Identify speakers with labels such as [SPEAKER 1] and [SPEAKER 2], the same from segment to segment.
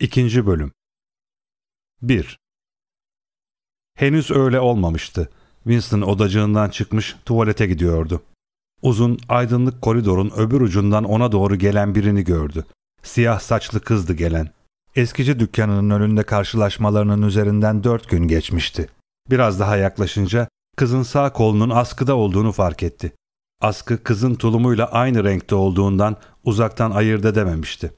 [SPEAKER 1] İkinci Bölüm 1. Henüz öyle olmamıştı. Winston odacığından çıkmış tuvalete gidiyordu. Uzun, aydınlık koridorun öbür ucundan ona doğru gelen birini gördü. Siyah saçlı kızdı gelen. Eskici dükkanının önünde karşılaşmalarının üzerinden dört gün geçmişti. Biraz daha yaklaşınca kızın sağ kolunun askıda olduğunu fark etti. Askı kızın tulumuyla aynı renkte olduğundan uzaktan ayırt edememişti.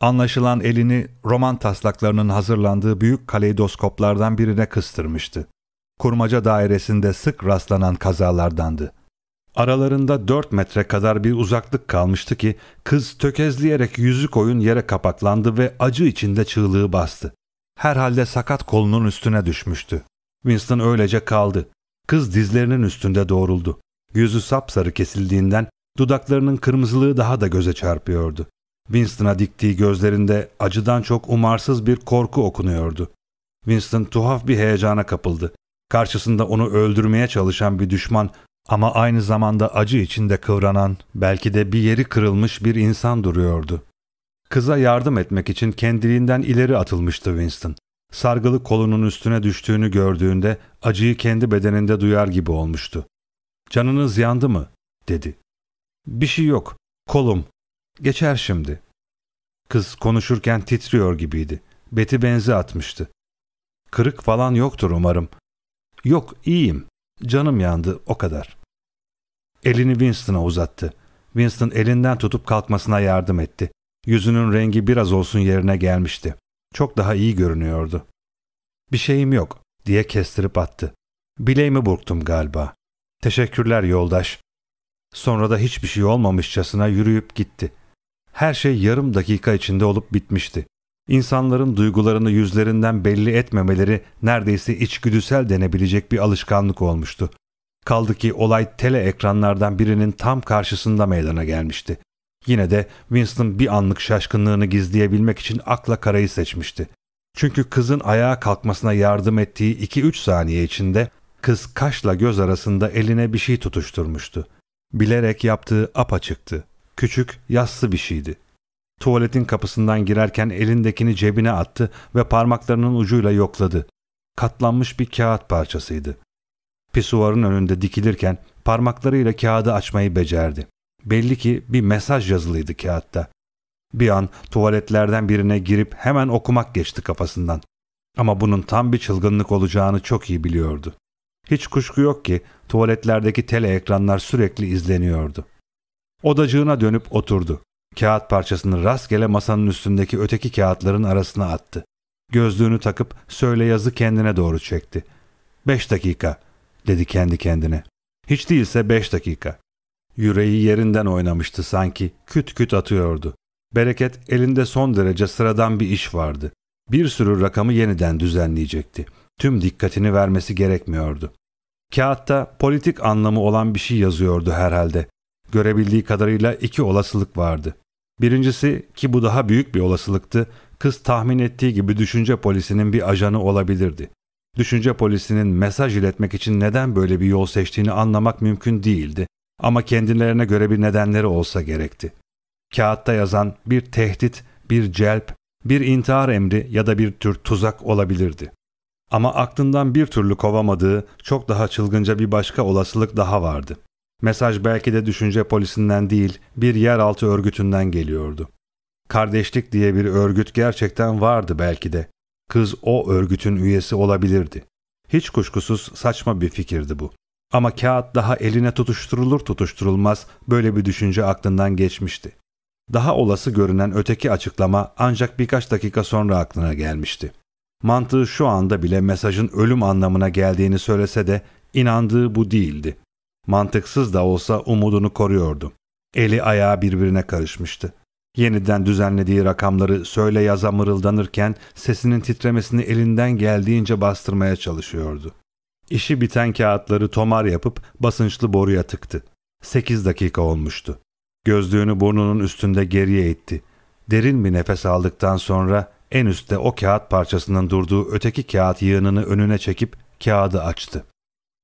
[SPEAKER 1] Anlaşılan elini roman taslaklarının hazırlandığı büyük kaleidoskoplardan birine kıstırmıştı. Kurmaca dairesinde sık rastlanan kazalardandı. Aralarında dört metre kadar bir uzaklık kalmıştı ki kız tökezleyerek yüzü koyun yere kapaklandı ve acı içinde çığlığı bastı. Herhalde sakat kolunun üstüne düşmüştü. Winston öylece kaldı. Kız dizlerinin üstünde doğruldu. Yüzü sapsarı kesildiğinden dudaklarının kırmızılığı daha da göze çarpıyordu. Winston'a diktiği gözlerinde acıdan çok umarsız bir korku okunuyordu. Winston tuhaf bir heyecana kapıldı. Karşısında onu öldürmeye çalışan bir düşman ama aynı zamanda acı içinde kıvranan, belki de bir yeri kırılmış bir insan duruyordu. Kıza yardım etmek için kendiliğinden ileri atılmıştı Winston. Sargılı kolunun üstüne düştüğünü gördüğünde acıyı kendi bedeninde duyar gibi olmuştu. ''Canınız yandı mı?'' dedi. ''Bir şey yok. Kolum. Geçer şimdi. Kız konuşurken titriyor gibiydi. Beti benzi atmıştı. Kırık falan yoktur umarım. Yok iyiyim. Canım yandı o kadar. Elini Winston'a uzattı. Winston elinden tutup kalkmasına yardım etti. Yüzünün rengi biraz olsun yerine gelmişti. Çok daha iyi görünüyordu. Bir şeyim yok diye kestirip attı. Bileğimi burktum galiba. Teşekkürler yoldaş. Sonra da hiçbir şey olmamışçasına yürüyüp gitti. Her şey yarım dakika içinde olup bitmişti. İnsanların duygularını yüzlerinden belli etmemeleri neredeyse içgüdüsel denebilecek bir alışkanlık olmuştu. Kaldı ki olay tele ekranlardan birinin tam karşısında meydana gelmişti. Yine de Winston bir anlık şaşkınlığını gizleyebilmek için akla karayı seçmişti. Çünkü kızın ayağa kalkmasına yardım ettiği 2-3 saniye içinde kız kaşla göz arasında eline bir şey tutuşturmuştu. Bilerek yaptığı apaçıktı. Küçük, yassı bir şeydi. Tuvaletin kapısından girerken elindekini cebine attı ve parmaklarının ucuyla yokladı. Katlanmış bir kağıt parçasıydı. Pisuvarın önünde dikilirken parmaklarıyla kağıdı açmayı becerdi. Belli ki bir mesaj yazılıydı kağıtta. Bir an tuvaletlerden birine girip hemen okumak geçti kafasından. Ama bunun tam bir çılgınlık olacağını çok iyi biliyordu. Hiç kuşku yok ki tuvaletlerdeki tele ekranlar sürekli izleniyordu. Odacığına dönüp oturdu. Kağıt parçasını rastgele masanın üstündeki öteki kağıtların arasına attı. Gözlüğünü takıp söyle yazı kendine doğru çekti. Beş dakika, dedi kendi kendine. Hiç değilse beş dakika. Yüreği yerinden oynamıştı sanki, küt küt atıyordu. Bereket elinde son derece sıradan bir iş vardı. Bir sürü rakamı yeniden düzenleyecekti. Tüm dikkatini vermesi gerekmiyordu. Kağıtta politik anlamı olan bir şey yazıyordu herhalde. Görebildiği kadarıyla iki olasılık vardı. Birincisi ki bu daha büyük bir olasılıktı, kız tahmin ettiği gibi düşünce polisinin bir ajanı olabilirdi. Düşünce polisinin mesaj iletmek için neden böyle bir yol seçtiğini anlamak mümkün değildi ama kendilerine göre bir nedenleri olsa gerekti. Kağıtta yazan bir tehdit, bir celp, bir intihar emri ya da bir tür tuzak olabilirdi. Ama aklından bir türlü kovamadığı çok daha çılgınca bir başka olasılık daha vardı. Mesaj belki de düşünce polisinden değil, bir yeraltı örgütünden geliyordu. Kardeşlik diye bir örgüt gerçekten vardı belki de. Kız o örgütün üyesi olabilirdi. Hiç kuşkusuz saçma bir fikirdi bu. Ama kağıt daha eline tutuşturulur tutuşturulmaz böyle bir düşünce aklından geçmişti. Daha olası görünen öteki açıklama ancak birkaç dakika sonra aklına gelmişti. Mantığı şu anda bile mesajın ölüm anlamına geldiğini söylese de inandığı bu değildi. Mantıksız da olsa umudunu koruyordu. Eli ayağı birbirine karışmıştı. Yeniden düzenlediği rakamları söyle yaza mırıldanırken sesinin titremesini elinden geldiğince bastırmaya çalışıyordu. İşi biten kağıtları tomar yapıp basınçlı boruya tıktı. Sekiz dakika olmuştu. Gözlüğünü burnunun üstünde geriye itti. Derin bir nefes aldıktan sonra en üstte o kağıt parçasının durduğu öteki kağıt yığınını önüne çekip kağıdı açtı.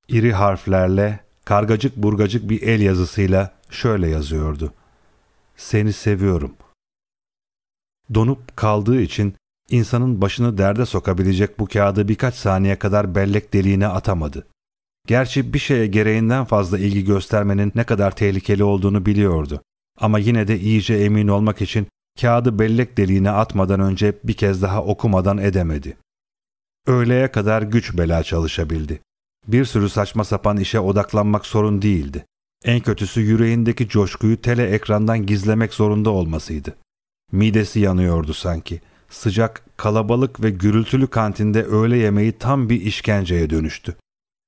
[SPEAKER 1] İri harflerle kargacık burgacık bir el yazısıyla şöyle yazıyordu. Seni seviyorum. Donup kaldığı için insanın başını derde sokabilecek bu kağıdı birkaç saniye kadar bellek deliğine atamadı. Gerçi bir şeye gereğinden fazla ilgi göstermenin ne kadar tehlikeli olduğunu biliyordu. Ama yine de iyice emin olmak için kağıdı bellek deliğine atmadan önce bir kez daha okumadan edemedi. Öğleye kadar güç bela çalışabildi. Bir sürü saçma sapan işe odaklanmak sorun değildi. En kötüsü yüreğindeki coşkuyu tele ekrandan gizlemek zorunda olmasıydı. Midesi yanıyordu sanki. Sıcak, kalabalık ve gürültülü kantinde öğle yemeği tam bir işkenceye dönüştü.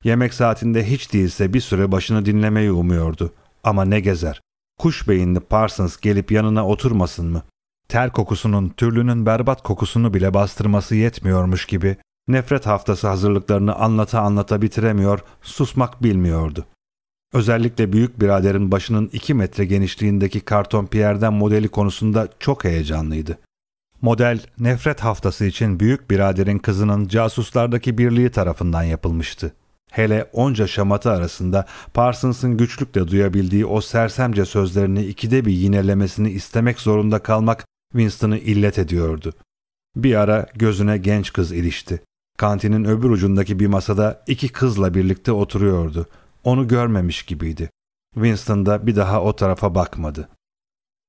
[SPEAKER 1] Yemek saatinde hiç değilse bir süre başını dinlemeyi umuyordu. Ama ne gezer. Kuş beyinli Parsons gelip yanına oturmasın mı? Ter kokusunun, türlünün berbat kokusunu bile bastırması yetmiyormuş gibi nefret haftası hazırlıklarını anlata anlata bitiremiyor, susmak bilmiyordu. Özellikle büyük biraderin başının iki metre genişliğindeki karton piyerden modeli konusunda çok heyecanlıydı. Model, nefret haftası için büyük biraderin kızının casuslardaki birliği tarafından yapılmıştı. Hele onca şamata arasında Parsons'ın güçlükle duyabildiği o sersemce sözlerini ikide bir yinelemesini istemek zorunda kalmak Winston'ı illet ediyordu. Bir ara gözüne genç kız ilişti. Kantinin öbür ucundaki bir masada iki kızla birlikte oturuyordu. Onu görmemiş gibiydi. Winston da bir daha o tarafa bakmadı.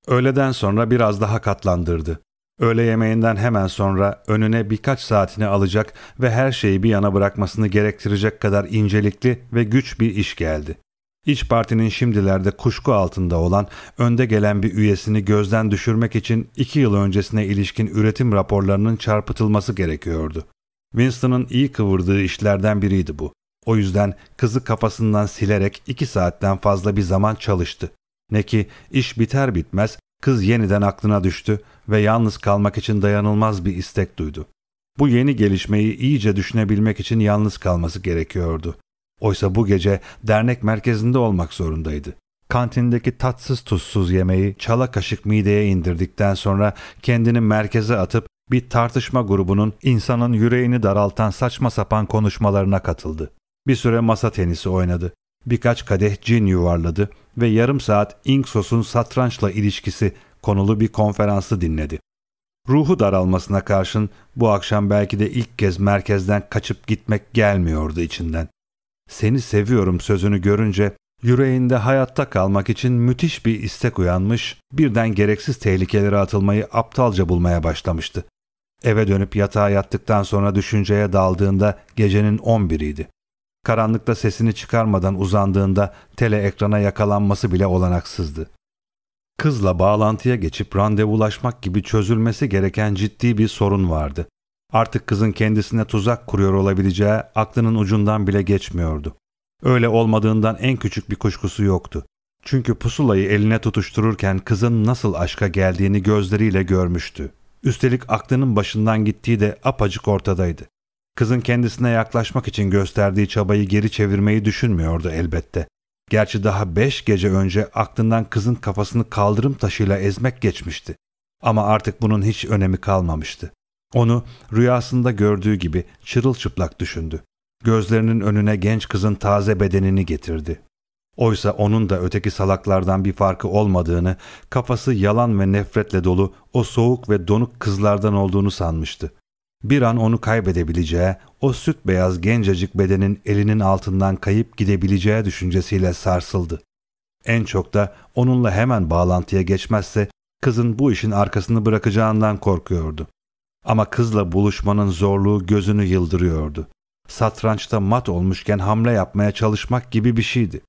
[SPEAKER 1] Öğleden sonra biraz daha katlandırdı. Öğle yemeğinden hemen sonra önüne birkaç saatini alacak ve her şeyi bir yana bırakmasını gerektirecek kadar incelikli ve güç bir iş geldi. İç Parti'nin şimdilerde kuşku altında olan önde gelen bir üyesini gözden düşürmek için iki yıl öncesine ilişkin üretim raporlarının çarpıtılması gerekiyordu. Winston'ın iyi kıvırdığı işlerden biriydi bu. O yüzden kızı kafasından silerek iki saatten fazla bir zaman çalıştı. Ne ki iş biter bitmez kız yeniden aklına düştü ve yalnız kalmak için dayanılmaz bir istek duydu. Bu yeni gelişmeyi iyice düşünebilmek için yalnız kalması gerekiyordu. Oysa bu gece dernek merkezinde olmak zorundaydı. Kantindeki tatsız tuzsuz yemeği çala kaşık mideye indirdikten sonra kendini merkeze atıp bir tartışma grubunun insanın yüreğini daraltan saçma sapan konuşmalarına katıldı. Bir süre masa tenisi oynadı. Birkaç kadeh cin yuvarladı ve yarım saat Inksos'un satrançla ilişkisi konulu bir konferansı dinledi. Ruhu daralmasına karşın bu akşam belki de ilk kez merkezden kaçıp gitmek gelmiyordu içinden. Seni seviyorum sözünü görünce yüreğinde hayatta kalmak için müthiş bir istek uyanmış, birden gereksiz tehlikelere atılmayı aptalca bulmaya başlamıştı. Eve dönüp yatağa yattıktan sonra düşünceye daldığında gecenin 11'iydi. Karanlıkta sesini çıkarmadan uzandığında tele ekrana yakalanması bile olanaksızdı. Kızla bağlantıya geçip randevulaşmak gibi çözülmesi gereken ciddi bir sorun vardı. Artık kızın kendisine tuzak kuruyor olabileceği aklının ucundan bile geçmiyordu. Öyle olmadığından en küçük bir kuşkusu yoktu. Çünkü pusulayı eline tutuştururken kızın nasıl aşka geldiğini gözleriyle görmüştü. Üstelik aklının başından gittiği de apacık ortadaydı. Kızın kendisine yaklaşmak için gösterdiği çabayı geri çevirmeyi düşünmüyordu elbette. Gerçi daha beş gece önce aklından kızın kafasını kaldırım taşıyla ezmek geçmişti. Ama artık bunun hiç önemi kalmamıştı. Onu rüyasında gördüğü gibi çırılçıplak düşündü. Gözlerinin önüne genç kızın taze bedenini getirdi. Oysa onun da öteki salaklardan bir farkı olmadığını, kafası yalan ve nefretle dolu o soğuk ve donuk kızlardan olduğunu sanmıştı. Bir an onu kaybedebileceği, o süt beyaz gencecik bedenin elinin altından kayıp gidebileceği düşüncesiyle sarsıldı. En çok da onunla hemen bağlantıya geçmezse kızın bu işin arkasını bırakacağından korkuyordu. Ama kızla buluşmanın zorluğu gözünü yıldırıyordu. Satrançta mat olmuşken hamle yapmaya çalışmak gibi bir şeydi.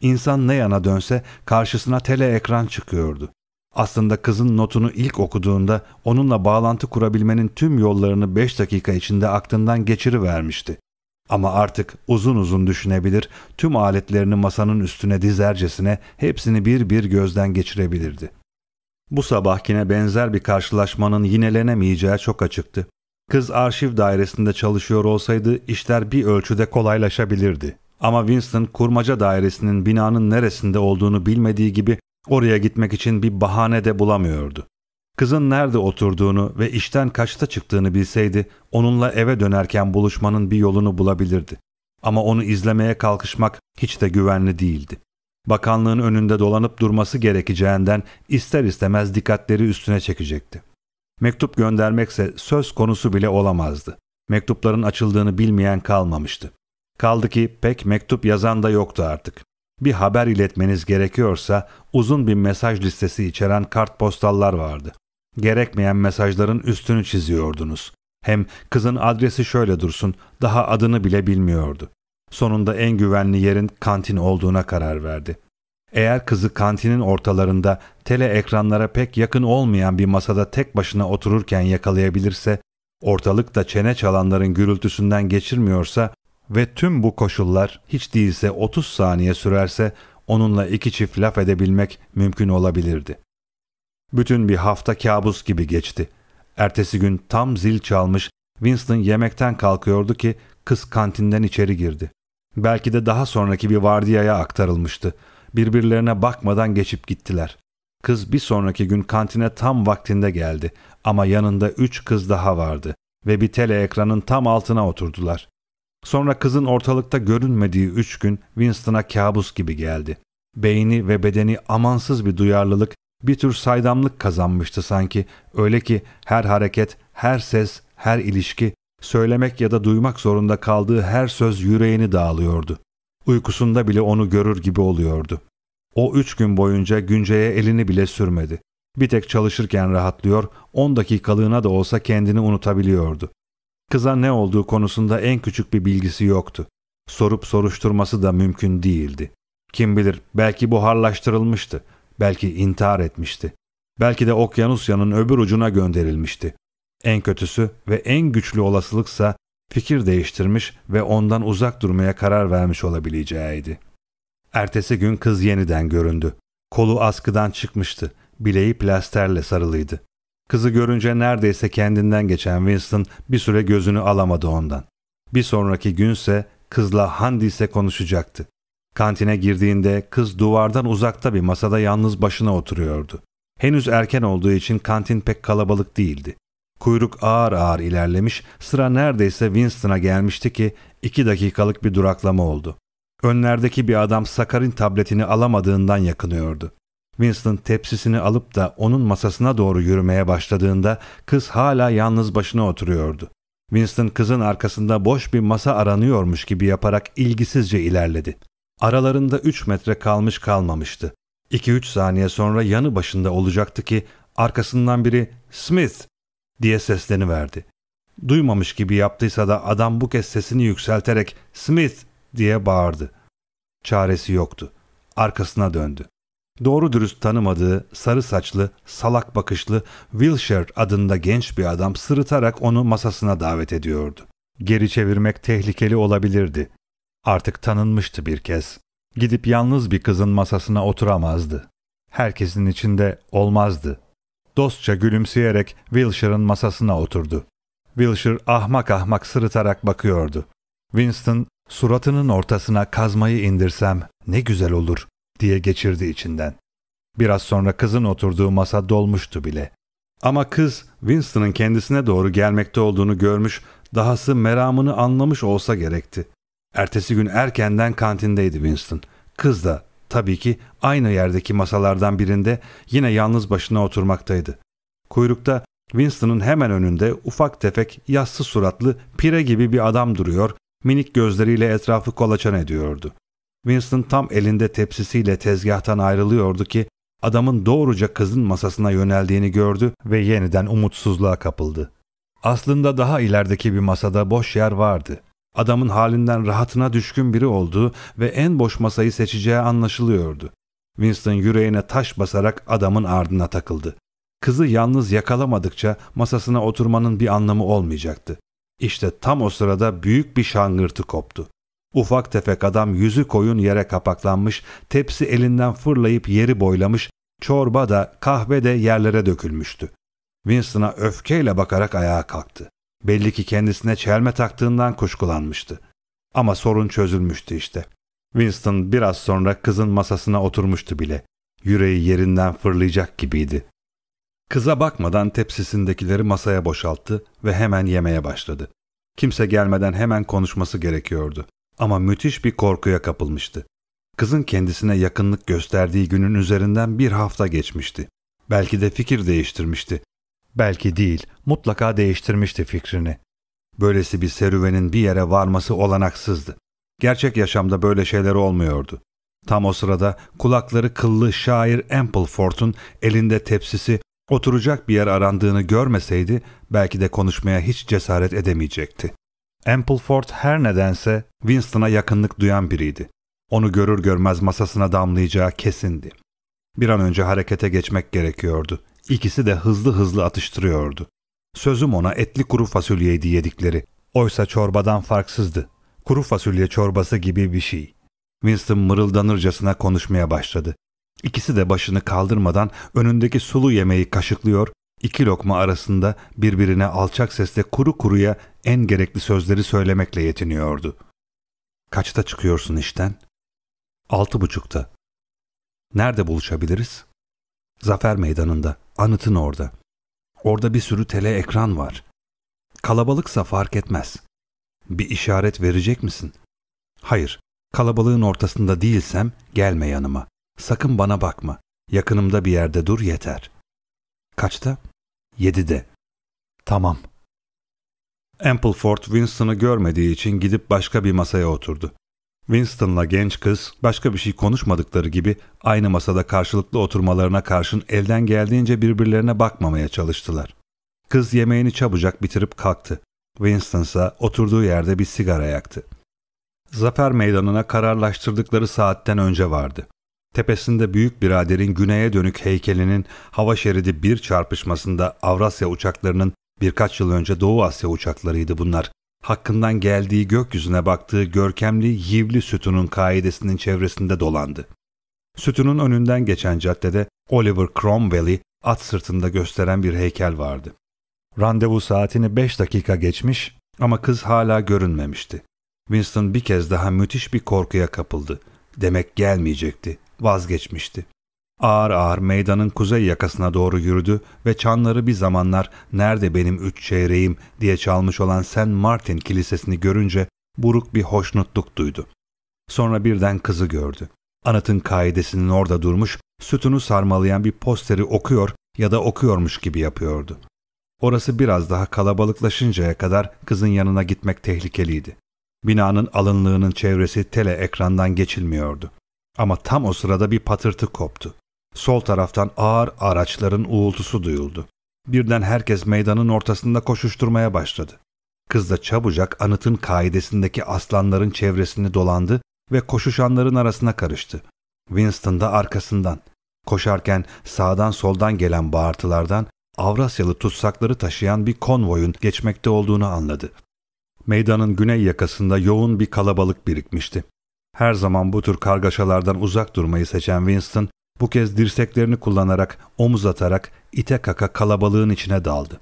[SPEAKER 1] İnsan ne yana dönse karşısına tele ekran çıkıyordu. Aslında kızın notunu ilk okuduğunda onunla bağlantı kurabilmenin tüm yollarını beş dakika içinde aklından geçirivermişti. Ama artık uzun uzun düşünebilir, tüm aletlerini masanın üstüne dizercesine hepsini bir bir gözden geçirebilirdi. Bu sabahkine benzer bir karşılaşmanın yinelenemeyeceği çok açıktı. Kız arşiv dairesinde çalışıyor olsaydı işler bir ölçüde kolaylaşabilirdi. Ama Winston kurmaca dairesinin binanın neresinde olduğunu bilmediği gibi oraya gitmek için bir bahane de bulamıyordu. Kızın nerede oturduğunu ve işten kaçta çıktığını bilseydi onunla eve dönerken buluşmanın bir yolunu bulabilirdi. Ama onu izlemeye kalkışmak hiç de güvenli değildi. Bakanlığın önünde dolanıp durması gerekeceğinden ister istemez dikkatleri üstüne çekecekti. Mektup göndermekse söz konusu bile olamazdı. Mektupların açıldığını bilmeyen kalmamıştı. Kaldı ki pek mektup yazan da yoktu artık. Bir haber iletmeniz gerekiyorsa uzun bir mesaj listesi içeren kartpostallar vardı. Gerekmeyen mesajların üstünü çiziyordunuz. Hem kızın adresi şöyle dursun, daha adını bile bilmiyordu. Sonunda en güvenli yerin kantin olduğuna karar verdi. Eğer kızı kantinin ortalarında tele ekranlara pek yakın olmayan bir masada tek başına otururken yakalayabilirse, ortalık da çene çalanların gürültüsünden geçirmiyorsa ve tüm bu koşullar hiç değilse 30 saniye sürerse onunla iki çift laf edebilmek mümkün olabilirdi. Bütün bir hafta kabus gibi geçti. Ertesi gün tam zil çalmış, Winston yemekten kalkıyordu ki kız kantinden içeri girdi. Belki de daha sonraki bir vardiyaya aktarılmıştı. Birbirlerine bakmadan geçip gittiler. Kız bir sonraki gün kantine tam vaktinde geldi ama yanında üç kız daha vardı ve bir tele ekranın tam altına oturdular. Sonra kızın ortalıkta görünmediği üç gün Winston'a kabus gibi geldi. Beyni ve bedeni amansız bir duyarlılık, bir tür saydamlık kazanmıştı sanki. Öyle ki her hareket, her ses, her ilişki, söylemek ya da duymak zorunda kaldığı her söz yüreğini dağılıyordu. Uykusunda bile onu görür gibi oluyordu. O üç gün boyunca günceye elini bile sürmedi. Bir tek çalışırken rahatlıyor, on dakikalığına da olsa kendini unutabiliyordu. Kıza ne olduğu konusunda en küçük bir bilgisi yoktu. Sorup soruşturması da mümkün değildi. Kim bilir belki buharlaştırılmıştı, belki intihar etmişti. Belki de Okyanusya'nın öbür ucuna gönderilmişti. En kötüsü ve en güçlü olasılıksa fikir değiştirmiş ve ondan uzak durmaya karar vermiş olabileceğiydi. Ertesi gün kız yeniden göründü. Kolu askıdan çıkmıştı. Bileği plasterle sarılıydı. Kızı görünce neredeyse kendinden geçen Winston bir süre gözünü alamadı ondan. Bir sonraki günse kızla Handis'e konuşacaktı. Kantine girdiğinde kız duvardan uzakta bir masada yalnız başına oturuyordu. Henüz erken olduğu için kantin pek kalabalık değildi. Kuyruk ağır ağır ilerlemiş, sıra neredeyse Winston'a gelmişti ki iki dakikalık bir duraklama oldu. Önlerdeki bir adam Sakarin tabletini alamadığından yakınıyordu. Winston tepsisini alıp da onun masasına doğru yürümeye başladığında kız hala yalnız başına oturuyordu. Winston kızın arkasında boş bir masa aranıyormuş gibi yaparak ilgisizce ilerledi. Aralarında üç metre kalmış kalmamıştı. İki üç saniye sonra yanı başında olacaktı ki arkasından biri ''Smith!'' diye sesleniverdi. Duymamış gibi yaptıysa da adam bu kez sesini yükselterek ''Smith!'' diye bağırdı. Çaresi yoktu. Arkasına döndü. Doğru dürüst tanımadığı, sarı saçlı, salak bakışlı Wilshire adında genç bir adam sırıtarak onu masasına davet ediyordu. Geri çevirmek tehlikeli olabilirdi. Artık tanınmıştı bir kez. Gidip yalnız bir kızın masasına oturamazdı. Herkesin içinde olmazdı. Dostça gülümseyerek Wilshire'ın masasına oturdu. Wilshire ahmak ahmak sırıtarak bakıyordu. Winston suratının ortasına kazmayı indirsem ne güzel olur diye geçirdi içinden. Biraz sonra kızın oturduğu masa dolmuştu bile. Ama kız Winston'ın kendisine doğru gelmekte olduğunu görmüş, dahası meramını anlamış olsa gerekti. Ertesi gün erkenden kantindeydi Winston. Kız da tabii ki aynı yerdeki masalardan birinde yine yalnız başına oturmaktaydı. Kuyrukta Winston'ın hemen önünde ufak tefek yassı suratlı pire gibi bir adam duruyor, minik gözleriyle etrafı kolaçan ediyordu. Winston tam elinde tepsisiyle tezgahtan ayrılıyordu ki adamın doğruca kızın masasına yöneldiğini gördü ve yeniden umutsuzluğa kapıldı. Aslında daha ilerideki bir masada boş yer vardı. Adamın halinden rahatına düşkün biri olduğu ve en boş masayı seçeceği anlaşılıyordu. Winston yüreğine taş basarak adamın ardına takıldı. Kızı yalnız yakalamadıkça masasına oturmanın bir anlamı olmayacaktı. İşte tam o sırada büyük bir şangırtı koptu. Ufak tefek adam yüzü koyun yere kapaklanmış, tepsi elinden fırlayıp yeri boylamış, çorba da kahve de yerlere dökülmüştü. Winston'a öfkeyle bakarak ayağa kalktı. Belli ki kendisine çelme taktığından kuşkulanmıştı. Ama sorun çözülmüştü işte. Winston biraz sonra kızın masasına oturmuştu bile. Yüreği yerinden fırlayacak gibiydi. Kıza bakmadan tepsisindekileri masaya boşalttı ve hemen yemeye başladı. Kimse gelmeden hemen konuşması gerekiyordu. Ama müthiş bir korkuya kapılmıştı. Kızın kendisine yakınlık gösterdiği günün üzerinden bir hafta geçmişti. Belki de fikir değiştirmişti. Belki değil, mutlaka değiştirmişti fikrini. Böylesi bir serüvenin bir yere varması olanaksızdı. Gerçek yaşamda böyle şeyler olmuyordu. Tam o sırada kulakları kıllı şair Ampleford'un elinde tepsisi oturacak bir yer arandığını görmeseydi belki de konuşmaya hiç cesaret edemeyecekti. Ampleford her nedense Winston'a yakınlık duyan biriydi. Onu görür görmez masasına damlayacağı kesindi. Bir an önce harekete geçmek gerekiyordu. İkisi de hızlı hızlı atıştırıyordu. Sözüm ona etli kuru fasulyeydi yedikleri. Oysa çorbadan farksızdı. Kuru fasulye çorbası gibi bir şey. Winston mırıldanırcasına konuşmaya başladı. İkisi de başını kaldırmadan önündeki sulu yemeği kaşıklıyor, iki lokma arasında birbirine alçak sesle kuru kuruya en gerekli sözleri söylemekle yetiniyordu. Kaçta çıkıyorsun işten? Altı buçukta. Nerede buluşabiliriz? Zafer Meydanı'nda, anıtın orada. Orada bir sürü tele ekran var. Kalabalıksa fark etmez. Bir işaret verecek misin? Hayır, kalabalığın ortasında değilsem gelme yanıma. Sakın bana bakma. Yakınımda bir yerde dur yeter. Kaçta? Yedide. Tamam. Ampleford Winston'ı görmediği için gidip başka bir masaya oturdu. Winston'la genç kız başka bir şey konuşmadıkları gibi aynı masada karşılıklı oturmalarına karşın elden geldiğince birbirlerine bakmamaya çalıştılar. Kız yemeğini çabucak bitirip kalktı. Winston ise oturduğu yerde bir sigara yaktı. Zafer meydanına kararlaştırdıkları saatten önce vardı. Tepesinde büyük biraderin güneye dönük heykelinin hava şeridi bir çarpışmasında Avrasya uçaklarının birkaç yıl önce Doğu Asya uçaklarıydı bunlar hakkından geldiği gökyüzüne baktığı görkemli yivli sütunun kaidesinin çevresinde dolandı. Sütunun önünden geçen caddede Oliver Cromwell'i at sırtında gösteren bir heykel vardı. Randevu saatini beş dakika geçmiş ama kız hala görünmemişti. Winston bir kez daha müthiş bir korkuya kapıldı. Demek gelmeyecekti, vazgeçmişti. Ağır ağır meydanın kuzey yakasına doğru yürüdü ve çanları bir zamanlar nerede benim üç çeyreğim diye çalmış olan St. Martin kilisesini görünce buruk bir hoşnutluk duydu. Sonra birden kızı gördü. Anıtın kaidesinin orada durmuş, sütunu sarmalayan bir posteri okuyor ya da okuyormuş gibi yapıyordu. Orası biraz daha kalabalıklaşıncaya kadar kızın yanına gitmek tehlikeliydi. Binanın alınlığının çevresi tele ekrandan geçilmiyordu. Ama tam o sırada bir patırtı koptu. Sol taraftan ağır araçların uğultusu duyuldu. Birden herkes meydanın ortasında koşuşturmaya başladı. Kız da çabucak anıtın kaidesindeki aslanların çevresini dolandı ve koşuşanların arasına karıştı. Winston da arkasından. Koşarken sağdan soldan gelen bağırtılardan Avrasyalı tutsakları taşıyan bir konvoyun geçmekte olduğunu anladı. Meydanın güney yakasında yoğun bir kalabalık birikmişti. Her zaman bu tür kargaşalardan uzak durmayı seçen Winston bu kez dirseklerini kullanarak, omuz atarak ite kaka kalabalığın içine daldı.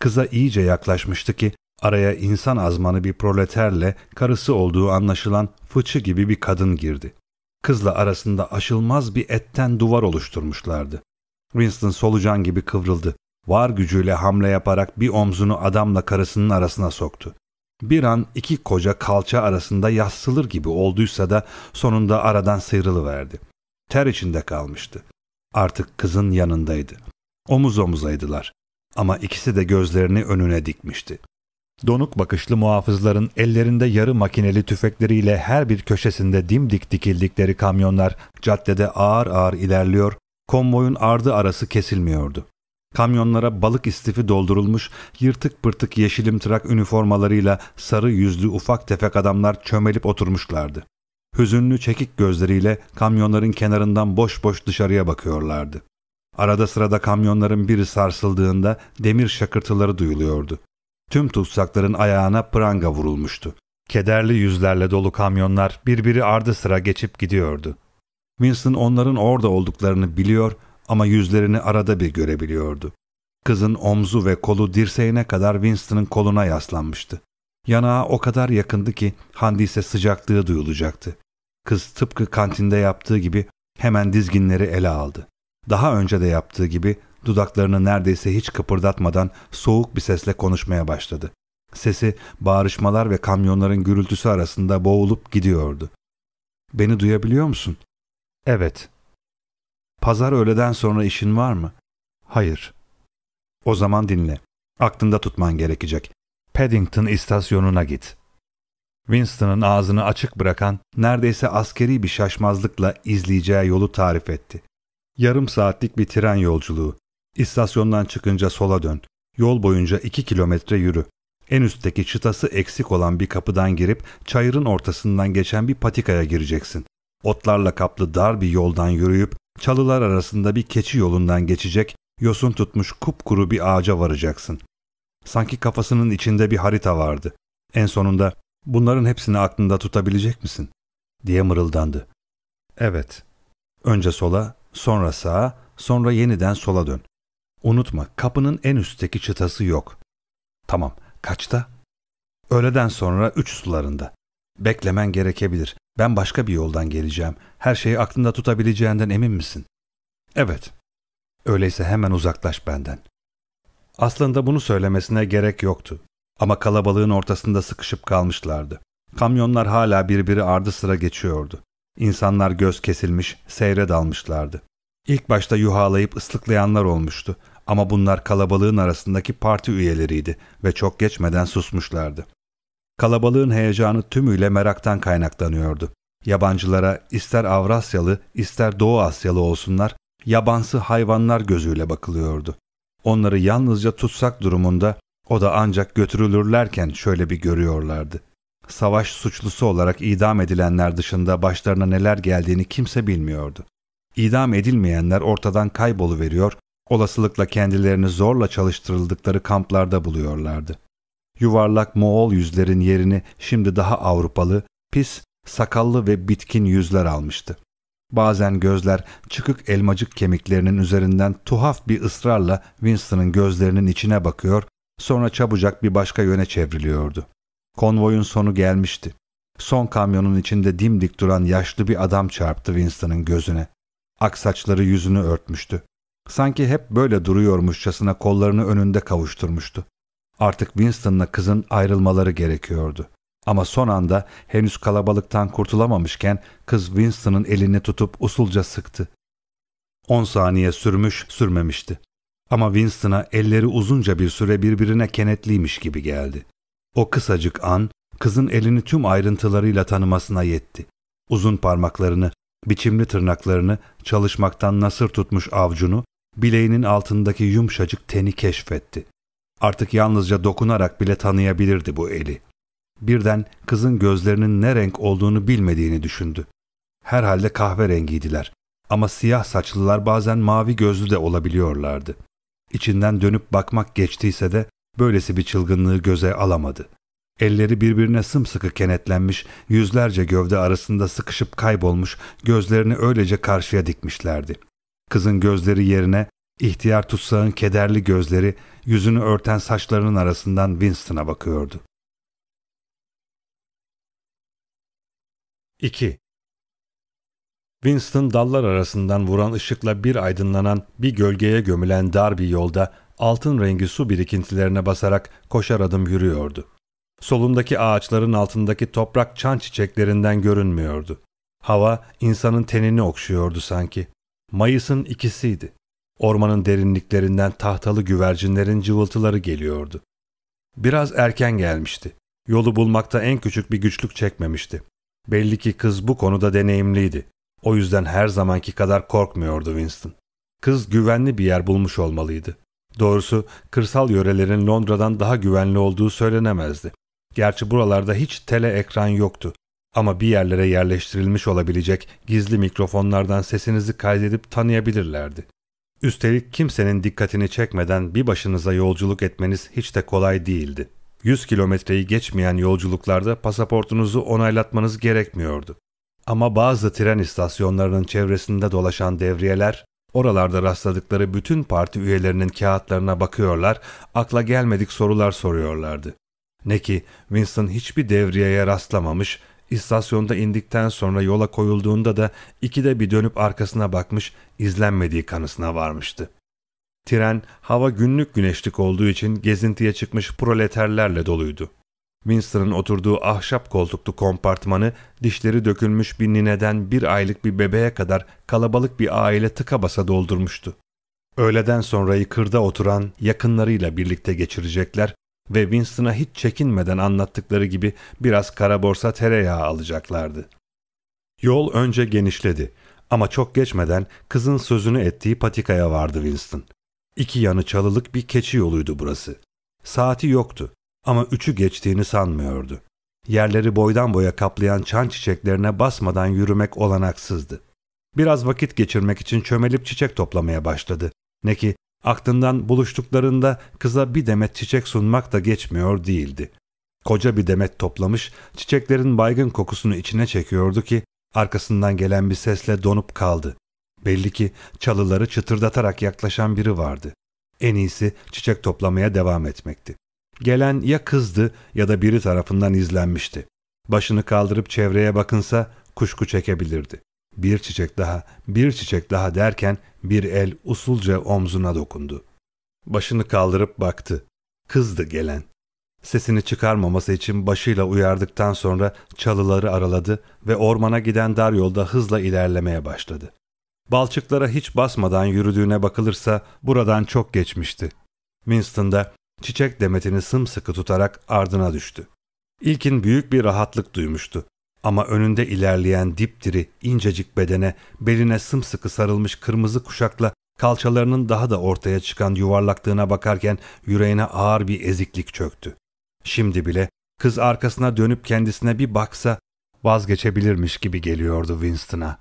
[SPEAKER 1] Kıza iyice yaklaşmıştı ki araya insan azmanı bir proleterle karısı olduğu anlaşılan fıçı gibi bir kadın girdi. Kızla arasında aşılmaz bir etten duvar oluşturmuşlardı. Winston solucan gibi kıvrıldı. Var gücüyle hamle yaparak bir omzunu adamla karısının arasına soktu. Bir an iki koca kalça arasında yassılır gibi olduysa da sonunda aradan sıyrılıverdi ter içinde kalmıştı. Artık kızın yanındaydı. Omuz omuzaydılar ama ikisi de gözlerini önüne dikmişti. Donuk bakışlı muhafızların ellerinde yarı makineli tüfekleriyle her bir köşesinde dimdik dikildikleri kamyonlar caddede ağır ağır ilerliyor, konvoyun ardı arası kesilmiyordu. Kamyonlara balık istifi doldurulmuş, yırtık pırtık yeşilimtırak üniformalarıyla sarı yüzlü ufak tefek adamlar çömelip oturmuşlardı. Hüzünlü çekik gözleriyle kamyonların kenarından boş boş dışarıya bakıyorlardı. Arada sırada kamyonların biri sarsıldığında demir şakırtıları duyuluyordu. Tüm tutsakların ayağına pranga vurulmuştu. Kederli yüzlerle dolu kamyonlar birbiri ardı sıra geçip gidiyordu. Winston onların orada olduklarını biliyor ama yüzlerini arada bir görebiliyordu. Kızın omzu ve kolu dirseğine kadar Winston'ın koluna yaslanmıştı. Yanağı o kadar yakındı ki Handis'e sıcaklığı duyulacaktı. Kız tıpkı kantinde yaptığı gibi hemen dizginleri ele aldı. Daha önce de yaptığı gibi dudaklarını neredeyse hiç kıpırdatmadan soğuk bir sesle konuşmaya başladı. Sesi bağırışmalar ve kamyonların gürültüsü arasında boğulup gidiyordu. Beni duyabiliyor musun? Evet. Pazar öğleden sonra işin var mı? Hayır. O zaman dinle. Aklında tutman gerekecek. Paddington istasyonuna git. Winston'ın ağzını açık bırakan neredeyse askeri bir şaşmazlıkla izleyeceği yolu tarif etti. Yarım saatlik bir tren yolculuğu. İstasyondan çıkınca sola dön. Yol boyunca iki kilometre yürü. En üstteki çıtası eksik olan bir kapıdan girip çayırın ortasından geçen bir patikaya gireceksin. Otlarla kaplı dar bir yoldan yürüyüp çalılar arasında bir keçi yolundan geçecek, yosun tutmuş kupkuru bir ağaca varacaksın. Sanki kafasının içinde bir harita vardı. En sonunda bunların hepsini aklında tutabilecek misin? diye mırıldandı. Evet. Önce sola, sonra sağa, sonra yeniden sola dön. Unutma kapının en üstteki çıtası yok. Tamam, kaçta? Öğleden sonra üç sularında. Beklemen gerekebilir. Ben başka bir yoldan geleceğim. Her şeyi aklında tutabileceğinden emin misin? Evet. Öyleyse hemen uzaklaş benden. Aslında bunu söylemesine gerek yoktu. Ama kalabalığın ortasında sıkışıp kalmışlardı. Kamyonlar hala birbiri ardı sıra geçiyordu. İnsanlar göz kesilmiş, seyre dalmışlardı. İlk başta yuhalayıp ıslıklayanlar olmuştu ama bunlar kalabalığın arasındaki parti üyeleriydi ve çok geçmeden susmuşlardı. Kalabalığın heyecanı tümüyle meraktan kaynaklanıyordu. Yabancılara ister Avrasyalı ister Doğu Asyalı olsunlar yabansı hayvanlar gözüyle bakılıyordu. Onları yalnızca tutsak durumunda o da ancak götürülürlerken şöyle bir görüyorlardı. Savaş suçlusu olarak idam edilenler dışında başlarına neler geldiğini kimse bilmiyordu. İdam edilmeyenler ortadan kayboluveriyor, olasılıkla kendilerini zorla çalıştırıldıkları kamplarda buluyorlardı. Yuvarlak Moğol yüzlerin yerini şimdi daha Avrupalı, pis, sakallı ve bitkin yüzler almıştı. Bazen gözler çıkık elmacık kemiklerinin üzerinden tuhaf bir ısrarla Winston'ın gözlerinin içine bakıyor, sonra çabucak bir başka yöne çevriliyordu. Konvoyun sonu gelmişti. Son kamyonun içinde dimdik duran yaşlı bir adam çarptı Winston'ın gözüne. Aksaçları yüzünü örtmüştü. Sanki hep böyle duruyormuşçasına kollarını önünde kavuşturmuştu. Artık Winston'la kızın ayrılmaları gerekiyordu. Ama son anda henüz kalabalıktan kurtulamamışken kız Winston'ın elini tutup usulca sıktı. On saniye sürmüş sürmemişti. Ama Winston'a elleri uzunca bir süre birbirine kenetliymiş gibi geldi. O kısacık an kızın elini tüm ayrıntılarıyla tanımasına yetti. Uzun parmaklarını, biçimli tırnaklarını, çalışmaktan nasır tutmuş avcunu, bileğinin altındaki yumuşacık teni keşfetti. Artık yalnızca dokunarak bile tanıyabilirdi bu eli. Birden kızın gözlerinin ne renk olduğunu bilmediğini düşündü. Herhalde kahverengiydiler ama siyah saçlılar bazen mavi gözlü de olabiliyorlardı. İçinden dönüp bakmak geçtiyse de böylesi bir çılgınlığı göze alamadı. Elleri birbirine sımsıkı kenetlenmiş, yüzlerce gövde arasında sıkışıp kaybolmuş, gözlerini öylece karşıya dikmişlerdi. Kızın gözleri yerine ihtiyar tutsağın kederli gözleri yüzünü örten saçlarının arasından Winston'a bakıyordu. 2. Winston dallar arasından vuran ışıkla bir aydınlanan, bir gölgeye gömülen dar bir yolda altın rengi su birikintilerine basarak koşar adım yürüyordu. Solundaki ağaçların altındaki toprak çan çiçeklerinden görünmüyordu. Hava insanın tenini okşuyordu sanki. Mayıs'ın ikisiydi. Ormanın derinliklerinden tahtalı güvercinlerin cıvıltıları geliyordu. Biraz erken gelmişti. Yolu bulmakta en küçük bir güçlük çekmemişti. Belli ki kız bu konuda deneyimliydi. O yüzden her zamanki kadar korkmuyordu Winston. Kız güvenli bir yer bulmuş olmalıydı. Doğrusu kırsal yörelerin Londra'dan daha güvenli olduğu söylenemezdi. Gerçi buralarda hiç tele ekran yoktu. Ama bir yerlere yerleştirilmiş olabilecek gizli mikrofonlardan sesinizi kaydedip tanıyabilirlerdi. Üstelik kimsenin dikkatini çekmeden bir başınıza yolculuk etmeniz hiç de kolay değildi. 100 kilometreyi geçmeyen yolculuklarda pasaportunuzu onaylatmanız gerekmiyordu. Ama bazı tren istasyonlarının çevresinde dolaşan devriyeler, oralarda rastladıkları bütün parti üyelerinin kağıtlarına bakıyorlar, akla gelmedik sorular soruyorlardı. Ne ki Winston hiçbir devriyeye rastlamamış, istasyonda indikten sonra yola koyulduğunda da ikide bir dönüp arkasına bakmış, izlenmediği kanısına varmıştı. Tren hava günlük güneşlik olduğu için gezintiye çıkmış proleterlerle doluydu. Winston'ın oturduğu ahşap koltuklu kompartmanı dişleri dökülmüş bir nineden bir aylık bir bebeğe kadar kalabalık bir aile tıka basa doldurmuştu. Öğleden sonrayı kırda oturan yakınlarıyla birlikte geçirecekler ve Winston'a hiç çekinmeden anlattıkları gibi biraz kara borsa tereyağı alacaklardı. Yol önce genişledi ama çok geçmeden kızın sözünü ettiği patikaya vardı Winston. İki yanı çalılık bir keçi yoluydu burası. Saati yoktu ama üçü geçtiğini sanmıyordu. Yerleri boydan boya kaplayan çan çiçeklerine basmadan yürümek olanaksızdı. Biraz vakit geçirmek için çömelip çiçek toplamaya başladı. Ne ki aklından buluştuklarında kıza bir demet çiçek sunmak da geçmiyor değildi. Koca bir demet toplamış, çiçeklerin baygın kokusunu içine çekiyordu ki arkasından gelen bir sesle donup kaldı. Belli ki çalıları çıtırdatarak yaklaşan biri vardı. En iyisi çiçek toplamaya devam etmekti. Gelen ya kızdı ya da biri tarafından izlenmişti. Başını kaldırıp çevreye bakınsa kuşku çekebilirdi. Bir çiçek daha, bir çiçek daha derken bir el usulca omzuna dokundu. Başını kaldırıp baktı. Kızdı gelen. Sesini çıkarmaması için başıyla uyardıktan sonra çalıları araladı ve ormana giden dar yolda hızla ilerlemeye başladı. Balçıklara hiç basmadan yürüdüğüne bakılırsa buradan çok geçmişti. Winston da çiçek demetini sımsıkı tutarak ardına düştü. İlkin büyük bir rahatlık duymuştu. Ama önünde ilerleyen dipdiri, incecik bedene, beline sımsıkı sarılmış kırmızı kuşakla kalçalarının daha da ortaya çıkan yuvarlaklığına bakarken yüreğine ağır bir eziklik çöktü. Şimdi bile kız arkasına dönüp kendisine bir baksa vazgeçebilirmiş gibi geliyordu Winston'a.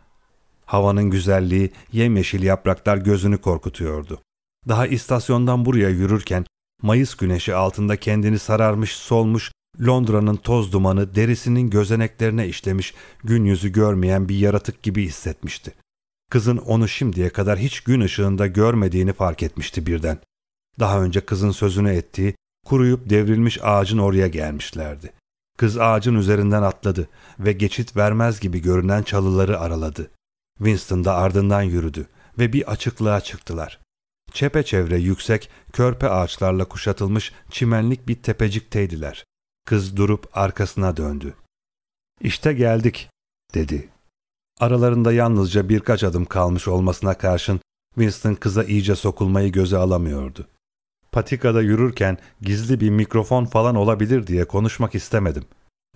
[SPEAKER 1] Havanın güzelliği, yemyeşil yapraklar gözünü korkutuyordu. Daha istasyondan buraya yürürken Mayıs güneşi altında kendini sararmış, solmuş, Londra'nın toz dumanı derisinin gözeneklerine işlemiş, gün yüzü görmeyen bir yaratık gibi hissetmişti. Kızın onu şimdiye kadar hiç gün ışığında görmediğini fark etmişti birden. Daha önce kızın sözünü ettiği, kuruyup devrilmiş ağacın oraya gelmişlerdi. Kız ağacın üzerinden atladı ve geçit vermez gibi görünen çalıları araladı. Winston da ardından yürüdü ve bir açıklığa çıktılar. Çepeçevre yüksek, körpe ağaçlarla kuşatılmış çimenlik bir tepecikteydiler. Kız durup arkasına döndü. İşte geldik, dedi. Aralarında yalnızca birkaç adım kalmış olmasına karşın Winston kıza iyice sokulmayı göze alamıyordu. Patikada yürürken gizli bir mikrofon falan olabilir diye konuşmak istemedim,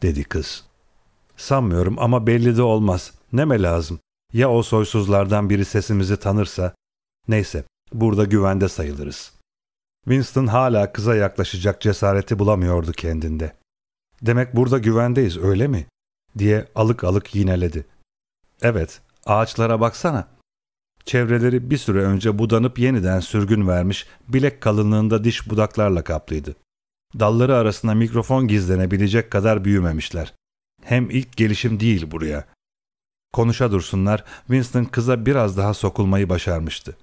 [SPEAKER 1] dedi kız. Sanmıyorum ama belli de olmaz. Neme lazım? Ya o soysuzlardan biri sesimizi tanırsa? Neyse, burada güvende sayılırız. Winston hala kıza yaklaşacak cesareti bulamıyordu kendinde. Demek burada güvendeyiz öyle mi? diye alık alık yineledi. Evet, ağaçlara baksana. Çevreleri bir süre önce budanıp yeniden sürgün vermiş, bilek kalınlığında diş budaklarla kaplıydı. Dalları arasında mikrofon gizlenebilecek kadar büyümemişler. Hem ilk gelişim değil buraya. Konuşa dursunlar, Winston kıza biraz daha sokulmayı başarmıştı.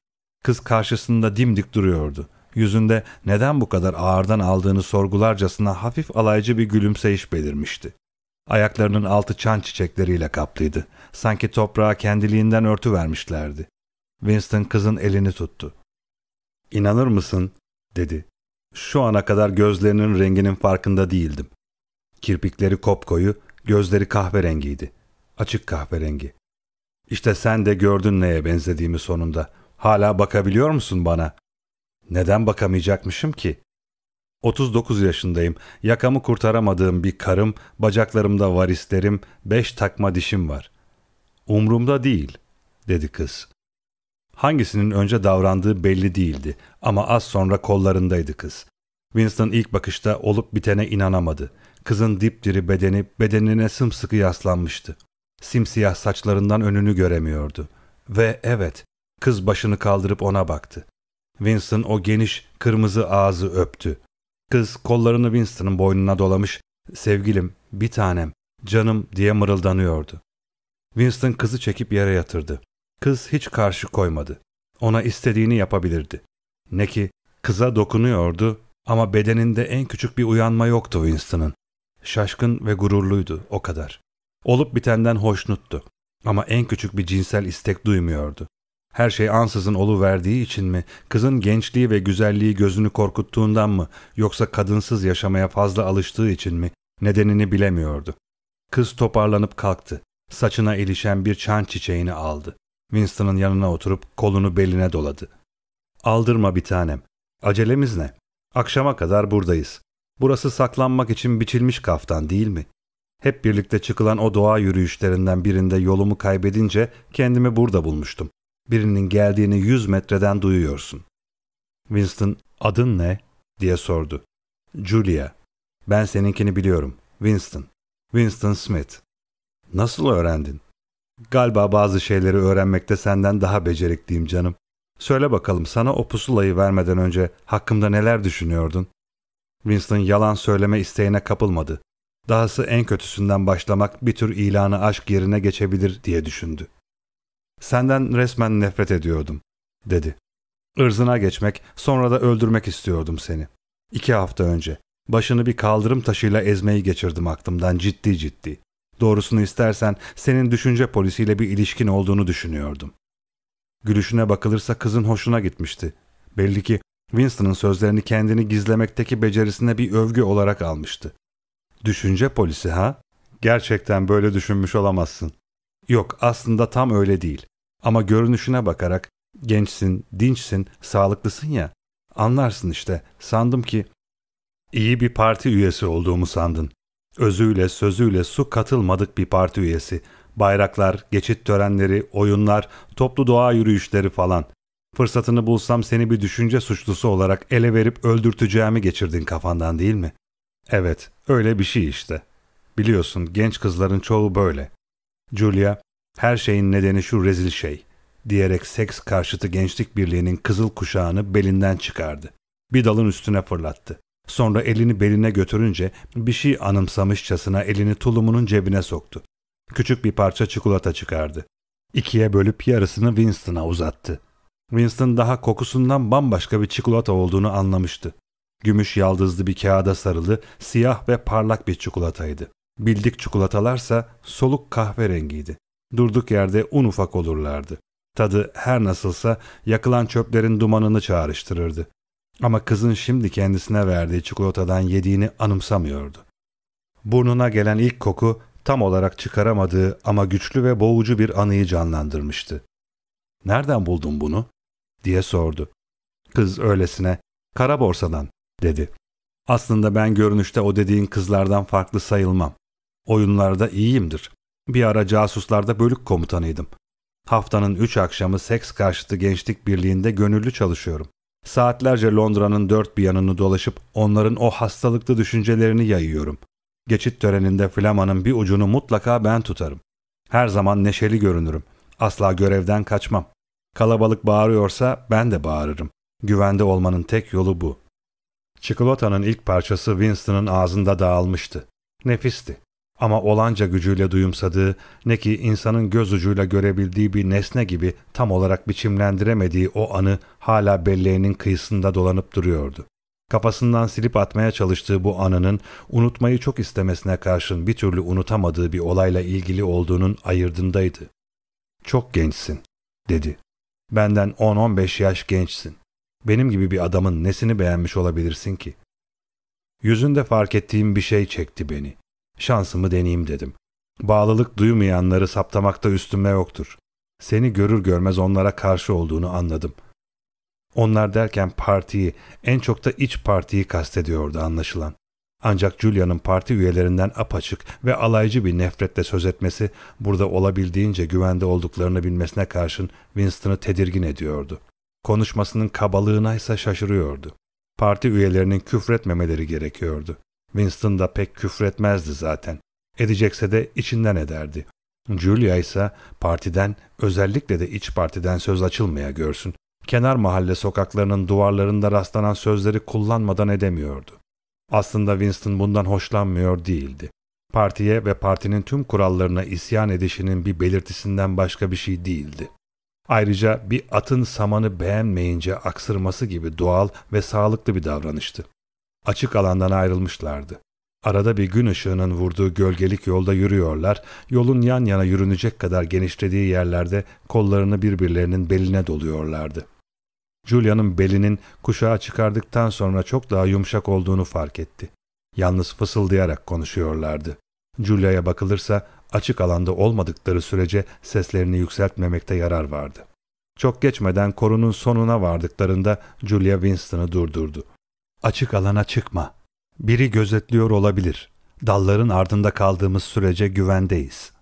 [SPEAKER 1] Kız karşısında dimdik duruyordu. Yüzünde neden bu kadar ağırdan aldığını sorgularcasına hafif alaycı bir gülümseyiş belirmişti. Ayaklarının altı çan çiçekleriyle kaplıydı. Sanki toprağa kendiliğinden örtü vermişlerdi. Winston kızın elini tuttu. İnanır mısın? dedi. Şu ana kadar gözlerinin renginin farkında değildim. Kirpikleri kopkoyu, gözleri kahverengiydi. Açık kahverengi. İşte sen de gördün neye benzediğimi sonunda. Hala bakabiliyor musun bana? Neden bakamayacakmışım ki? 39 yaşındayım. Yakamı kurtaramadığım bir karım, bacaklarımda varislerim, beş takma dişim var. Umrumda değil, dedi kız. Hangisinin önce davrandığı belli değildi ama az sonra kollarındaydı kız. Winston ilk bakışta olup bitene inanamadı. Kızın dipdiri bedeni bedenine sımsıkı yaslanmıştı. Simsiyah saçlarından önünü göremiyordu. Ve evet, kız başını kaldırıp ona baktı. Winston o geniş, kırmızı ağzı öptü. Kız kollarını Winston'ın boynuna dolamış, sevgilim, bir tanem, canım diye mırıldanıyordu. Winston kızı çekip yere yatırdı. Kız hiç karşı koymadı. Ona istediğini yapabilirdi. Ne ki kıza dokunuyordu ama bedeninde en küçük bir uyanma yoktu Winston'ın. Şaşkın ve gururluydu o kadar. Olup bitenden hoşnuttu ama en küçük bir cinsel istek duymuyordu. Her şey ansızın olu verdiği için mi, kızın gençliği ve güzelliği gözünü korkuttuğundan mı, yoksa kadınsız yaşamaya fazla alıştığı için mi, nedenini bilemiyordu. Kız toparlanıp kalktı. Saçına ilişen bir çan çiçeğini aldı. Winston'ın yanına oturup kolunu beline doladı. Aldırma bir tanem. Acelemiz ne? Akşama kadar buradayız. Burası saklanmak için biçilmiş kaftan değil mi? Hep birlikte çıkılan o doğa yürüyüşlerinden birinde yolumu kaybedince kendimi burada bulmuştum. Birinin geldiğini yüz metreden duyuyorsun. Winston, adın ne? diye sordu. Julia. Ben seninkini biliyorum. Winston. Winston Smith. Nasıl öğrendin? Galiba bazı şeyleri öğrenmekte senden daha becerikliyim canım. Söyle bakalım sana o pusulayı vermeden önce hakkımda neler düşünüyordun? Winston yalan söyleme isteğine kapılmadı. Dahası en kötüsünden başlamak bir tür ilanı aşk yerine geçebilir diye düşündü. Senden resmen nefret ediyordum, dedi. Irzına geçmek, sonra da öldürmek istiyordum seni. İki hafta önce. Başını bir kaldırım taşıyla ezmeyi geçirdim aklımdan ciddi ciddi. Doğrusunu istersen senin düşünce polisiyle bir ilişkin olduğunu düşünüyordum. Gülüşüne bakılırsa kızın hoşuna gitmişti. Belli ki Winston'ın sözlerini kendini gizlemekteki becerisine bir övgü olarak almıştı. Düşünce polisi ha? Gerçekten böyle düşünmüş olamazsın. Yok aslında tam öyle değil. Ama görünüşüne bakarak gençsin, dinçsin, sağlıklısın ya. Anlarsın işte. Sandım ki iyi bir parti üyesi olduğumu sandın. Özüyle sözüyle su katılmadık bir parti üyesi. Bayraklar, geçit törenleri, oyunlar, toplu doğa yürüyüşleri falan. Fırsatını bulsam seni bir düşünce suçlusu olarak ele verip öldürteceğimi geçirdin kafandan değil mi? Evet, öyle bir şey işte. Biliyorsun genç kızların çoğu böyle. Julia, her şeyin nedeni şu rezil şey diyerek seks karşıtı gençlik birliğinin kızıl kuşağını belinden çıkardı. Bir dalın üstüne fırlattı. Sonra elini beline götürünce bir şey anımsamışçasına elini tulumunun cebine soktu. Küçük bir parça çikolata çıkardı. İkiye bölüp yarısını Winston'a uzattı. Winston daha kokusundan bambaşka bir çikolata olduğunu anlamıştı. Gümüş yaldızlı bir kağıda sarılı, siyah ve parlak bir çikolataydı. Bildik çikolatalarsa soluk kahverengiydi. Durduk yerde un ufak olurlardı. Tadı her nasılsa yakılan çöplerin dumanını çağrıştırırdı. Ama kızın şimdi kendisine verdiği çikolatadan yediğini anımsamıyordu. Burnuna gelen ilk koku tam olarak çıkaramadığı ama güçlü ve boğucu bir anıyı canlandırmıştı. ''Nereden buldun bunu?'' diye sordu. Kız öylesine ''Kara borsadan'' dedi. ''Aslında ben görünüşte o dediğin kızlardan farklı sayılmam. Oyunlarda iyiyimdir. Bir ara casuslarda bölük komutanıydım. Haftanın üç akşamı seks karşıtı gençlik birliğinde gönüllü çalışıyorum. Saatlerce Londra'nın dört bir yanını dolaşıp onların o hastalıklı düşüncelerini yayıyorum. Geçit töreninde flamanın bir ucunu mutlaka ben tutarım. Her zaman neşeli görünürüm. Asla görevden kaçmam. Kalabalık bağırıyorsa ben de bağırırım. Güvende olmanın tek yolu bu. Çikolatanın ilk parçası Winston'ın ağzında dağılmıştı. Nefisti. Ama olanca gücüyle duyumsadığı, ne ki insanın göz ucuyla görebildiği bir nesne gibi tam olarak biçimlendiremediği o anı hala belleğinin kıyısında dolanıp duruyordu. Kafasından silip atmaya çalıştığı bu anının unutmayı çok istemesine karşın bir türlü unutamadığı bir olayla ilgili olduğunun ayırdındaydı. Çok gençsin, dedi. Benden 10-15 yaş gençsin. Benim gibi bir adamın nesini beğenmiş olabilirsin ki? Yüzünde fark ettiğim bir şey çekti beni. Şansımı deneyeyim dedim. Bağlılık duymayanları saptamakta üstüme yoktur. Seni görür görmez onlara karşı olduğunu anladım. Onlar derken partiyi, en çok da iç partiyi kastediyordu anlaşılan. Ancak Julia'nın parti üyelerinden apaçık ve alaycı bir nefretle söz etmesi burada olabildiğince güvende olduklarını bilmesine karşın Winston'ı tedirgin ediyordu. Konuşmasının kabalığına ise şaşırıyordu. Parti üyelerinin küfretmemeleri gerekiyordu. Winston da pek küfretmezdi zaten. Edecekse de içinden ederdi. Julia ise partiden, özellikle de iç partiden söz açılmaya görsün. Kenar mahalle sokaklarının duvarlarında rastlanan sözleri kullanmadan edemiyordu. Aslında Winston bundan hoşlanmıyor değildi. Partiye ve partinin tüm kurallarına isyan edişinin bir belirtisinden başka bir şey değildi. Ayrıca bir atın samanı beğenmeyince aksırması gibi doğal ve sağlıklı bir davranıştı. Açık alandan ayrılmışlardı. Arada bir gün ışığının vurduğu gölgelik yolda yürüyorlar, yolun yan yana yürünecek kadar genişlediği yerlerde kollarını birbirlerinin beline doluyorlardı. Julia'nın belinin kuşağı çıkardıktan sonra çok daha yumuşak olduğunu fark etti. Yalnız fısıldayarak konuşuyorlardı. Julia'ya bakılırsa açık alanda olmadıkları sürece seslerini yükseltmemekte yarar vardı. Çok geçmeden korunun sonuna vardıklarında Julia Winston'ı durdurdu. Açık alana çıkma. Biri gözetliyor olabilir. Dalların ardında kaldığımız sürece güvendeyiz.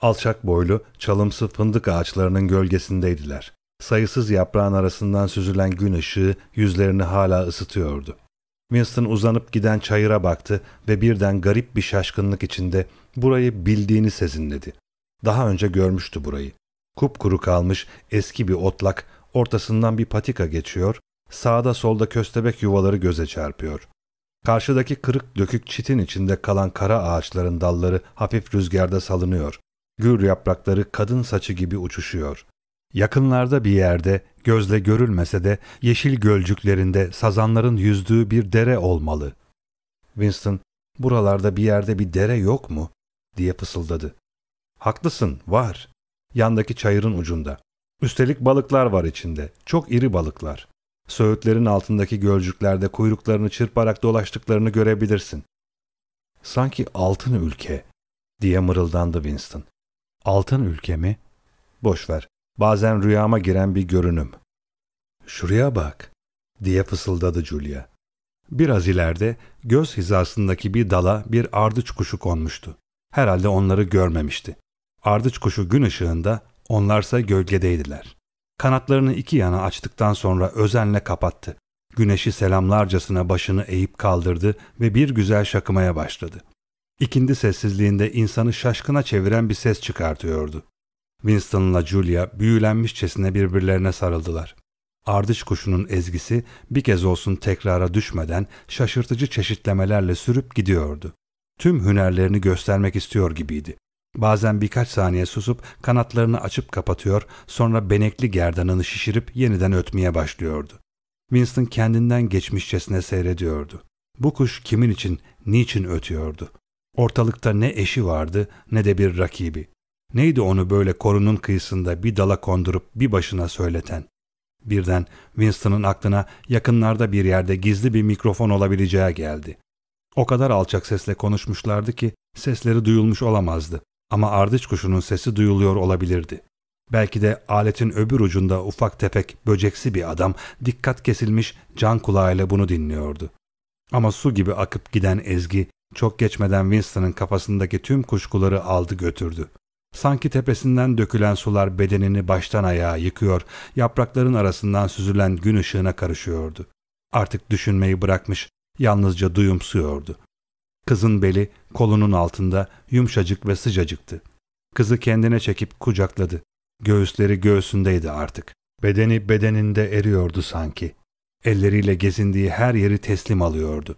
[SPEAKER 1] Alçak boylu, çalımsı fındık ağaçlarının gölgesindeydiler. Sayısız yaprağın arasından süzülen gün ışığı yüzlerini hala ısıtıyordu. Winston uzanıp giden çayıra baktı ve birden garip bir şaşkınlık içinde burayı bildiğini sezinledi. Daha önce görmüştü burayı. Kupkuru kalmış eski bir otlak, ortasından bir patika geçiyor, sağda solda köstebek yuvaları göze çarpıyor. Karşıdaki kırık dökük çitin içinde kalan kara ağaçların dalları hafif rüzgarda salınıyor. Gür yaprakları kadın saçı gibi uçuşuyor. Yakınlarda bir yerde, gözle görülmese de yeşil gölcüklerinde sazanların yüzdüğü bir dere olmalı. Winston, buralarda bir yerde bir dere yok mu? diye fısıldadı. Haklısın, var. Yandaki çayırın ucunda. Üstelik balıklar var içinde, çok iri balıklar. Söğütlerin altındaki gölcüklerde kuyruklarını çırparak dolaştıklarını görebilirsin. Sanki altın ülke, diye mırıldandı Winston. Altın ülke mi? Boş ver. Bazen rüyama giren bir görünüm. Şuraya bak, diye fısıldadı Julia. Biraz ileride göz hizasındaki bir dala bir ardıç kuşu konmuştu. Herhalde onları görmemişti. Ardıç kuşu gün ışığında, onlarsa gölgedeydiler. Kanatlarını iki yana açtıktan sonra özenle kapattı. Güneşi selamlarcasına başını eğip kaldırdı ve bir güzel şakımaya başladı. İkindi sessizliğinde insanı şaşkına çeviren bir ses çıkartıyordu. Winston'la Julia büyülenmişçesine birbirlerine sarıldılar. Ardıç kuşunun ezgisi bir kez olsun tekrara düşmeden şaşırtıcı çeşitlemelerle sürüp gidiyordu. Tüm hünerlerini göstermek istiyor gibiydi. Bazen birkaç saniye susup kanatlarını açıp kapatıyor, sonra benekli gerdanını şişirip yeniden ötmeye başlıyordu. Winston kendinden geçmişçesine seyrediyordu. Bu kuş kimin için, niçin ötüyordu? Ortalıkta ne eşi vardı ne de bir rakibi. Neydi onu böyle korunun kıyısında bir dala kondurup bir başına söyleten? Birden Winston'ın aklına yakınlarda bir yerde gizli bir mikrofon olabileceği geldi. O kadar alçak sesle konuşmuşlardı ki sesleri duyulmuş olamazdı. Ama ardıç kuşunun sesi duyuluyor olabilirdi. Belki de aletin öbür ucunda ufak tefek böceksi bir adam dikkat kesilmiş can kulağıyla bunu dinliyordu. Ama su gibi akıp giden ezgi çok geçmeden Winston'ın kafasındaki tüm kuşkuları aldı götürdü. Sanki tepesinden dökülen sular bedenini baştan ayağa yıkıyor, yaprakların arasından süzülen gün ışığına karışıyordu. Artık düşünmeyi bırakmış, yalnızca duyumsuyordu. Kızın beli kolunun altında yumuşacık ve sıcacıktı. Kızı kendine çekip kucakladı. Göğüsleri göğsündeydi artık. Bedeni bedeninde eriyordu sanki. Elleriyle gezindiği her yeri teslim alıyordu.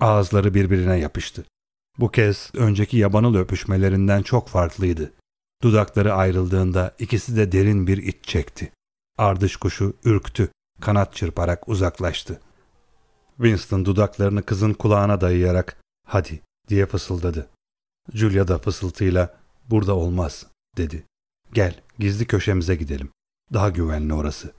[SPEAKER 1] Ağızları birbirine yapıştı. Bu kez önceki yabanıl öpüşmelerinden çok farklıydı. Dudakları ayrıldığında ikisi de derin bir iç çekti. Ardış kuşu ürktü, kanat çırparak uzaklaştı. Winston dudaklarını kızın kulağına dayayarak hadi diye fısıldadı. Julia da fısıltıyla burada olmaz dedi. Gel gizli köşemize gidelim. Daha güvenli orası.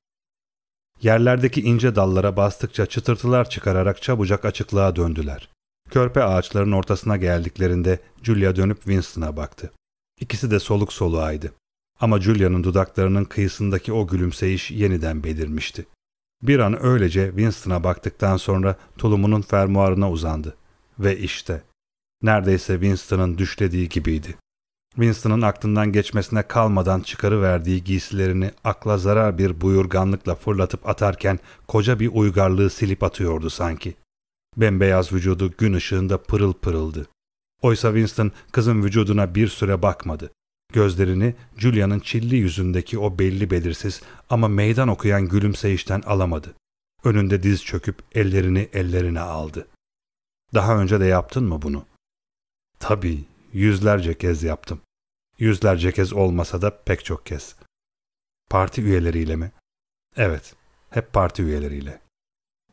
[SPEAKER 1] Yerlerdeki ince dallara bastıkça çıtırtılar çıkararak çabucak açıklığa döndüler. Körpe ağaçların ortasına geldiklerinde Julia dönüp Winston'a baktı. İkisi de soluk soluğaydı. Ama Julia'nın dudaklarının kıyısındaki o gülümseyiş yeniden belirmişti. Bir an öylece Winston'a baktıktan sonra tulumunun fermuarına uzandı. Ve işte, neredeyse Winston'ın düşlediği gibiydi. Winston'ın aklından geçmesine kalmadan çıkarıverdiği giysilerini akla zarar bir buyurganlıkla fırlatıp atarken koca bir uygarlığı silip atıyordu sanki. Bembeyaz vücudu gün ışığında pırıl pırıldı. Oysa Winston kızın vücuduna bir süre bakmadı. Gözlerini Julia'nın çilli yüzündeki o belli belirsiz ama meydan okuyan gülümseyişten alamadı. Önünde diz çöküp ellerini ellerine aldı. Daha önce de yaptın mı bunu? Tabii, yüzlerce kez yaptım. Yüzlerce kez olmasa da pek çok kez. Parti üyeleriyle mi? Evet, hep parti üyeleriyle.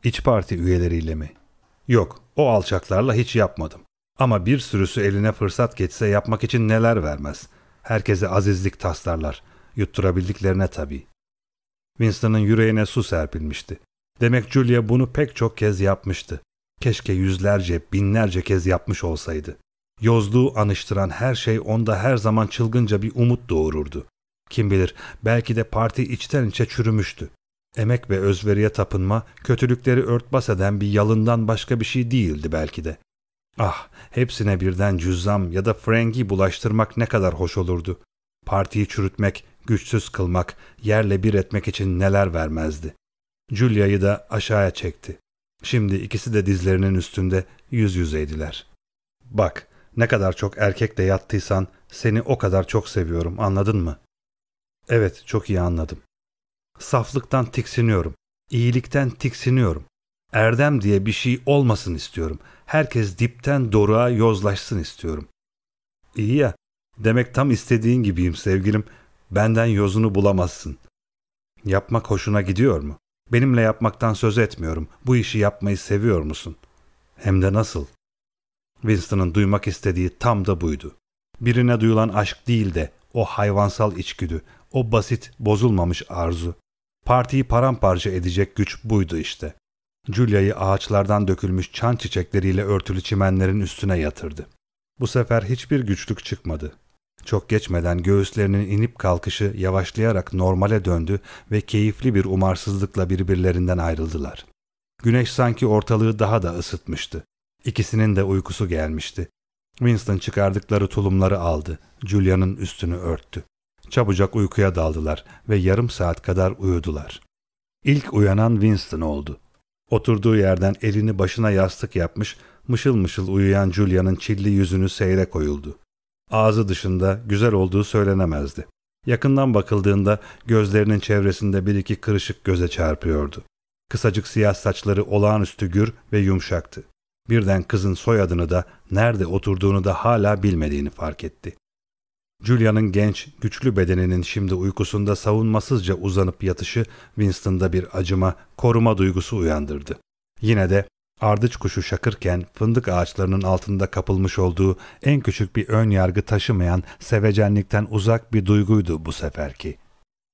[SPEAKER 1] İç parti üyeleriyle mi? Yok, o alçaklarla hiç yapmadım. Ama bir sürüsü eline fırsat geçse yapmak için neler vermez. Herkese azizlik taslarlar. Yutturabildiklerine tabii. Winston'ın yüreğine su serpilmişti. Demek Julia bunu pek çok kez yapmıştı. Keşke yüzlerce, binlerce kez yapmış olsaydı. Yozluğu anıştıran her şey onda her zaman çılgınca bir umut doğururdu. Kim bilir belki de parti içten içe çürümüştü. Emek ve özveriye tapınma, kötülükleri örtbas eden bir yalından başka bir şey değildi belki de. Ah, hepsine birden cüzzam ya da frengi bulaştırmak ne kadar hoş olurdu. Partiyi çürütmek, güçsüz kılmak, yerle bir etmek için neler vermezdi. Julia'yı da aşağıya çekti. Şimdi ikisi de dizlerinin üstünde yüz yüzeydiler. Bak, ne kadar çok erkekle yattıysan seni o kadar çok seviyorum, anladın mı? Evet, çok iyi anladım. Saflıktan tiksiniyorum. İyilikten tiksiniyorum. Erdem diye bir şey olmasın istiyorum. Herkes dipten doruğa yozlaşsın istiyorum. İyi ya, demek tam istediğin gibiyim sevgilim. Benden yozunu bulamazsın. Yapmak hoşuna gidiyor mu? Benimle yapmaktan söz etmiyorum. Bu işi yapmayı seviyor musun? Hem de nasıl? Winston'ın duymak istediği tam da buydu. Birine duyulan aşk değil de o hayvansal içgüdü, o basit, bozulmamış arzu. Partiyi paramparça edecek güç buydu işte. Julia'yı ağaçlardan dökülmüş çan çiçekleriyle örtülü çimenlerin üstüne yatırdı. Bu sefer hiçbir güçlük çıkmadı. Çok geçmeden göğüslerinin inip kalkışı yavaşlayarak normale döndü ve keyifli bir umarsızlıkla birbirlerinden ayrıldılar. Güneş sanki ortalığı daha da ısıtmıştı. İkisinin de uykusu gelmişti. Winston çıkardıkları tulumları aldı. Julia'nın üstünü örttü. Çabucak uykuya daldılar ve yarım saat kadar uyudular. İlk uyanan Winston oldu. Oturduğu yerden elini başına yastık yapmış, mışıl mışıl uyuyan Julia'nın çilli yüzünü seyre koyuldu. Ağzı dışında güzel olduğu söylenemezdi. Yakından bakıldığında gözlerinin çevresinde bir iki kırışık göze çarpıyordu. Kısacık siyah saçları olağanüstü gür ve yumuşaktı. Birden kızın soyadını da nerede oturduğunu da hala bilmediğini fark etti. Julia'nın genç, güçlü bedeninin şimdi uykusunda savunmasızca uzanıp yatışı Winston'da bir acıma, koruma duygusu uyandırdı. Yine de ardıç kuşu şakırken fındık ağaçlarının altında kapılmış olduğu en küçük bir ön yargı taşımayan sevecenlikten uzak bir duyguydu bu seferki.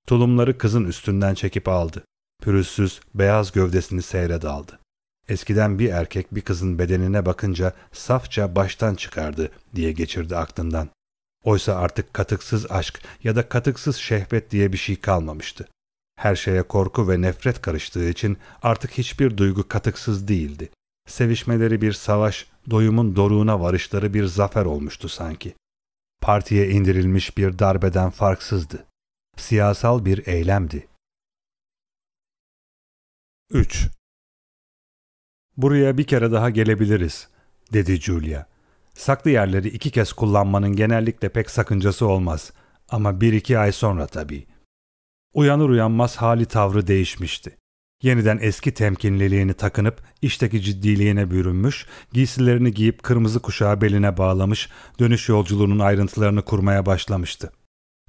[SPEAKER 1] Tulumları kızın üstünden çekip aldı. Pürüzsüz, beyaz gövdesini seyre daldı. Eskiden bir erkek bir kızın bedenine bakınca safça baştan çıkardı diye geçirdi aklından. Oysa artık katıksız aşk ya da katıksız şehvet diye bir şey kalmamıştı. Her şeye korku ve nefret karıştığı için artık hiçbir duygu katıksız değildi. Sevişmeleri bir savaş, doyumun doruğuna varışları bir zafer olmuştu sanki. Partiye indirilmiş bir darbeden farksızdı. Siyasal bir eylemdi. 3. Buraya bir kere daha gelebiliriz, dedi Julia. Saklı yerleri iki kez kullanmanın genellikle pek sakıncası olmaz. Ama bir iki ay sonra tabii. Uyanır uyanmaz hali tavrı değişmişti. Yeniden eski temkinliliğini takınıp işteki ciddiliğine bürünmüş, giysilerini giyip kırmızı kuşağı beline bağlamış, dönüş yolculuğunun ayrıntılarını kurmaya başlamıştı.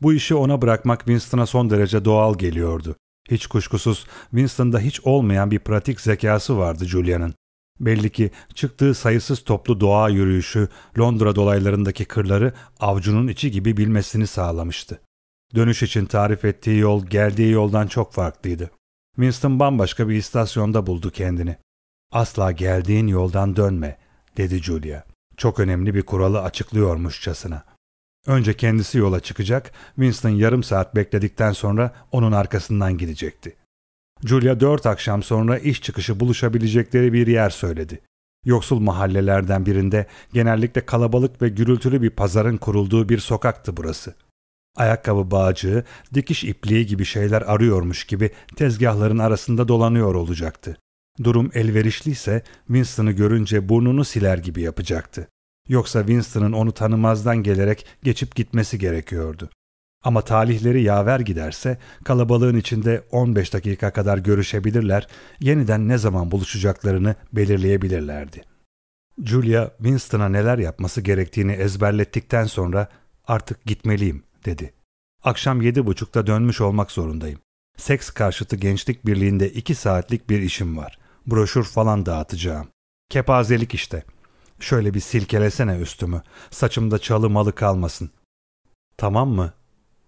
[SPEAKER 1] Bu işi ona bırakmak Winston'a son derece doğal geliyordu. Hiç kuşkusuz Winston'da hiç olmayan bir pratik zekası vardı Julia'nın. Belli ki çıktığı sayısız toplu doğa yürüyüşü Londra dolaylarındaki kırları avcunun içi gibi bilmesini sağlamıştı. Dönüş için tarif ettiği yol geldiği yoldan çok farklıydı. Winston bambaşka bir istasyonda buldu kendini. Asla geldiğin yoldan dönme, dedi Julia. Çok önemli bir kuralı açıklıyormuşçasına. Önce kendisi yola çıkacak, Winston yarım saat bekledikten sonra onun arkasından gidecekti. Julia dört akşam sonra iş çıkışı buluşabilecekleri bir yer söyledi. Yoksul mahallelerden birinde genellikle kalabalık ve gürültülü bir pazarın kurulduğu bir sokaktı burası. Ayakkabı bağcığı, dikiş ipliği gibi şeyler arıyormuş gibi tezgahların arasında dolanıyor olacaktı. Durum elverişliyse Winston'ı görünce burnunu siler gibi yapacaktı. Yoksa Winston'ın onu tanımazdan gelerek geçip gitmesi gerekiyordu. Ama talihleri yaver giderse kalabalığın içinde 15 dakika kadar görüşebilirler, yeniden ne zaman buluşacaklarını belirleyebilirlerdi. Julia, Winston'a neler yapması gerektiğini ezberlettikten sonra artık gitmeliyim dedi. Akşam yedi buçukta dönmüş olmak zorundayım. Seks karşıtı gençlik birliğinde iki saatlik bir işim var. Broşür falan dağıtacağım. Kepazelik işte. Şöyle bir silkelesene üstümü. Saçımda çalı malı kalmasın. Tamam mı?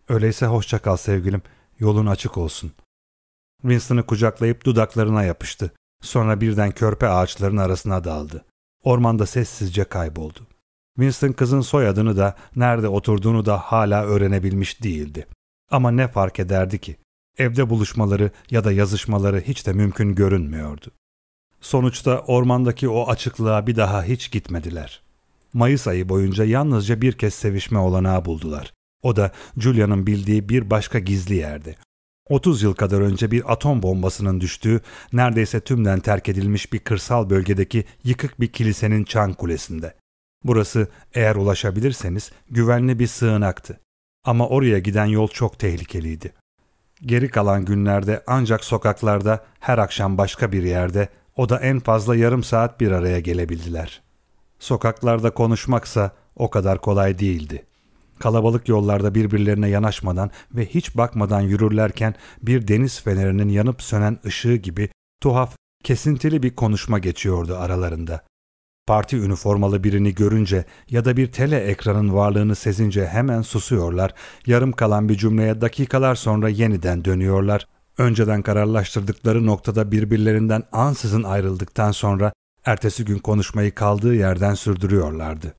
[SPEAKER 1] Öyleyse hoşça kal sevgilim. Yolun açık olsun. Winston'ı kucaklayıp dudaklarına yapıştı. Sonra birden körpe ağaçların arasına daldı. Ormanda sessizce kayboldu. Winston kızın soyadını da nerede oturduğunu da hala öğrenebilmiş değildi. Ama ne fark ederdi ki? Evde buluşmaları ya da yazışmaları hiç de mümkün görünmüyordu. Sonuçta ormandaki o açıklığa bir daha hiç gitmediler. Mayıs ayı boyunca yalnızca bir kez sevişme olanağı buldular. O da Julia'nın bildiği bir başka gizli yerde. 30 yıl kadar önce bir atom bombasının düştüğü, neredeyse tümden terk edilmiş bir kırsal bölgedeki yıkık bir kilisenin çan kulesinde. Burası eğer ulaşabilirseniz güvenli bir sığınaktı. Ama oraya giden yol çok tehlikeliydi. Geri kalan günlerde ancak sokaklarda, her akşam başka bir yerde, o da en fazla yarım saat bir araya gelebildiler. Sokaklarda konuşmaksa o kadar kolay değildi. Kalabalık yollarda birbirlerine yanaşmadan ve hiç bakmadan yürürlerken bir deniz fenerinin yanıp sönen ışığı gibi tuhaf, kesintili bir konuşma geçiyordu aralarında. Parti üniformalı birini görünce ya da bir tele ekranın varlığını sezince hemen susuyorlar, yarım kalan bir cümleye dakikalar sonra yeniden dönüyorlar. Önceden kararlaştırdıkları noktada birbirlerinden ansızın ayrıldıktan sonra ertesi gün konuşmayı kaldığı yerden sürdürüyorlardı.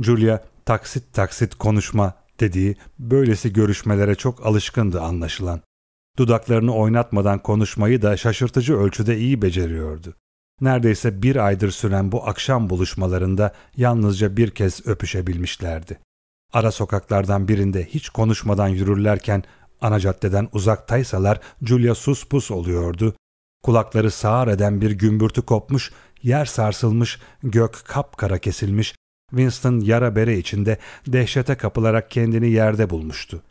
[SPEAKER 1] Julia taksit taksit konuşma dediği böylesi görüşmelere çok alışkındı anlaşılan. Dudaklarını oynatmadan konuşmayı da şaşırtıcı ölçüde iyi beceriyordu. Neredeyse bir aydır süren bu akşam buluşmalarında yalnızca bir kez öpüşebilmişlerdi. Ara sokaklardan birinde hiç konuşmadan yürürlerken ana caddeden uzaktaysalar Julia sus pus oluyordu. Kulakları sağır eden bir gümbürtü kopmuş, yer sarsılmış, gök kapkara kesilmiş, Winston yara bere içinde dehşete kapılarak kendini yerde bulmuştu.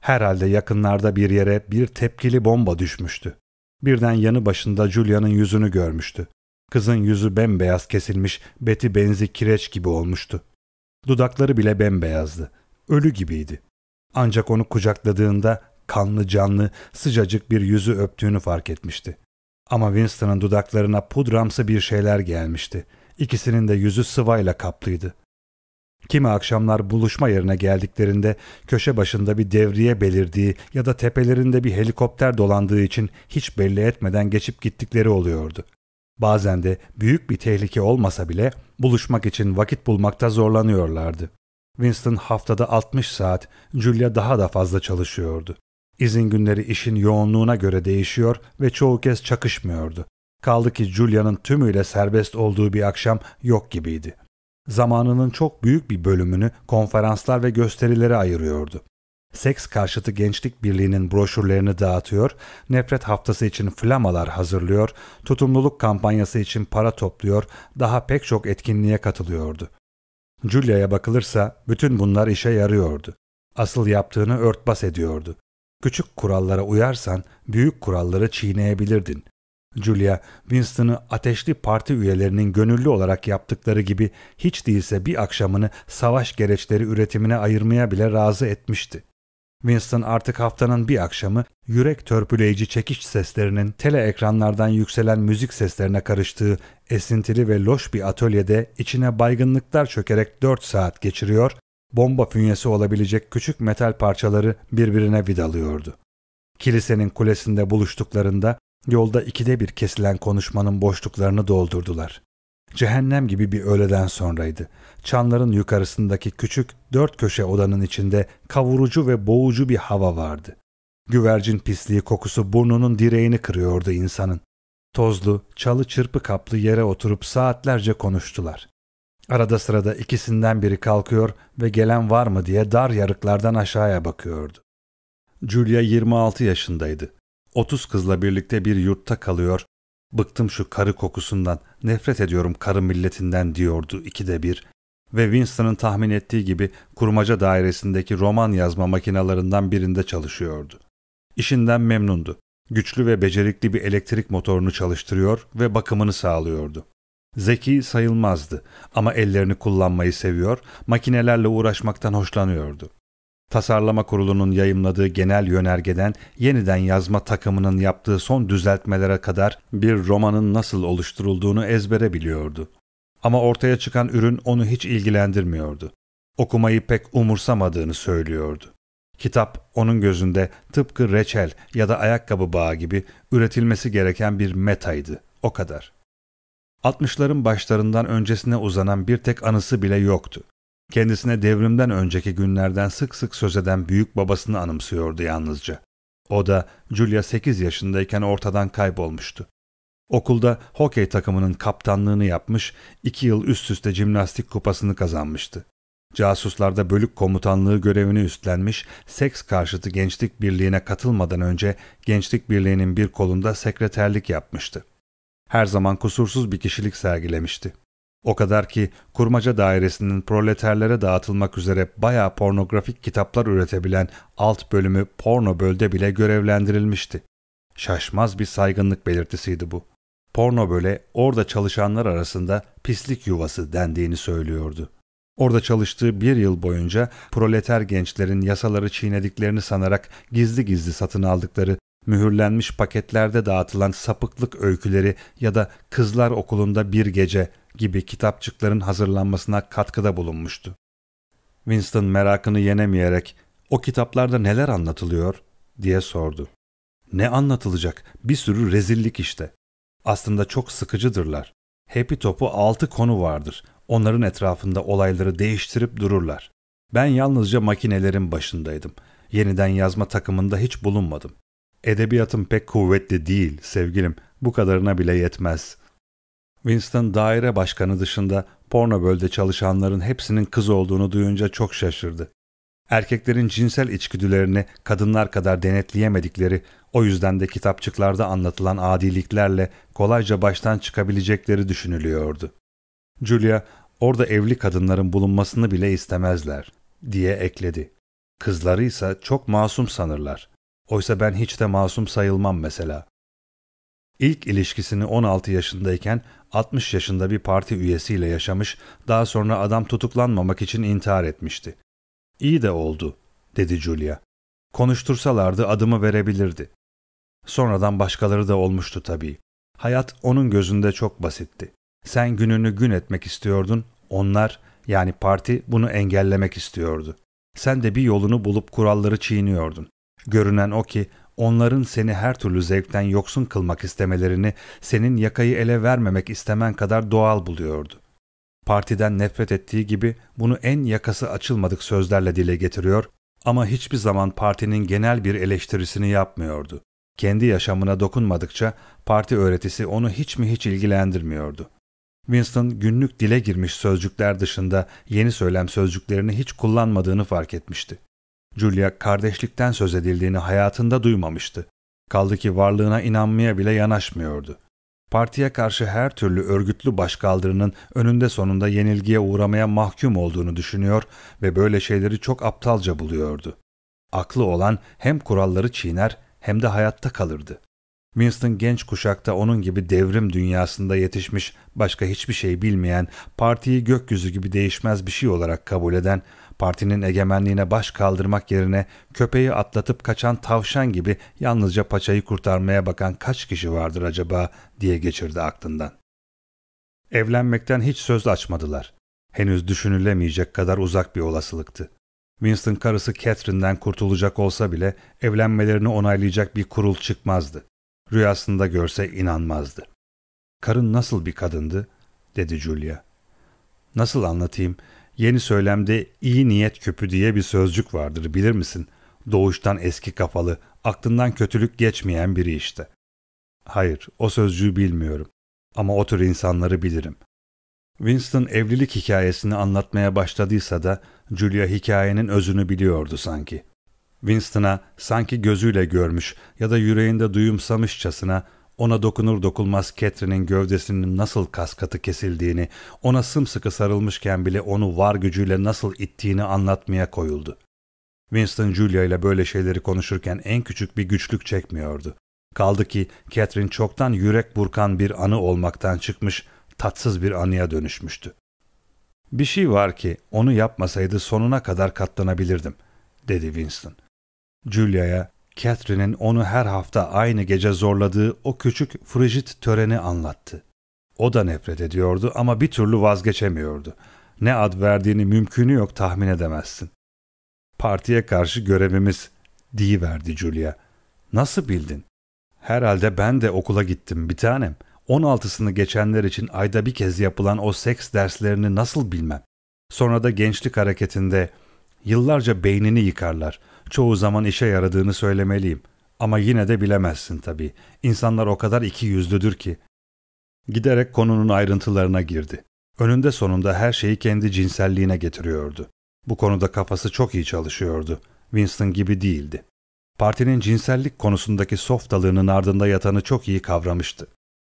[SPEAKER 1] Herhalde yakınlarda bir yere bir tepkili bomba düşmüştü. Birden yanı başında Julia'nın yüzünü görmüştü. Kızın yüzü bembeyaz kesilmiş, beti benzi kireç gibi olmuştu. Dudakları bile bembeyazdı. Ölü gibiydi. Ancak onu kucakladığında kanlı canlı, sıcacık bir yüzü öptüğünü fark etmişti. Ama Winston'ın dudaklarına pudramsı bir şeyler gelmişti. İkisinin de yüzü sıvayla kaplıydı. Kimi akşamlar buluşma yerine geldiklerinde köşe başında bir devriye belirdiği ya da tepelerinde bir helikopter dolandığı için hiç belli etmeden geçip gittikleri oluyordu. Bazen de büyük bir tehlike olmasa bile buluşmak için vakit bulmakta zorlanıyorlardı. Winston haftada 60 saat, Julia daha da fazla çalışıyordu. İzin günleri işin yoğunluğuna göre değişiyor ve çoğu kez çakışmıyordu. Kaldı ki Julia'nın tümüyle serbest olduğu bir akşam yok gibiydi. Zamanının çok büyük bir bölümünü konferanslar ve gösterilere ayırıyordu. Seks karşıtı gençlik birliğinin broşürlerini dağıtıyor, nefret haftası için flamalar hazırlıyor, tutumluluk kampanyası için para topluyor, daha pek çok etkinliğe katılıyordu. Julia'ya bakılırsa bütün bunlar işe yarıyordu. Asıl yaptığını örtbas ediyordu. Küçük kurallara uyarsan büyük kuralları çiğneyebilirdin. Julia, Winston'ı ateşli parti üyelerinin gönüllü olarak yaptıkları gibi hiç değilse bir akşamını savaş gereçleri üretimine ayırmaya bile razı etmişti. Winston artık haftanın bir akşamı yürek törpüleyici çekiş seslerinin tele ekranlardan yükselen müzik seslerine karıştığı esintili ve loş bir atölyede içine baygınlıklar çökerek dört saat geçiriyor, bomba fünyesi olabilecek küçük metal parçaları birbirine vidalıyordu. Kilisenin kulesinde buluştuklarında Yolda ikide bir kesilen konuşmanın boşluklarını doldurdular. Cehennem gibi bir öğleden sonraydı. Çanların yukarısındaki küçük dört köşe odanın içinde kavurucu ve boğucu bir hava vardı. Güvercin pisliği kokusu burnunun direğini kırıyordu insanın. Tozlu, çalı çırpı kaplı yere oturup saatlerce konuştular. Arada sırada ikisinden biri kalkıyor ve gelen var mı diye dar yarıklardan aşağıya bakıyordu. Julia 26 yaşındaydı. 30 kızla birlikte bir yurtta kalıyor, bıktım şu karı kokusundan, nefret ediyorum karı milletinden diyordu ikide bir ve Winston'ın tahmin ettiği gibi kurmaca dairesindeki roman yazma makinalarından birinde çalışıyordu. İşinden memnundu. Güçlü ve becerikli bir elektrik motorunu çalıştırıyor ve bakımını sağlıyordu. Zeki sayılmazdı ama ellerini kullanmayı seviyor, makinelerle uğraşmaktan hoşlanıyordu. Tasarlama Kurulu'nun yayımladığı genel yönergeden yeniden yazma takımının yaptığı son düzeltmelere kadar bir romanın nasıl oluşturulduğunu ezbere biliyordu. Ama ortaya çıkan ürün onu hiç ilgilendirmiyordu. Okumayı pek umursamadığını söylüyordu. Kitap onun gözünde tıpkı reçel ya da ayakkabı bağı gibi üretilmesi gereken bir metaydı. O kadar. 60'ların başlarından öncesine uzanan bir tek anısı bile yoktu. Kendisine devrimden önceki günlerden sık sık söz eden büyük babasını anımsıyordu yalnızca. O da Julia 8 yaşındayken ortadan kaybolmuştu. Okulda hokey takımının kaptanlığını yapmış, iki yıl üst üste jimnastik kupasını kazanmıştı. Casuslarda bölük komutanlığı görevini üstlenmiş, seks karşıtı gençlik birliğine katılmadan önce gençlik birliğinin bir kolunda sekreterlik yapmıştı. Her zaman kusursuz bir kişilik sergilemişti. O kadar ki kurmaca dairesinin proleterlere dağıtılmak üzere bayağı pornografik kitaplar üretebilen alt bölümü porno bölde bile görevlendirilmişti. Şaşmaz bir saygınlık belirtisiydi bu. Porno böle orada çalışanlar arasında pislik yuvası dendiğini söylüyordu. Orada çalıştığı bir yıl boyunca proleter gençlerin yasaları çiğnediklerini sanarak gizli gizli satın aldıkları mühürlenmiş paketlerde dağıtılan sapıklık öyküleri ya da Kızlar Okulunda Bir Gece gibi kitapçıkların hazırlanmasına katkıda bulunmuştu. Winston merakını yenemeyerek o kitaplarda neler anlatılıyor diye sordu. Ne anlatılacak? Bir sürü rezillik işte. Aslında çok sıkıcıdırlar. Happy Top'u altı konu vardır. Onların etrafında olayları değiştirip dururlar. Ben yalnızca makinelerin başındaydım. Yeniden yazma takımında hiç bulunmadım. Edebiyatım pek kuvvetli değil sevgilim. Bu kadarına bile yetmez. Winston daire başkanı dışında porno bölde çalışanların hepsinin kız olduğunu duyunca çok şaşırdı. Erkeklerin cinsel içgüdülerini kadınlar kadar denetleyemedikleri, o yüzden de kitapçıklarda anlatılan adiliklerle kolayca baştan çıkabilecekleri düşünülüyordu. Julia, orada evli kadınların bulunmasını bile istemezler, diye ekledi. Kızları ise çok masum sanırlar. Oysa ben hiç de masum sayılmam mesela. İlk ilişkisini 16 yaşındayken 60 yaşında bir parti üyesiyle yaşamış, daha sonra adam tutuklanmamak için intihar etmişti. İyi de oldu, dedi Julia. Konuştursalardı adımı verebilirdi. Sonradan başkaları da olmuştu tabii. Hayat onun gözünde çok basitti. Sen gününü gün etmek istiyordun, onlar yani parti bunu engellemek istiyordu. Sen de bir yolunu bulup kuralları çiğniyordun. Görünen o ki onların seni her türlü zevkten yoksun kılmak istemelerini senin yakayı ele vermemek istemen kadar doğal buluyordu. Partiden nefret ettiği gibi bunu en yakası açılmadık sözlerle dile getiriyor ama hiçbir zaman partinin genel bir eleştirisini yapmıyordu. Kendi yaşamına dokunmadıkça parti öğretisi onu hiç mi hiç ilgilendirmiyordu. Winston günlük dile girmiş sözcükler dışında yeni söylem sözcüklerini hiç kullanmadığını fark etmişti. Julia kardeşlikten söz edildiğini hayatında duymamıştı. Kaldı ki varlığına inanmaya bile yanaşmıyordu. Partiye karşı her türlü örgütlü başkaldırının önünde sonunda yenilgiye uğramaya mahkum olduğunu düşünüyor ve böyle şeyleri çok aptalca buluyordu. Aklı olan hem kuralları çiğner hem de hayatta kalırdı. Winston genç kuşakta onun gibi devrim dünyasında yetişmiş, başka hiçbir şey bilmeyen, partiyi gökyüzü gibi değişmez bir şey olarak kabul eden, partinin egemenliğine baş kaldırmak yerine köpeği atlatıp kaçan tavşan gibi yalnızca paçayı kurtarmaya bakan kaç kişi vardır acaba diye geçirdi aklından. Evlenmekten hiç söz açmadılar. Henüz düşünülemeyecek kadar uzak bir olasılıktı. Winston karısı Catherine'den kurtulacak olsa bile evlenmelerini onaylayacak bir kurul çıkmazdı. Rüyasında görse inanmazdı. Karın nasıl bir kadındı? dedi Julia. Nasıl anlatayım? Yeni söylemde iyi niyet küpü diye bir sözcük vardır bilir misin? Doğuştan eski kafalı, aklından kötülük geçmeyen biri işte. Hayır, o sözcüğü bilmiyorum. Ama o tür insanları bilirim. Winston evlilik hikayesini anlatmaya başladıysa da Julia hikayenin özünü biliyordu sanki. Winston'a sanki gözüyle görmüş ya da yüreğinde duyumsamışçasına ona dokunur dokulmaz Catherine'in gövdesinin nasıl kaskatı kesildiğini, ona sımsıkı sarılmışken bile onu var gücüyle nasıl ittiğini anlatmaya koyuldu. Winston Julia ile böyle şeyleri konuşurken en küçük bir güçlük çekmiyordu. Kaldı ki Catherine çoktan yürek burkan bir anı olmaktan çıkmış, tatsız bir anıya dönüşmüştü. Bir şey var ki onu yapmasaydı sonuna kadar katlanabilirdim, dedi Winston. Julia'ya Catherine'in onu her hafta aynı gece zorladığı o küçük frigid töreni anlattı. O da nefret ediyordu ama bir türlü vazgeçemiyordu. Ne ad verdiğini mümkünü yok tahmin edemezsin. Partiye karşı görevimiz, verdi Julia. Nasıl bildin? Herhalde ben de okula gittim bir tanem. 16'sını geçenler için ayda bir kez yapılan o seks derslerini nasıl bilmem? Sonra da gençlik hareketinde yıllarca beynini yıkarlar. Çoğu zaman işe yaradığını söylemeliyim. Ama yine de bilemezsin tabii. İnsanlar o kadar iki yüzlüdür ki. Giderek konunun ayrıntılarına girdi. Önünde sonunda her şeyi kendi cinselliğine getiriyordu. Bu konuda kafası çok iyi çalışıyordu. Winston gibi değildi. Partinin cinsellik konusundaki softalığının ardında yatanı çok iyi kavramıştı.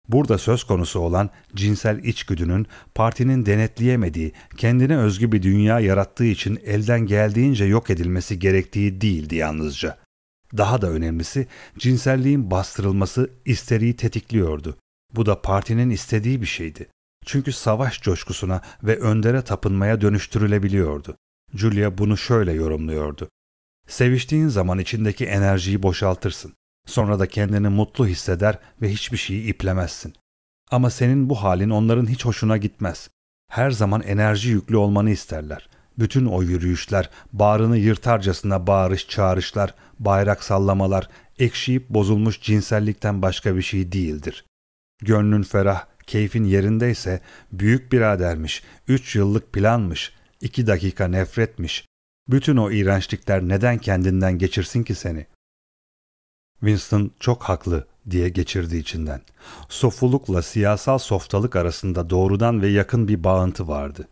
[SPEAKER 1] Burada söz konusu olan cinsel içgüdünün partinin denetleyemediği, kendine özgü bir dünya yarattığı için elden geldiğince yok edilmesi gerektiği değildi yalnızca. Daha da önemlisi cinselliğin bastırılması isteriyi tetikliyordu. Bu da partinin istediği bir şeydi. Çünkü savaş coşkusuna ve öndere tapınmaya dönüştürülebiliyordu. Julia bunu şöyle yorumluyordu. Seviştiğin zaman içindeki enerjiyi boşaltırsın. Sonra da kendini mutlu hisseder ve hiçbir şeyi iplemezsin. Ama senin bu halin onların hiç hoşuna gitmez. Her zaman enerji yüklü olmanı isterler. Bütün o yürüyüşler, bağrını yırtarcasına bağırış çağrışlar, bayrak sallamalar, ekşiyip bozulmuş cinsellikten başka bir şey değildir. Gönlün ferah, keyfin yerindeyse büyük biradermiş, üç yıllık planmış, iki dakika nefretmiş. Bütün o iğrençlikler neden kendinden geçirsin ki seni? Winston çok haklı diye geçirdi içinden. Sofulukla siyasal softalık arasında doğrudan ve yakın bir bağıntı vardı.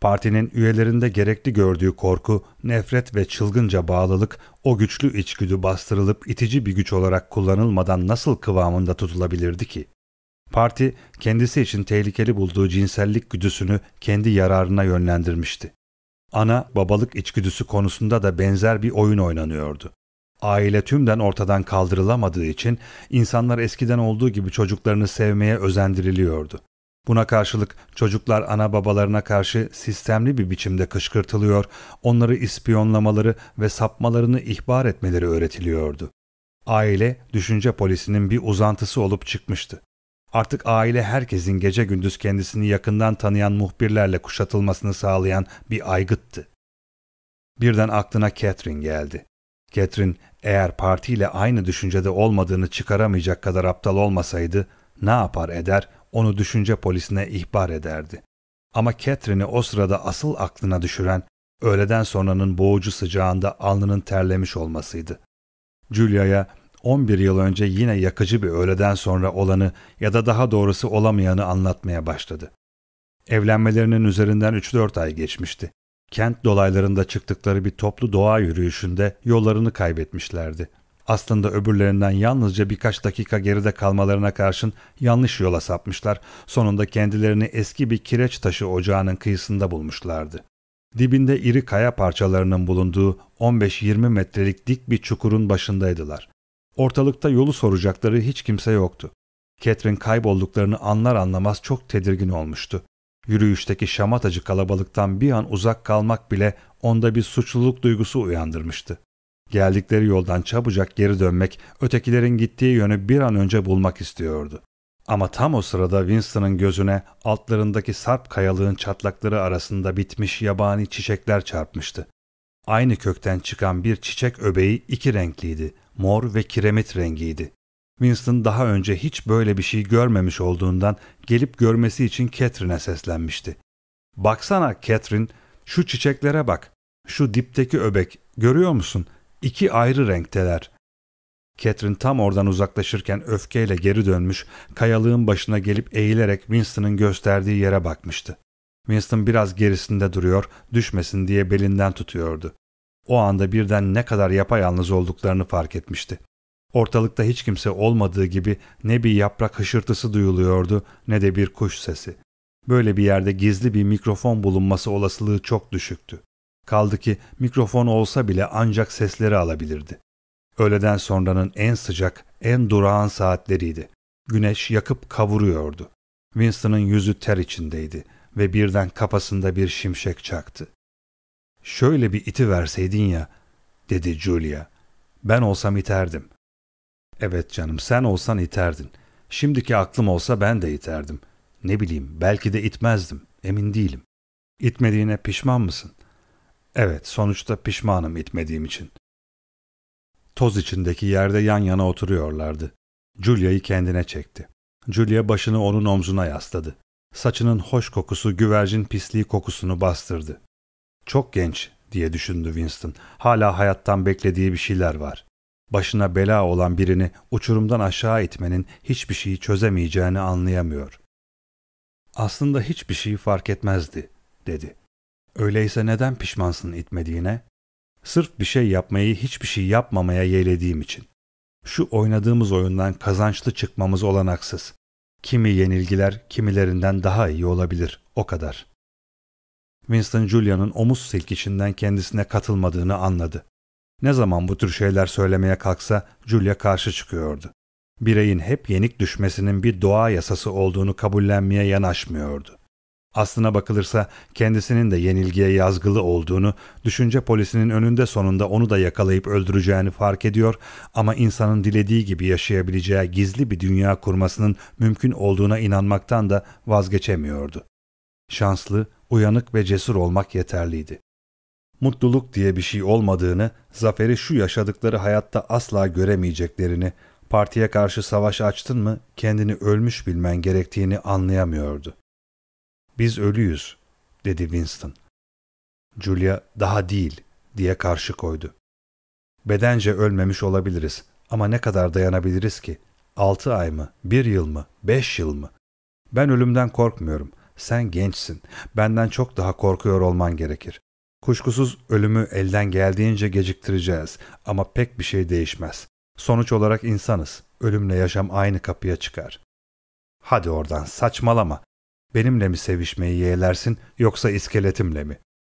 [SPEAKER 1] Partinin üyelerinde gerekli gördüğü korku, nefret ve çılgınca bağlılık o güçlü içgüdü bastırılıp itici bir güç olarak kullanılmadan nasıl kıvamında tutulabilirdi ki? Parti kendisi için tehlikeli bulduğu cinsellik güdüsünü kendi yararına yönlendirmişti. Ana babalık içgüdüsü konusunda da benzer bir oyun oynanıyordu. Aile tümden ortadan kaldırılamadığı için insanlar eskiden olduğu gibi çocuklarını sevmeye özendiriliyordu. Buna karşılık çocuklar ana babalarına karşı sistemli bir biçimde kışkırtılıyor, onları ispiyonlamaları ve sapmalarını ihbar etmeleri öğretiliyordu. Aile, düşünce polisinin bir uzantısı olup çıkmıştı. Artık aile herkesin gece gündüz kendisini yakından tanıyan muhbirlerle kuşatılmasını sağlayan bir aygıttı. Birden aklına Catherine geldi. Catherine eğer partiyle aynı düşüncede olmadığını çıkaramayacak kadar aptal olmasaydı ne yapar eder onu düşünce polisine ihbar ederdi. Ama Catherine'i o sırada asıl aklına düşüren öğleden sonranın boğucu sıcağında alnının terlemiş olmasıydı. Julia'ya 11 yıl önce yine yakıcı bir öğleden sonra olanı ya da daha doğrusu olamayanı anlatmaya başladı. Evlenmelerinin üzerinden 3-4 ay geçmişti. Kent dolaylarında çıktıkları bir toplu doğa yürüyüşünde yollarını kaybetmişlerdi. Aslında öbürlerinden yalnızca birkaç dakika geride kalmalarına karşın yanlış yola sapmışlar, sonunda kendilerini eski bir kireç taşı ocağının kıyısında bulmuşlardı. Dibinde iri kaya parçalarının bulunduğu 15-20 metrelik dik bir çukurun başındaydılar. Ortalıkta yolu soracakları hiç kimse yoktu. Catherine kaybolduklarını anlar anlamaz çok tedirgin olmuştu. Yürüyüşteki şamatacı kalabalıktan bir an uzak kalmak bile onda bir suçluluk duygusu uyandırmıştı. Geldikleri yoldan çabucak geri dönmek, ötekilerin gittiği yönü bir an önce bulmak istiyordu. Ama tam o sırada Winston'ın gözüne altlarındaki sarp kayalığın çatlakları arasında bitmiş yabani çiçekler çarpmıştı. Aynı kökten çıkan bir çiçek öbeği iki renkliydi, mor ve kiremit rengiydi. Winston daha önce hiç böyle bir şey görmemiş olduğundan gelip görmesi için Catherine'e seslenmişti. Baksana Catherine, şu çiçeklere bak. Şu dipteki öbek, görüyor musun? İki ayrı renkteler. Catherine tam oradan uzaklaşırken öfkeyle geri dönmüş, kayalığın başına gelip eğilerek Winston'ın gösterdiği yere bakmıştı. Winston biraz gerisinde duruyor, düşmesin diye belinden tutuyordu. O anda birden ne kadar yapayalnız olduklarını fark etmişti. Ortalıkta hiç kimse olmadığı gibi ne bir yaprak hışırtısı duyuluyordu ne de bir kuş sesi. Böyle bir yerde gizli bir mikrofon bulunması olasılığı çok düşüktü. Kaldı ki mikrofon olsa bile ancak sesleri alabilirdi. Öğleden sonranın en sıcak, en durağan saatleriydi. Güneş yakıp kavuruyordu. Winston'ın yüzü ter içindeydi ve birden kafasında bir şimşek çaktı. Şöyle bir iti verseydin ya, dedi Julia. Ben olsam iterdim. Evet canım sen olsan iterdin. Şimdiki aklım olsa ben de iterdim. Ne bileyim belki de itmezdim. Emin değilim. İtmediğine pişman mısın? Evet sonuçta pişmanım itmediğim için. Toz içindeki yerde yan yana oturuyorlardı. Julia'yı kendine çekti. Julia başını onun omzuna yasladı. Saçının hoş kokusu güvercin pisliği kokusunu bastırdı. çok genç diye düşündü Winston. Hala hayattan beklediği bir şeyler var. Başına bela olan birini uçurumdan aşağı itmenin hiçbir şeyi çözemeyeceğini anlayamıyor. Aslında hiçbir şeyi fark etmezdi, dedi. Öyleyse neden pişmansın itmediğine? Sırf bir şey yapmayı hiçbir şey yapmamaya yeğlediğim için. Şu oynadığımız oyundan kazançlı çıkmamız olanaksız. Kimi yenilgiler kimilerinden daha iyi olabilir, o kadar. Winston Julia'nın omuz silkişinden kendisine katılmadığını anladı. Ne zaman bu tür şeyler söylemeye kalksa Julia karşı çıkıyordu. Bireyin hep yenik düşmesinin bir doğa yasası olduğunu kabullenmeye yanaşmıyordu. Aslına bakılırsa kendisinin de yenilgiye yazgılı olduğunu, düşünce polisinin önünde sonunda onu da yakalayıp öldüreceğini fark ediyor ama insanın dilediği gibi yaşayabileceği gizli bir dünya kurmasının mümkün olduğuna inanmaktan da vazgeçemiyordu. Şanslı, uyanık ve cesur olmak yeterliydi. Mutluluk diye bir şey olmadığını, zaferi şu yaşadıkları hayatta asla göremeyeceklerini, partiye karşı savaş açtın mı kendini ölmüş bilmen gerektiğini anlayamıyordu. Biz ölüyüz, dedi Winston. Julia daha değil diye karşı koydu. Bedence ölmemiş olabiliriz ama ne kadar dayanabiliriz ki? Altı ay mı, bir yıl mı, beş yıl mı? Ben ölümden korkmuyorum. Sen gençsin. Benden çok daha korkuyor olman gerekir. Kuşkusuz ölümü elden geldiğince geciktireceğiz ama pek bir şey değişmez. Sonuç olarak insanız. Ölümle yaşam aynı kapıya çıkar. Hadi oradan saçmalama. Benimle mi sevişmeyi yeğlersin yoksa iskeletimle mi?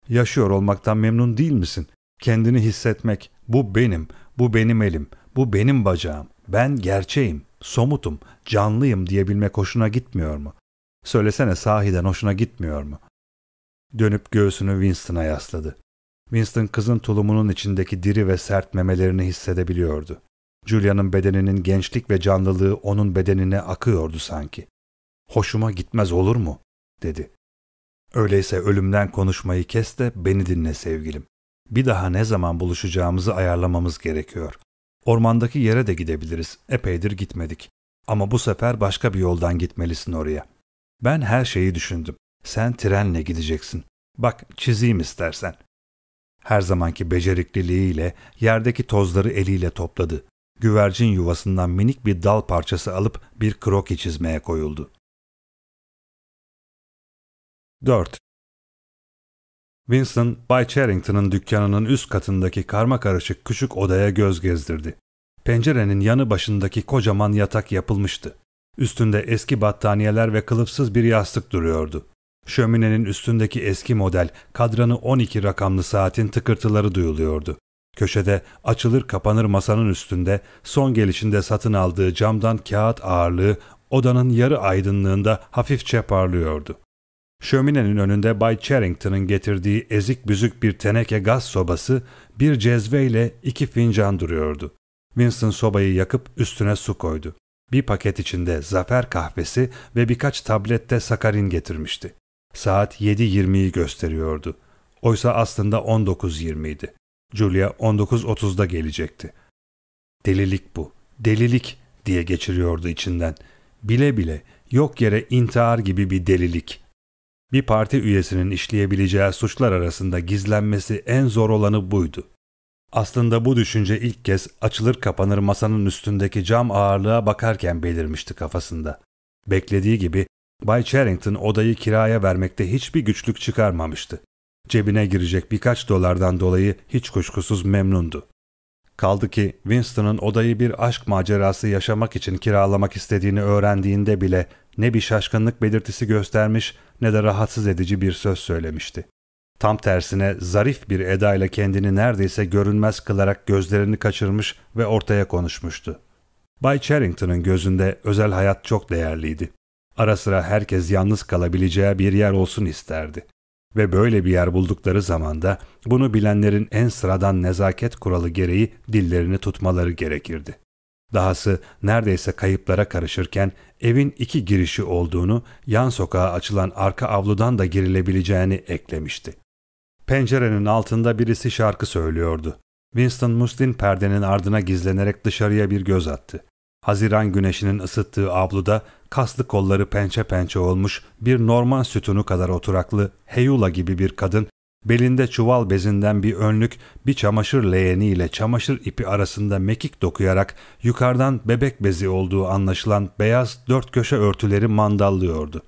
[SPEAKER 1] Yaşıyor olmaktan memnun değil misin? Kendini hissetmek, bu benim, bu benim elim, bu benim bacağım, ben gerçeğim, somutum, canlıyım diyebilmek hoşuna gitmiyor mu? Söylesene sahiden hoşuna gitmiyor mu? Dönüp göğsünü Winston'a yasladı. Winston kızın tulumunun içindeki diri ve sert memelerini hissedebiliyordu. Julia'nın bedeninin gençlik ve canlılığı onun bedenine akıyordu sanki. Hoşuma gitmez olur mu? dedi. Öyleyse ölümden konuşmayı kes de beni dinle sevgilim. Bir daha ne zaman buluşacağımızı ayarlamamız gerekiyor. Ormandaki yere de gidebiliriz. Epeydir gitmedik. Ama bu sefer başka bir yoldan gitmelisin oraya. Ben her şeyi düşündüm. Sen trenle gideceksin. Bak çizeyim istersen. Her zamanki becerikliliğiyle yerdeki tozları eliyle topladı. Güvercin yuvasından minik bir dal parçası alıp bir kroki çizmeye koyuldu. 4. Winston, Bay Charrington'ın dükkanının üst katındaki karma karışık küçük odaya göz gezdirdi. Pencerenin yanı başındaki kocaman yatak yapılmıştı. Üstünde eski battaniyeler ve kılıfsız bir yastık duruyordu. Şöminenin üstündeki eski model kadranı 12 rakamlı saatin tıkırtıları duyuluyordu. Köşede açılır kapanır masanın üstünde son gelişinde satın aldığı camdan kağıt ağırlığı odanın yarı aydınlığında hafifçe parlıyordu. Şöminenin önünde Bay Charrington'ın getirdiği ezik büzük bir teneke gaz sobası bir cezveyle iki fincan duruyordu. Winston sobayı yakıp üstüne su koydu. Bir paket içinde zafer kahvesi ve birkaç tablette sakarin getirmişti. Saat 7.20'yi gösteriyordu. Oysa aslında 19.20 idi. Julia 19.30'da gelecekti. Delilik bu, delilik diye geçiriyordu içinden. Bile bile yok yere intihar gibi bir delilik. Bir parti üyesinin işleyebileceği suçlar arasında gizlenmesi en zor olanı buydu. Aslında bu düşünce ilk kez açılır kapanır masanın üstündeki cam ağırlığa bakarken belirmişti kafasında. Beklediği gibi Bay Charrington odayı kiraya vermekte hiçbir güçlük çıkarmamıştı. Cebine girecek birkaç dolardan dolayı hiç kuşkusuz memnundu. Kaldı ki Winston'ın odayı bir aşk macerası yaşamak için kiralamak istediğini öğrendiğinde bile ne bir şaşkınlık belirtisi göstermiş ne de rahatsız edici bir söz söylemişti. Tam tersine zarif bir edayla kendini neredeyse görünmez kılarak gözlerini kaçırmış ve ortaya konuşmuştu. Bay Charrington'ın gözünde özel hayat çok değerliydi. Ara sıra herkes yalnız kalabileceği bir yer olsun isterdi. Ve böyle bir yer buldukları zaman da bunu bilenlerin en sıradan nezaket kuralı gereği dillerini tutmaları gerekirdi. Dahası neredeyse kayıplara karışırken evin iki girişi olduğunu, yan sokağa açılan arka avludan da girilebileceğini eklemişti. Pencerenin altında birisi şarkı söylüyordu. Winston muslin perdenin ardına gizlenerek dışarıya bir göz attı. Haziran güneşinin ısıttığı avluda kaslı kolları pençe pençe olmuş bir Norman sütunu kadar oturaklı Heyula gibi bir kadın Belinde çuval bezinden bir önlük, bir çamaşır leğeniyle çamaşır ipi arasında mekik dokuyarak yukarıdan bebek bezi olduğu anlaşılan beyaz dört köşe örtüleri mandallıyordu.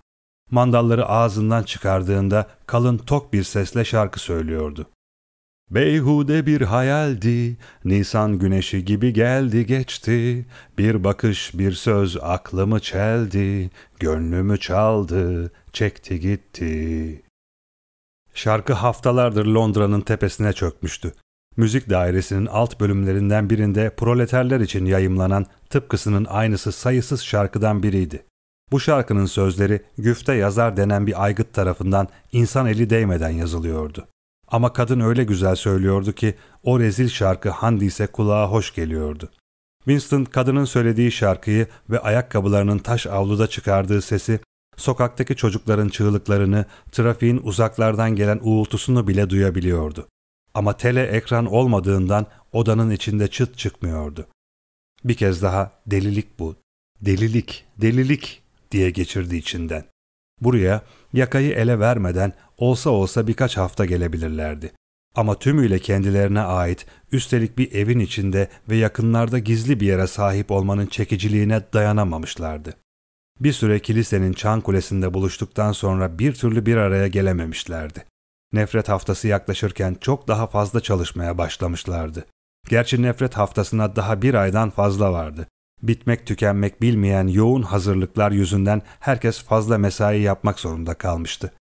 [SPEAKER 1] Mandalları ağzından çıkardığında kalın tok bir sesle şarkı söylüyordu. Beyhude bir hayaldi, Nisan güneşi gibi geldi geçti, bir bakış bir söz aklımı çeldi, gönlümü çaldı, çekti gitti. Şarkı haftalardır Londra'nın tepesine çökmüştü. Müzik dairesinin alt bölümlerinden birinde proleterler için yayımlanan tıpkısının aynısı sayısız şarkıdan biriydi. Bu şarkının sözleri güfte yazar denen bir aygıt tarafından insan eli değmeden yazılıyordu. Ama kadın öyle güzel söylüyordu ki o rezil şarkı Handis'e kulağa hoş geliyordu. Winston kadının söylediği şarkıyı ve ayakkabılarının taş avluda çıkardığı sesi, sokaktaki çocukların çığlıklarını, trafiğin uzaklardan gelen uğultusunu bile duyabiliyordu. Ama tele ekran olmadığından odanın içinde çıt çıkmıyordu. Bir kez daha delilik bu, delilik, delilik diye geçirdi içinden. Buraya yakayı ele vermeden olsa olsa birkaç hafta gelebilirlerdi. Ama tümüyle kendilerine ait, üstelik bir evin içinde ve yakınlarda gizli bir yere sahip olmanın çekiciliğine dayanamamışlardı. Bir süre kilisenin çan kulesinde buluştuktan sonra bir türlü bir araya gelememişlerdi. Nefret haftası yaklaşırken çok daha fazla çalışmaya başlamışlardı. Gerçi nefret haftasına daha bir aydan fazla vardı. Bitmek tükenmek bilmeyen yoğun hazırlıklar yüzünden herkes fazla mesai yapmak zorunda kalmıştı.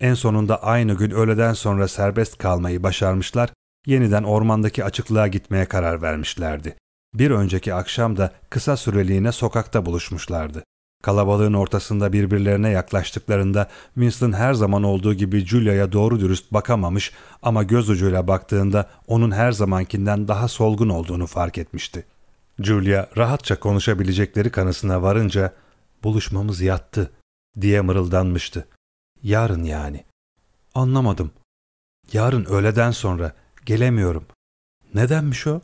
[SPEAKER 1] En sonunda aynı gün öğleden sonra serbest kalmayı başarmışlar, yeniden ormandaki açıklığa gitmeye karar vermişlerdi. Bir önceki akşam da kısa süreliğine sokakta buluşmuşlardı. Kalabalığın ortasında birbirlerine yaklaştıklarında Winston her zaman olduğu gibi Julia'ya doğru dürüst bakamamış ama göz ucuyla baktığında onun her zamankinden daha solgun olduğunu fark etmişti. Julia rahatça konuşabilecekleri kanısına varınca buluşmamız yattı diye mırıldanmıştı. Yarın yani. Anlamadım. Yarın öğleden sonra gelemiyorum. Nedenmiş o?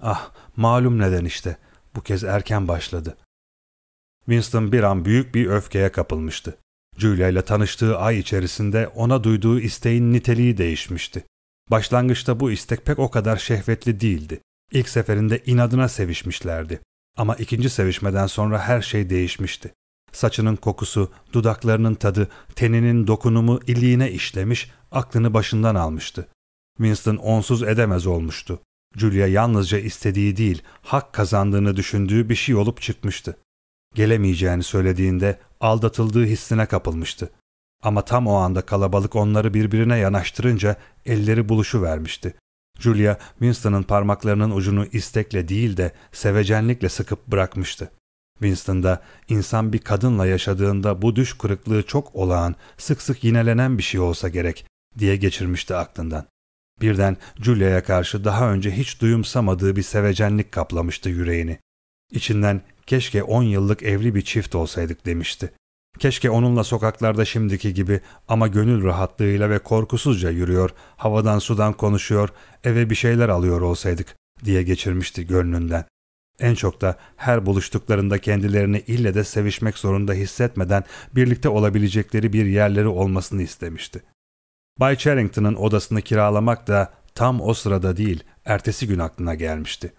[SPEAKER 1] Ah malum neden işte. Bu kez erken başladı. Winston bir an büyük bir öfkeye kapılmıştı. Julia ile tanıştığı ay içerisinde ona duyduğu isteğin niteliği değişmişti. Başlangıçta bu istek pek o kadar şehvetli değildi. İlk seferinde inadına sevişmişlerdi. Ama ikinci sevişmeden sonra her şey değişmişti. Saçının kokusu, dudaklarının tadı, teninin dokunumu iliğine işlemiş, aklını başından almıştı. Winston onsuz edemez olmuştu. Julia yalnızca istediği değil, hak kazandığını düşündüğü bir şey olup çıkmıştı. Gelemeyeceğini söylediğinde aldatıldığı hissine kapılmıştı. Ama tam o anda kalabalık onları birbirine yanaştırınca elleri buluşu vermişti. Julia, Winston'ın parmaklarının ucunu istekle değil de sevecenlikle sıkıp bırakmıştı. Winston'da insan bir kadınla yaşadığında bu düş kırıklığı çok olağan, sık sık yinelenen bir şey olsa gerek diye geçirmişti aklından. Birden Julia'ya karşı daha önce hiç duyumsamadığı bir sevecenlik kaplamıştı yüreğini. İçinden keşke on yıllık evli bir çift olsaydık demişti. Keşke onunla sokaklarda şimdiki gibi ama gönül rahatlığıyla ve korkusuzca yürüyor, havadan sudan konuşuyor, eve bir şeyler alıyor olsaydık diye geçirmişti gönlünden. En çok da her buluştuklarında kendilerini ille de sevişmek zorunda hissetmeden birlikte olabilecekleri bir yerleri olmasını istemişti. Bay Charrington'ın odasını kiralamak da tam o sırada değil, ertesi gün aklına gelmişti.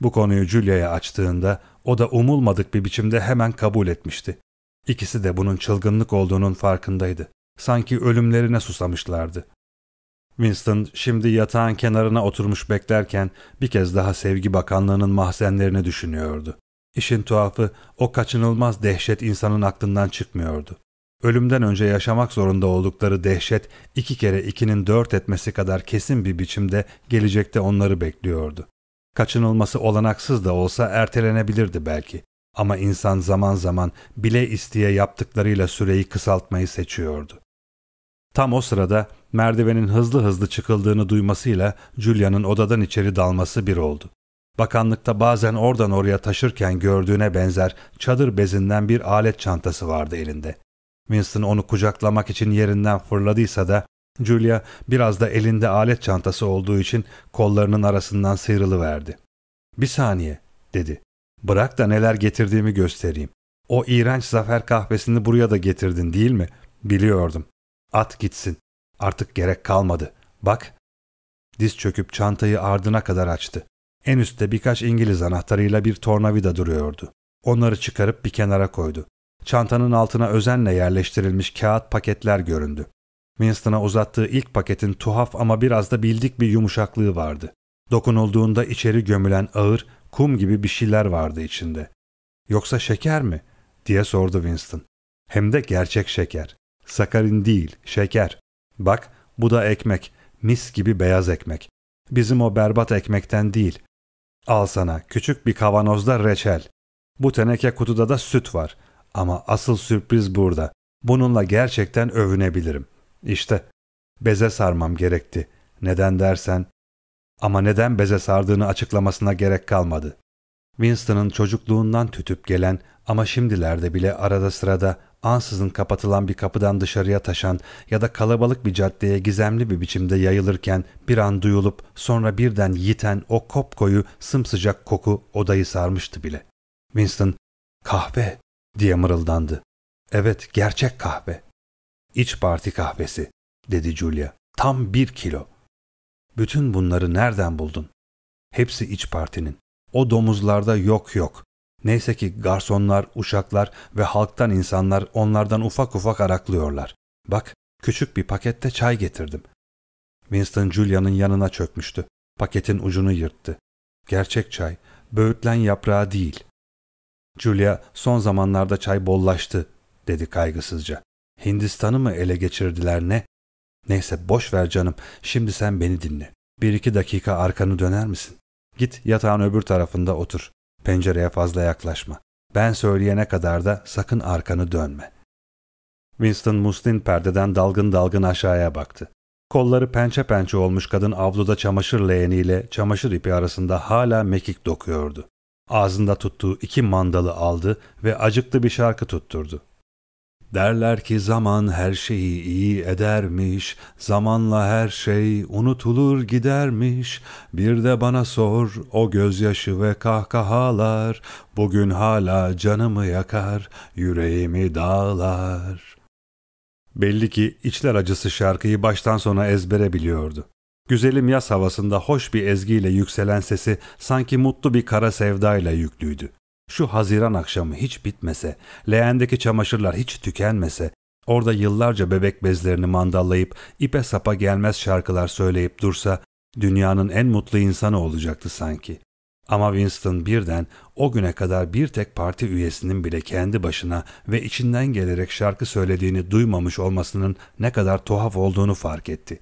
[SPEAKER 1] Bu konuyu Julia'ya açtığında o da umulmadık bir biçimde hemen kabul etmişti. İkisi de bunun çılgınlık olduğunun farkındaydı. Sanki ölümlerine susamışlardı. Winston şimdi yatağın kenarına oturmuş beklerken bir kez daha Sevgi Bakanlığı'nın mahzenlerini düşünüyordu. İşin tuhafı o kaçınılmaz dehşet insanın aklından çıkmıyordu. Ölümden önce yaşamak zorunda oldukları dehşet iki kere ikinin dört etmesi kadar kesin bir biçimde gelecekte onları bekliyordu. Kaçınılması olanaksız da olsa ertelenebilirdi belki. Ama insan zaman zaman bile isteye yaptıklarıyla süreyi kısaltmayı seçiyordu. Tam o sırada merdivenin hızlı hızlı çıkıldığını duymasıyla Julia'nın odadan içeri dalması bir oldu. Bakanlıkta bazen oradan oraya taşırken gördüğüne benzer çadır bezinden bir alet çantası vardı elinde. Winston onu kucaklamak için yerinden fırladıysa da Julia biraz da elinde alet çantası olduğu için kollarının arasından sıyrılıverdi. ''Bir saniye'' dedi. ''Bırak da neler getirdiğimi göstereyim. O iğrenç zafer kahvesini buraya da getirdin değil mi? Biliyordum. At gitsin. Artık gerek kalmadı. Bak. Diz çöküp çantayı ardına kadar açtı. En üstte birkaç İngiliz anahtarıyla bir tornavida duruyordu. Onları çıkarıp bir kenara koydu. Çantanın altına özenle yerleştirilmiş kağıt paketler göründü. Winston'a uzattığı ilk paketin tuhaf ama biraz da bildik bir yumuşaklığı vardı. Dokunulduğunda içeri gömülen ağır, kum gibi bir şeyler vardı içinde. Yoksa şeker mi? diye sordu Winston. Hem de gerçek şeker. Sakarin değil, şeker. Bak, bu da ekmek. Mis gibi beyaz ekmek. Bizim o berbat ekmekten değil. Al sana küçük bir kavanozda reçel. Bu teneke kutuda da süt var. Ama asıl sürpriz burada. Bununla gerçekten övünebilirim. İşte beze sarmam gerekti. Neden dersen ama neden beze sardığını açıklamasına gerek kalmadı. Winston'ın çocukluğundan tütüp gelen ama şimdilerde bile arada sırada ansızın kapatılan bir kapıdan dışarıya taşan ya da kalabalık bir caddeye gizemli bir biçimde yayılırken bir an duyulup sonra birden yiten o kopkoyu sımsıcak koku odayı sarmıştı bile. Winston, kahve diye mırıldandı. Evet, gerçek kahve. İç parti kahvesi, dedi Julia. Tam bir kilo. Bütün bunları nereden buldun? Hepsi iç partinin. O domuzlarda yok yok. Neyse ki garsonlar, uşaklar ve halktan insanlar onlardan ufak ufak araklıyorlar. Bak, küçük bir pakette çay getirdim. Winston Julia'nın yanına çökmüştü. Paketin ucunu yırttı. Gerçek çay, böğütlen yaprağı değil. Julia, son zamanlarda çay bollaştı, dedi kaygısızca. Hindistan'ı mı ele geçirdiler ne? Neyse boş ver canım, şimdi sen beni dinle. Bir iki dakika arkanı döner misin? Git yatağın öbür tarafında otur. Pencereye fazla yaklaşma. Ben söyleyene kadar da sakın arkanı dönme. Winston muslin perdeden dalgın dalgın aşağıya baktı. Kolları pençe pençe olmuş kadın avluda çamaşır leğeniyle çamaşır ipi arasında hala mekik dokuyordu. Ağzında tuttuğu iki mandalı aldı ve acıklı bir şarkı tutturdu. Derler ki zaman her şeyi iyi edermiş, zamanla her şey unutulur gidermiş. Bir de bana sor o gözyaşı ve kahkahalar, bugün hala canımı yakar, yüreğimi dağlar. Belli ki içler acısı şarkıyı baştan sona ezbere biliyordu. Güzelim yaz havasında hoş bir ezgiyle yükselen sesi sanki mutlu bir kara sevdayla yüklüydü. Şu Haziran akşamı hiç bitmese, leğendeki çamaşırlar hiç tükenmese, orada yıllarca bebek bezlerini mandallayıp ipe sapa gelmez şarkılar söyleyip dursa, dünyanın en mutlu insanı olacaktı sanki. Ama Winston birden o güne kadar bir tek parti üyesinin bile kendi başına ve içinden gelerek şarkı söylediğini duymamış olmasının ne kadar tuhaf olduğunu fark etti.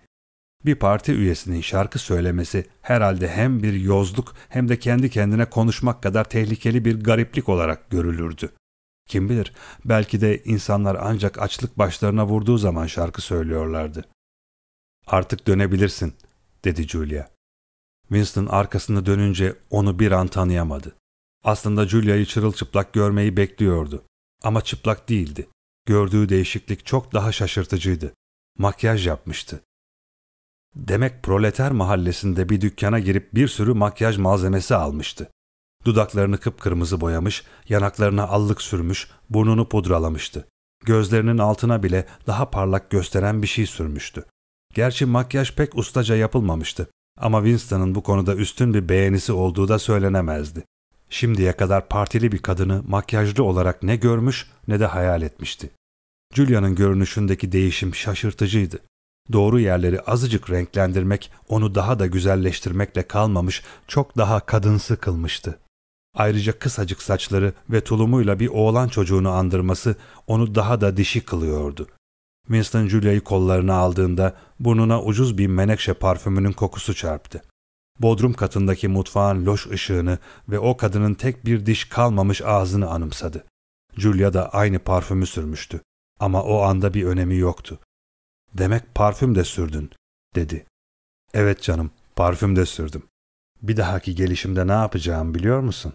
[SPEAKER 1] Bir parti üyesinin şarkı söylemesi herhalde hem bir yozluk hem de kendi kendine konuşmak kadar tehlikeli bir gariplik olarak görülürdü. Kim bilir belki de insanlar ancak açlık başlarına vurduğu zaman şarkı söylüyorlardı. Artık dönebilirsin dedi Julia. Winston arkasını dönünce onu bir an tanıyamadı. Aslında Julia'yı çırılçıplak görmeyi bekliyordu. Ama çıplak değildi. Gördüğü değişiklik çok daha şaşırtıcıydı. Makyaj yapmıştı. Demek proleter mahallesinde bir dükkana girip bir sürü makyaj malzemesi almıştı. Dudaklarını kıpkırmızı boyamış, yanaklarına allık sürmüş, burnunu pudralamıştı. Gözlerinin altına bile daha parlak gösteren bir şey sürmüştü. Gerçi makyaj pek ustaca yapılmamıştı ama Winston'ın bu konuda üstün bir beğenisi olduğu da söylenemezdi. Şimdiye kadar partili bir kadını makyajlı olarak ne görmüş ne de hayal etmişti. Julia'nın görünüşündeki değişim şaşırtıcıydı. Doğru yerleri azıcık renklendirmek onu daha da güzelleştirmekle kalmamış, çok daha kadınsı kılmıştı. Ayrıca kısacık saçları ve tulumuyla bir oğlan çocuğunu andırması onu daha da dişi kılıyordu. Winston Julia'yı kollarına aldığında burnuna ucuz bir menekşe parfümünün kokusu çarptı. Bodrum katındaki mutfağın loş ışığını ve o kadının tek bir diş kalmamış ağzını anımsadı. Julia da aynı parfümü sürmüştü. Ama o anda bir önemi yoktu. Demek parfüm de sürdün, dedi. Evet canım, parfüm de sürdüm. Bir dahaki gelişimde ne yapacağım biliyor musun?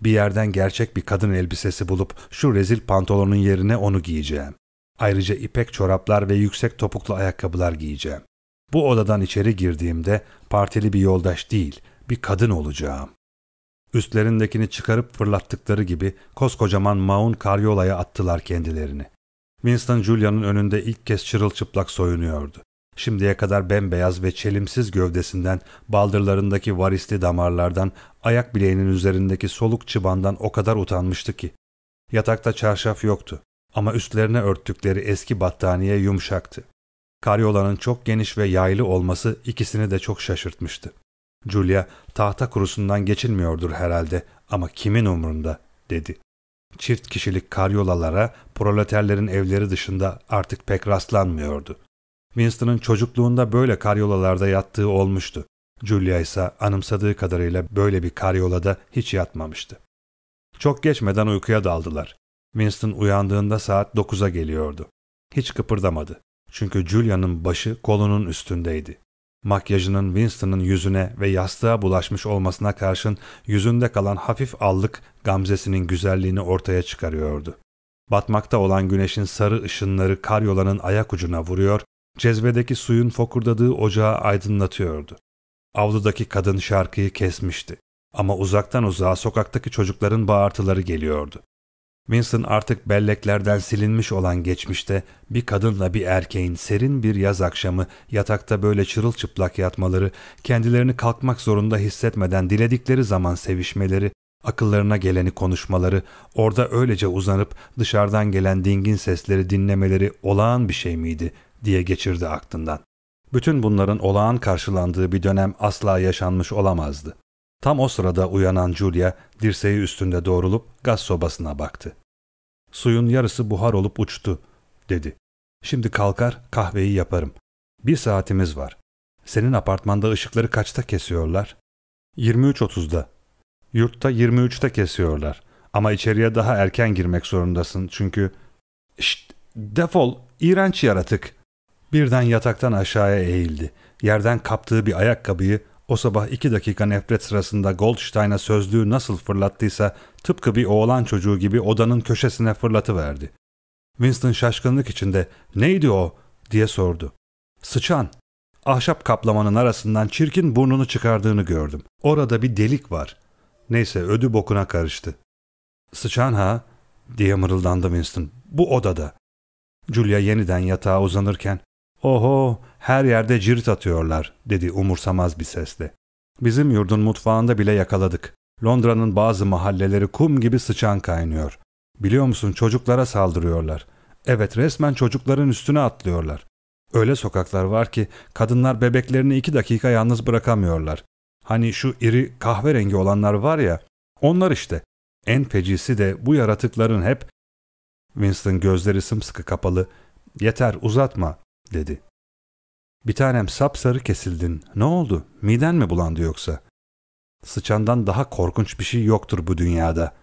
[SPEAKER 1] Bir yerden gerçek bir kadın elbisesi bulup şu rezil pantolonun yerine onu giyeceğim. Ayrıca ipek çoraplar ve yüksek topuklu ayakkabılar giyeceğim. Bu odadan içeri girdiğimde partili bir yoldaş değil, bir kadın olacağım. Üstlerindekini çıkarıp fırlattıkları gibi koskocaman maun karyolaya attılar kendilerini. Winston Julia'nın önünde ilk kez çırılçıplak soyunuyordu. Şimdiye kadar bembeyaz ve çelimsiz gövdesinden, baldırlarındaki varisli damarlardan, ayak bileğinin üzerindeki soluk çıbandan o kadar utanmıştı ki. Yatakta çarşaf yoktu ama üstlerine örttükleri eski battaniye yumuşaktı. Karyolanın çok geniş ve yaylı olması ikisini de çok şaşırtmıştı. Julia, tahta kurusundan geçilmiyordur herhalde ama kimin umurunda, dedi. Çift kişilik karyolalara proleterlerin evleri dışında artık pek rastlanmıyordu. Winston'ın çocukluğunda böyle karyolalarda yattığı olmuştu. Julia ise anımsadığı kadarıyla böyle bir karyolada hiç yatmamıştı. Çok geçmeden uykuya daldılar. Winston uyandığında saat 9'a geliyordu. Hiç kıpırdamadı. Çünkü Julia'nın başı kolunun üstündeydi. Makyajının Winston'ın yüzüne ve yastığa bulaşmış olmasına karşın yüzünde kalan hafif allık gamzesinin güzelliğini ortaya çıkarıyordu. Batmakta olan güneşin sarı ışınları karyolanın ayak ucuna vuruyor, cezvedeki suyun fokurdadığı ocağı aydınlatıyordu. Avludaki kadın şarkıyı kesmişti. Ama uzaktan uzağa sokaktaki çocukların bağırtıları geliyordu. Winston artık belleklerden silinmiş olan geçmişte bir kadınla bir erkeğin serin bir yaz akşamı yatakta böyle çırılçıplak yatmaları, kendilerini kalkmak zorunda hissetmeden diledikleri zaman sevişmeleri, akıllarına geleni konuşmaları, orada öylece uzanıp dışarıdan gelen dingin sesleri dinlemeleri olağan bir şey miydi diye geçirdi aklından. Bütün bunların olağan karşılandığı bir dönem asla yaşanmış olamazdı. Tam o sırada uyanan Julia dirseği üstünde doğrulup gaz sobasına baktı. Suyun yarısı buhar olup uçtu, dedi. Şimdi kalkar kahveyi yaparım. Bir saatimiz var. Senin apartmanda ışıkları kaçta kesiyorlar? 23.30'da. Yurtta 23'te kesiyorlar. Ama içeriye daha erken girmek zorundasın çünkü... Şşt, defol, iğrenç yaratık. Birden yataktan aşağıya eğildi. Yerden kaptığı bir ayakkabıyı o sabah iki dakika nefret sırasında Goldstein'a sözlüğü nasıl fırlattıysa tıpkı bir oğlan çocuğu gibi odanın köşesine fırlatıverdi. Winston şaşkınlık içinde neydi o diye sordu. Sıçan. Ahşap kaplamanın arasından çirkin burnunu çıkardığını gördüm. Orada bir delik var. Neyse ödü bokuna karıştı. Sıçan ha diye mırıldandı Winston. Bu odada. Julia yeniden yatağa uzanırken Oho, her yerde cirit atıyorlar, dedi umursamaz bir sesle. Bizim yurdun mutfağında bile yakaladık. Londra'nın bazı mahalleleri kum gibi sıçan kaynıyor. Biliyor musun çocuklara saldırıyorlar. Evet resmen çocukların üstüne atlıyorlar. Öyle sokaklar var ki kadınlar bebeklerini iki dakika yalnız bırakamıyorlar. Hani şu iri kahverengi olanlar var ya, onlar işte. En fecisi de bu yaratıkların hep... Winston gözleri sımsıkı kapalı. Yeter uzatma dedi. Bir tanem sapsarı kesildin. Ne oldu? Miden mi bulandı yoksa? Sıçandan daha korkunç bir şey yoktur bu dünyada.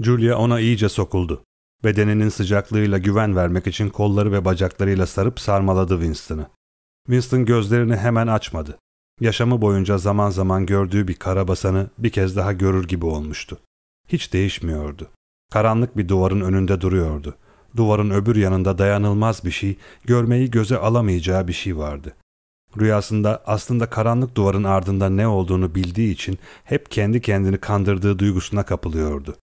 [SPEAKER 1] Julia ona iyice sokuldu. Bedeninin sıcaklığıyla güven vermek için kolları ve bacaklarıyla sarıp sarmaladı Winston'ı. Winston gözlerini hemen açmadı. Yaşamı boyunca zaman zaman gördüğü bir karabasanı bir kez daha görür gibi olmuştu. Hiç değişmiyordu. Karanlık bir duvarın önünde duruyordu. Duvarın öbür yanında dayanılmaz bir şey, görmeyi göze alamayacağı bir şey vardı. Rüyasında aslında karanlık duvarın ardında ne olduğunu bildiği için hep kendi kendini kandırdığı duygusuna kapılıyordu.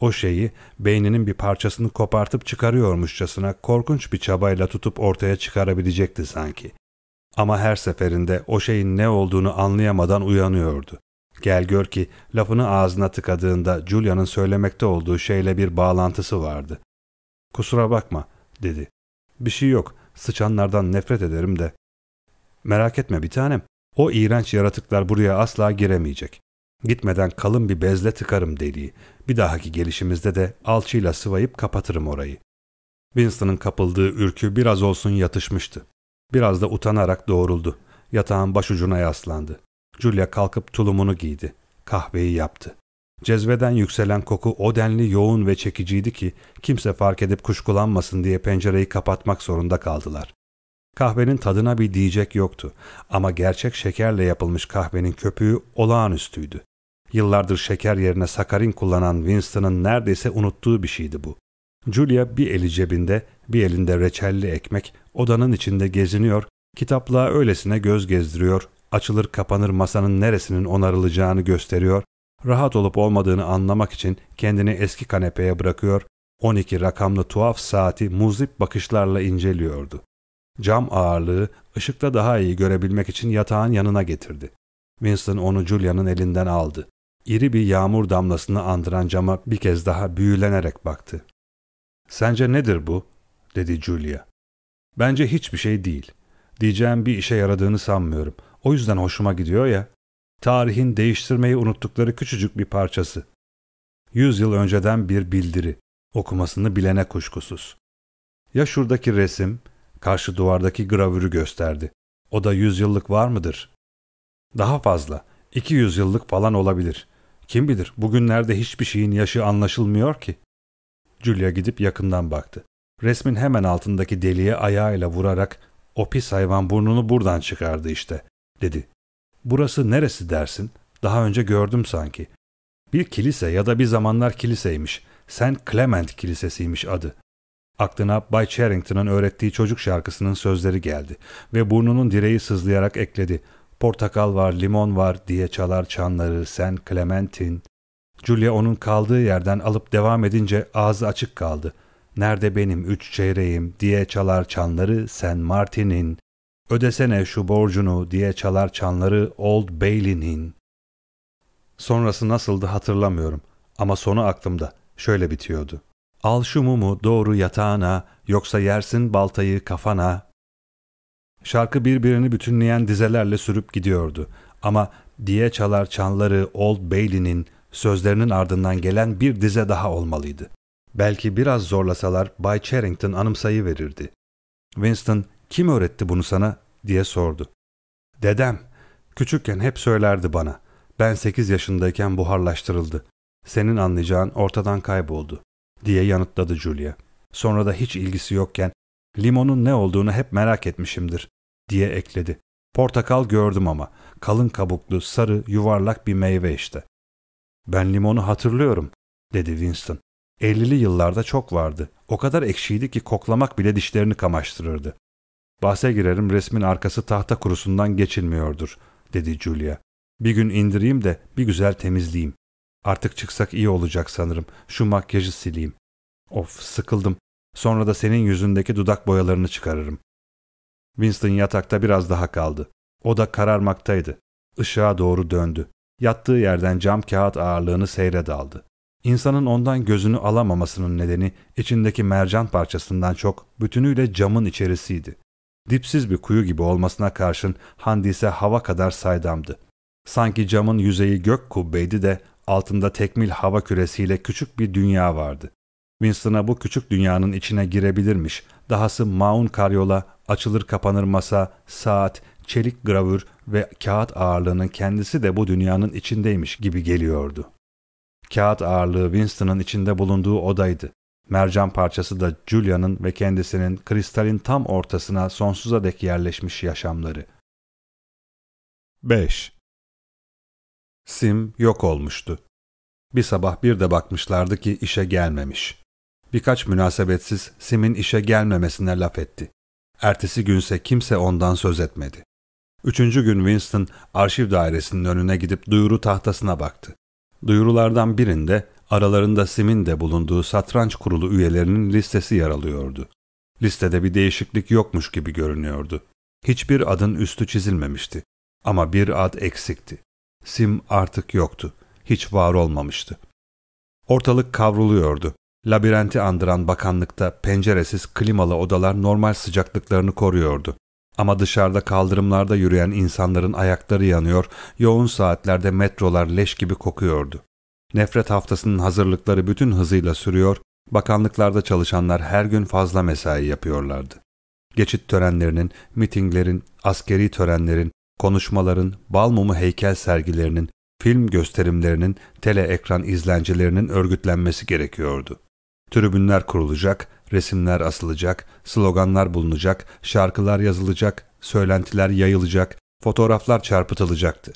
[SPEAKER 1] O şeyi beyninin bir parçasını kopartıp çıkarıyormuşçasına korkunç bir çabayla tutup ortaya çıkarabilecekti sanki. Ama her seferinde o şeyin ne olduğunu anlayamadan uyanıyordu. Gel gör ki lafını ağzına tıkadığında Julia'nın söylemekte olduğu şeyle bir bağlantısı vardı. Kusura bakma, dedi. Bir şey yok, sıçanlardan nefret ederim de. Merak etme bir tanem, o iğrenç yaratıklar buraya asla giremeyecek. Gitmeden kalın bir bezle tıkarım deliği. Bir dahaki gelişimizde de alçıyla sıvayıp kapatırım orayı. Winston'ın kapıldığı ürkü biraz olsun yatışmıştı. Biraz da utanarak doğruldu. Yatağın başucuna yaslandı. Julia kalkıp tulumunu giydi. Kahveyi yaptı. Cezveden yükselen koku o denli yoğun ve çekiciydi ki kimse fark edip kuşkulanmasın diye pencereyi kapatmak zorunda kaldılar. Kahvenin tadına bir diyecek yoktu ama gerçek şekerle yapılmış kahvenin köpüğü olağanüstüydü. Yıllardır şeker yerine sakarin kullanan Winston'ın neredeyse unuttuğu bir şeydi bu. Julia bir eli cebinde, bir elinde reçelli ekmek, odanın içinde geziniyor, kitaplığa öylesine göz gezdiriyor, açılır kapanır masanın neresinin onarılacağını gösteriyor, rahat olup olmadığını anlamak için kendini eski kanepeye bırakıyor, 12 rakamlı tuhaf saati muzip bakışlarla inceliyordu. Cam ağırlığı ışıkta daha iyi görebilmek için yatağın yanına getirdi. Winston onu Julia'nın elinden aldı. İri bir yağmur damlasını andıran cama bir kez daha büyülenerek baktı. ''Sence nedir bu?'' dedi Julia. ''Bence hiçbir şey değil. Diyeceğim bir işe yaradığını sanmıyorum. O yüzden hoşuma gidiyor ya. Tarihin değiştirmeyi unuttukları küçücük bir parçası. Yüz yıl önceden bir bildiri. Okumasını bilene kuşkusuz. Ya şuradaki resim, karşı duvardaki gravürü gösterdi. O da yüzyıllık var mıdır? Daha fazla. İki yüzyıllık falan olabilir. Kim bilir bugünlerde hiçbir şeyin yaşı anlaşılmıyor ki. Julia gidip yakından baktı. Resmin hemen altındaki deliğe ayağıyla vurarak o pis hayvan burnunu buradan çıkardı işte, dedi. Burası neresi dersin? Daha önce gördüm sanki. Bir kilise ya da bir zamanlar kiliseymiş. St. Clement Kilisesi'ymiş adı. Aklına Bay Charrington'ın öğrettiği çocuk şarkısının sözleri geldi ve burnunun direği sızlayarak ekledi. Portakal var, limon var diye çalar çanları St. Clement'in. Julia onun kaldığı yerden alıp devam edince ağzı açık kaldı. Nerede benim üç çeyreğim diye çalar çanları St. Martin'in. Ödesene şu borcunu diye çalar çanları Old Bailey'nin. Sonrası nasıldı hatırlamıyorum ama sonu aklımda. Şöyle bitiyordu. Al şu mumu doğru yatağına, yoksa yersin baltayı kafana. Şarkı birbirini bütünleyen dizelerle sürüp gidiyordu. Ama diye çalar çanları Old Bailey'nin sözlerinin ardından gelen bir dize daha olmalıydı. Belki biraz zorlasalar Bay Charrington anımsayı verirdi. Winston, kim öğretti bunu sana diye sordu. Dedem, küçükken hep söylerdi bana. Ben sekiz yaşındayken buharlaştırıldı. Senin anlayacağın ortadan kayboldu diye yanıtladı Julia. Sonra da hiç ilgisi yokken limonun ne olduğunu hep merak etmişimdir diye ekledi. Portakal gördüm ama kalın kabuklu, sarı, yuvarlak bir meyve işte. Ben limonu hatırlıyorum dedi Winston. 50'li yıllarda çok vardı. O kadar ekşiydi ki koklamak bile dişlerini kamaştırırdı. Bahse girerim resmin arkası tahta kurusundan geçilmiyordur, dedi Julia. Bir gün indireyim de bir güzel temizleyeyim. Artık çıksak iyi olacak sanırım. Şu makyajı sileyim. Of sıkıldım. Sonra da senin yüzündeki dudak boyalarını çıkarırım. Winston yatakta biraz daha kaldı. O da kararmaktaydı. Işığa doğru döndü. Yattığı yerden cam kağıt ağırlığını seyre daldı. İnsanın ondan gözünü alamamasının nedeni içindeki mercan parçasından çok bütünüyle camın içerisiydi. Dipsiz bir kuyu gibi olmasına karşın Handise hava kadar saydamdı. Sanki camın yüzeyi gök kubbeydi de altında tekmil hava küresiyle küçük bir dünya vardı. Winston'a bu küçük dünyanın içine girebilirmiş. Dahası maun karyola, açılır kapanır masa, saat, çelik gravür ve kağıt ağırlığının kendisi de bu dünyanın içindeymiş gibi geliyordu. Kağıt ağırlığı Winston'ın içinde bulunduğu odaydı. Mercan parçası da Julia'nın ve kendisinin kristalin tam ortasına sonsuza dek yerleşmiş yaşamları. 5. Sim yok olmuştu. Bir sabah bir de bakmışlardı ki işe gelmemiş. Birkaç münasebetsiz Sim'in işe gelmemesine laf etti. Ertesi günse kimse ondan söz etmedi. Üçüncü gün Winston arşiv dairesinin önüne gidip duyuru tahtasına baktı. Duyurulardan birinde aralarında Sim'in de bulunduğu satranç kurulu üyelerinin listesi yer alıyordu. Listede bir değişiklik yokmuş gibi görünüyordu. Hiçbir adın üstü çizilmemişti. Ama bir ad eksikti. Sim artık yoktu. Hiç var olmamıştı. Ortalık kavruluyordu. Labirenti andıran bakanlıkta penceresiz klimalı odalar normal sıcaklıklarını koruyordu. Ama dışarıda kaldırımlarda yürüyen insanların ayakları yanıyor, yoğun saatlerde metrolar leş gibi kokuyordu. Nefret haftasının hazırlıkları bütün hızıyla sürüyor, bakanlıklarda çalışanlar her gün fazla mesai yapıyorlardı. Geçit törenlerinin, mitinglerin, askeri törenlerin, konuşmaların, bal mumu heykel sergilerinin, film gösterimlerinin, tele ekran izlencilerinin örgütlenmesi gerekiyordu. Tribünler kurulacak, resimler asılacak, sloganlar bulunacak, şarkılar yazılacak, söylentiler yayılacak, fotoğraflar çarpıtılacaktı.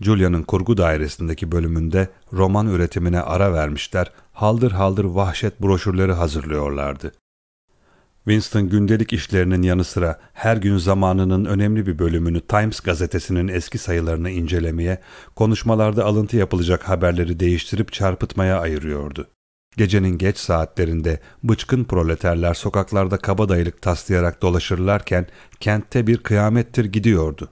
[SPEAKER 1] Julia'nın kurgu dairesindeki bölümünde roman üretimine ara vermişler, haldır haldır vahşet broşürleri hazırlıyorlardı. Winston gündelik işlerinin yanı sıra her gün zamanının önemli bir bölümünü Times gazetesinin eski sayılarını incelemeye, konuşmalarda alıntı yapılacak haberleri değiştirip çarpıtmaya ayırıyordu. Gecenin geç saatlerinde bıçkın proleterler sokaklarda kabadayılık taslayarak dolaşırlarken kentte bir kıyamettir gidiyordu.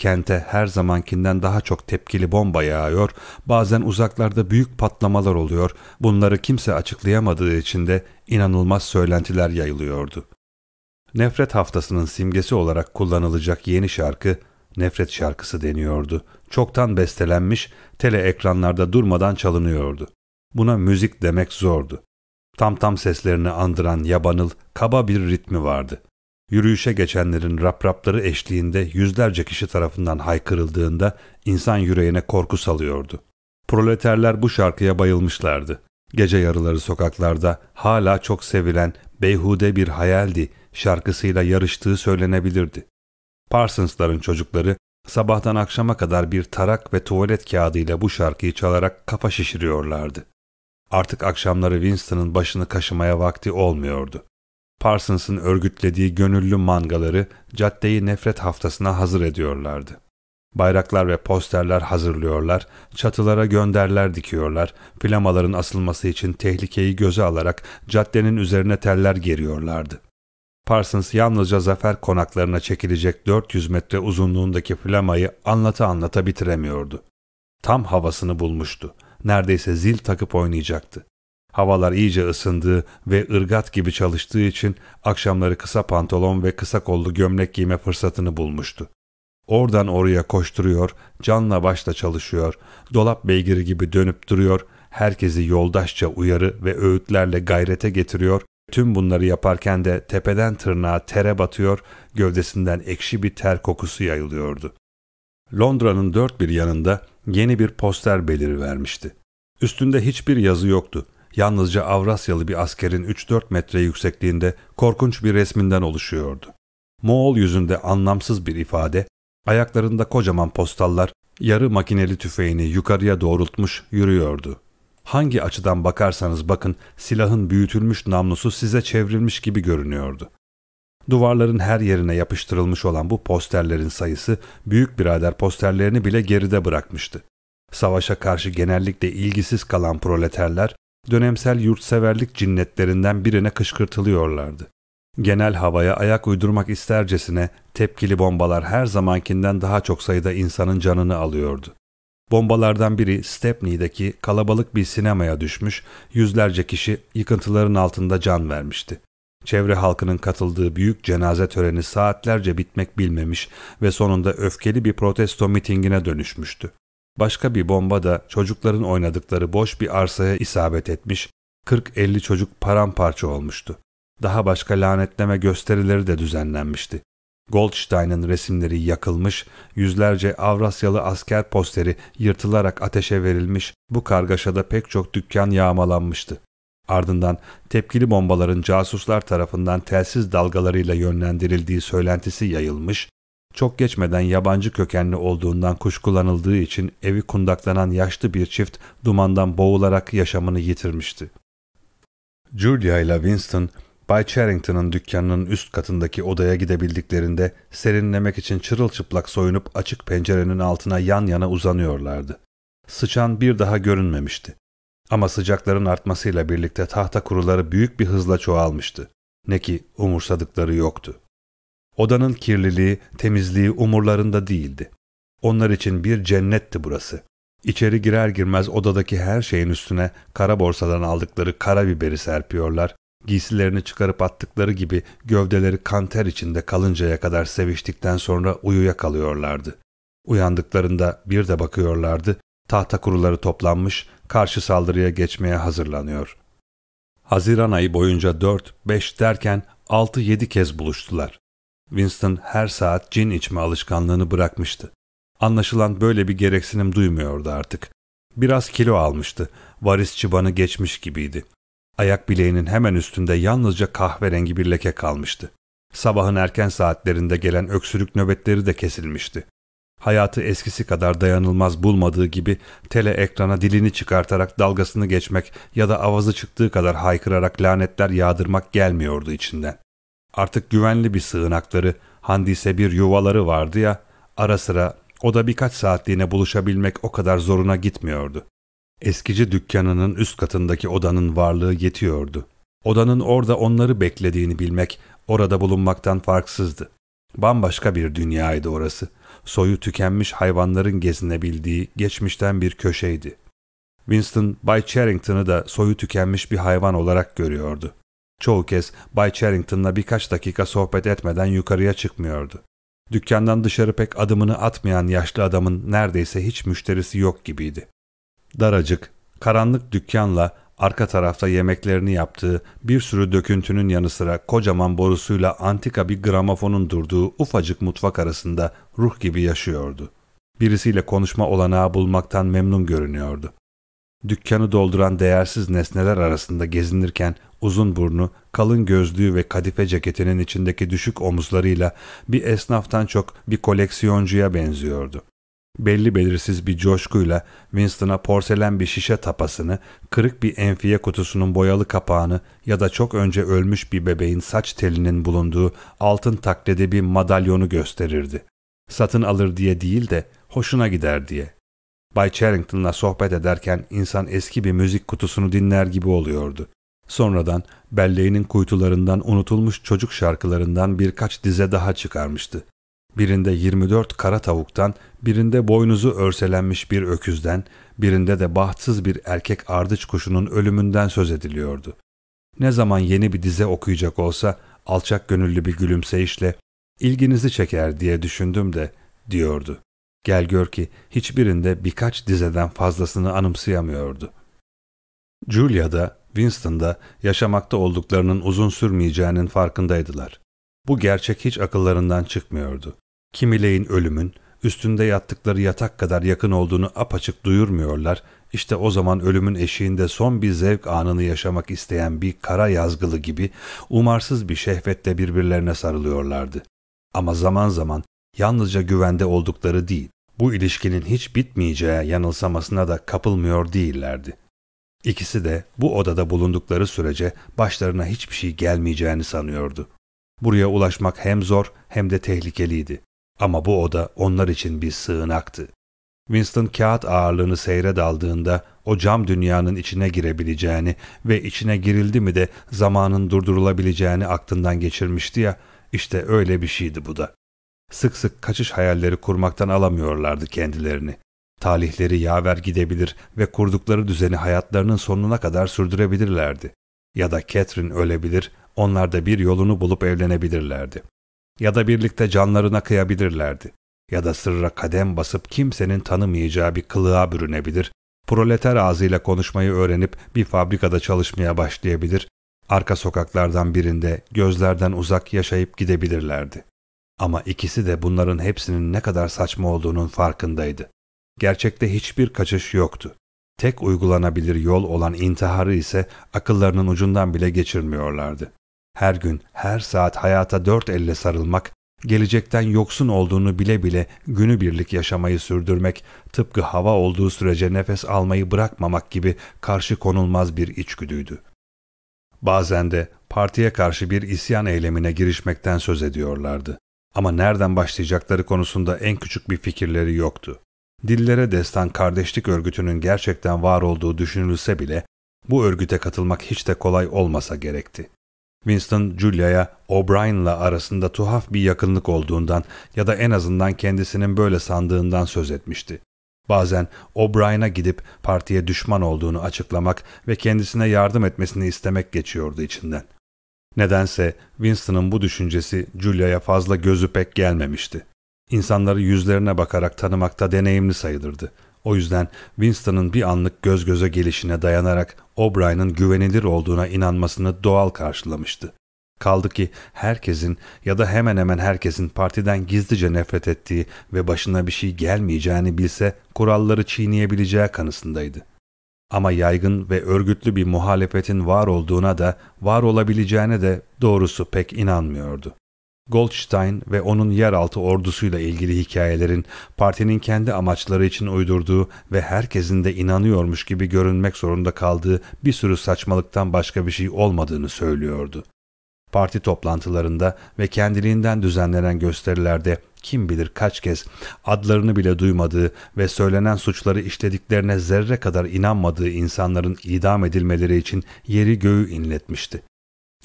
[SPEAKER 1] Kente her zamankinden daha çok tepkili bomba yağıyor, bazen uzaklarda büyük patlamalar oluyor, bunları kimse açıklayamadığı için de inanılmaz söylentiler yayılıyordu. Nefret haftasının simgesi olarak kullanılacak yeni şarkı, nefret şarkısı deniyordu. Çoktan bestelenmiş, tele ekranlarda durmadan çalınıyordu. Buna müzik demek zordu. Tam tam seslerini andıran yabanıl, kaba bir ritmi vardı. Yürüyüşe geçenlerin rap rapları eşliğinde yüzlerce kişi tarafından haykırıldığında insan yüreğine korku salıyordu. Proleterler bu şarkıya bayılmışlardı. Gece yarıları sokaklarda hala çok sevilen beyhude bir hayaldi şarkısıyla yarıştığı söylenebilirdi. Parsons'ların çocukları sabahtan akşama kadar bir tarak ve tuvalet kağıdıyla bu şarkıyı çalarak kafa şişiriyorlardı. Artık akşamları Winston'ın başını kaşımaya vakti olmuyordu. Parsons'ın örgütlediği gönüllü mangaları caddeyi nefret haftasına hazır ediyorlardı. Bayraklar ve posterler hazırlıyorlar, çatılara gönderler dikiyorlar, plamaların asılması için tehlikeyi göze alarak caddenin üzerine teller geriyorlardı. Parsons yalnızca zafer konaklarına çekilecek 400 metre uzunluğundaki flamayı anlata anlata bitiremiyordu. Tam havasını bulmuştu. Neredeyse zil takıp oynayacaktı. Havalar iyice ısındığı ve ırgat gibi çalıştığı için akşamları kısa pantolon ve kısa kollu gömlek giyme fırsatını bulmuştu. Oradan oraya koşturuyor, canla başla çalışıyor, dolap beygiri gibi dönüp duruyor, herkesi yoldaşça uyarı ve öğütlerle gayrete getiriyor, tüm bunları yaparken de tepeden tırnağa tere batıyor, gövdesinden ekşi bir ter kokusu yayılıyordu. Londra'nın dört bir yanında yeni bir poster belirivermişti. Üstünde hiçbir yazı yoktu. Yalnızca Avrasyalı bir askerin 3-4 metre yüksekliğinde korkunç bir resminden oluşuyordu. Moğol yüzünde anlamsız bir ifade, ayaklarında kocaman postallar, yarı makineli tüfeğini yukarıya doğrultmuş yürüyordu. Hangi açıdan bakarsanız bakın silahın büyütülmüş namlusu size çevrilmiş gibi görünüyordu. Duvarların her yerine yapıştırılmış olan bu posterlerin sayısı büyük birader posterlerini bile geride bırakmıştı. Savaşa karşı genellikle ilgisiz kalan proleterler dönemsel yurtseverlik cinnetlerinden birine kışkırtılıyorlardı. Genel havaya ayak uydurmak istercesine tepkili bombalar her zamankinden daha çok sayıda insanın canını alıyordu. Bombalardan biri Stepney'deki kalabalık bir sinemaya düşmüş, yüzlerce kişi yıkıntıların altında can vermişti. Çevre halkının katıldığı büyük cenaze töreni saatlerce bitmek bilmemiş ve sonunda öfkeli bir protesto mitingine dönüşmüştü. Başka bir bomba da çocukların oynadıkları boş bir arsaya isabet etmiş, 40-50 çocuk paramparça olmuştu. Daha başka lanetleme gösterileri de düzenlenmişti. Goldstein'ın resimleri yakılmış, yüzlerce Avrasyalı asker posteri yırtılarak ateşe verilmiş, bu kargaşada pek çok dükkan yağmalanmıştı. Ardından tepkili bombaların casuslar tarafından telsiz dalgalarıyla yönlendirildiği söylentisi yayılmış, çok geçmeden yabancı kökenli olduğundan kuşkulanıldığı için evi kundaklanan yaşlı bir çift dumandan boğularak yaşamını yitirmişti. Julia ile Winston, Bay Charrington'ın dükkanının üst katındaki odaya gidebildiklerinde serinlemek için çırılçıplak soyunup açık pencerenin altına yan yana uzanıyorlardı. Sıçan bir daha görünmemişti. Ama sıcakların artmasıyla birlikte tahta kuruları büyük bir hızla çoğalmıştı. Ne ki umursadıkları yoktu. Odanın kirliliği, temizliği umurlarında değildi. Onlar için bir cennetti burası. İçeri girer girmez odadaki her şeyin üstüne kara borsadan aldıkları kara biberi serpiyorlar, giysilerini çıkarıp attıkları gibi gövdeleri kanter içinde kalıncaya kadar seviştikten sonra uyuya kalıyorlardı. Uyandıklarında bir de bakıyorlardı, tahta kuruları toplanmış, karşı saldırıya geçmeye hazırlanıyor. Haziran ayı boyunca 4-5 derken 6-7 kez buluştular. Winston her saat cin içme alışkanlığını bırakmıştı. Anlaşılan böyle bir gereksinim duymuyordu artık. Biraz kilo almıştı. Varis çıbanı geçmiş gibiydi. Ayak bileğinin hemen üstünde yalnızca kahverengi bir leke kalmıştı. Sabahın erken saatlerinde gelen öksürük nöbetleri de kesilmişti. Hayatı eskisi kadar dayanılmaz bulmadığı gibi tele ekrana dilini çıkartarak dalgasını geçmek ya da avazı çıktığı kadar haykırarak lanetler yağdırmak gelmiyordu içinden. Artık güvenli bir sığınakları, handise bir yuvaları vardı ya, ara sıra o da birkaç saatliğine buluşabilmek o kadar zoruna gitmiyordu. Eskici dükkanının üst katındaki odanın varlığı yetiyordu. Odanın orada onları beklediğini bilmek, orada bulunmaktan farksızdı. Bambaşka bir dünyaydı orası. Soyu tükenmiş hayvanların gezinebildiği geçmişten bir köşeydi. Winston, Bay Charrington'ı da soyu tükenmiş bir hayvan olarak görüyordu. Çoğu kez Bay Charrington'la birkaç dakika sohbet etmeden yukarıya çıkmıyordu. Dükkandan dışarı pek adımını atmayan yaşlı adamın neredeyse hiç müşterisi yok gibiydi. Daracık, karanlık dükkanla arka tarafta yemeklerini yaptığı bir sürü döküntünün yanı sıra kocaman borusuyla antika bir gramofonun durduğu ufacık mutfak arasında ruh gibi yaşıyordu. Birisiyle konuşma olanağı bulmaktan memnun görünüyordu. Dükkanı dolduran değersiz nesneler arasında gezinirken uzun burnu, kalın gözlüğü ve kadife ceketinin içindeki düşük omuzlarıyla bir esnaftan çok bir koleksiyoncuya benziyordu. Belli belirsiz bir coşkuyla Winston'a porselen bir şişe tapasını, kırık bir enfiye kutusunun boyalı kapağını ya da çok önce ölmüş bir bebeğin saç telinin bulunduğu altın taklidi bir madalyonu gösterirdi. Satın alır diye değil de hoşuna gider diye. Bay Charrington'la sohbet ederken insan eski bir müzik kutusunu dinler gibi oluyordu. Sonradan belleğinin kuytularından unutulmuş çocuk şarkılarından birkaç dize daha çıkarmıştı. Birinde 24 kara tavuktan, birinde boynuzu örselenmiş bir öküzden, birinde de bahtsız bir erkek ardıç kuşunun ölümünden söz ediliyordu. Ne zaman yeni bir dize okuyacak olsa alçak gönüllü bir gülümseyişle ilginizi çeker diye düşündüm de diyordu. Gel gör ki hiçbirinde birkaç dizeden fazlasını anımsayamıyordu. Julia da Winston da yaşamakta olduklarının uzun sürmeyeceğinin farkındaydılar. Bu gerçek hiç akıllarından çıkmıyordu. Kimileyin ölümün, üstünde yattıkları yatak kadar yakın olduğunu apaçık duyurmuyorlar, İşte o zaman ölümün eşiğinde son bir zevk anını yaşamak isteyen bir kara yazgılı gibi umarsız bir şehvetle birbirlerine sarılıyorlardı. Ama zaman zaman yalnızca güvende oldukları değil, bu ilişkinin hiç bitmeyeceği yanılsamasına da kapılmıyor değillerdi. İkisi de bu odada bulundukları sürece başlarına hiçbir şey gelmeyeceğini sanıyordu. Buraya ulaşmak hem zor hem de tehlikeliydi. Ama bu oda onlar için bir sığınaktı. Winston kağıt ağırlığını seyre daldığında o cam dünyanın içine girebileceğini ve içine girildi mi de zamanın durdurulabileceğini aklından geçirmişti ya, işte öyle bir şeydi bu da. Sık sık kaçış hayalleri kurmaktan alamıyorlardı kendilerini. Talihleri yaver gidebilir ve kurdukları düzeni hayatlarının sonuna kadar sürdürebilirlerdi. Ya da Catherine ölebilir, onlar da bir yolunu bulup evlenebilirlerdi. Ya da birlikte canlarına kıyabilirlerdi. Ya da sırra kadem basıp kimsenin tanımayacağı bir kılığa bürünebilir, proleter ağzıyla konuşmayı öğrenip bir fabrikada çalışmaya başlayabilir, arka sokaklardan birinde gözlerden uzak yaşayıp gidebilirlerdi. Ama ikisi de bunların hepsinin ne kadar saçma olduğunun farkındaydı. Gerçekte hiçbir kaçış yoktu. Tek uygulanabilir yol olan intiharı ise akıllarının ucundan bile geçirmiyorlardı. Her gün, her saat hayata dört elle sarılmak, gelecekten yoksun olduğunu bile bile günübirlik yaşamayı sürdürmek, tıpkı hava olduğu sürece nefes almayı bırakmamak gibi karşı konulmaz bir içgüdüydü. Bazen de partiye karşı bir isyan eylemine girişmekten söz ediyorlardı. Ama nereden başlayacakları konusunda en küçük bir fikirleri yoktu. Dillere destan kardeşlik örgütünün gerçekten var olduğu düşünülse bile bu örgüte katılmak hiç de kolay olmasa gerekti. Winston, Julia'ya O'Brien'la arasında tuhaf bir yakınlık olduğundan ya da en azından kendisinin böyle sandığından söz etmişti. Bazen O'Brien'a gidip partiye düşman olduğunu açıklamak ve kendisine yardım etmesini istemek geçiyordu içinden. Nedense Winston'ın bu düşüncesi Julia'ya fazla gözü pek gelmemişti. İnsanları yüzlerine bakarak tanımakta deneyimli sayılırdı. O yüzden Winston'ın bir anlık göz göze gelişine dayanarak O'Brien'in güvenilir olduğuna inanmasını doğal karşılamıştı. Kaldı ki herkesin ya da hemen hemen herkesin partiden gizlice nefret ettiği ve başına bir şey gelmeyeceğini bilse kuralları çiğneyebileceği kanısındaydı. Ama yaygın ve örgütlü bir muhalefetin var olduğuna da, var olabileceğine de doğrusu pek inanmıyordu. Goldstein ve onun yeraltı ordusuyla ilgili hikayelerin partinin kendi amaçları için uydurduğu ve herkesin de inanıyormuş gibi görünmek zorunda kaldığı bir sürü saçmalıktan başka bir şey olmadığını söylüyordu. Parti toplantılarında ve kendiliğinden düzenlenen gösterilerde kim bilir kaç kez adlarını bile duymadığı ve söylenen suçları işlediklerine zerre kadar inanmadığı insanların idam edilmeleri için yeri göğü inletmişti.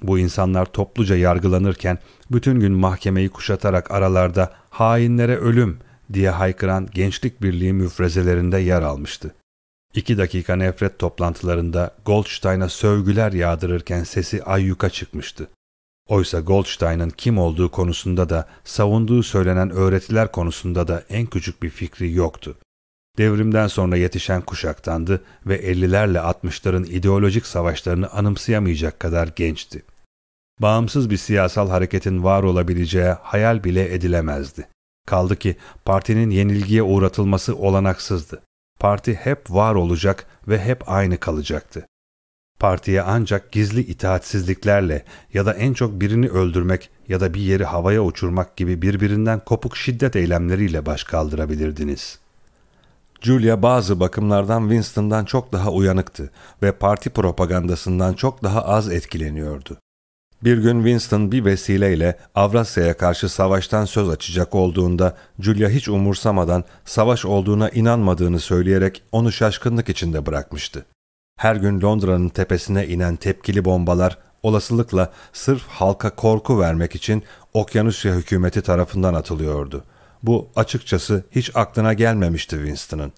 [SPEAKER 1] Bu insanlar topluca yargılanırken bütün gün mahkemeyi kuşatarak aralarda hainlere ölüm diye haykıran Gençlik Birliği müfrezelerinde yer almıştı. İki dakika nefret toplantılarında Goldstein'a sövgüler yağdırırken sesi ayyuka çıkmıştı. Oysa Goldstein'ın kim olduğu konusunda da savunduğu söylenen öğretiler konusunda da en küçük bir fikri yoktu. Devrimden sonra yetişen kuşaktandı ve 50'lerle 60'ların ideolojik savaşlarını anımsayamayacak kadar gençti. Bağımsız bir siyasal hareketin var olabileceği hayal bile edilemezdi. Kaldı ki partinin yenilgiye uğratılması olanaksızdı. Parti hep var olacak ve hep aynı kalacaktı. Partiye ancak gizli itaatsizliklerle ya da en çok birini öldürmek ya da bir yeri havaya uçurmak gibi birbirinden kopuk şiddet eylemleriyle baş kaldırabilirdiniz. Julia bazı bakımlardan Winston'dan çok daha uyanıktı ve parti propagandasından çok daha az etkileniyordu. Bir gün Winston bir vesileyle Avrasya'ya karşı savaştan söz açacak olduğunda Julia hiç umursamadan savaş olduğuna inanmadığını söyleyerek onu şaşkınlık içinde bırakmıştı. Her gün Londra'nın tepesine inen tepkili bombalar olasılıkla sırf halka korku vermek için Okyanusya hükümeti tarafından atılıyordu. Bu açıkçası hiç aklına gelmemişti Winston'ın.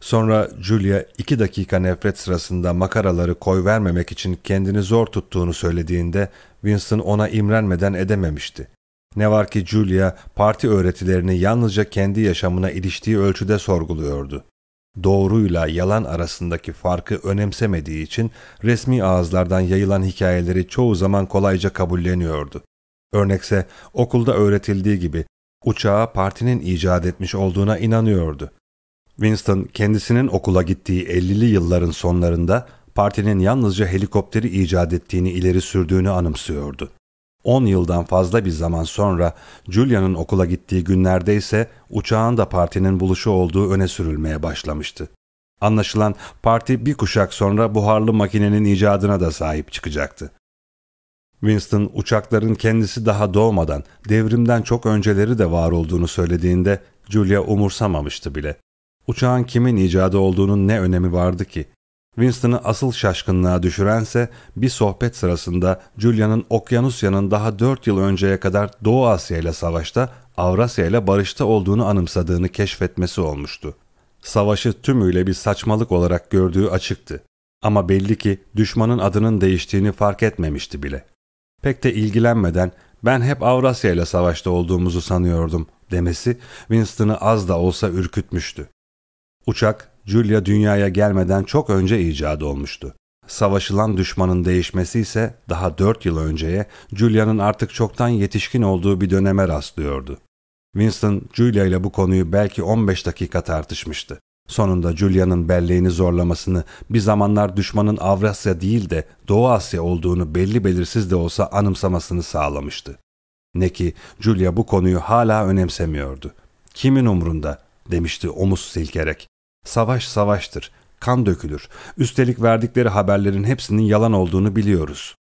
[SPEAKER 1] Sonra Julia iki dakika nefret sırasında makaraları koy vermemek için kendini zor tuttuğunu söylediğinde Winston ona imrenmeden edememişti. Ne var ki Julia parti öğretilerini yalnızca kendi yaşamına iliştiği ölçüde sorguluyordu. Doğruyla yalan arasındaki farkı önemsemediği için resmi ağızlardan yayılan hikayeleri çoğu zaman kolayca kabulleniyordu. Örnekse okulda öğretildiği gibi uçağı partinin icat etmiş olduğuna inanıyordu. Winston kendisinin okula gittiği 50'li yılların sonlarında partinin yalnızca helikopteri icat ettiğini ileri sürdüğünü anımsıyordu. 10 yıldan fazla bir zaman sonra Julia'nın okula gittiği günlerde ise uçağın da partinin buluşu olduğu öne sürülmeye başlamıştı. Anlaşılan parti bir kuşak sonra buharlı makinenin icadına da sahip çıkacaktı. Winston uçakların kendisi daha doğmadan devrimden çok önceleri de var olduğunu söylediğinde Julia umursamamıştı bile. Uçağın kimin icadı olduğunun ne önemi vardı ki? Winston'ı asıl şaşkınlığa düşürense bir sohbet sırasında Julia'nın Okyanusya'nın daha dört yıl önceye kadar Doğu Asya ile savaşta Avrasya ile barışta olduğunu anımsadığını keşfetmesi olmuştu. Savaşı tümüyle bir saçmalık olarak gördüğü açıktı. Ama belli ki düşmanın adının değiştiğini fark etmemişti bile. Pek de ilgilenmeden ben hep Avrasya ile savaşta olduğumuzu sanıyordum demesi Winston'ı az da olsa ürkütmüştü. Uçak, Julia dünyaya gelmeden çok önce icat olmuştu. Savaşılan düşmanın değişmesi ise daha dört yıl önceye Julia'nın artık çoktan yetişkin olduğu bir döneme rastlıyordu. Winston, Julia ile bu konuyu belki 15 dakika tartışmıştı. Sonunda Julia'nın belleğini zorlamasını, bir zamanlar düşmanın Avrasya değil de Doğu Asya olduğunu belli belirsiz de olsa anımsamasını sağlamıştı. Ne ki Julia bu konuyu hala önemsemiyordu. Kimin umrunda demişti omuz silkerek. Savaş savaştır, kan dökülür. Üstelik verdikleri haberlerin hepsinin yalan olduğunu biliyoruz.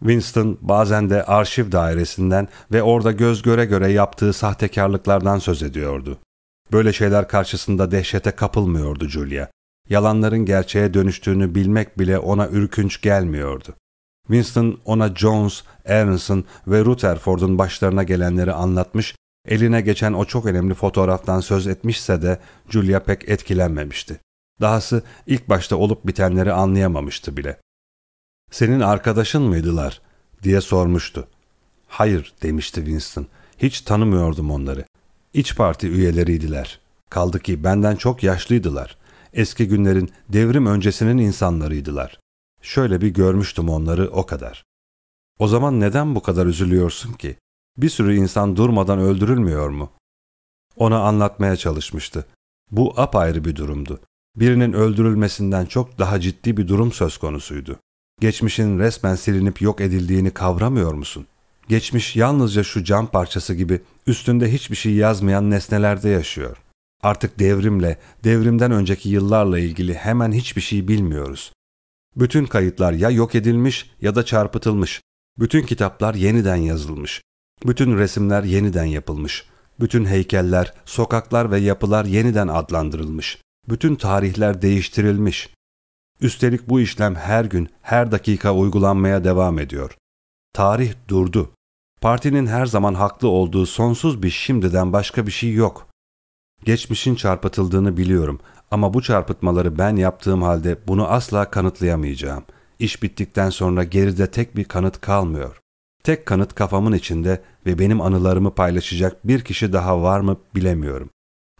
[SPEAKER 1] Winston bazen de arşiv dairesinden ve orada göz göre göre yaptığı sahtekarlıklardan söz ediyordu. Böyle şeyler karşısında dehşete kapılmıyordu Julia. Yalanların gerçeğe dönüştüğünü bilmek bile ona ürkünç gelmiyordu. Winston ona Jones, Aronson ve Rutherford'un başlarına gelenleri anlatmış Eline geçen o çok önemli fotoğraftan söz etmişse de Julia pek etkilenmemişti. Dahası ilk başta olup bitenleri anlayamamıştı bile. ''Senin arkadaşın mıydılar?'' diye sormuştu. ''Hayır'' demişti Winston. ''Hiç tanımıyordum onları. İç parti üyeleriydiler. Kaldı ki benden çok yaşlıydılar. Eski günlerin devrim öncesinin insanlarıydılar. Şöyle bir görmüştüm onları o kadar. O zaman neden bu kadar üzülüyorsun ki? Bir sürü insan durmadan öldürülmüyor mu? Ona anlatmaya çalışmıştı. Bu apayrı bir durumdu. Birinin öldürülmesinden çok daha ciddi bir durum söz konusuydu. Geçmişin resmen silinip yok edildiğini kavramıyor musun? Geçmiş yalnızca şu cam parçası gibi üstünde hiçbir şey yazmayan nesnelerde yaşıyor. Artık devrimle, devrimden önceki yıllarla ilgili hemen hiçbir şey bilmiyoruz. Bütün kayıtlar ya yok edilmiş ya da çarpıtılmış Bütün kitaplar yeniden yazılmış. Bütün resimler yeniden yapılmış. Bütün heykeller, sokaklar ve yapılar yeniden adlandırılmış. Bütün tarihler değiştirilmiş. Üstelik bu işlem her gün, her dakika uygulanmaya devam ediyor. Tarih durdu. Partinin her zaman haklı olduğu sonsuz bir şimdiden başka bir şey yok. Geçmişin çarpıtıldığını biliyorum ama bu çarpıtmaları ben yaptığım halde bunu asla kanıtlayamayacağım. İş bittikten sonra geride tek bir kanıt kalmıyor. Tek kanıt kafamın içinde ve benim anılarımı paylaşacak bir kişi daha var mı bilemiyorum.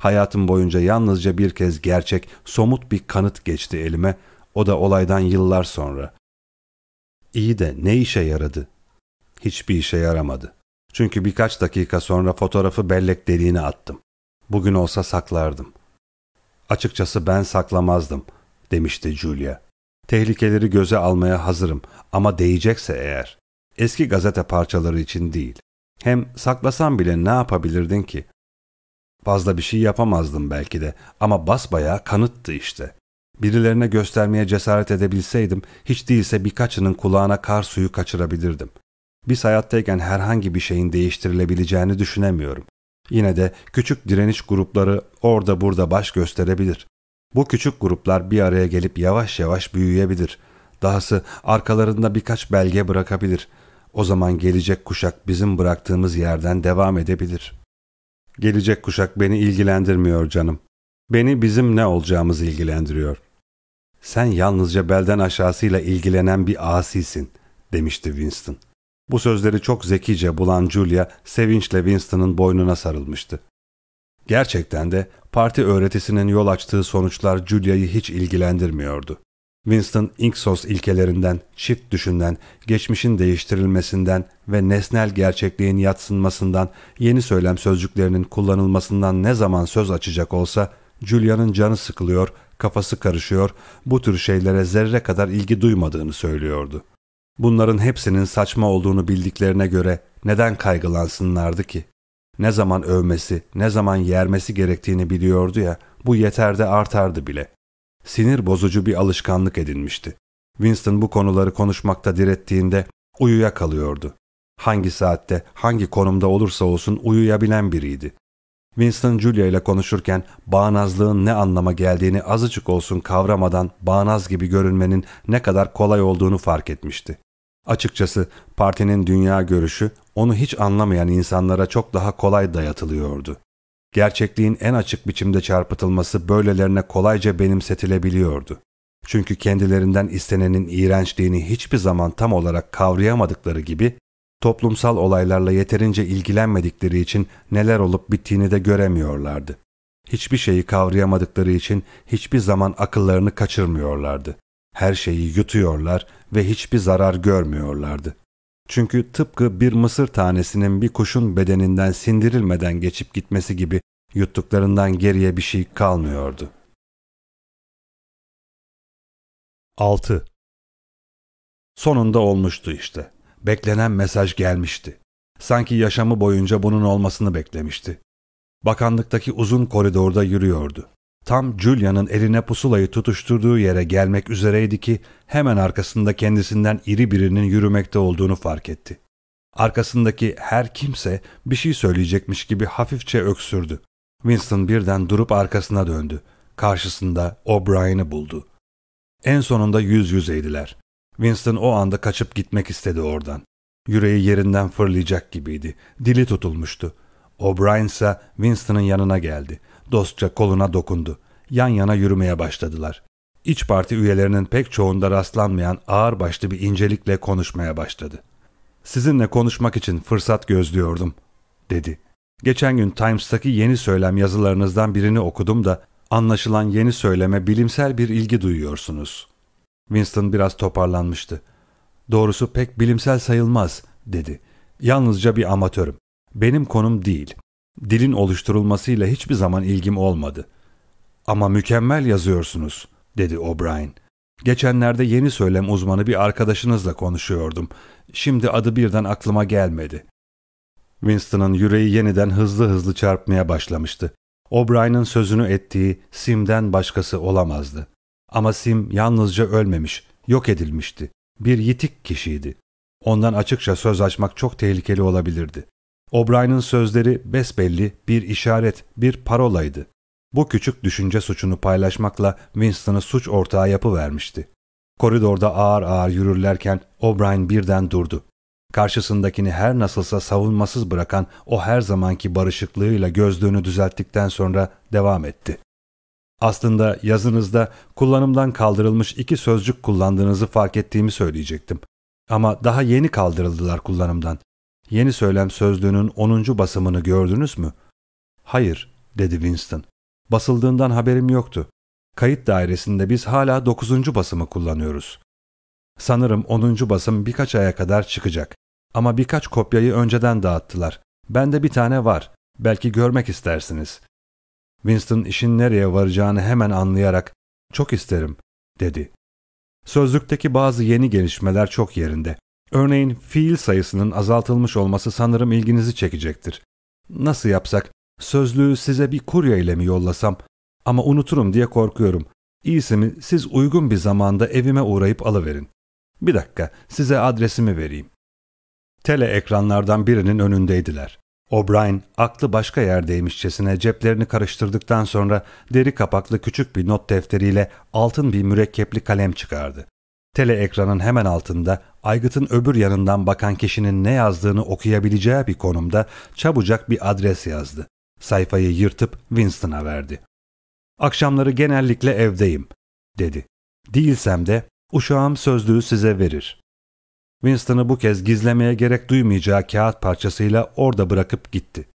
[SPEAKER 1] Hayatım boyunca yalnızca bir kez gerçek, somut bir kanıt geçti elime, o da olaydan yıllar sonra. İyi de ne işe yaradı? Hiçbir işe yaramadı. Çünkü birkaç dakika sonra fotoğrafı bellek deliğine attım. Bugün olsa saklardım. Açıkçası ben saklamazdım, demişti Julia. Tehlikeleri göze almaya hazırım ama değecekse eğer. Eski gazete parçaları için değil. Hem saklasam bile ne yapabilirdin ki? Fazla bir şey yapamazdım belki de ama basbayağı kanıttı işte. Birilerine göstermeye cesaret edebilseydim hiç değilse birkaçının kulağına kar suyu kaçırabilirdim. Biz hayattayken herhangi bir şeyin değiştirilebileceğini düşünemiyorum. Yine de küçük direniş grupları orada burada baş gösterebilir. Bu küçük gruplar bir araya gelip yavaş yavaş büyüyebilir. Dahası arkalarında birkaç belge bırakabilir. O zaman gelecek kuşak bizim bıraktığımız yerden devam edebilir. Gelecek kuşak beni ilgilendirmiyor canım. Beni bizim ne olacağımız ilgilendiriyor. Sen yalnızca belden aşağısıyla ilgilenen bir asisin, demişti Winston. Bu sözleri çok zekice bulan Julia, sevinçle Winston'ın boynuna sarılmıştı. Gerçekten de parti öğretisinin yol açtığı sonuçlar Julia'yı hiç ilgilendirmiyordu. Winston Inksos ilkelerinden, çift düşünden, geçmişin değiştirilmesinden ve nesnel gerçekliğin yatsınmasından, yeni söylem sözcüklerinin kullanılmasından ne zaman söz açacak olsa, Julia'nın canı sıkılıyor, kafası karışıyor, bu tür şeylere zerre kadar ilgi duymadığını söylüyordu. Bunların hepsinin saçma olduğunu bildiklerine göre neden kaygılansınlardı ki? Ne zaman övmesi, ne zaman yermesi gerektiğini biliyordu ya, bu yeter de artardı bile. Sinir bozucu bir alışkanlık edinmişti. Winston bu konuları konuşmakta direttiğinde uyuya kalıyordu. Hangi saatte, hangi konumda olursa olsun uyuyabilen biriydi. Winston Julia ile konuşurken bağnazlığın ne anlama geldiğini azıcık olsun kavramadan bağnaz gibi görünmenin ne kadar kolay olduğunu fark etmişti. Açıkçası partinin dünya görüşü onu hiç anlamayan insanlara çok daha kolay dayatılıyordu. Gerçekliğin en açık biçimde çarpıtılması böylelerine kolayca benimsetilebiliyordu. Çünkü kendilerinden istenenin iğrençliğini hiçbir zaman tam olarak kavrayamadıkları gibi toplumsal olaylarla yeterince ilgilenmedikleri için neler olup bittiğini de göremiyorlardı. Hiçbir şeyi kavrayamadıkları için hiçbir zaman akıllarını kaçırmıyorlardı. Her şeyi yutuyorlar ve hiçbir zarar görmüyorlardı. Çünkü tıpkı bir mısır tanesinin bir kuşun bedeninden sindirilmeden geçip gitmesi gibi yuttuklarından geriye bir şey kalmıyordu. 6. Sonunda olmuştu işte. Beklenen mesaj gelmişti. Sanki yaşamı boyunca bunun olmasını beklemişti. Bakanlıktaki uzun koridorda yürüyordu. Tam Julia'nın eline pusulayı tutuşturduğu yere gelmek üzereydi ki hemen arkasında kendisinden iri birinin yürümekte olduğunu fark etti. Arkasındaki her kimse bir şey söyleyecekmiş gibi hafifçe öksürdü. Winston birden durup arkasına döndü. Karşısında O'Brien'i buldu. En sonunda yüz yüzeydiler. Winston o anda kaçıp gitmek istedi oradan. Yüreği yerinden fırlayacak gibiydi. Dili tutulmuştu. O'Brien ise Winston'ın yanına geldi. Dostça koluna dokundu. Yan yana yürümeye başladılar. İç parti üyelerinin pek çoğunda rastlanmayan ağırbaşlı bir incelikle konuşmaya başladı. Sizinle konuşmak için fırsat gözlüyordum, dedi. Geçen gün Times'taki yeni söylem yazılarınızdan birini okudum da anlaşılan yeni söyleme bilimsel bir ilgi duyuyorsunuz. Winston biraz toparlanmıştı. Doğrusu pek bilimsel sayılmaz, dedi. Yalnızca bir amatörüm. Benim konum değil. Dilin oluşturulmasıyla hiçbir zaman ilgim olmadı. Ama mükemmel yazıyorsunuz, dedi O'Brien. Geçenlerde yeni söylem uzmanı bir arkadaşınızla konuşuyordum. Şimdi adı birden aklıma gelmedi. Winston'ın yüreği yeniden hızlı hızlı çarpmaya başlamıştı. O'Brien'in sözünü ettiği Sim'den başkası olamazdı. Ama Sim yalnızca ölmemiş, yok edilmişti. Bir yitik kişiydi. Ondan açıkça söz açmak çok tehlikeli olabilirdi. O'Brien'in sözleri besbelli bir işaret, bir parolaydı. Bu küçük düşünce suçunu paylaşmakla Winston'ı suç ortağı yapıvermişti. Koridorda ağır ağır yürürlerken O'Brien birden durdu. Karşısındakini her nasılsa savunmasız bırakan o her zamanki barışıklığıyla gözlüğünü düzelttikten sonra devam etti. Aslında yazınızda kullanımdan kaldırılmış iki sözcük kullandığınızı fark ettiğimi söyleyecektim. Ama daha yeni kaldırıldılar kullanımdan. Yeni söylem sözlüğünün 10. basımını gördünüz mü? Hayır, dedi Winston. Basıldığından haberim yoktu. Kayıt dairesinde biz hala 9. basımı kullanıyoruz. Sanırım 10. basım birkaç aya kadar çıkacak. Ama birkaç kopyayı önceden dağıttılar. Bende bir tane var. Belki görmek istersiniz. Winston işin nereye varacağını hemen anlayarak çok isterim dedi. Sözlükteki bazı yeni gelişmeler çok yerinde. Örneğin fiil sayısının azaltılmış olması sanırım ilginizi çekecektir. Nasıl yapsak sözlüğü size bir kurye ile mi yollasam ama unuturum diye korkuyorum. İyisi mi siz uygun bir zamanda evime uğrayıp alıverin. Bir dakika size adresimi vereyim. Tele ekranlardan birinin önündeydiler. O'Brien aklı başka yerdeymişçesine ceplerini karıştırdıktan sonra deri kapaklı küçük bir not defteriyle altın bir mürekkepli kalem çıkardı. Tele ekranın hemen altında aygıtın öbür yanından bakan kişinin ne yazdığını okuyabileceği bir konumda çabucak bir adres yazdı. Sayfayı yırtıp Winston'a verdi. Akşamları genellikle evdeyim, dedi. Değilsem de uşağım sözlüğü size verir. Winston'ı bu kez gizlemeye gerek duymayacağı kağıt parçasıyla orada bırakıp gitti.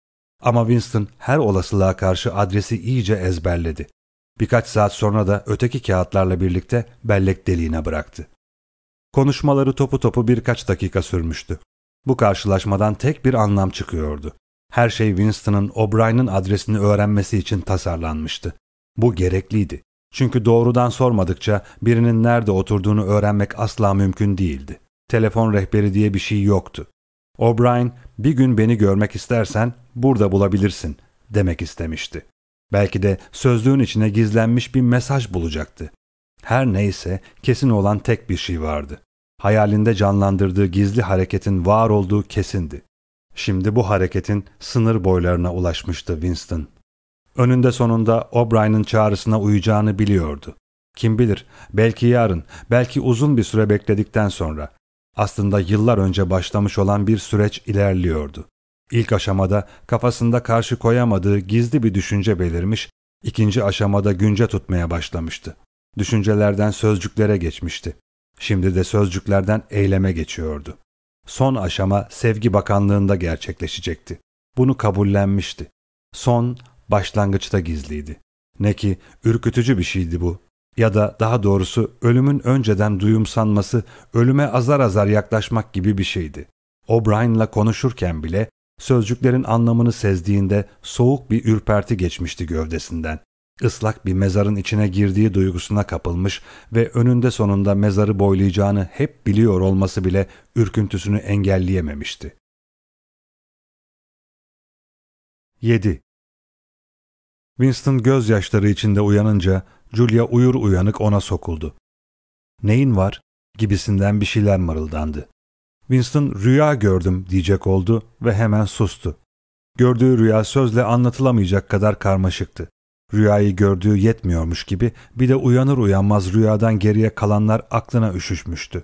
[SPEAKER 1] Ama Winston her olasılığa karşı adresi iyice ezberledi. Birkaç saat sonra da öteki kağıtlarla birlikte bellek deliğine bıraktı. Konuşmaları topu topu birkaç dakika sürmüştü. Bu karşılaşmadan tek bir anlam çıkıyordu. Her şey Winston'ın O'Brien'in adresini öğrenmesi için tasarlanmıştı. Bu gerekliydi. Çünkü doğrudan sormadıkça birinin nerede oturduğunu öğrenmek asla mümkün değildi. Telefon rehberi diye bir şey yoktu. O'Brien, bir gün beni görmek istersen burada bulabilirsin demek istemişti. Belki de sözlüğün içine gizlenmiş bir mesaj bulacaktı. Her neyse kesin olan tek bir şey vardı. Hayalinde canlandırdığı gizli hareketin var olduğu kesindi. Şimdi bu hareketin sınır boylarına ulaşmıştı Winston. Önünde sonunda O'Brien'in çağrısına uyacağını biliyordu. Kim bilir, belki yarın, belki uzun bir süre bekledikten sonra. Aslında yıllar önce başlamış olan bir süreç ilerliyordu. İlk aşamada kafasında karşı koyamadığı gizli bir düşünce belirmiş, ikinci aşamada günce tutmaya başlamıştı. Düşüncelerden sözcüklere geçmişti. Şimdi de sözcüklerden eyleme geçiyordu. Son aşama sevgi bakanlığında gerçekleşecekti. Bunu kabullenmişti. Son başlangıçta gizliydi. Ne ki ürkütücü bir şeydi bu. Ya da daha doğrusu ölümün önceden duyumsanması, ölüme azar azar yaklaşmak gibi bir şeydi. O'Brien'la konuşurken bile sözcüklerin anlamını sezdiğinde soğuk bir ürperti geçmişti gövdesinden. Islak bir mezarın içine girdiği duygusuna kapılmış ve önünde sonunda mezarı boylayacağını hep biliyor olması bile ürküntüsünü engelleyememişti. 7. Winston gözyaşları içinde uyanınca Julia uyur uyanık ona sokuldu. Neyin var? gibisinden bir şeyler mırıldandı. Winston rüya gördüm diyecek oldu ve hemen sustu. Gördüğü rüya sözle anlatılamayacak kadar karmaşıktı. Rüyayı gördüğü yetmiyormuş gibi bir de uyanır uyanmaz rüyadan geriye kalanlar aklına üşüşmüştü.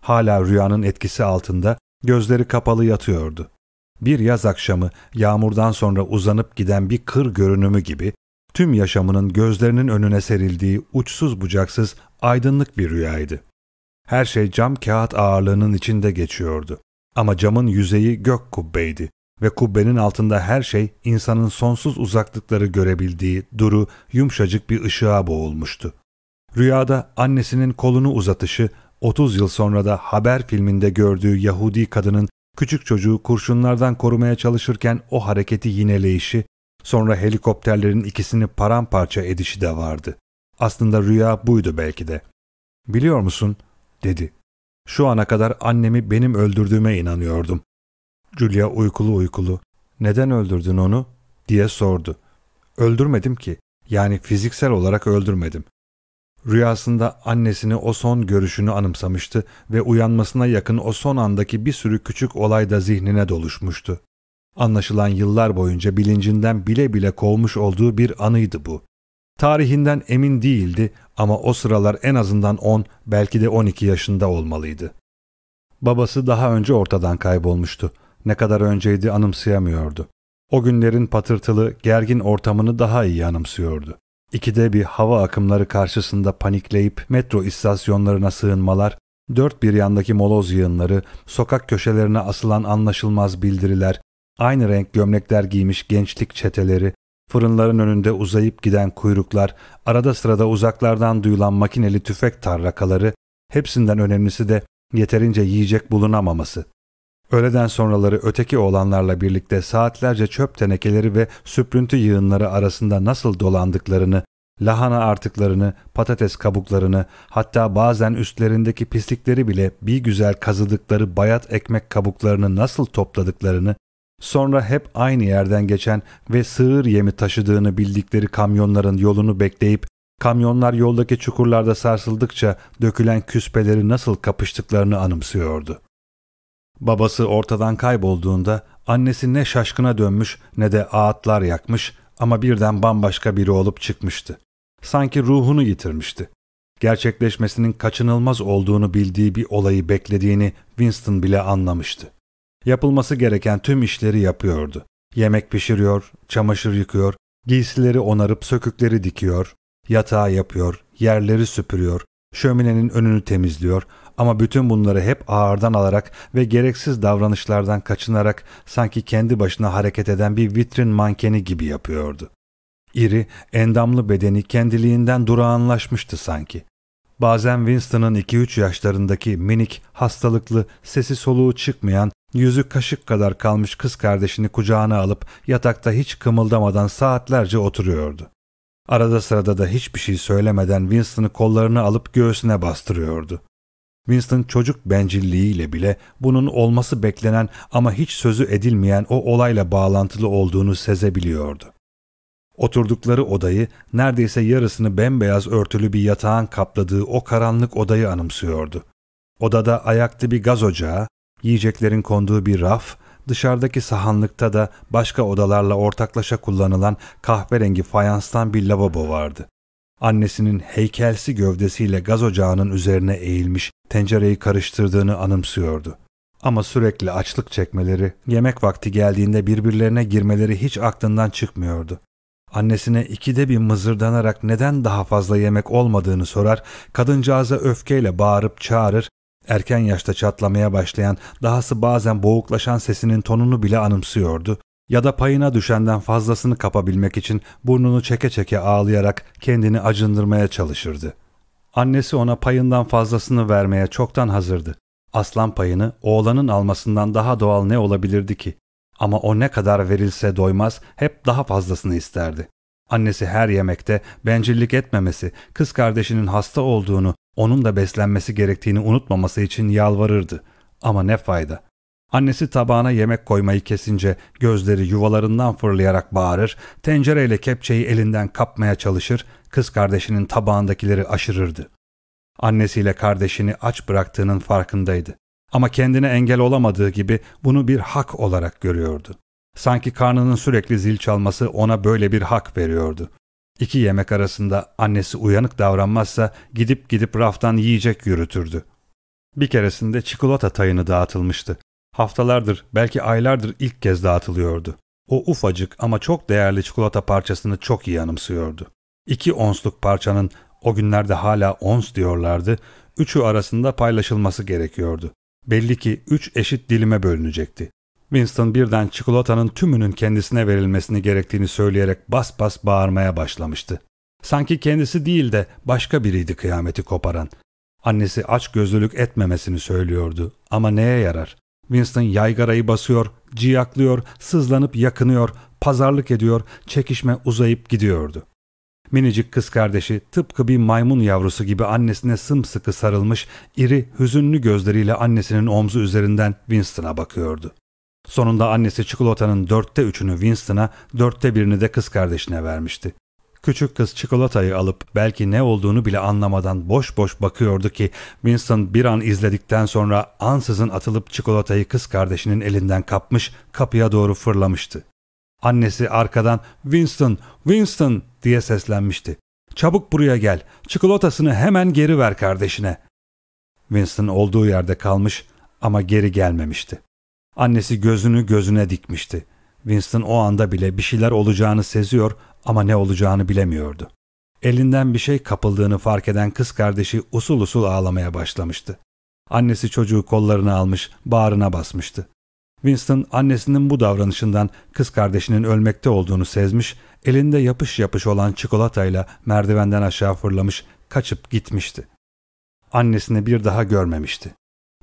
[SPEAKER 1] Hala rüyanın etkisi altında gözleri kapalı yatıyordu. Bir yaz akşamı yağmurdan sonra uzanıp giden bir kır görünümü gibi tüm yaşamının gözlerinin önüne serildiği uçsuz bucaksız aydınlık bir rüyaydı. Her şey cam kağıt ağırlığının içinde geçiyordu. Ama camın yüzeyi gök kubbeydi ve kubbenin altında her şey insanın sonsuz uzaklıkları görebildiği duru, yumuşacık bir ışığa boğulmuştu. Rüyada annesinin kolunu uzatışı, 30 yıl sonra da haber filminde gördüğü Yahudi kadının küçük çocuğu kurşunlardan korumaya çalışırken o hareketi yineleyişi, sonra helikopterlerin ikisini paramparça edişi de vardı. Aslında rüya buydu belki de. Biliyor musun, dedi. Şu ana kadar annemi benim öldürdüğüme inanıyordum. Julia uykulu uykulu, neden öldürdün onu? diye sordu. Öldürmedim ki, yani fiziksel olarak öldürmedim. Rüyasında annesini o son görüşünü anımsamıştı ve uyanmasına yakın o son andaki bir sürü küçük olay da zihnine doluşmuştu. Anlaşılan yıllar boyunca bilincinden bile bile kovmuş olduğu bir anıydı bu. Tarihinden emin değildi ama o sıralar en azından 10 belki de 12 yaşında olmalıydı. Babası daha önce ortadan kaybolmuştu. Ne kadar önceydi anımsayamıyordu. O günlerin patırtılı, gergin ortamını daha iyi anımsıyordu. İkide bir hava akımları karşısında panikleyip metro istasyonlarına sığınmalar, dört bir yandaki moloz yığınları, sokak köşelerine asılan anlaşılmaz bildiriler, aynı renk gömlekler giymiş gençlik çeteleri, fırınların önünde uzayıp giden kuyruklar, arada sırada uzaklardan duyulan makineli tüfek tarrakaları, hepsinden önemlisi de yeterince yiyecek bulunamaması. Öğleden sonraları öteki oğlanlarla birlikte saatlerce çöp tenekeleri ve süprüntü yığınları arasında nasıl dolandıklarını, lahana artıklarını, patates kabuklarını, hatta bazen üstlerindeki pislikleri bile bir güzel kazıdıkları bayat ekmek kabuklarını nasıl topladıklarını, sonra hep aynı yerden geçen ve sığır yemi taşıdığını bildikleri kamyonların yolunu bekleyip kamyonlar yoldaki çukurlarda sarsıldıkça dökülen küspeleri nasıl kapıştıklarını anımsıyordu. Babası ortadan kaybolduğunda annesi ne şaşkına dönmüş ne de ağıtlar yakmış ama birden bambaşka biri olup çıkmıştı. Sanki ruhunu yitirmişti. Gerçekleşmesinin kaçınılmaz olduğunu bildiği bir olayı beklediğini Winston bile anlamıştı. Yapılması gereken tüm işleri yapıyordu. Yemek pişiriyor, çamaşır yıkıyor, giysileri onarıp sökükleri dikiyor, yatağı yapıyor, yerleri süpürüyor, şöminenin önünü temizliyor, ama bütün bunları hep ağırdan alarak ve gereksiz davranışlardan kaçınarak sanki kendi başına hareket eden bir vitrin mankeni gibi yapıyordu. İri, endamlı bedeni kendiliğinden durağanlaşmıştı sanki. Bazen Winston'ın 2-3 yaşlarındaki minik, hastalıklı, sesi soluğu çıkmayan, yüzü kaşık kadar kalmış kız kardeşini kucağına alıp yatakta hiç kımıldamadan saatlerce oturuyordu. Arada sırada da hiçbir şey söylemeden Winston'ı kollarını alıp göğsüne bastırıyordu. Winston çocuk bencilliğiyle bile bunun olması beklenen ama hiç sözü edilmeyen o olayla bağlantılı olduğunu sezebiliyordu. Oturdukları odayı neredeyse yarısını bembeyaz örtülü bir yatağın kapladığı o karanlık odayı anımsıyordu. Odada ayakta bir gaz ocağı, yiyeceklerin konduğu bir raf, dışarıdaki sahanlıkta da başka odalarla ortaklaşa kullanılan kahverengi fayanstan bir lavabo vardı. Annesinin heykelsi gövdesiyle gaz ocağının üzerine eğilmiş tencereyi karıştırdığını anımsıyordu. Ama sürekli açlık çekmeleri, yemek vakti geldiğinde birbirlerine girmeleri hiç aklından çıkmıyordu. Annesine ikide bir mızırdanarak neden daha fazla yemek olmadığını sorar, kadıncağıza öfkeyle bağırıp çağırır, erken yaşta çatlamaya başlayan, dahası bazen boğuklaşan sesinin tonunu bile anımsıyordu ya da payına düşenden fazlasını kapabilmek için burnunu çeke çeke ağlayarak kendini acındırmaya çalışırdı. Annesi ona payından fazlasını vermeye çoktan hazırdı. Aslan payını oğlanın almasından daha doğal ne olabilirdi ki? Ama o ne kadar verilse doymaz, hep daha fazlasını isterdi. Annesi her yemekte bencillik etmemesi, kız kardeşinin hasta olduğunu, onun da beslenmesi gerektiğini unutmaması için yalvarırdı. Ama ne fayda? Annesi tabağına yemek koymayı kesince gözleri yuvalarından fırlayarak bağırır, tencereyle kepçeyi elinden kapmaya çalışır, kız kardeşinin tabağındakileri aşırırdı. Annesiyle kardeşini aç bıraktığının farkındaydı. Ama kendine engel olamadığı gibi bunu bir hak olarak görüyordu. Sanki karnının sürekli zil çalması ona böyle bir hak veriyordu. İki yemek arasında annesi uyanık davranmazsa gidip gidip raftan yiyecek yürütürdü. Bir keresinde çikolata tayını dağıtılmıştı. Haftalardır, belki aylardır ilk kez dağıtılıyordu. O ufacık ama çok değerli çikolata parçasını çok iyi anımsıyordu. İki onsluk parçanın o günlerde hala ons diyorlardı, üçü arasında paylaşılması gerekiyordu. Belli ki üç eşit dilime bölünecekti. Winston birden çikolatanın tümünün kendisine verilmesini gerektiğini söyleyerek bas bas bağırmaya başlamıştı. Sanki kendisi değil de başka biriydi kıyameti koparan. Annesi aç gözlülük etmemesini söylüyordu ama neye yarar? Winston yaygarayı basıyor, ciyaklıyor, sızlanıp yakınıyor, pazarlık ediyor, çekişme uzayıp gidiyordu. Minicik kız kardeşi tıpkı bir maymun yavrusu gibi annesine sımsıkı sarılmış, iri, hüzünlü gözleriyle annesinin omzu üzerinden Winston'a bakıyordu. Sonunda annesi çikolatanın dörtte üçünü Winston'a, dörtte birini de kız kardeşine vermişti. Küçük kız çikolatayı alıp belki ne olduğunu bile anlamadan boş boş bakıyordu ki Winston bir an izledikten sonra ansızın atılıp çikolatayı kız kardeşinin elinden kapmış kapıya doğru fırlamıştı. Annesi arkadan Winston, Winston diye seslenmişti. Çabuk buraya gel, çikolatasını hemen geri ver kardeşine. Winston olduğu yerde kalmış ama geri gelmemişti. Annesi gözünü gözüne dikmişti. Winston o anda bile bir şeyler olacağını seziyor ama ne olacağını bilemiyordu. Elinden bir şey kapıldığını fark eden kız kardeşi usul usul ağlamaya başlamıştı. Annesi çocuğu kollarına almış, bağrına basmıştı. Winston annesinin bu davranışından kız kardeşinin ölmekte olduğunu sezmiş, elinde yapış yapış olan çikolatayla merdivenden aşağı fırlamış, kaçıp gitmişti. Annesini bir daha görmemişti.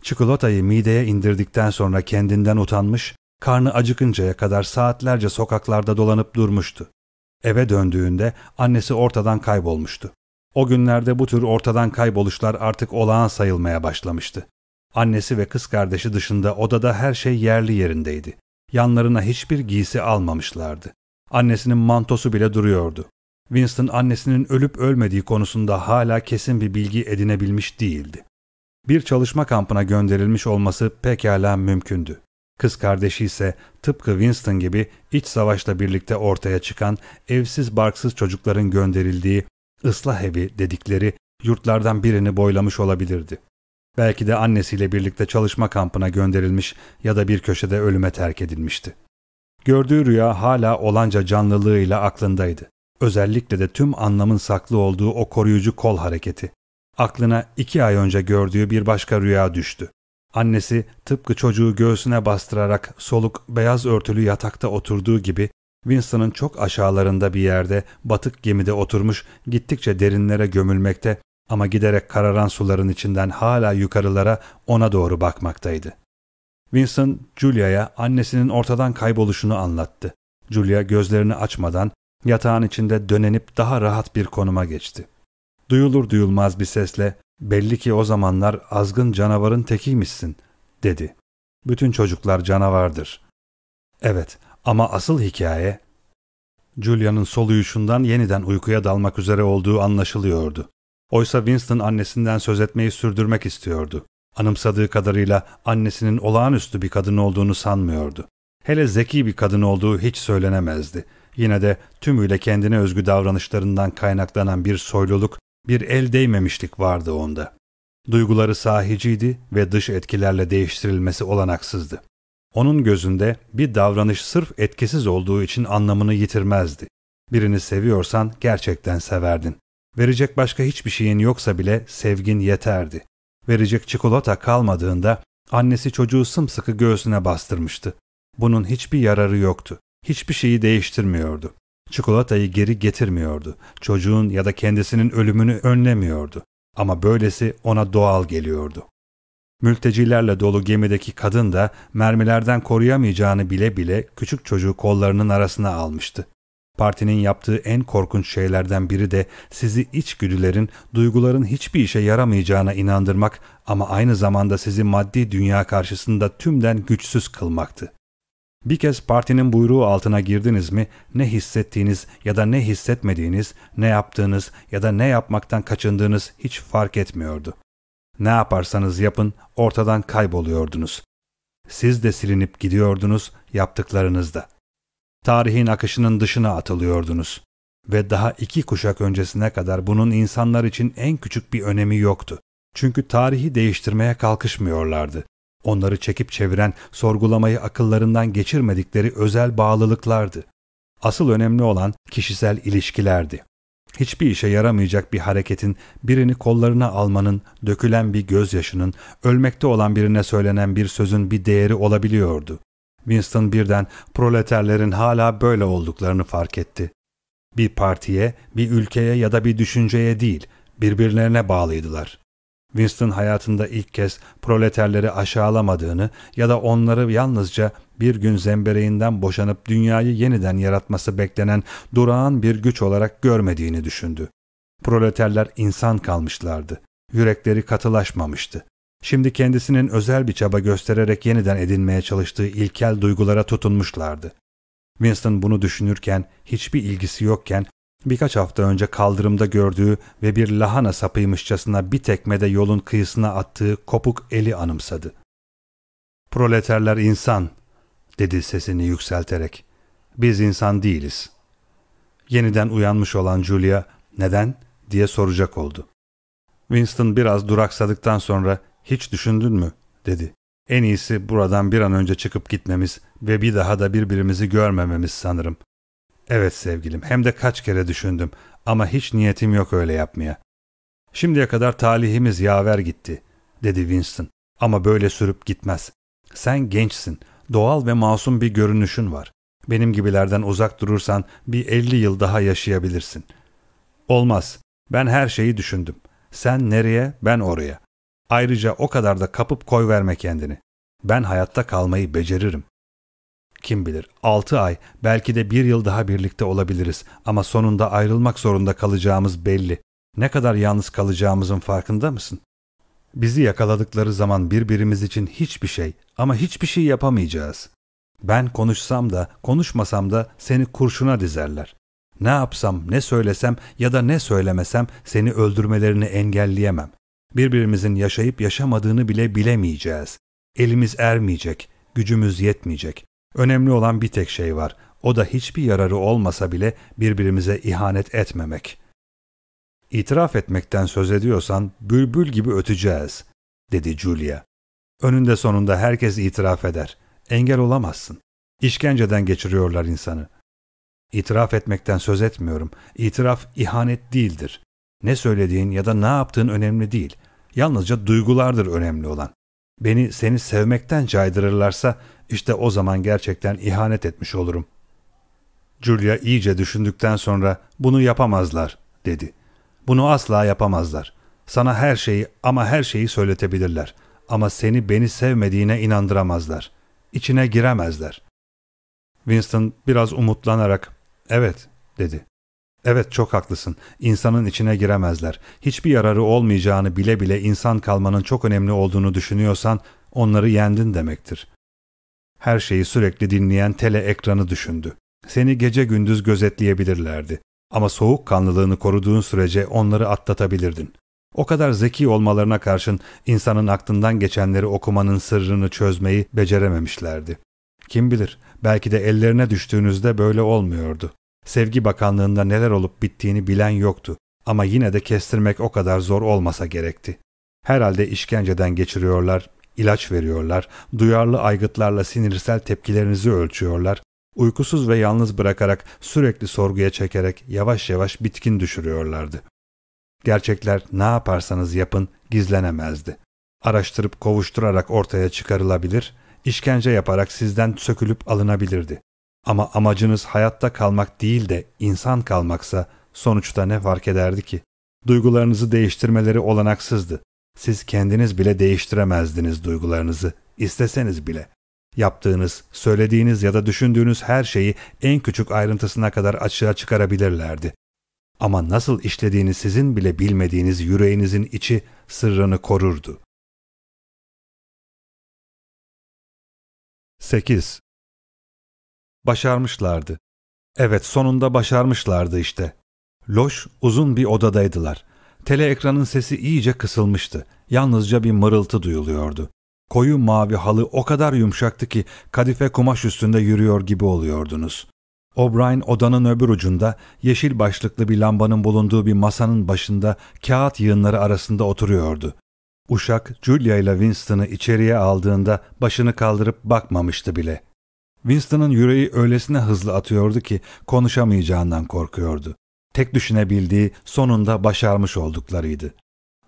[SPEAKER 1] Çikolatayı mideye indirdikten sonra kendinden utanmış, karnı acıkıncaya kadar saatlerce sokaklarda dolanıp durmuştu. Eve döndüğünde annesi ortadan kaybolmuştu. O günlerde bu tür ortadan kayboluşlar artık olağan sayılmaya başlamıştı. Annesi ve kız kardeşi dışında odada her şey yerli yerindeydi. Yanlarına hiçbir giysi almamışlardı. Annesinin mantosu bile duruyordu. Winston annesinin ölüp ölmediği konusunda hala kesin bir bilgi edinebilmiş değildi. Bir çalışma kampına gönderilmiş olması pekala mümkündü. Kız kardeşi ise tıpkı Winston gibi iç savaşla birlikte ortaya çıkan evsiz barksız çocukların gönderildiği ıslah evi dedikleri yurtlardan birini boylamış olabilirdi. Belki de annesiyle birlikte çalışma kampına gönderilmiş ya da bir köşede ölüme terk edilmişti. Gördüğü rüya hala olanca canlılığıyla aklındaydı. Özellikle de tüm anlamın saklı olduğu o koruyucu kol hareketi. Aklına iki ay önce gördüğü bir başka rüya düştü. Annesi tıpkı çocuğu göğsüne bastırarak soluk beyaz örtülü yatakta oturduğu gibi Winston'ın çok aşağılarında bir yerde batık gemide oturmuş gittikçe derinlere gömülmekte ama giderek kararan suların içinden hala yukarılara ona doğru bakmaktaydı. Winston, Julia'ya annesinin ortadan kayboluşunu anlattı. Julia gözlerini açmadan yatağın içinde dönenip daha rahat bir konuma geçti. Duyulur duyulmaz bir sesle belli ki o zamanlar azgın canavarın tekiymişsin dedi. Bütün çocuklar canavardır. Evet ama asıl hikaye Julia'nın soluyuşundan yeniden uykuya dalmak üzere olduğu anlaşılıyordu. Oysa Winston annesinden söz etmeyi sürdürmek istiyordu. Anımsadığı kadarıyla annesinin olağanüstü bir kadın olduğunu sanmıyordu. Hele zeki bir kadın olduğu hiç söylenemezdi. Yine de tümüyle kendine özgü davranışlarından kaynaklanan bir soyluluk, bir el değmemişlik vardı onda. Duyguları sahiciydi ve dış etkilerle değiştirilmesi olanaksızdı. Onun gözünde bir davranış sırf etkisiz olduğu için anlamını yitirmezdi. Birini seviyorsan gerçekten severdin. Verecek başka hiçbir şeyin yoksa bile sevgin yeterdi. Verecek çikolata kalmadığında annesi çocuğu sımsıkı göğsüne bastırmıştı. Bunun hiçbir yararı yoktu. Hiçbir şeyi değiştirmiyordu. Çikolatayı geri getirmiyordu. Çocuğun ya da kendisinin ölümünü önlemiyordu. Ama böylesi ona doğal geliyordu. Mültecilerle dolu gemideki kadın da mermilerden koruyamayacağını bile bile küçük çocuğu kollarının arasına almıştı. Partinin yaptığı en korkunç şeylerden biri de sizi içgüdülerin, duyguların hiçbir işe yaramayacağına inandırmak ama aynı zamanda sizi maddi dünya karşısında tümden güçsüz kılmaktı. Bir kez partinin buyruğu altına girdiniz mi ne hissettiğiniz ya da ne hissetmediğiniz, ne yaptığınız ya da ne yapmaktan kaçındığınız hiç fark etmiyordu. Ne yaparsanız yapın ortadan kayboluyordunuz. Siz de silinip gidiyordunuz yaptıklarınızda. Tarihin akışının dışına atılıyordunuz. Ve daha iki kuşak öncesine kadar bunun insanlar için en küçük bir önemi yoktu. Çünkü tarihi değiştirmeye kalkışmıyorlardı. Onları çekip çeviren, sorgulamayı akıllarından geçirmedikleri özel bağlılıklardı. Asıl önemli olan kişisel ilişkilerdi. Hiçbir işe yaramayacak bir hareketin, birini kollarına almanın, dökülen bir gözyaşının, ölmekte olan birine söylenen bir sözün bir değeri olabiliyordu. Winston birden proleterlerin hala böyle olduklarını fark etti. Bir partiye, bir ülkeye ya da bir düşünceye değil, birbirlerine bağlıydılar. Winston hayatında ilk kez proleterleri aşağılamadığını ya da onları yalnızca bir gün zembereğinden boşanıp dünyayı yeniden yaratması beklenen durağan bir güç olarak görmediğini düşündü. Proleterler insan kalmışlardı. Yürekleri katılaşmamıştı. Şimdi kendisinin özel bir çaba göstererek yeniden edinmeye çalıştığı ilkel duygulara tutunmuşlardı. Winston bunu düşünürken, hiçbir ilgisi yokken Birkaç hafta önce kaldırımda gördüğü ve bir lahana sapıymışçasına bir tekmede yolun kıyısına attığı kopuk eli anımsadı. Proleterler insan, dedi sesini yükselterek. Biz insan değiliz. Yeniden uyanmış olan Julia, neden diye soracak oldu. Winston biraz duraksadıktan sonra hiç düşündün mü dedi. En iyisi buradan bir an önce çıkıp gitmemiz ve bir daha da birbirimizi görmememiz sanırım. Evet sevgilim hem de kaç kere düşündüm ama hiç niyetim yok öyle yapmaya. Şimdiye kadar talihimiz yaver gitti dedi Winston ama böyle sürüp gitmez. Sen gençsin, doğal ve masum bir görünüşün var. Benim gibilerden uzak durursan bir elli yıl daha yaşayabilirsin. Olmaz. Ben her şeyi düşündüm. Sen nereye, ben oraya. Ayrıca o kadar da kapıp koy verme kendini. Ben hayatta kalmayı beceririm. Kim bilir altı ay belki de bir yıl daha birlikte olabiliriz ama sonunda ayrılmak zorunda kalacağımız belli. Ne kadar yalnız kalacağımızın farkında mısın? Bizi yakaladıkları zaman birbirimiz için hiçbir şey ama hiçbir şey yapamayacağız. Ben konuşsam da konuşmasam da seni kurşuna dizerler. Ne yapsam, ne söylesem ya da ne söylemesem seni öldürmelerini engelleyemem. Birbirimizin yaşayıp yaşamadığını bile bilemeyeceğiz. Elimiz ermeyecek, gücümüz yetmeyecek. Önemli olan bir tek şey var. O da hiçbir yararı olmasa bile birbirimize ihanet etmemek. İtiraf etmekten söz ediyorsan bülbül gibi öteceğiz, dedi Julia. Önünde sonunda herkes itiraf eder. Engel olamazsın. İşkenceden geçiriyorlar insanı. İtiraf etmekten söz etmiyorum. İtiraf ihanet değildir. Ne söylediğin ya da ne yaptığın önemli değil. Yalnızca duygulardır önemli olan. Beni seni sevmekten caydırırlarsa işte o zaman gerçekten ihanet etmiş olurum. Julia iyice düşündükten sonra bunu yapamazlar dedi. Bunu asla yapamazlar. Sana her şeyi ama her şeyi söyletebilirler. Ama seni beni sevmediğine inandıramazlar. İçine giremezler. Winston biraz umutlanarak evet dedi. Evet çok haklısın. İnsanın içine giremezler. Hiçbir yararı olmayacağını bile bile insan kalmanın çok önemli olduğunu düşünüyorsan onları yendin demektir. Her şeyi sürekli dinleyen tele ekranı düşündü. Seni gece gündüz gözetleyebilirlerdi. Ama soğukkanlılığını koruduğun sürece onları atlatabilirdin. O kadar zeki olmalarına karşın insanın aklından geçenleri okumanın sırrını çözmeyi becerememişlerdi. Kim bilir, belki de ellerine düştüğünüzde böyle olmuyordu. Sevgi Bakanlığında neler olup bittiğini bilen yoktu ama yine de kestirmek o kadar zor olmasa gerekti. Herhalde işkenceden geçiriyorlar, ilaç veriyorlar, duyarlı aygıtlarla sinirsel tepkilerinizi ölçüyorlar, uykusuz ve yalnız bırakarak sürekli sorguya çekerek yavaş yavaş bitkin düşürüyorlardı. Gerçekler ne yaparsanız yapın gizlenemezdi. Araştırıp kovuşturarak ortaya çıkarılabilir, işkence yaparak sizden sökülüp alınabilirdi. Ama amacınız hayatta kalmak değil de insan kalmaksa sonuçta ne fark ederdi ki? Duygularınızı değiştirmeleri olanaksızdı. Siz kendiniz bile değiştiremezdiniz duygularınızı, isteseniz bile. Yaptığınız, söylediğiniz ya da düşündüğünüz her şeyi en küçük ayrıntısına kadar açığa çıkarabilirlerdi. Ama nasıl işlediğini sizin bile bilmediğiniz yüreğinizin içi sırrını korurdu. 8. Başarmışlardı. Evet sonunda başarmışlardı işte. Loş uzun bir odadaydılar. Tele ekranın sesi iyice kısılmıştı. Yalnızca bir mırıltı duyuluyordu. Koyu mavi halı o kadar yumuşaktı ki kadife kumaş üstünde yürüyor gibi oluyordunuz. O'Brien odanın öbür ucunda yeşil başlıklı bir lambanın bulunduğu bir masanın başında kağıt yığınları arasında oturuyordu. Uşak Julia ile Winston'ı içeriye aldığında başını kaldırıp bakmamıştı bile. Winston'ın yüreği öylesine hızlı atıyordu ki konuşamayacağından korkuyordu. Tek düşünebildiği sonunda başarmış olduklarıydı.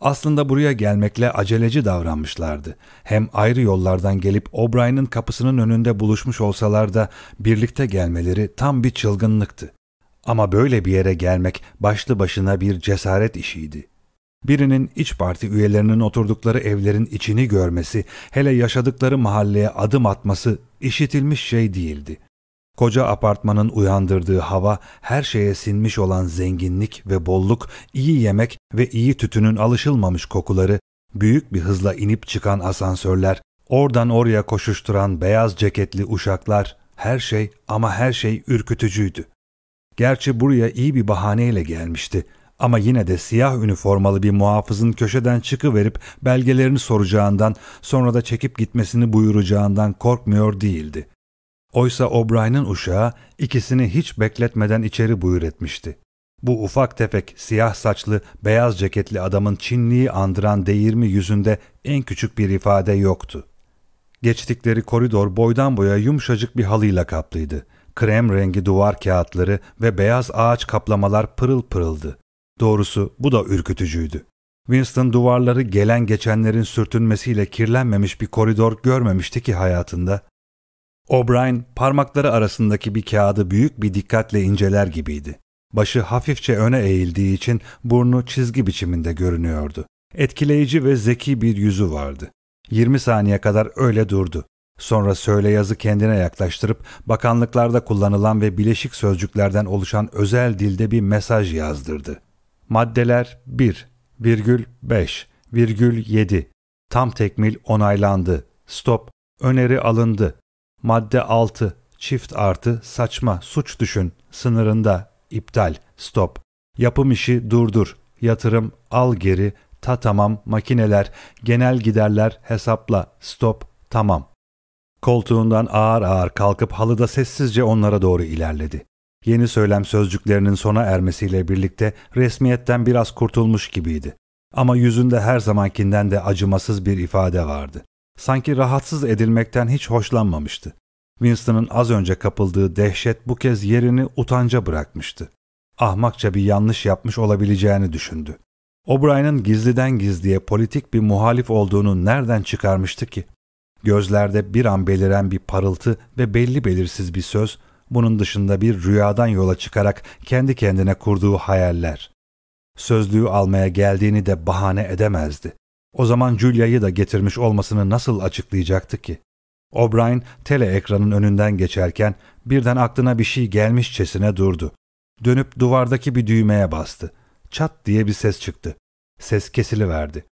[SPEAKER 1] Aslında buraya gelmekle aceleci davranmışlardı. Hem ayrı yollardan gelip O'Brien'in kapısının önünde buluşmuş olsalar da birlikte gelmeleri tam bir çılgınlıktı. Ama böyle bir yere gelmek başlı başına bir cesaret işiydi. Birinin iç parti üyelerinin oturdukları evlerin içini görmesi, hele yaşadıkları mahalleye adım atması işitilmiş şey değildi. Koca apartmanın uyandırdığı hava, her şeye sinmiş olan zenginlik ve bolluk, iyi yemek ve iyi tütünün alışılmamış kokuları, büyük bir hızla inip çıkan asansörler, oradan oraya koşuşturan beyaz ceketli uşaklar, her şey ama her şey ürkütücüydü. Gerçi buraya iyi bir bahaneyle gelmişti ama yine de siyah üniformalı bir muhafızın köşeden çıkıverip belgelerini soracağından sonra da çekip gitmesini buyuracağından korkmuyor değildi. Oysa O'Brien'in uşağı ikisini hiç bekletmeden içeri buyur etmişti. Bu ufak tefek, siyah saçlı, beyaz ceketli adamın Çinliği andıran değirmi yüzünde en küçük bir ifade yoktu. Geçtikleri koridor boydan boya yumuşacık bir halıyla kaplıydı. Krem rengi duvar kağıtları ve beyaz ağaç kaplamalar pırıl pırıldı. Doğrusu bu da ürkütücüydü. Winston duvarları gelen geçenlerin sürtünmesiyle kirlenmemiş bir koridor görmemişti ki hayatında. O'Brien parmakları arasındaki bir kağıdı büyük bir dikkatle inceler gibiydi. Başı hafifçe öne eğildiği için burnu çizgi biçiminde görünüyordu. Etkileyici ve zeki bir yüzü vardı. 20 saniye kadar öyle durdu. Sonra söyle yazı kendine yaklaştırıp bakanlıklarda kullanılan ve bileşik sözcüklerden oluşan özel dilde bir mesaj yazdırdı. Maddeler 1, virgül 5, virgül 7, tam tekmil onaylandı, stop, öneri alındı. Madde 6, çift artı, saçma, suç düşün, sınırında, iptal, stop. Yapım işi durdur, yatırım, al geri, ta tamam, makineler, genel giderler, hesapla, stop, tamam. Koltuğundan ağır ağır kalkıp halıda sessizce onlara doğru ilerledi. Yeni söylem sözcüklerinin sona ermesiyle birlikte resmiyetten biraz kurtulmuş gibiydi. Ama yüzünde her zamankinden de acımasız bir ifade vardı. Sanki rahatsız edilmekten hiç hoşlanmamıştı. Winston'ın az önce kapıldığı dehşet bu kez yerini utanca bırakmıştı. Ahmakça bir yanlış yapmış olabileceğini düşündü. O'Brien'in gizliden gizliye politik bir muhalif olduğunu nereden çıkarmıştı ki? Gözlerde bir an beliren bir parıltı ve belli belirsiz bir söz, bunun dışında bir rüyadan yola çıkarak kendi kendine kurduğu hayaller. Sözlüğü almaya geldiğini de bahane edemezdi. O zaman Julia'yı da getirmiş olmasını nasıl açıklayacaktı ki? O'Brien tele ekranın önünden geçerken birden aklına bir şey gelmişçesine durdu. Dönüp duvardaki bir düğmeye bastı. Çat diye bir ses çıktı. Ses kesiliverdi.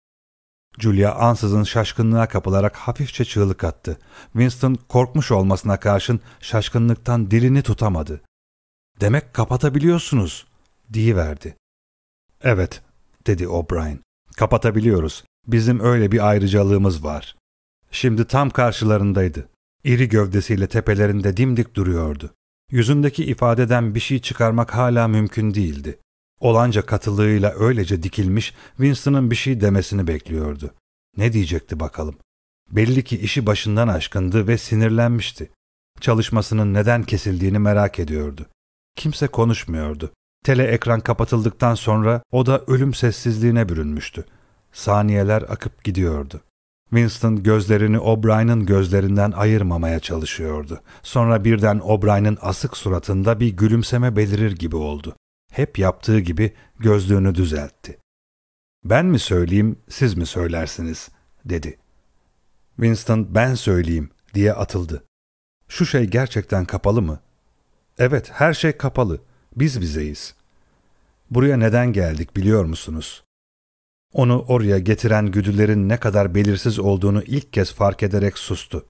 [SPEAKER 1] Julia ansızın şaşkınlığa kapılarak hafifçe çığlık attı. Winston korkmuş olmasına karşın şaşkınlıktan dilini tutamadı. Demek kapatabiliyorsunuz, diyiverdi. Evet, dedi O'Brien. Kapatabiliyoruz. Bizim öyle bir ayrıcalığımız var. Şimdi tam karşılarındaydı. İri gövdesiyle tepelerinde dimdik duruyordu. Yüzündeki ifadeden bir şey çıkarmak hala mümkün değildi. Olanca katılığıyla öylece dikilmiş Winston'ın bir şey demesini bekliyordu. Ne diyecekti bakalım. Belli ki işi başından aşkındı ve sinirlenmişti. Çalışmasının neden kesildiğini merak ediyordu. Kimse konuşmuyordu. Tele ekran kapatıldıktan sonra o da ölüm sessizliğine bürünmüştü. Saniyeler akıp gidiyordu. Winston gözlerini O'Brien'in gözlerinden ayırmamaya çalışıyordu. Sonra birden O'Brien'in asık suratında bir gülümseme belirir gibi oldu hep yaptığı gibi gözlüğünü düzeltti. Ben mi söyleyeyim, siz mi söylersiniz, dedi. Winston ben söyleyeyim diye atıldı. Şu şey gerçekten kapalı mı? Evet, her şey kapalı. Biz bizeyiz. Buraya neden geldik biliyor musunuz? Onu oraya getiren güdülerin ne kadar belirsiz olduğunu ilk kez fark ederek sustu.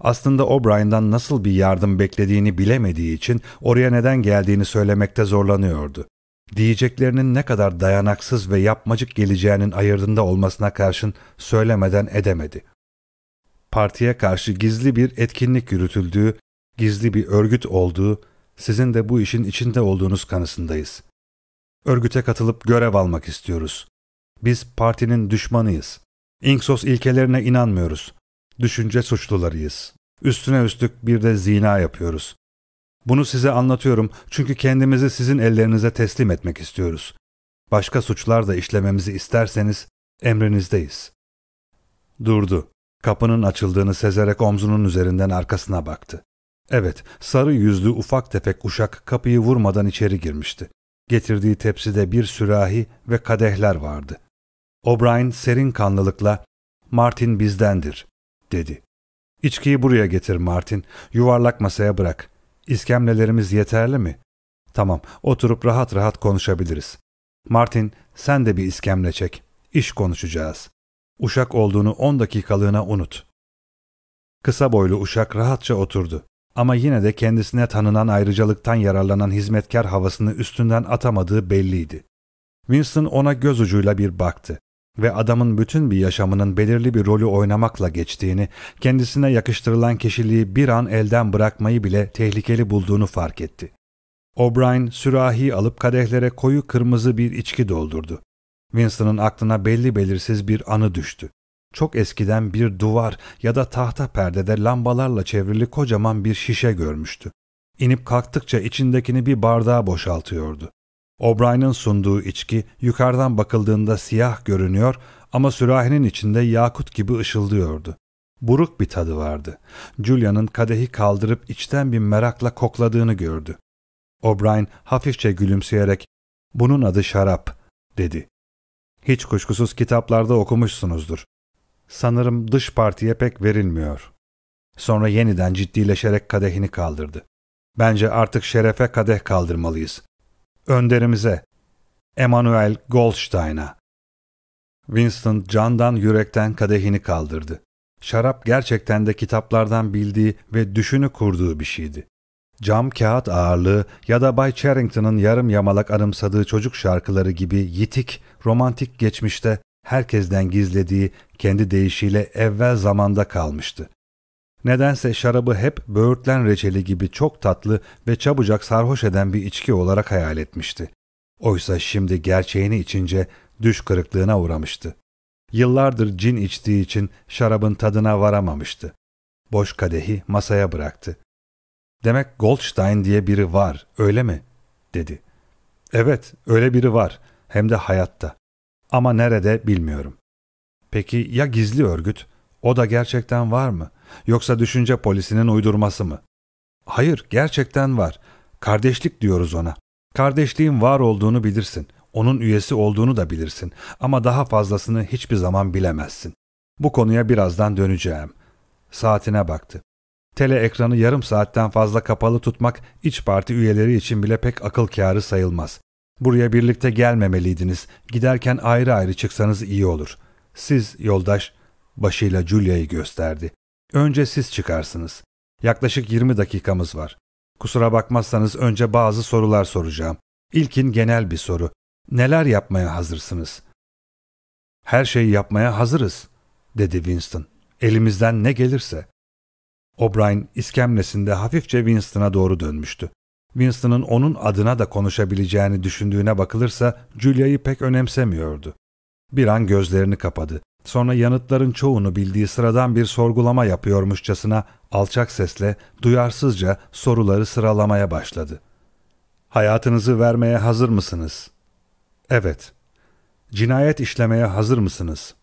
[SPEAKER 1] Aslında O'Brien'dan nasıl bir yardım beklediğini bilemediği için oraya neden geldiğini söylemekte zorlanıyordu. Diyeceklerinin ne kadar dayanaksız ve yapmacık geleceğinin ayırdında olmasına karşın söylemeden edemedi. Partiye karşı gizli bir etkinlik yürütüldüğü, gizli bir örgüt olduğu, sizin de bu işin içinde olduğunuz kanısındayız. Örgüte katılıp görev almak istiyoruz. Biz partinin düşmanıyız. İnksos ilkelerine inanmıyoruz. Düşünce suçlularıyız. Üstüne üstlük bir de zina yapıyoruz. Bunu size anlatıyorum çünkü kendimizi sizin ellerinize teslim etmek istiyoruz. Başka suçlar da işlememizi isterseniz emrinizdeyiz. Durdu. Kapının açıldığını sezerek omzunun üzerinden arkasına baktı. Evet, sarı yüzlü ufak tefek uşak kapıyı vurmadan içeri girmişti. Getirdiği tepside bir sürahi ve kadehler vardı. O'Brien serin kanlılıkla ''Martin bizdendir.'' dedi. ''İçkiyi buraya getir Martin, yuvarlak masaya bırak. İskemlelerimiz yeterli mi? Tamam, oturup rahat rahat konuşabiliriz. Martin, sen de bir iskemle çek. İş konuşacağız. Uşak olduğunu on dakikalığına unut. Kısa boylu uşak rahatça oturdu. Ama yine de kendisine tanınan ayrıcalıktan yararlanan hizmetkar havasını üstünden atamadığı belliydi. Winston ona göz ucuyla bir baktı ve adamın bütün bir yaşamının belirli bir rolü oynamakla geçtiğini, kendisine yakıştırılan kişiliği bir an elden bırakmayı bile tehlikeli bulduğunu fark etti. O'Brien sürahi alıp kadehlere koyu kırmızı bir içki doldurdu. Winston'ın aklına belli belirsiz bir anı düştü. Çok eskiden bir duvar ya da tahta perdede lambalarla çevrili kocaman bir şişe görmüştü. İnip kalktıkça içindekini bir bardağa boşaltıyordu. O'Brien'in sunduğu içki yukarıdan bakıldığında siyah görünüyor ama sürahinin içinde yakut gibi ışıldıyordu. Buruk bir tadı vardı. Julia'nın kadehi kaldırıp içten bir merakla kokladığını gördü. O'Brien hafifçe gülümseyerek ''Bunun adı şarap'' dedi. ''Hiç kuşkusuz kitaplarda okumuşsunuzdur. Sanırım dış partiye pek verilmiyor.'' Sonra yeniden ciddileşerek kadehini kaldırdı. ''Bence artık şerefe kadeh kaldırmalıyız. Önderimize, Emanuel Goldstein'a.'' Winston candan yürekten kadehini kaldırdı. Şarap gerçekten de kitaplardan bildiği ve düşünü kurduğu bir şeydi cam kağıt ağırlığı ya da Bay Charrington'ın yarım yamalak anımsadığı çocuk şarkıları gibi yitik, romantik geçmişte herkesten gizlediği kendi deyişiyle evvel zamanda kalmıştı. Nedense şarabı hep böğürtlen reçeli gibi çok tatlı ve çabucak sarhoş eden bir içki olarak hayal etmişti. Oysa şimdi gerçeğini içince düş kırıklığına uğramıştı. Yıllardır cin içtiği için şarabın tadına varamamıştı. Boş kadehi masaya bıraktı. Demek Goldstein diye biri var, öyle mi? dedi. Evet, öyle biri var. Hem de hayatta. Ama nerede bilmiyorum. Peki ya gizli örgüt? O da gerçekten var mı? Yoksa düşünce polisinin uydurması mı? Hayır, gerçekten var. Kardeşlik diyoruz ona. Kardeşliğin var olduğunu bilirsin. Onun üyesi olduğunu da bilirsin. Ama daha fazlasını hiçbir zaman bilemezsin. Bu konuya birazdan döneceğim. Saatine baktı. Tele ekranı yarım saatten fazla kapalı tutmak iç parti üyeleri için bile pek akıl kârı sayılmaz. Buraya birlikte gelmemeliydiniz. Giderken ayrı ayrı çıksanız iyi olur. Siz yoldaş başıyla Julia'yı gösterdi. Önce siz çıkarsınız. Yaklaşık 20 dakikamız var. Kusura bakmazsanız önce bazı sorular soracağım. İlkin genel bir soru. Neler yapmaya hazırsınız? Her şeyi yapmaya hazırız, dedi Winston. Elimizden ne gelirse. O'Brien iskemlesinde hafifçe Winston'a doğru dönmüştü. Winston'ın onun adına da konuşabileceğini düşündüğüne bakılırsa Julia'yı pek önemsemiyordu. Bir an gözlerini kapadı. Sonra yanıtların çoğunu bildiği sıradan bir sorgulama yapıyormuşçasına alçak sesle, duyarsızca soruları sıralamaya başladı. Hayatınızı vermeye hazır mısınız? Evet. Cinayet işlemeye hazır mısınız?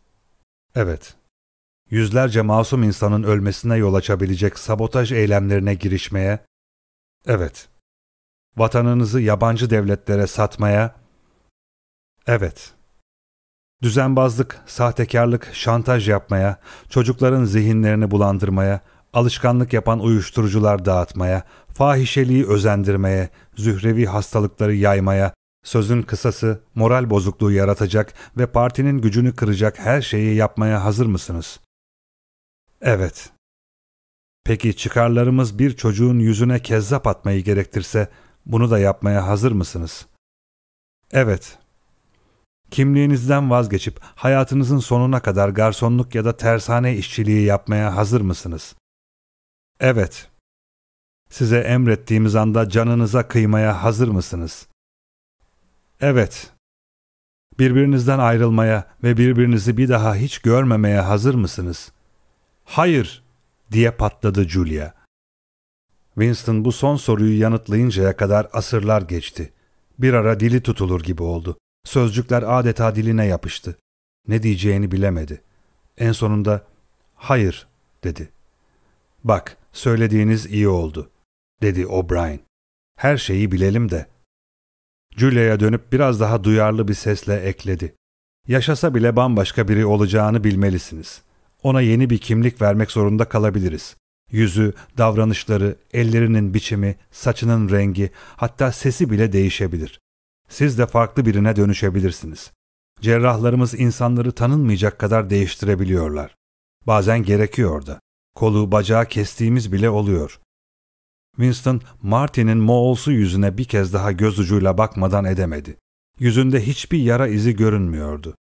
[SPEAKER 1] Evet yüzlerce masum insanın ölmesine yol açabilecek sabotaj eylemlerine girişmeye, evet, vatanınızı yabancı devletlere satmaya, evet, düzenbazlık, sahtekarlık, şantaj yapmaya, çocukların zihinlerini bulandırmaya, alışkanlık yapan uyuşturucular dağıtmaya, fahişeliği özendirmeye, zührevi hastalıkları yaymaya, sözün kısası moral bozukluğu yaratacak ve partinin gücünü kıracak her şeyi yapmaya hazır mısınız? Evet. Peki çıkarlarımız bir çocuğun yüzüne kezzap atmayı gerektirse bunu da yapmaya hazır mısınız? Evet. Kimliğinizden vazgeçip hayatınızın sonuna kadar garsonluk ya da tersane işçiliği yapmaya hazır mısınız? Evet. Size emrettiğimiz anda canınıza kıymaya hazır mısınız? Evet. Birbirinizden ayrılmaya ve birbirinizi bir daha hiç görmemeye hazır mısınız?'' Hayır diye patladı Julia. Winston bu son soruyu yanıtlayıncaya kadar asırlar geçti. Bir ara dili tutulur gibi oldu. Sözcükler adeta diline yapıştı. Ne diyeceğini bilemedi. En sonunda hayır dedi. Bak söylediğiniz iyi oldu dedi O'Brien. Her şeyi bilelim de. Julia'ya dönüp biraz daha duyarlı bir sesle ekledi. Yaşasa bile bambaşka biri olacağını bilmelisiniz. Ona yeni bir kimlik vermek zorunda kalabiliriz. Yüzü, davranışları, ellerinin biçimi, saçının rengi, hatta sesi bile değişebilir. Siz de farklı birine dönüşebilirsiniz. Cerrahlarımız insanları tanınmayacak kadar değiştirebiliyorlar. Bazen gerekiyor da. Kolu, bacağı kestiğimiz bile oluyor. Winston, Martin'in Moğolsu yüzüne bir kez daha göz ucuyla bakmadan edemedi. Yüzünde hiçbir yara izi görünmüyordu.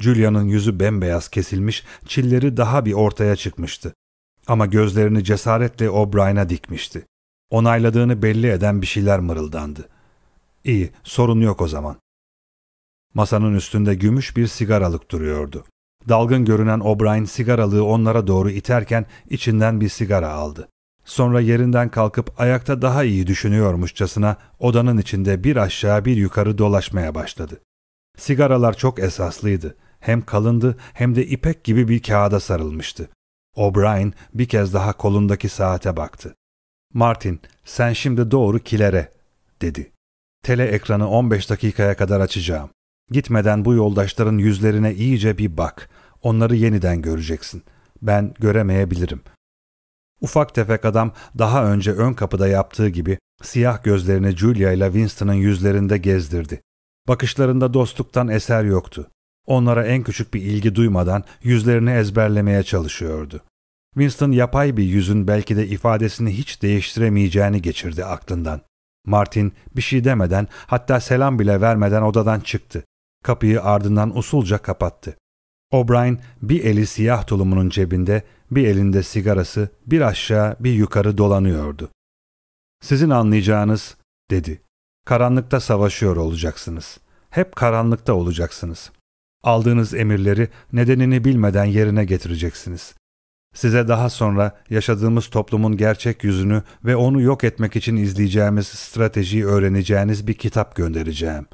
[SPEAKER 1] Julia'nın yüzü bembeyaz kesilmiş, çilleri daha bir ortaya çıkmıştı. Ama gözlerini cesaretle O'Brien'a dikmişti. Onayladığını belli eden bir şeyler mırıldandı. İyi, sorun yok o zaman. Masanın üstünde gümüş bir sigaralık duruyordu. Dalgın görünen O'Brien sigaralığı onlara doğru iterken içinden bir sigara aldı. Sonra yerinden kalkıp ayakta daha iyi düşünüyormuşçasına odanın içinde bir aşağı bir yukarı dolaşmaya başladı. Sigaralar çok esaslıydı. Hem kalındı hem de ipek gibi bir kağıda sarılmıştı. O'Brien bir kez daha kolundaki saate baktı. Martin, sen şimdi doğru kilere, dedi. Tele ekranı 15 dakikaya kadar açacağım. Gitmeden bu yoldaşların yüzlerine iyice bir bak. Onları yeniden göreceksin. Ben göremeyebilirim. Ufak tefek adam daha önce ön kapıda yaptığı gibi siyah gözlerini Julia ile Winston'ın yüzlerinde gezdirdi. Bakışlarında dostluktan eser yoktu. Onlara en küçük bir ilgi duymadan yüzlerini ezberlemeye çalışıyordu. Winston yapay bir yüzün belki de ifadesini hiç değiştiremeyeceğini geçirdi aklından. Martin bir şey demeden hatta selam bile vermeden odadan çıktı. Kapıyı ardından usulca kapattı. O'Brien bir eli siyah tulumunun cebinde, bir elinde sigarası bir aşağı bir yukarı dolanıyordu. Sizin anlayacağınız, dedi. Karanlıkta savaşıyor olacaksınız. Hep karanlıkta olacaksınız. Aldığınız emirleri nedenini bilmeden yerine getireceksiniz. Size daha sonra yaşadığımız toplumun gerçek yüzünü ve onu yok etmek için izleyeceğimiz stratejiyi öğreneceğiniz bir kitap göndereceğim.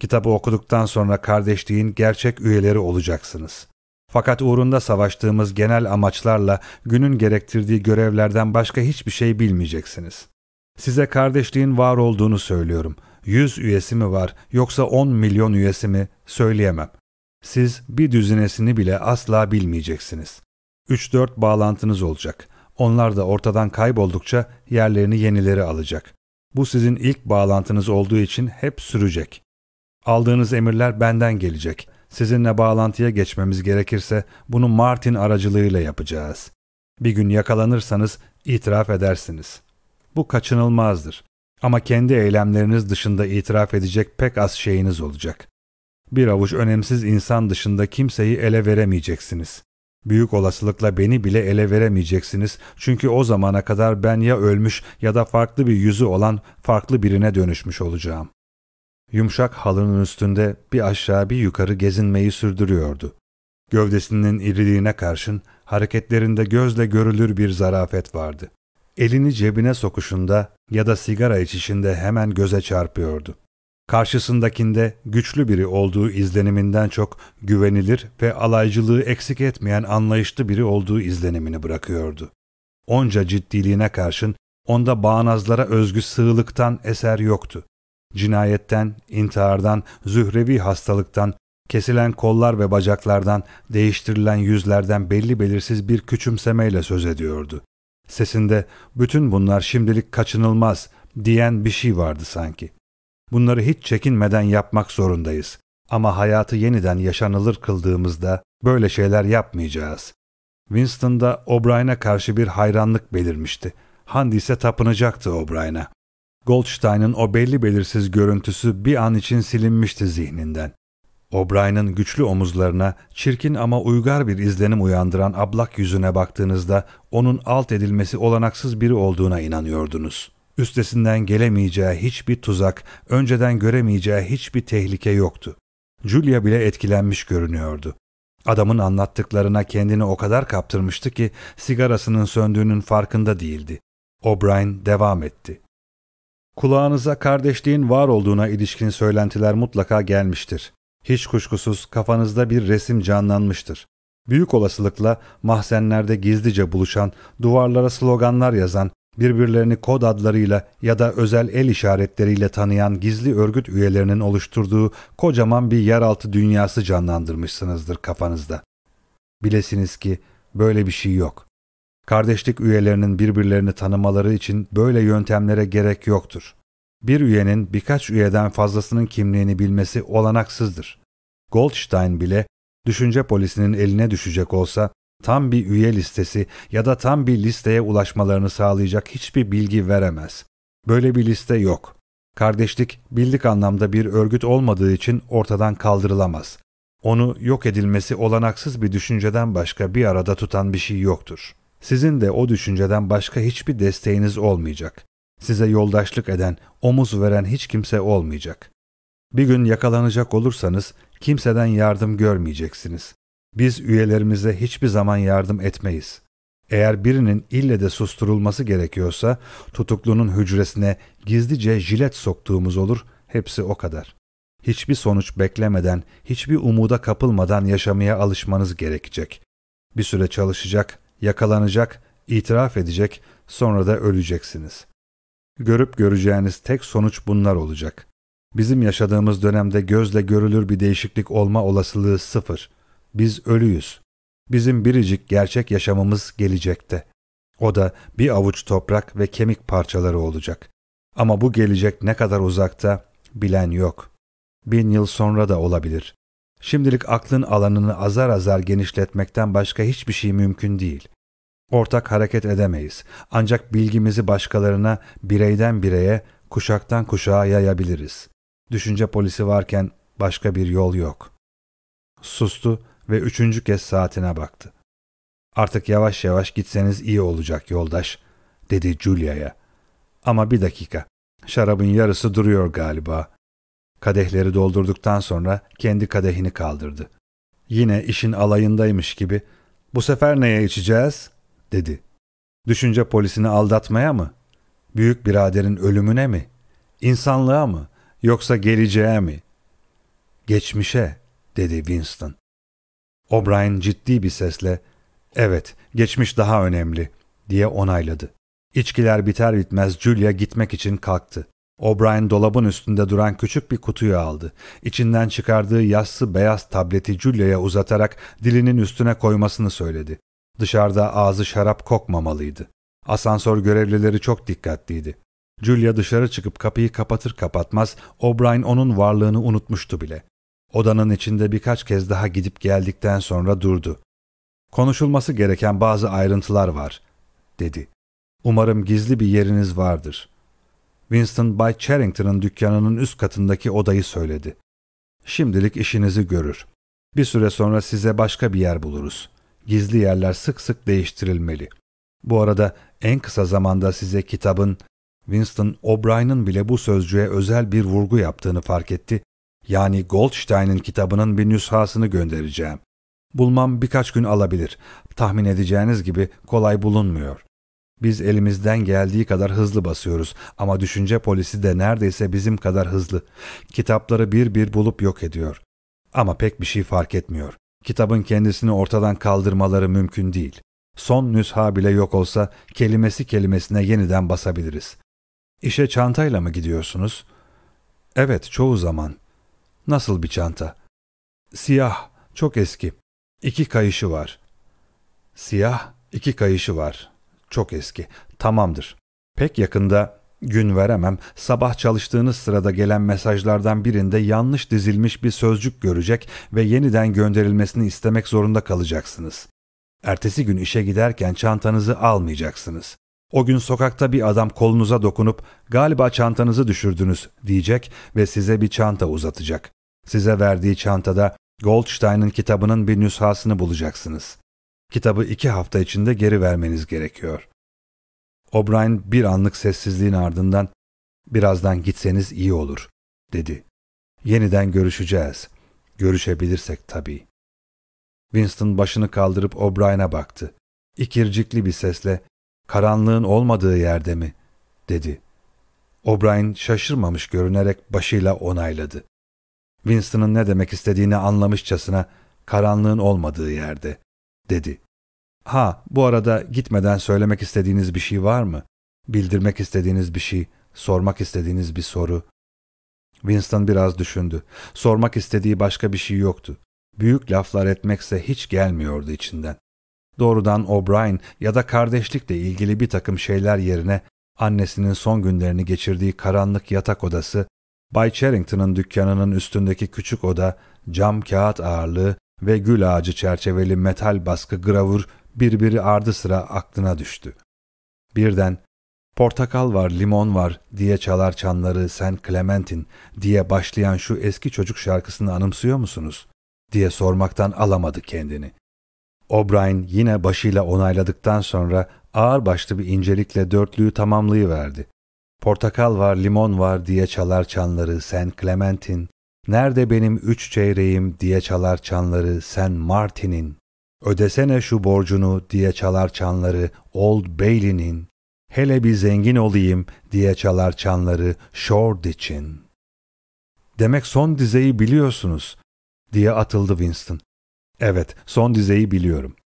[SPEAKER 1] Kitabı okuduktan sonra kardeşliğin gerçek üyeleri olacaksınız. Fakat uğrunda savaştığımız genel amaçlarla günün gerektirdiği görevlerden başka hiçbir şey bilmeyeceksiniz. Size kardeşliğin var olduğunu söylüyorum. Yüz üyesi mi var yoksa on milyon üyesi mi söyleyemem. Siz bir düzinesini bile asla bilmeyeceksiniz. 3-4 bağlantınız olacak. Onlar da ortadan kayboldukça yerlerini yenileri alacak. Bu sizin ilk bağlantınız olduğu için hep sürecek. Aldığınız emirler benden gelecek. Sizinle bağlantıya geçmemiz gerekirse bunu Martin aracılığıyla yapacağız. Bir gün yakalanırsanız itiraf edersiniz. Bu kaçınılmazdır. Ama kendi eylemleriniz dışında itiraf edecek pek az şeyiniz olacak. Bir avuç önemsiz insan dışında kimseyi ele veremeyeceksiniz. Büyük olasılıkla beni bile ele veremeyeceksiniz çünkü o zamana kadar ben ya ölmüş ya da farklı bir yüzü olan farklı birine dönüşmüş olacağım. Yumuşak halının üstünde bir aşağı bir yukarı gezinmeyi sürdürüyordu. Gövdesinin iriliğine karşın hareketlerinde gözle görülür bir zarafet vardı. Elini cebine sokuşunda ya da sigara içişinde hemen göze çarpıyordu. Karşısındakinde güçlü biri olduğu izleniminden çok güvenilir ve alaycılığı eksik etmeyen anlayışlı biri olduğu izlenimini bırakıyordu. Onca ciddiliğine karşın onda bağnazlara özgü sığlıktan eser yoktu. Cinayetten, intihardan, zührevi hastalıktan, kesilen kollar ve bacaklardan, değiştirilen yüzlerden belli belirsiz bir küçümsemeyle söz ediyordu. Sesinde bütün bunlar şimdilik kaçınılmaz diyen bir şey vardı sanki. Bunları hiç çekinmeden yapmak zorundayız. Ama hayatı yeniden yaşanılır kıldığımızda böyle şeyler yapmayacağız. Winston'da O'Brien'e karşı bir hayranlık belirmişti. Handy ise tapınacaktı O'Brien'e. Goldstein'ın o belli belirsiz görüntüsü bir an için silinmişti zihninden. O'Brien'in güçlü omuzlarına, çirkin ama uygar bir izlenim uyandıran ablak yüzüne baktığınızda onun alt edilmesi olanaksız biri olduğuna inanıyordunuz. Üstesinden gelemeyeceği hiçbir tuzak, önceden göremeyeceği hiçbir tehlike yoktu. Julia bile etkilenmiş görünüyordu. Adamın anlattıklarına kendini o kadar kaptırmıştı ki sigarasının söndüğünün farkında değildi. O'Brien devam etti. Kulağınıza kardeşliğin var olduğuna ilişkin söylentiler mutlaka gelmiştir. Hiç kuşkusuz kafanızda bir resim canlanmıştır. Büyük olasılıkla mahzenlerde gizlice buluşan, duvarlara sloganlar yazan, birbirlerini kod adlarıyla ya da özel el işaretleriyle tanıyan gizli örgüt üyelerinin oluşturduğu kocaman bir yeraltı dünyası canlandırmışsınızdır kafanızda. Bilesiniz ki böyle bir şey yok. Kardeşlik üyelerinin birbirlerini tanımaları için böyle yöntemlere gerek yoktur. Bir üyenin birkaç üyeden fazlasının kimliğini bilmesi olanaksızdır. Goldstein bile düşünce polisinin eline düşecek olsa tam bir üye listesi ya da tam bir listeye ulaşmalarını sağlayacak hiçbir bilgi veremez. Böyle bir liste yok. Kardeşlik bildik anlamda bir örgüt olmadığı için ortadan kaldırılamaz. Onu yok edilmesi olanaksız bir düşünceden başka bir arada tutan bir şey yoktur. Sizin de o düşünceden başka hiçbir desteğiniz olmayacak. Size yoldaşlık eden, omuz veren hiç kimse olmayacak. Bir gün yakalanacak olursanız kimseden yardım görmeyeceksiniz. Biz üyelerimize hiçbir zaman yardım etmeyiz. Eğer birinin ille de susturulması gerekiyorsa tutuklunun hücresine gizlice jilet soktuğumuz olur, hepsi o kadar. Hiçbir sonuç beklemeden, hiçbir umuda kapılmadan yaşamaya alışmanız gerekecek. Bir süre çalışacak, yakalanacak, itiraf edecek, sonra da öleceksiniz. Görüp göreceğiniz tek sonuç bunlar olacak. Bizim yaşadığımız dönemde gözle görülür bir değişiklik olma olasılığı sıfır. Biz ölüyüz. Bizim biricik gerçek yaşamımız gelecekte. O da bir avuç toprak ve kemik parçaları olacak. Ama bu gelecek ne kadar uzakta bilen yok. Bin yıl sonra da olabilir. Şimdilik aklın alanını azar azar genişletmekten başka hiçbir şey mümkün değil. Ortak hareket edemeyiz. Ancak bilgimizi başkalarına, bireyden bireye, kuşaktan kuşağa yayabiliriz. Düşünce polisi varken başka bir yol yok. Sustu ve üçüncü kez saatine baktı. Artık yavaş yavaş gitseniz iyi olacak yoldaş, dedi Julia'ya. Ama bir dakika, şarabın yarısı duruyor galiba. Kadehleri doldurduktan sonra kendi kadehini kaldırdı. Yine işin alayındaymış gibi, bu sefer neye içeceğiz? dedi. Düşünce polisini aldatmaya mı? Büyük biraderin ölümüne mi? İnsanlığa mı? Yoksa geleceğe mi? Geçmişe, dedi Winston. O'Brien ciddi bir sesle, evet, geçmiş daha önemli, diye onayladı. İçkiler biter bitmez Julia gitmek için kalktı. O'Brien dolabın üstünde duran küçük bir kutuyu aldı. İçinden çıkardığı yassı beyaz tableti Julia'ya uzatarak dilinin üstüne koymasını söyledi. Dışarıda ağzı şarap kokmamalıydı. Asansör görevlileri çok dikkatliydi. Julia dışarı çıkıp kapıyı kapatır kapatmaz O'Brien onun varlığını unutmuştu bile. Odanın içinde birkaç kez daha gidip geldikten sonra durdu. Konuşulması gereken bazı ayrıntılar var, dedi. Umarım gizli bir yeriniz vardır. Winston Bay Charrington'ın dükkanının üst katındaki odayı söyledi. Şimdilik işinizi görür. Bir süre sonra size başka bir yer buluruz. Gizli yerler sık sık değiştirilmeli. Bu arada en kısa zamanda size kitabın, Winston O'Brien'in bile bu sözcüğe özel bir vurgu yaptığını fark etti. Yani Goldstein'in kitabının bir nüshasını göndereceğim. Bulmam birkaç gün alabilir. Tahmin edeceğiniz gibi kolay bulunmuyor. Biz elimizden geldiği kadar hızlı basıyoruz ama düşünce polisi de neredeyse bizim kadar hızlı. Kitapları bir bir bulup yok ediyor. Ama pek bir şey fark etmiyor. Kitabın kendisini ortadan kaldırmaları mümkün değil. Son nüsha bile yok olsa kelimesi kelimesine yeniden basabiliriz. İşe çantayla mı gidiyorsunuz? Evet, çoğu zaman. Nasıl bir çanta? Siyah, çok eski. İki kayışı var. Siyah, iki kayışı var. Çok eski. Tamamdır. Pek yakında gün veremem. Sabah çalıştığınız sırada gelen mesajlardan birinde yanlış dizilmiş bir sözcük görecek ve yeniden gönderilmesini istemek zorunda kalacaksınız. Ertesi gün işe giderken çantanızı almayacaksınız. O gün sokakta bir adam kolunuza dokunup galiba çantanızı düşürdünüz diyecek ve size bir çanta uzatacak. Size verdiği çantada Goldstein'ın kitabının bir nüshasını bulacaksınız. Kitabı iki hafta içinde geri vermeniz gerekiyor. O'Brien bir anlık sessizliğin ardından birazdan gitseniz iyi olur, dedi. Yeniden görüşeceğiz. Görüşebilirsek tabii. Winston başını kaldırıp O'Brien'e baktı. İkircikli bir sesle, karanlığın olmadığı yerde mi? dedi. O'Brien şaşırmamış görünerek başıyla onayladı. Winston'ın ne demek istediğini anlamışçasına karanlığın olmadığı yerde, dedi. Ha, bu arada gitmeden söylemek istediğiniz bir şey var mı? Bildirmek istediğiniz bir şey, sormak istediğiniz bir soru. Winston biraz düşündü. Sormak istediği başka bir şey yoktu. Büyük laflar etmekse hiç gelmiyordu içinden. Doğrudan O'Brien ya da kardeşlikle ilgili bir takım şeyler yerine annesinin son günlerini geçirdiği karanlık yatak odası, Bay Charrington'ın dükkanının üstündeki küçük oda, cam kağıt ağırlığı ve gül ağacı çerçeveli metal baskı gravür birbiri ardı sıra aklına düştü. Birden portakal var, limon var diye çalar çanları sen Clementin diye başlayan şu eski çocuk şarkısını anımsıyor musunuz? diye sormaktan alamadı kendini. O'Brien yine başıyla onayladıktan sonra ağır başlı bir incelikle dörtlüğü tamamlayıverdi. Portakal var, limon var diye çalar çanları sen Clementin. Nerede benim üç çeyreğim diye çalar çanları sen Martin'in. Ödesene şu borcunu diye çalar çanları Old Bailey'nin. Hele bir zengin olayım diye çalar çanları Shoreditch'in. Demek son dizeyi biliyorsunuz diye atıldı Winston. Evet, son dizeyi biliyorum.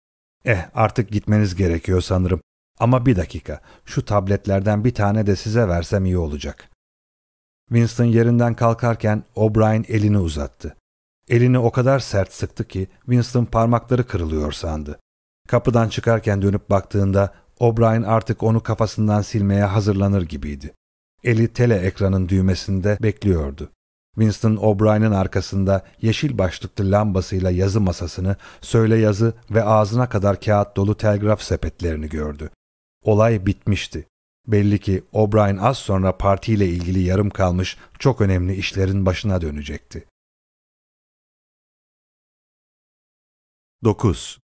[SPEAKER 1] Eh, artık gitmeniz gerekiyor sanırım. Ama bir dakika, şu tabletlerden bir tane de size versem iyi olacak. Winston yerinden kalkarken O'Brien elini uzattı. Elini o kadar sert sıktı ki Winston parmakları kırılıyor sandı. Kapıdan çıkarken dönüp baktığında O'Brien artık onu kafasından silmeye hazırlanır gibiydi. Eli tele ekranın düğmesinde bekliyordu. Winston O'Brien'in arkasında yeşil başlıklı lambasıyla yazı masasını, söyle yazı ve ağzına kadar kağıt dolu telgraf sepetlerini gördü. Olay bitmişti. Belli ki O'Brien az sonra partiyle ilgili yarım kalmış çok önemli işlerin başına dönecekti. 9.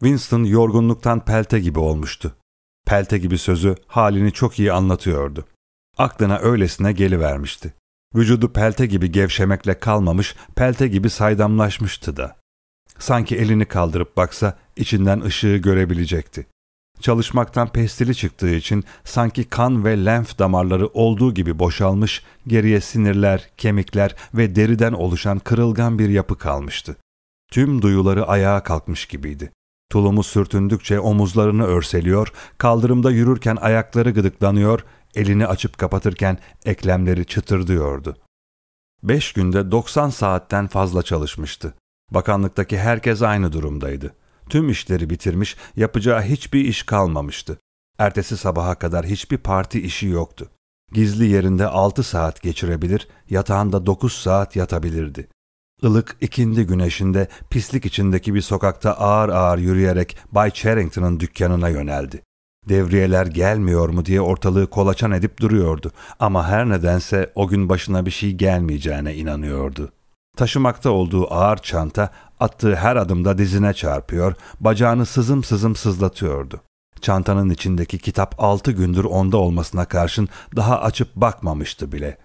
[SPEAKER 1] Winston yorgunluktan pelte gibi olmuştu. Pelte gibi sözü halini çok iyi anlatıyordu. Aklına öylesine gelivermişti. Vücudu pelte gibi gevşemekle kalmamış, pelte gibi saydamlaşmıştı da. Sanki elini kaldırıp baksa içinden ışığı görebilecekti. Çalışmaktan pestili çıktığı için sanki kan ve lenf damarları olduğu gibi boşalmış, geriye sinirler, kemikler ve deriden oluşan kırılgan bir yapı kalmıştı. Tüm duyuları ayağa kalkmış gibiydi. Tulumu sürtündükçe omuzlarını örseliyor, kaldırımda yürürken ayakları gıdıklanıyor, elini açıp kapatırken eklemleri çıtırdıyordu. Beş günde 90 saatten fazla çalışmıştı. Bakanlıktaki herkes aynı durumdaydı. Tüm işleri bitirmiş, yapacağı hiçbir iş kalmamıştı. Ertesi sabaha kadar hiçbir parti işi yoktu. Gizli yerinde altı saat geçirebilir, yatağında dokuz saat yatabilirdi. Ilık ikindi güneşinde pislik içindeki bir sokakta ağır ağır yürüyerek Bay Charrington'ın dükkanına yöneldi. Devriyeler gelmiyor mu diye ortalığı kolaçan edip duruyordu ama her nedense o gün başına bir şey gelmeyeceğine inanıyordu. Taşımakta olduğu ağır çanta attığı her adımda dizine çarpıyor, bacağını sızım sızım sızlatıyordu. Çantanın içindeki kitap altı gündür onda olmasına karşın daha açıp bakmamıştı bile.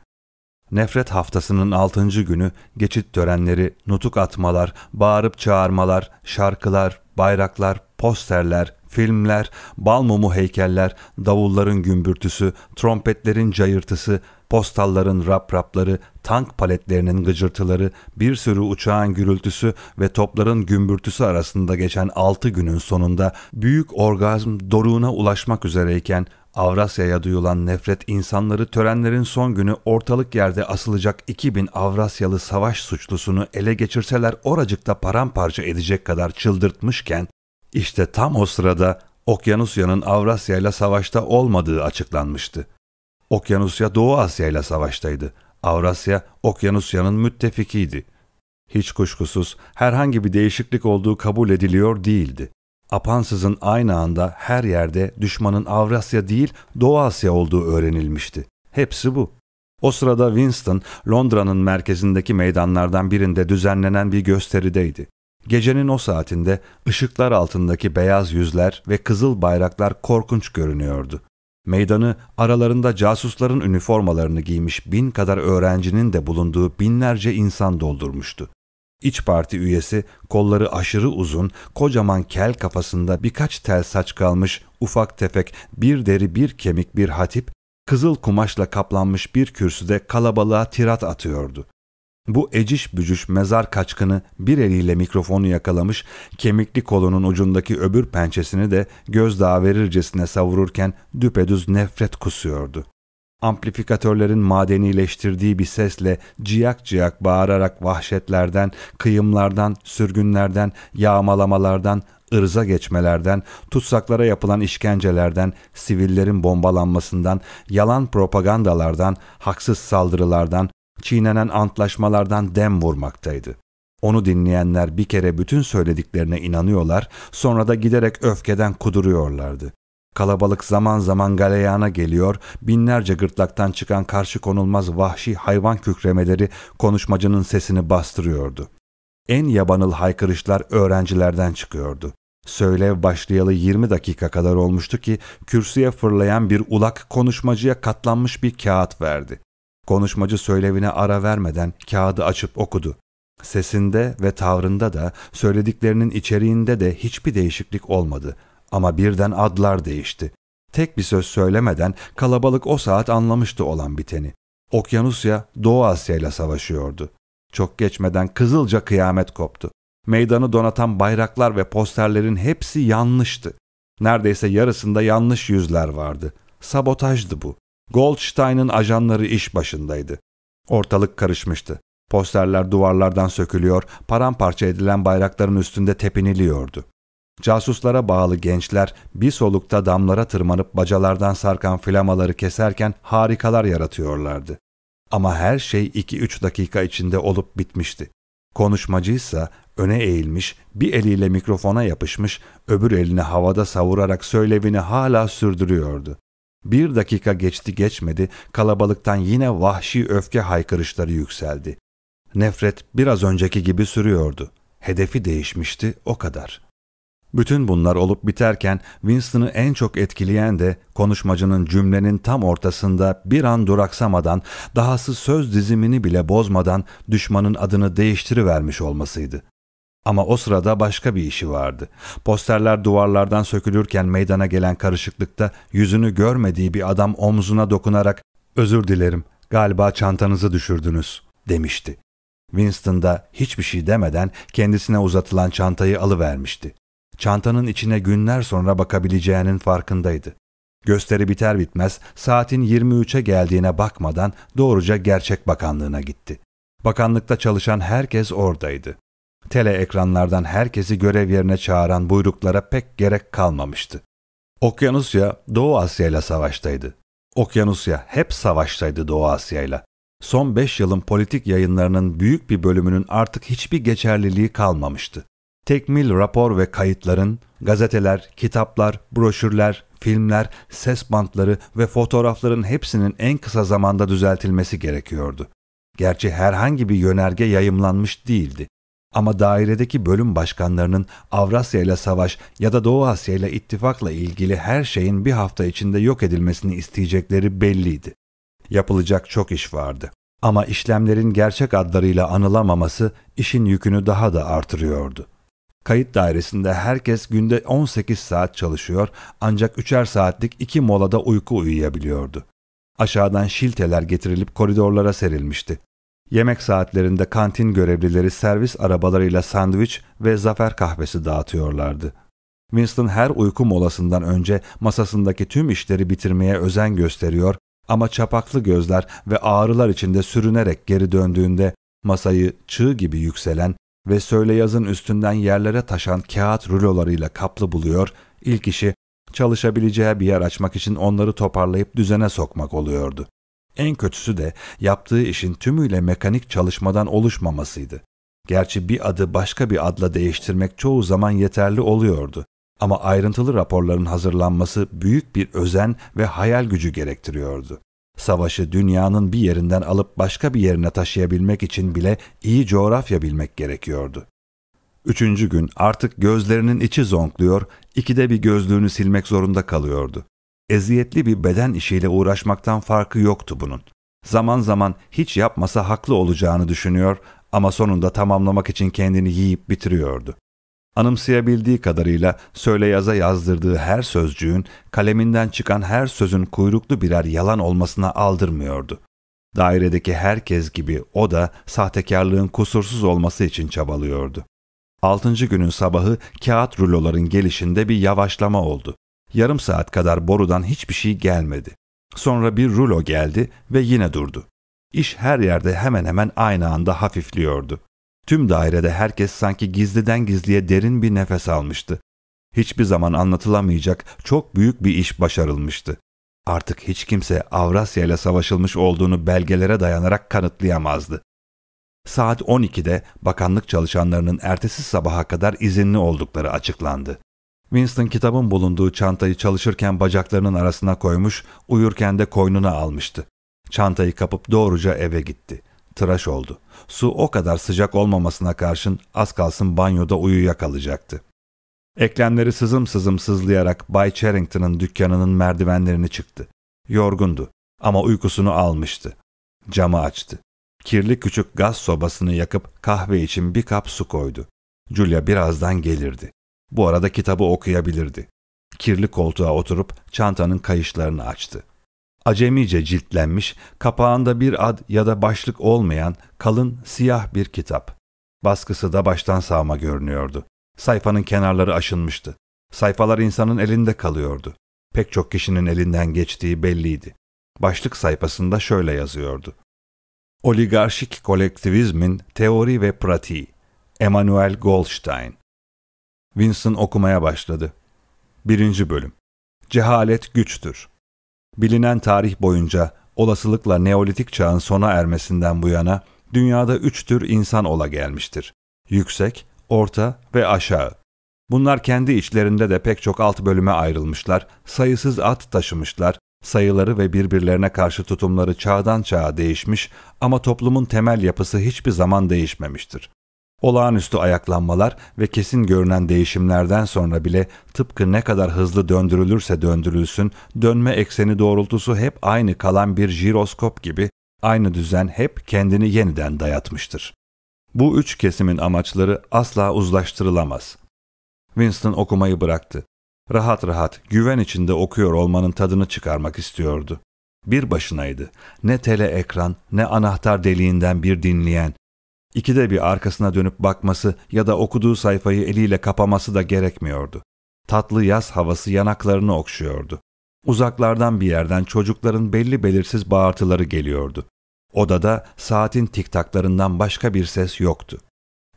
[SPEAKER 1] Nefret haftasının altıncı günü geçit törenleri, nutuk atmalar, bağırıp çağırmalar, şarkılar, bayraklar, posterler, filmler, bal mumu heykeller, davulların gümbürtüsü, trompetlerin cayırtısı, postalların rap rapları, tank paletlerinin gıcırtıları, bir sürü uçağın gürültüsü ve topların gümbürtüsü arasında geçen altı günün sonunda büyük orgazm doruğuna ulaşmak üzereyken Avrasya'ya duyulan nefret insanları törenlerin son günü ortalık yerde asılacak 2000 Avrasyalı savaş suçlusunu ele geçirseler oracıkta paramparça edecek kadar çıldırtmışken işte tam o sırada Okyanusya'nın Avrasya ile savaşta olmadığı açıklanmıştı. Okyanusya Doğu Asya ile savaştaydı. Avrasya Okyanusya'nın müttefikiydi. Hiç kuşkusuz herhangi bir değişiklik olduğu kabul ediliyor değildi. Apansızın aynı anda her yerde düşmanın Avrasya değil Doğu Asya olduğu öğrenilmişti. Hepsi bu. O sırada Winston, Londra'nın merkezindeki meydanlardan birinde düzenlenen bir gösterideydi. Gecenin o saatinde ışıklar altındaki beyaz yüzler ve kızıl bayraklar korkunç görünüyordu. Meydanı aralarında casusların üniformalarını giymiş bin kadar öğrencinin de bulunduğu binlerce insan doldurmuştu. İç parti üyesi kolları aşırı uzun, kocaman kel kafasında birkaç tel saç kalmış, ufak tefek bir deri bir kemik bir hatip, kızıl kumaşla kaplanmış bir kürsüde kalabalığa tirat atıyordu. Bu eciş bücüş mezar kaçkını bir eliyle mikrofonu yakalamış, kemikli kolunun ucundaki öbür pençesini de gözdağı verircesine savururken düpedüz nefret kusuyordu. Amplifikatörlerin madenileştirdiği bir sesle ciyak ciyak bağırarak vahşetlerden, kıyımlardan, sürgünlerden, yağmalamalardan, ırza geçmelerden, tutsaklara yapılan işkencelerden, sivillerin bombalanmasından, yalan propagandalardan, haksız saldırılardan, çiğnenen antlaşmalardan dem vurmaktaydı. Onu dinleyenler bir kere bütün söylediklerine inanıyorlar, sonra da giderek öfkeden kuduruyorlardı. Kalabalık zaman zaman galeyana geliyor, binlerce gırtlaktan çıkan karşı konulmaz vahşi hayvan kükremeleri konuşmacının sesini bastırıyordu. En yabanıl haykırışlar öğrencilerden çıkıyordu. Söylev başlayalı 20 dakika kadar olmuştu ki kürsüye fırlayan bir ulak konuşmacıya katlanmış bir kağıt verdi. Konuşmacı söylevine ara vermeden kağıdı açıp okudu. Sesinde ve tavrında da söylediklerinin içeriğinde de hiçbir değişiklik olmadı. Ama birden adlar değişti. Tek bir söz söylemeden kalabalık o saat anlamıştı olan biteni. Okyanusya Doğu Asya ile savaşıyordu. Çok geçmeden kızılca kıyamet koptu. Meydanı donatan bayraklar ve posterlerin hepsi yanlıştı. Neredeyse yarısında yanlış yüzler vardı. Sabotajdı bu. Goldstein'ın ajanları iş başındaydı. Ortalık karışmıştı. Posterler duvarlardan sökülüyor, paramparça edilen bayrakların üstünde tepiniliyordu. Casuslara bağlı gençler bir solukta damlara tırmanıp bacalardan sarkan flamaları keserken harikalar yaratıyorlardı. Ama her şey 2-3 dakika içinde olup bitmişti. Konuşmacıysa öne eğilmiş, bir eliyle mikrofona yapışmış, öbür elini havada savurarak söylevini hala sürdürüyordu. Bir dakika geçti geçmedi, kalabalıktan yine vahşi öfke haykırışları yükseldi. Nefret biraz önceki gibi sürüyordu. Hedefi değişmişti, o kadar. Bütün bunlar olup biterken Winston'ı en çok etkileyen de konuşmacının cümlenin tam ortasında bir an duraksamadan, dahası söz dizimini bile bozmadan düşmanın adını değiştirivermiş olmasıydı. Ama o sırada başka bir işi vardı. Posterler duvarlardan sökülürken meydana gelen karışıklıkta yüzünü görmediği bir adam omzuna dokunarak ''Özür dilerim, galiba çantanızı düşürdünüz.'' demişti. Winston da hiçbir şey demeden kendisine uzatılan çantayı alıvermişti. Çantanın içine günler sonra bakabileceğinin farkındaydı. Gösteri biter bitmez saatin 23'e geldiğine bakmadan doğruca Gerçek Bakanlığı'na gitti. Bakanlıkta çalışan herkes oradaydı. Tele ekranlardan herkesi görev yerine çağıran buyruklara pek gerek kalmamıştı. Okyanusya Doğu Asya ile savaştaydı. Okyanusya hep savaştaydı Doğu Asya ile. Son beş yılın politik yayınlarının büyük bir bölümünün artık hiçbir geçerliliği kalmamıştı. Tekmil rapor ve kayıtların, gazeteler, kitaplar, broşürler, filmler, ses bantları ve fotoğrafların hepsinin en kısa zamanda düzeltilmesi gerekiyordu. Gerçi herhangi bir yönerge yayımlanmış değildi. Ama dairedeki bölüm başkanlarının Avrasya ile savaş ya da Doğu Asya ile ittifakla ilgili her şeyin bir hafta içinde yok edilmesini isteyecekleri belliydi. Yapılacak çok iş vardı. Ama işlemlerin gerçek adlarıyla anılamaması işin yükünü daha da artırıyordu. Kayıt dairesinde herkes günde 18 saat çalışıyor ancak üçer saatlik iki molada uyku uyuyabiliyordu. Aşağıdan şilteler getirilip koridorlara serilmişti. Yemek saatlerinde kantin görevlileri servis arabalarıyla sandviç ve zafer kahvesi dağıtıyorlardı. Winston her uyku molasından önce masasındaki tüm işleri bitirmeye özen gösteriyor ama çapaklı gözler ve ağrılar içinde sürünerek geri döndüğünde masayı çığ gibi yükselen ve söyle yazın üstünden yerlere taşan kağıt rulolarıyla kaplı buluyor, ilk işi çalışabileceği bir yer açmak için onları toparlayıp düzene sokmak oluyordu. En kötüsü de yaptığı işin tümüyle mekanik çalışmadan oluşmamasıydı. Gerçi bir adı başka bir adla değiştirmek çoğu zaman yeterli oluyordu. Ama ayrıntılı raporların hazırlanması büyük bir özen ve hayal gücü gerektiriyordu. Savaşı dünyanın bir yerinden alıp başka bir yerine taşıyabilmek için bile iyi coğrafya bilmek gerekiyordu. Üçüncü gün artık gözlerinin içi zonkluyor, ikide bir gözlüğünü silmek zorunda kalıyordu. Eziyetli bir beden işiyle uğraşmaktan farkı yoktu bunun. Zaman zaman hiç yapmasa haklı olacağını düşünüyor ama sonunda tamamlamak için kendini yiyip bitiriyordu. Anımsayabildiği kadarıyla söyle yaza yazdırdığı her sözcüğün, kaleminden çıkan her sözün kuyruklu birer yalan olmasına aldırmıyordu. Dairedeki herkes gibi o da sahtekarlığın kusursuz olması için çabalıyordu. Altıncı günün sabahı kağıt ruloların gelişinde bir yavaşlama oldu. Yarım saat kadar borudan hiçbir şey gelmedi. Sonra bir rulo geldi ve yine durdu. İş her yerde hemen hemen aynı anda hafifliyordu. Tüm dairede herkes sanki gizliden gizliye derin bir nefes almıştı. Hiçbir zaman anlatılamayacak çok büyük bir iş başarılmıştı. Artık hiç kimse Avrasya ile savaşılmış olduğunu belgelere dayanarak kanıtlayamazdı. Saat 12'de bakanlık çalışanlarının ertesi sabaha kadar izinli oldukları açıklandı. Winston kitabın bulunduğu çantayı çalışırken bacaklarının arasına koymuş, uyurken de koynuna almıştı. Çantayı kapıp doğruca eve gitti. Tıraş oldu. Su o kadar sıcak olmamasına karşın az kalsın banyoda uyuyakalacaktı. Eklemleri sızım sızım sızlayarak Bay Charrington'ın dükkanının merdivenlerini çıktı. Yorgundu ama uykusunu almıştı. Camı açtı. Kirli küçük gaz sobasını yakıp kahve için bir kap su koydu. Julia birazdan gelirdi. Bu arada kitabı okuyabilirdi. Kirli koltuğa oturup çantanın kayışlarını açtı. Acemice ciltlenmiş, kapağında bir ad ya da başlık olmayan kalın siyah bir kitap. Baskısı da baştan sağma görünüyordu. Sayfanın kenarları aşınmıştı. Sayfalar insanın elinde kalıyordu. Pek çok kişinin elinden geçtiği belliydi. Başlık sayfasında şöyle yazıyordu. Oligarşik kolektivizmin teori ve pratiği. Emanuel Goldstein. Winston okumaya başladı. Birinci bölüm. Cehalet güçtür. Bilinen tarih boyunca olasılıkla Neolitik çağın sona ermesinden bu yana dünyada üç tür insan ola gelmiştir. Yüksek, orta ve aşağı. Bunlar kendi içlerinde de pek çok alt bölüme ayrılmışlar, sayısız at taşımışlar, sayıları ve birbirlerine karşı tutumları çağdan çağa değişmiş ama toplumun temel yapısı hiçbir zaman değişmemiştir. Olağanüstü ayaklanmalar ve kesin görünen değişimlerden sonra bile tıpkı ne kadar hızlı döndürülürse döndürülsün, dönme ekseni doğrultusu hep aynı kalan bir jiroskop gibi aynı düzen hep kendini yeniden dayatmıştır. Bu üç kesimin amaçları asla uzlaştırılamaz. Winston okumayı bıraktı. Rahat rahat, güven içinde okuyor olmanın tadını çıkarmak istiyordu. Bir başınaydı. Ne tele ekran, ne anahtar deliğinden bir dinleyen, İkide bir arkasına dönüp bakması ya da okuduğu sayfayı eliyle kapaması da gerekmiyordu. Tatlı yaz havası yanaklarını okşuyordu. Uzaklardan bir yerden çocukların belli belirsiz bağırtıları geliyordu. Odada saatin tiktaklarından başka bir ses yoktu.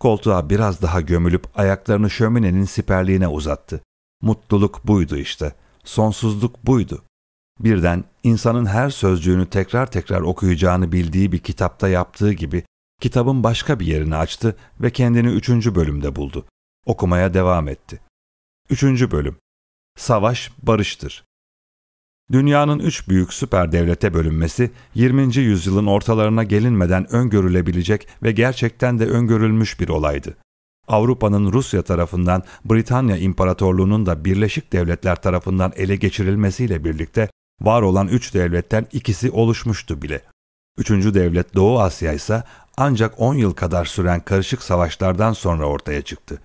[SPEAKER 1] Koltuğa biraz daha gömülüp ayaklarını şöminenin siperliğine uzattı. Mutluluk buydu işte. Sonsuzluk buydu. Birden insanın her sözcüğünü tekrar tekrar okuyacağını bildiği bir kitapta yaptığı gibi Kitabın başka bir yerini açtı ve kendini üçüncü bölümde buldu. Okumaya devam etti. Üçüncü bölüm Savaş barıştır. Dünyanın üç büyük süper devlete bölünmesi 20. yüzyılın ortalarına gelinmeden öngörülebilecek ve gerçekten de öngörülmüş bir olaydı. Avrupa'nın Rusya tarafından Britanya İmparatorluğu'nun da Birleşik Devletler tarafından ele geçirilmesiyle birlikte var olan üç devletten ikisi oluşmuştu bile. Üçüncü devlet Doğu Asya ise ancak 10 yıl kadar süren karışık savaşlardan sonra ortaya çıktı.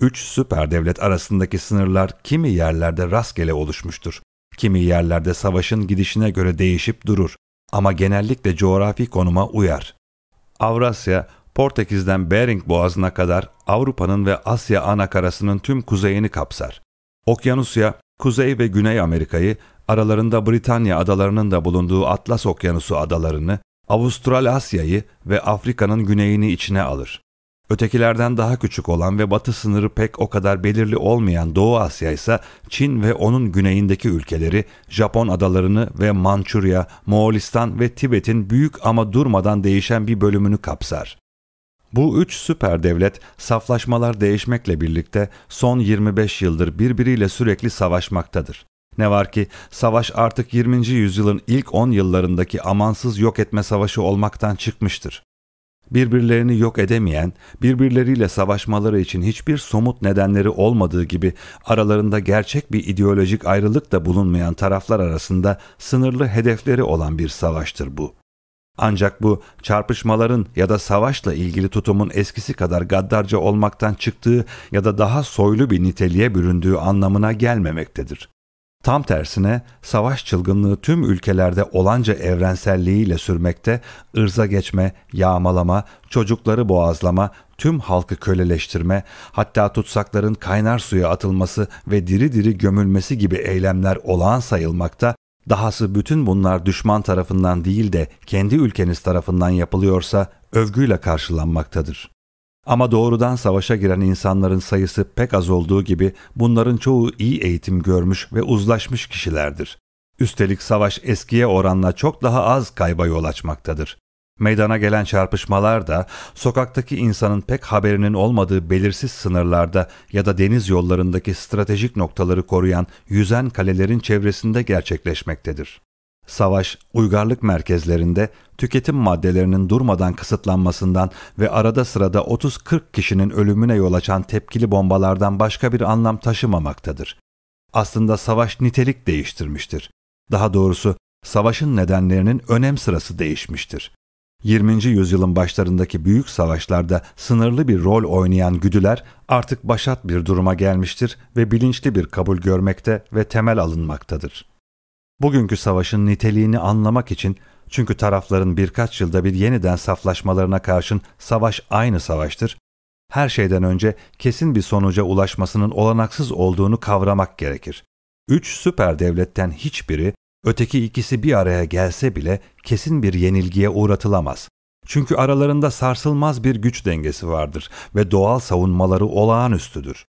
[SPEAKER 1] Üç süper devlet arasındaki sınırlar kimi yerlerde rastgele oluşmuştur. Kimi yerlerde savaşın gidişine göre değişip durur ama genellikle coğrafi konuma uyar. Avrasya, Portekiz'den Bering Boğazı'na kadar Avrupa'nın ve Asya anakarasının tüm kuzeyini kapsar. Okyanusya, Kuzey ve Güney Amerika'yı, aralarında Britanya adalarının da bulunduğu Atlas Okyanusu adalarını, Avustralasya'yı ve Afrika'nın güneyini içine alır. Ötekilerden daha küçük olan ve batı sınırı pek o kadar belirli olmayan Doğu Asya ise Çin ve onun güneyindeki ülkeleri, Japon adalarını ve Mançurya, Moğolistan ve Tibet'in büyük ama durmadan değişen bir bölümünü kapsar. Bu üç süper devlet saflaşmalar değişmekle birlikte son 25 yıldır birbiriyle sürekli savaşmaktadır. Ne var ki savaş artık 20. yüzyılın ilk 10 yıllarındaki amansız yok etme savaşı olmaktan çıkmıştır. Birbirlerini yok edemeyen, birbirleriyle savaşmaları için hiçbir somut nedenleri olmadığı gibi aralarında gerçek bir ideolojik ayrılık da bulunmayan taraflar arasında sınırlı hedefleri olan bir savaştır bu. Ancak bu çarpışmaların ya da savaşla ilgili tutumun eskisi kadar gaddarca olmaktan çıktığı ya da daha soylu bir niteliğe büründüğü anlamına gelmemektedir. Tam tersine savaş çılgınlığı tüm ülkelerde olanca evrenselliğiyle sürmekte, ırza geçme, yağmalama, çocukları boğazlama, tüm halkı köleleştirme, hatta tutsakların kaynar suya atılması ve diri diri gömülmesi gibi eylemler olağan sayılmakta, dahası bütün bunlar düşman tarafından değil de kendi ülkeniz tarafından yapılıyorsa övgüyle karşılanmaktadır. Ama doğrudan savaşa giren insanların sayısı pek az olduğu gibi bunların çoğu iyi eğitim görmüş ve uzlaşmış kişilerdir. Üstelik savaş eskiye oranla çok daha az kayba yol açmaktadır. Meydana gelen çarpışmalar da sokaktaki insanın pek haberinin olmadığı belirsiz sınırlarda ya da deniz yollarındaki stratejik noktaları koruyan yüzen kalelerin çevresinde gerçekleşmektedir. Savaş, uygarlık merkezlerinde tüketim maddelerinin durmadan kısıtlanmasından ve arada sırada 30-40 kişinin ölümüne yol açan tepkili bombalardan başka bir anlam taşımamaktadır. Aslında savaş nitelik değiştirmiştir. Daha doğrusu savaşın nedenlerinin önem sırası değişmiştir. 20. yüzyılın başlarındaki büyük savaşlarda sınırlı bir rol oynayan güdüler artık başat bir duruma gelmiştir ve bilinçli bir kabul görmekte ve temel alınmaktadır. Bugünkü savaşın niteliğini anlamak için çünkü tarafların birkaç yılda bir yeniden saflaşmalarına karşın savaş aynı savaştır, her şeyden önce kesin bir sonuca ulaşmasının olanaksız olduğunu kavramak gerekir. Üç süper devletten hiçbiri, öteki ikisi bir araya gelse bile kesin bir yenilgiye uğratılamaz. Çünkü aralarında sarsılmaz bir güç dengesi vardır ve doğal savunmaları olağanüstüdür.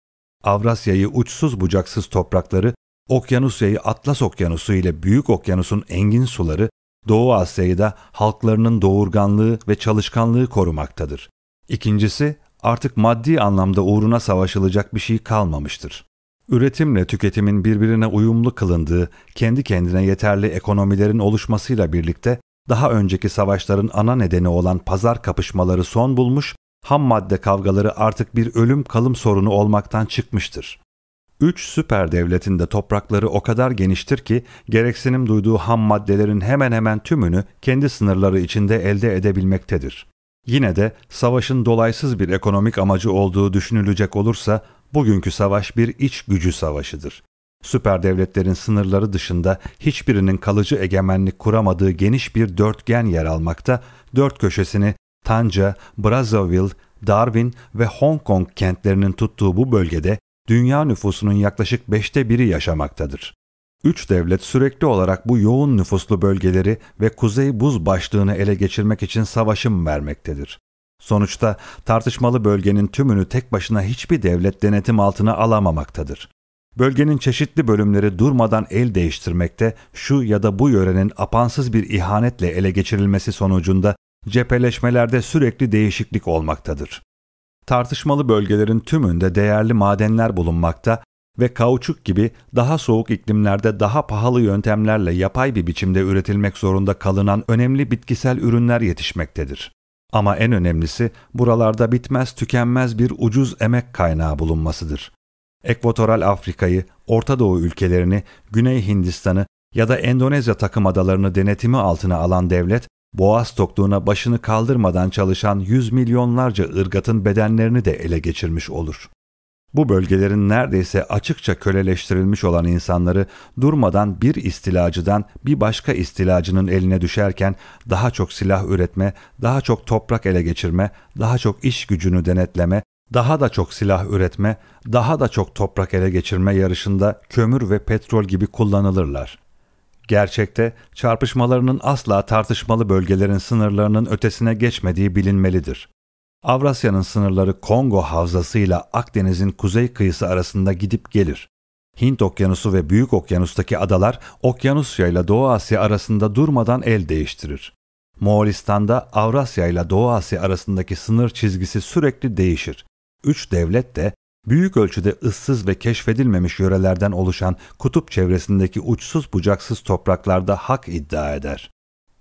[SPEAKER 1] Avrasya'yı uçsuz bucaksız toprakları Okyanusya'yı Atlas Okyanusu ile Büyük Okyanus'un engin suları Doğu Asya'yı da halklarının doğurganlığı ve çalışkanlığı korumaktadır. İkincisi, artık maddi anlamda uğruna savaşılacak bir şey kalmamıştır. Üretimle tüketimin birbirine uyumlu kılındığı, kendi kendine yeterli ekonomilerin oluşmasıyla birlikte daha önceki savaşların ana nedeni olan pazar kapışmaları son bulmuş, ham madde kavgaları artık bir ölüm kalım sorunu olmaktan çıkmıştır. Üç süper devletin de toprakları o kadar geniştir ki gereksinim duyduğu ham maddelerin hemen hemen tümünü kendi sınırları içinde elde edebilmektedir. Yine de savaşın dolaysız bir ekonomik amacı olduğu düşünülecek olursa bugünkü savaş bir iç gücü savaşıdır. Süper devletlerin sınırları dışında hiçbirinin kalıcı egemenlik kuramadığı geniş bir dörtgen yer almakta, dört köşesini Tanja, Brazzaville, Darwin ve Hong Kong kentlerinin tuttuğu bu bölgede dünya nüfusunun yaklaşık beşte biri yaşamaktadır. Üç devlet sürekli olarak bu yoğun nüfuslu bölgeleri ve kuzey buz başlığını ele geçirmek için savaşım vermektedir. Sonuçta tartışmalı bölgenin tümünü tek başına hiçbir devlet denetim altına alamamaktadır. Bölgenin çeşitli bölümleri durmadan el değiştirmekte, şu ya da bu yörenin apansız bir ihanetle ele geçirilmesi sonucunda cepheleşmelerde sürekli değişiklik olmaktadır. Tartışmalı bölgelerin tümünde değerli madenler bulunmakta ve kauçuk gibi daha soğuk iklimlerde daha pahalı yöntemlerle yapay bir biçimde üretilmek zorunda kalınan önemli bitkisel ürünler yetişmektedir. Ama en önemlisi buralarda bitmez tükenmez bir ucuz emek kaynağı bulunmasıdır. Ekvatoral Afrika'yı, Orta Doğu ülkelerini, Güney Hindistan'ı ya da Endonezya takım adalarını denetimi altına alan devlet, boğaz tokluğuna başını kaldırmadan çalışan yüz milyonlarca ırgatın bedenlerini de ele geçirmiş olur. Bu bölgelerin neredeyse açıkça köleleştirilmiş olan insanları durmadan bir istilacıdan bir başka istilacının eline düşerken daha çok silah üretme, daha çok toprak ele geçirme, daha çok iş gücünü denetleme, daha da çok silah üretme, daha da çok toprak ele geçirme yarışında kömür ve petrol gibi kullanılırlar. Gerçekte çarpışmalarının asla tartışmalı bölgelerin sınırlarının ötesine geçmediği bilinmelidir. Avrasya'nın sınırları Kongo Havzası ile Akdeniz'in kuzey kıyısı arasında gidip gelir. Hint Okyanusu ve Büyük Okyanus'taki adalar Okyanusya ile Doğu Asya arasında durmadan el değiştirir. Moğolistan'da Avrasya ile Doğu Asya arasındaki sınır çizgisi sürekli değişir. Üç devlet de büyük ölçüde ıssız ve keşfedilmemiş yörelerden oluşan kutup çevresindeki uçsuz bucaksız topraklarda hak iddia eder.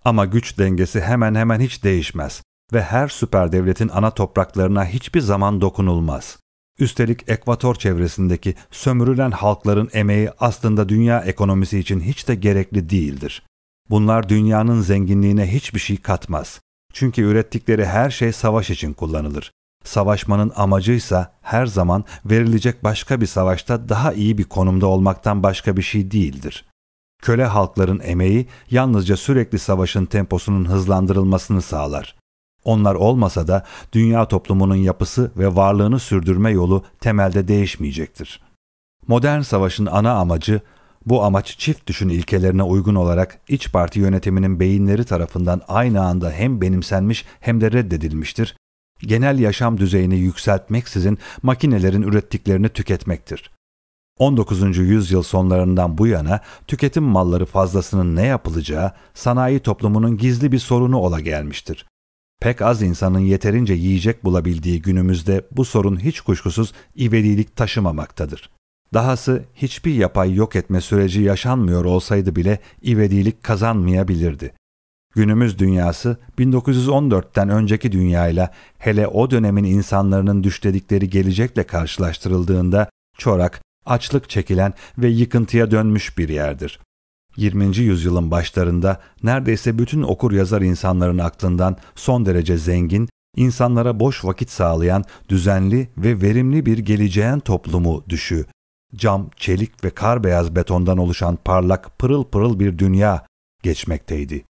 [SPEAKER 1] Ama güç dengesi hemen hemen hiç değişmez ve her süper devletin ana topraklarına hiçbir zaman dokunulmaz. Üstelik ekvator çevresindeki sömürülen halkların emeği aslında dünya ekonomisi için hiç de gerekli değildir. Bunlar dünyanın zenginliğine hiçbir şey katmaz. Çünkü ürettikleri her şey savaş için kullanılır. Savaşmanın amacıysa her zaman verilecek başka bir savaşta daha iyi bir konumda olmaktan başka bir şey değildir. Köle halkların emeği yalnızca sürekli savaşın temposunun hızlandırılmasını sağlar. Onlar olmasa da dünya toplumunun yapısı ve varlığını sürdürme yolu temelde değişmeyecektir. Modern savaşın ana amacı bu amaç çift düşün ilkelerine uygun olarak iç parti yönetiminin beyinleri tarafından aynı anda hem benimsenmiş hem de reddedilmiştir. Genel yaşam düzeyini yükseltmeksizin makinelerin ürettiklerini tüketmektir. 19. yüzyıl sonlarından bu yana tüketim malları fazlasının ne yapılacağı sanayi toplumunun gizli bir sorunu ola gelmiştir. Pek az insanın yeterince yiyecek bulabildiği günümüzde bu sorun hiç kuşkusuz ivedilik taşımamaktadır. Dahası hiçbir yapay yok etme süreci yaşanmıyor olsaydı bile ivedilik kazanmayabilirdi. Günümüz dünyası 1914'ten önceki dünyayla hele o dönemin insanların düşledikleri gelecekle karşılaştırıldığında çorak, açlık çekilen ve yıkıntıya dönmüş bir yerdir. 20. yüzyılın başlarında neredeyse bütün okur yazar insanların aklından son derece zengin, insanlara boş vakit sağlayan düzenli ve verimli bir geleceğin toplumu düşü. Cam, çelik ve kar beyaz betondan oluşan parlak, pırıl pırıl bir dünya geçmekteydi.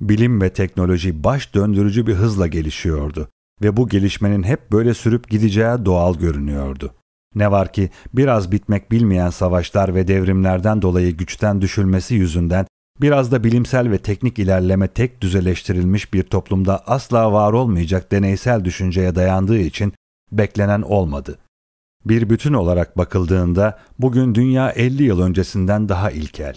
[SPEAKER 1] Bilim ve teknoloji baş döndürücü bir hızla gelişiyordu ve bu gelişmenin hep böyle sürüp gideceği doğal görünüyordu. Ne var ki biraz bitmek bilmeyen savaşlar ve devrimlerden dolayı güçten düşülmesi yüzünden biraz da bilimsel ve teknik ilerleme tek düzeleştirilmiş bir toplumda asla var olmayacak deneysel düşünceye dayandığı için beklenen olmadı. Bir bütün olarak bakıldığında bugün dünya 50 yıl öncesinden daha ilkel.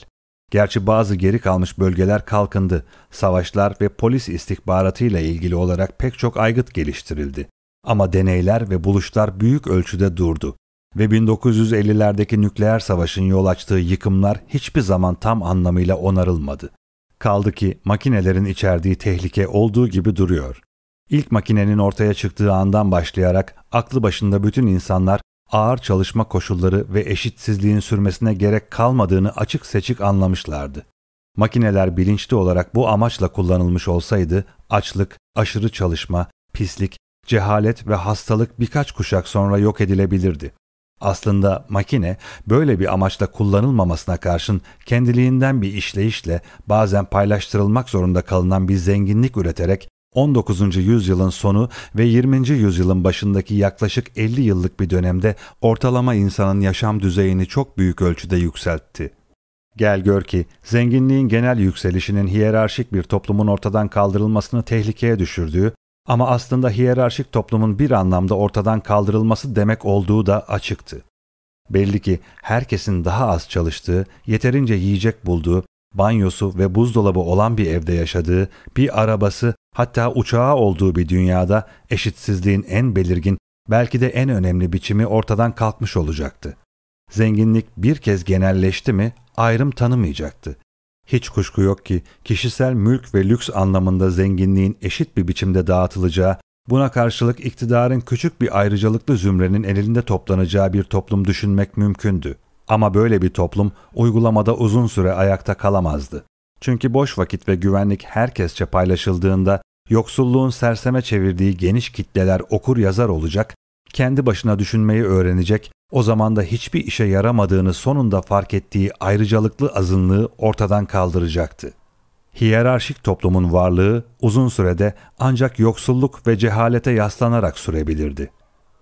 [SPEAKER 1] Gerçi bazı geri kalmış bölgeler kalkındı, savaşlar ve polis istihbaratıyla ilgili olarak pek çok aygıt geliştirildi. Ama deneyler ve buluşlar büyük ölçüde durdu ve 1950'lerdeki nükleer savaşın yol açtığı yıkımlar hiçbir zaman tam anlamıyla onarılmadı. Kaldı ki makinelerin içerdiği tehlike olduğu gibi duruyor. İlk makinenin ortaya çıktığı andan başlayarak aklı başında bütün insanlar ağır çalışma koşulları ve eşitsizliğin sürmesine gerek kalmadığını açık seçik anlamışlardı. Makineler bilinçli olarak bu amaçla kullanılmış olsaydı açlık, aşırı çalışma, pislik, cehalet ve hastalık birkaç kuşak sonra yok edilebilirdi. Aslında makine böyle bir amaçla kullanılmamasına karşın kendiliğinden bir işleyişle bazen paylaştırılmak zorunda kalınan bir zenginlik üreterek 19. yüzyılın sonu ve 20. yüzyılın başındaki yaklaşık 50 yıllık bir dönemde ortalama insanın yaşam düzeyini çok büyük ölçüde yükseltti. Gel gör ki zenginliğin genel yükselişinin hiyerarşik bir toplumun ortadan kaldırılmasını tehlikeye düşürdüğü ama aslında hiyerarşik toplumun bir anlamda ortadan kaldırılması demek olduğu da açıktı. Belli ki herkesin daha az çalıştığı, yeterince yiyecek bulduğu, banyosu ve buzdolabı olan bir evde yaşadığı, bir arabası hatta uçağı olduğu bir dünyada eşitsizliğin en belirgin, belki de en önemli biçimi ortadan kalkmış olacaktı. Zenginlik bir kez genelleşti mi ayrım tanımayacaktı. Hiç kuşku yok ki kişisel mülk ve lüks anlamında zenginliğin eşit bir biçimde dağıtılacağı, buna karşılık iktidarın küçük bir ayrıcalıklı zümrenin elinde toplanacağı bir toplum düşünmek mümkündü. Ama böyle bir toplum uygulamada uzun süre ayakta kalamazdı. Çünkü boş vakit ve güvenlik herkesçe paylaşıldığında yoksulluğun serseme çevirdiği geniş kitleler okur yazar olacak, kendi başına düşünmeyi öğrenecek o zaman da hiçbir işe yaramadığını sonunda fark ettiği ayrıcalıklı azınlığı ortadan kaldıracaktı. Hiyerarşik toplumun varlığı uzun sürede ancak yoksulluk ve cehalete yaslanarak sürebilirdi.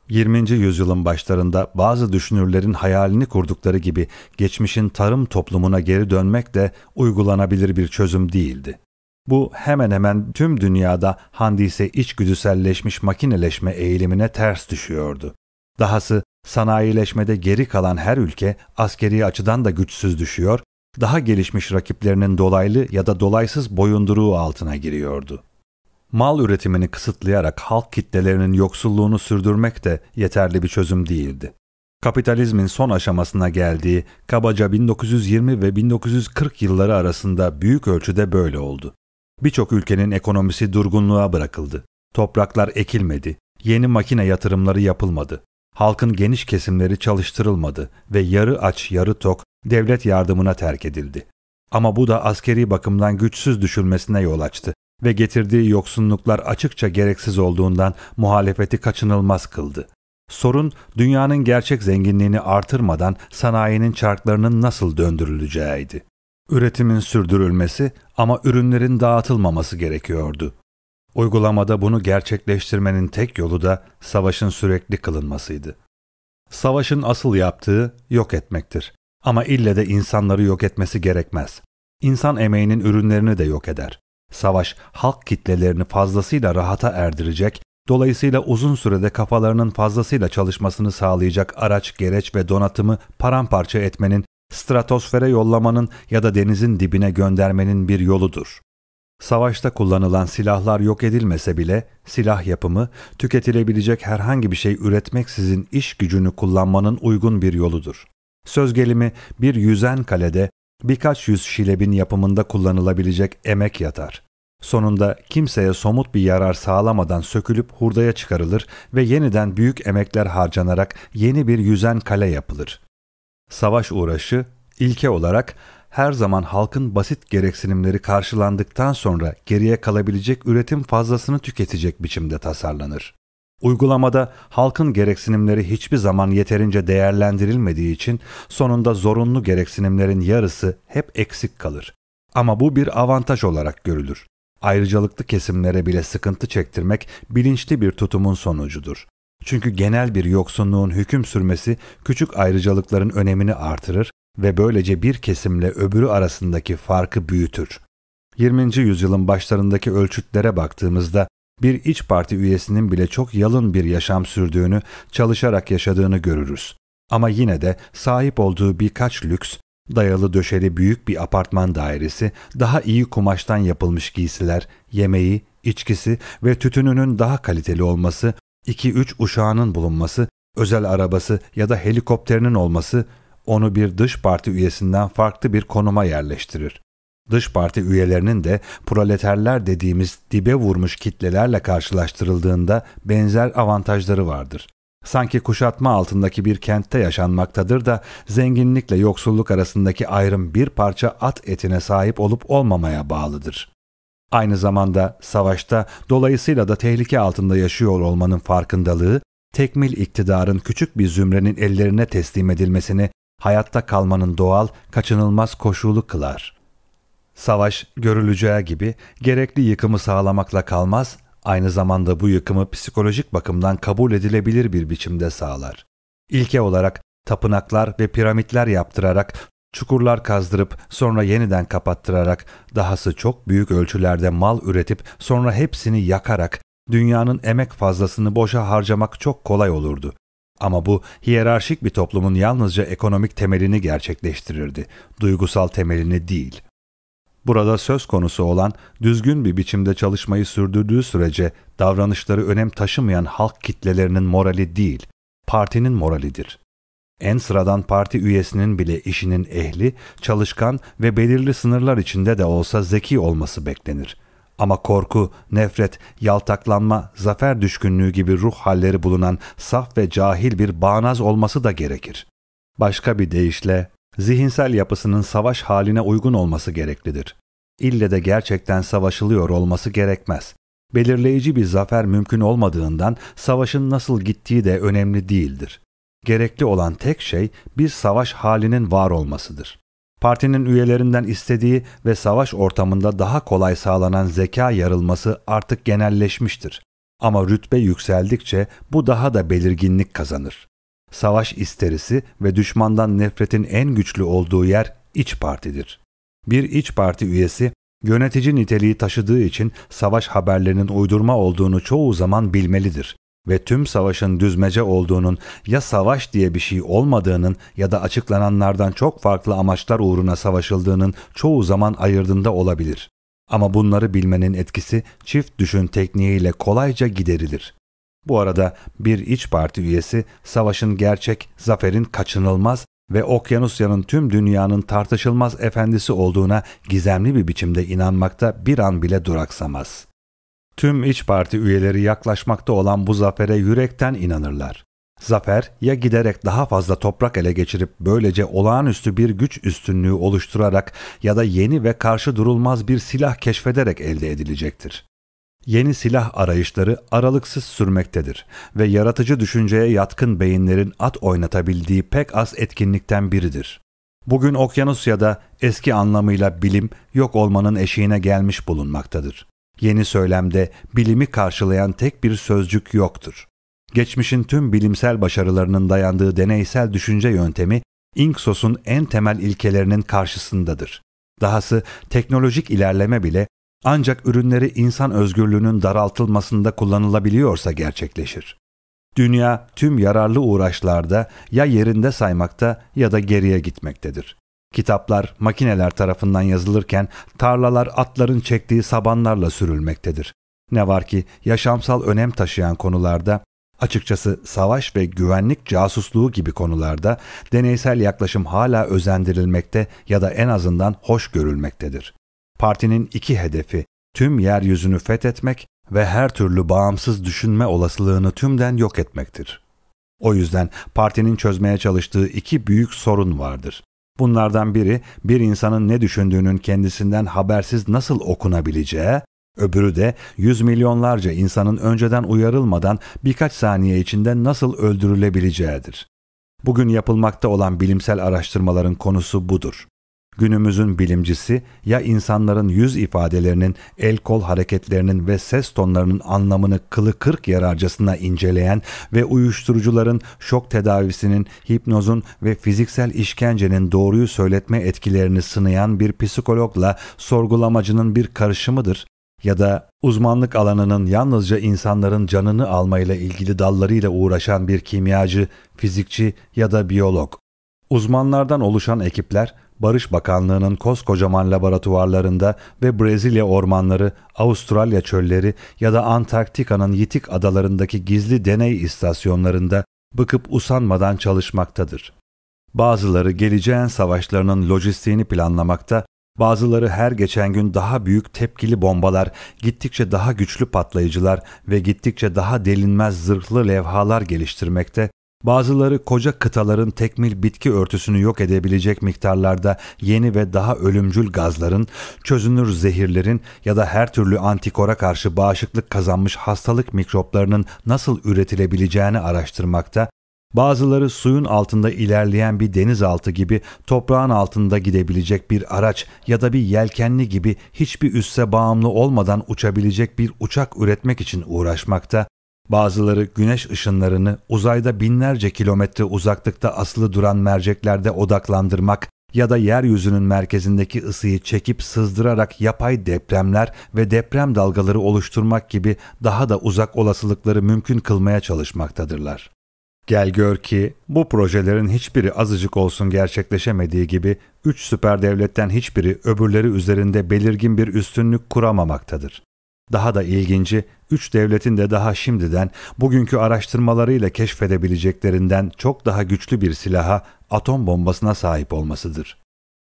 [SPEAKER 1] 20. yüzyılın başlarında bazı düşünürlerin hayalini kurdukları gibi geçmişin tarım toplumuna geri dönmek de uygulanabilir bir çözüm değildi. Bu hemen hemen tüm dünyada handise içgüdüselleşmiş makineleşme eğilimine ters düşüyordu. Dahası Sanayileşmede geri kalan her ülke askeri açıdan da güçsüz düşüyor, daha gelişmiş rakiplerinin dolaylı ya da dolaysız boyunduruğu altına giriyordu. Mal üretimini kısıtlayarak halk kitlelerinin yoksulluğunu sürdürmek de yeterli bir çözüm değildi. Kapitalizmin son aşamasına geldiği kabaca 1920 ve 1940 yılları arasında büyük ölçüde böyle oldu. Birçok ülkenin ekonomisi durgunluğa bırakıldı. Topraklar ekilmedi, yeni makine yatırımları yapılmadı halkın geniş kesimleri çalıştırılmadı ve yarı aç yarı tok devlet yardımına terk edildi. Ama bu da askeri bakımdan güçsüz düşülmesine yol açtı ve getirdiği yoksunluklar açıkça gereksiz olduğundan muhalefeti kaçınılmaz kıldı. Sorun dünyanın gerçek zenginliğini artırmadan sanayinin çarklarının nasıl döndürüleceğiydi. Üretimin sürdürülmesi ama ürünlerin dağıtılmaması gerekiyordu. Uygulamada bunu gerçekleştirmenin tek yolu da savaşın sürekli kılınmasıydı. Savaşın asıl yaptığı yok etmektir. Ama ille de insanları yok etmesi gerekmez. İnsan emeğinin ürünlerini de yok eder. Savaş halk kitlelerini fazlasıyla rahata erdirecek, dolayısıyla uzun sürede kafalarının fazlasıyla çalışmasını sağlayacak araç, gereç ve donatımı paramparça etmenin, stratosfere yollamanın ya da denizin dibine göndermenin bir yoludur. Savaşta kullanılan silahlar yok edilmese bile silah yapımı tüketilebilecek herhangi bir şey üretmeksizin iş gücünü kullanmanın uygun bir yoludur. Söz gelimi bir yüzen kalede birkaç yüz şilebin yapımında kullanılabilecek emek yatar. Sonunda kimseye somut bir yarar sağlamadan sökülüp hurdaya çıkarılır ve yeniden büyük emekler harcanarak yeni bir yüzen kale yapılır. Savaş uğraşı ilke olarak her zaman halkın basit gereksinimleri karşılandıktan sonra geriye kalabilecek üretim fazlasını tüketecek biçimde tasarlanır. Uygulamada halkın gereksinimleri hiçbir zaman yeterince değerlendirilmediği için sonunda zorunlu gereksinimlerin yarısı hep eksik kalır. Ama bu bir avantaj olarak görülür. Ayrıcalıklı kesimlere bile sıkıntı çektirmek bilinçli bir tutumun sonucudur. Çünkü genel bir yoksunluğun hüküm sürmesi küçük ayrıcalıkların önemini artırır ve böylece bir kesimle öbürü arasındaki farkı büyütür. 20. yüzyılın başlarındaki ölçütlere baktığımızda bir iç parti üyesinin bile çok yalın bir yaşam sürdüğünü, çalışarak yaşadığını görürüz. Ama yine de sahip olduğu birkaç lüks, dayalı döşeli büyük bir apartman dairesi, daha iyi kumaştan yapılmış giysiler, yemeği, içkisi ve tütününün daha kaliteli olması, 2-3 uşağının bulunması, özel arabası ya da helikopterinin olması onu bir dış parti üyesinden farklı bir konuma yerleştirir. Dış parti üyelerinin de proleterler dediğimiz dibe vurmuş kitlelerle karşılaştırıldığında benzer avantajları vardır. Sanki kuşatma altındaki bir kentte yaşanmaktadır da zenginlikle yoksulluk arasındaki ayrım bir parça at etine sahip olup olmamaya bağlıdır. Aynı zamanda savaşta dolayısıyla da tehlike altında yaşıyor olmanın farkındalığı, tekmil iktidarın küçük bir zümrenin ellerine teslim edilmesini hayatta kalmanın doğal, kaçınılmaz koşulu kılar. Savaş, görüleceği gibi gerekli yıkımı sağlamakla kalmaz, aynı zamanda bu yıkımı psikolojik bakımdan kabul edilebilir bir biçimde sağlar. İlke olarak tapınaklar ve piramitler yaptırarak, çukurlar kazdırıp sonra yeniden kapattırarak, dahası çok büyük ölçülerde mal üretip sonra hepsini yakarak, dünyanın emek fazlasını boşa harcamak çok kolay olurdu. Ama bu hiyerarşik bir toplumun yalnızca ekonomik temelini gerçekleştirirdi, duygusal temelini değil. Burada söz konusu olan düzgün bir biçimde çalışmayı sürdürdüğü sürece davranışları önem taşımayan halk kitlelerinin morali değil, partinin moralidir. En sıradan parti üyesinin bile işinin ehli, çalışkan ve belirli sınırlar içinde de olsa zeki olması beklenir. Ama korku, nefret, yaltaklanma, zafer düşkünlüğü gibi ruh halleri bulunan saf ve cahil bir bağnaz olması da gerekir. Başka bir deyişle, zihinsel yapısının savaş haline uygun olması gereklidir. İlle de gerçekten savaşılıyor olması gerekmez. Belirleyici bir zafer mümkün olmadığından savaşın nasıl gittiği de önemli değildir. Gerekli olan tek şey bir savaş halinin var olmasıdır. Partinin üyelerinden istediği ve savaş ortamında daha kolay sağlanan zeka yarılması artık genelleşmiştir. Ama rütbe yükseldikçe bu daha da belirginlik kazanır. Savaş isterisi ve düşmandan nefretin en güçlü olduğu yer iç partidir. Bir iç parti üyesi yönetici niteliği taşıdığı için savaş haberlerinin uydurma olduğunu çoğu zaman bilmelidir ve tüm savaşın düzmece olduğunun ya savaş diye bir şey olmadığının ya da açıklananlardan çok farklı amaçlar uğruna savaşıldığının çoğu zaman ayırdında olabilir. Ama bunları bilmenin etkisi çift düşün tekniğiyle kolayca giderilir. Bu arada bir iç parti üyesi savaşın gerçek, zaferin kaçınılmaz ve Okyanusya'nın tüm dünyanın tartışılmaz efendisi olduğuna gizemli bir biçimde inanmakta bir an bile duraksamaz. Tüm iç parti üyeleri yaklaşmakta olan bu zafere yürekten inanırlar. Zafer ya giderek daha fazla toprak ele geçirip böylece olağanüstü bir güç üstünlüğü oluşturarak ya da yeni ve karşı durulmaz bir silah keşfederek elde edilecektir. Yeni silah arayışları aralıksız sürmektedir ve yaratıcı düşünceye yatkın beyinlerin at oynatabildiği pek az etkinlikten biridir. Bugün Okyanusya'da eski anlamıyla bilim yok olmanın eşiğine gelmiş bulunmaktadır. Yeni söylemde bilimi karşılayan tek bir sözcük yoktur. Geçmişin tüm bilimsel başarılarının dayandığı deneysel düşünce yöntemi Inksos'un en temel ilkelerinin karşısındadır. Dahası teknolojik ilerleme bile ancak ürünleri insan özgürlüğünün daraltılmasında kullanılabiliyorsa gerçekleşir. Dünya tüm yararlı uğraşlarda ya yerinde saymakta ya da geriye gitmektedir. Kitaplar makineler tarafından yazılırken tarlalar atların çektiği sabanlarla sürülmektedir. Ne var ki yaşamsal önem taşıyan konularda Açıkçası savaş ve güvenlik casusluğu gibi konularda deneysel yaklaşım hala özendirilmekte ya da en azından hoş görülmektedir. Partinin iki hedefi tüm yeryüzünü fethetmek ve her türlü bağımsız düşünme olasılığını tümden yok etmektir. O yüzden partinin çözmeye çalıştığı iki büyük sorun vardır. Bunlardan biri bir insanın ne düşündüğünün kendisinden habersiz nasıl okunabileceği, öbürü de yüz milyonlarca insanın önceden uyarılmadan birkaç saniye içinde nasıl öldürülebileceğidir. Bugün yapılmakta olan bilimsel araştırmaların konusu budur. Günümüzün bilimcisi ya insanların yüz ifadelerinin, el kol hareketlerinin ve ses tonlarının anlamını kılı kırk yararcasına inceleyen ve uyuşturucuların, şok tedavisinin, hipnozun ve fiziksel işkencenin doğruyu söyletme etkilerini sınayan bir psikologla sorgulamacının bir karışımıdır ya da uzmanlık alanının yalnızca insanların canını almayla ilgili dallarıyla uğraşan bir kimyacı, fizikçi ya da biyolog. Uzmanlardan oluşan ekipler Barış Bakanlığı'nın koskocaman laboratuvarlarında ve Brezilya ormanları, Avustralya çölleri ya da Antarktika'nın yitik adalarındaki gizli deney istasyonlarında bıkıp usanmadan çalışmaktadır. Bazıları geleceğin savaşlarının lojistiğini planlamakta, bazıları her geçen gün daha büyük tepkili bombalar, gittikçe daha güçlü patlayıcılar ve gittikçe daha delinmez zırhlı levhalar geliştirmekte Bazıları koca kıtaların tekmil bitki örtüsünü yok edebilecek miktarlarda yeni ve daha ölümcül gazların, çözünür zehirlerin ya da her türlü antikora karşı bağışıklık kazanmış hastalık mikroplarının nasıl üretilebileceğini araştırmakta, bazıları suyun altında ilerleyen bir denizaltı gibi toprağın altında gidebilecek bir araç ya da bir yelkenli gibi hiçbir üsse bağımlı olmadan uçabilecek bir uçak üretmek için uğraşmakta, Bazıları güneş ışınlarını uzayda binlerce kilometre uzaklıkta asılı duran merceklerde odaklandırmak ya da yeryüzünün merkezindeki ısıyı çekip sızdırarak yapay depremler ve deprem dalgaları oluşturmak gibi daha da uzak olasılıkları mümkün kılmaya çalışmaktadırlar. Gel gör ki bu projelerin hiçbiri azıcık olsun gerçekleşemediği gibi üç süper devletten hiçbiri öbürleri üzerinde belirgin bir üstünlük kuramamaktadır. Daha da ilginci, üç devletin de daha şimdiden bugünkü araştırmalarıyla keşfedebileceklerinden çok daha güçlü bir silaha, atom bombasına sahip olmasıdır.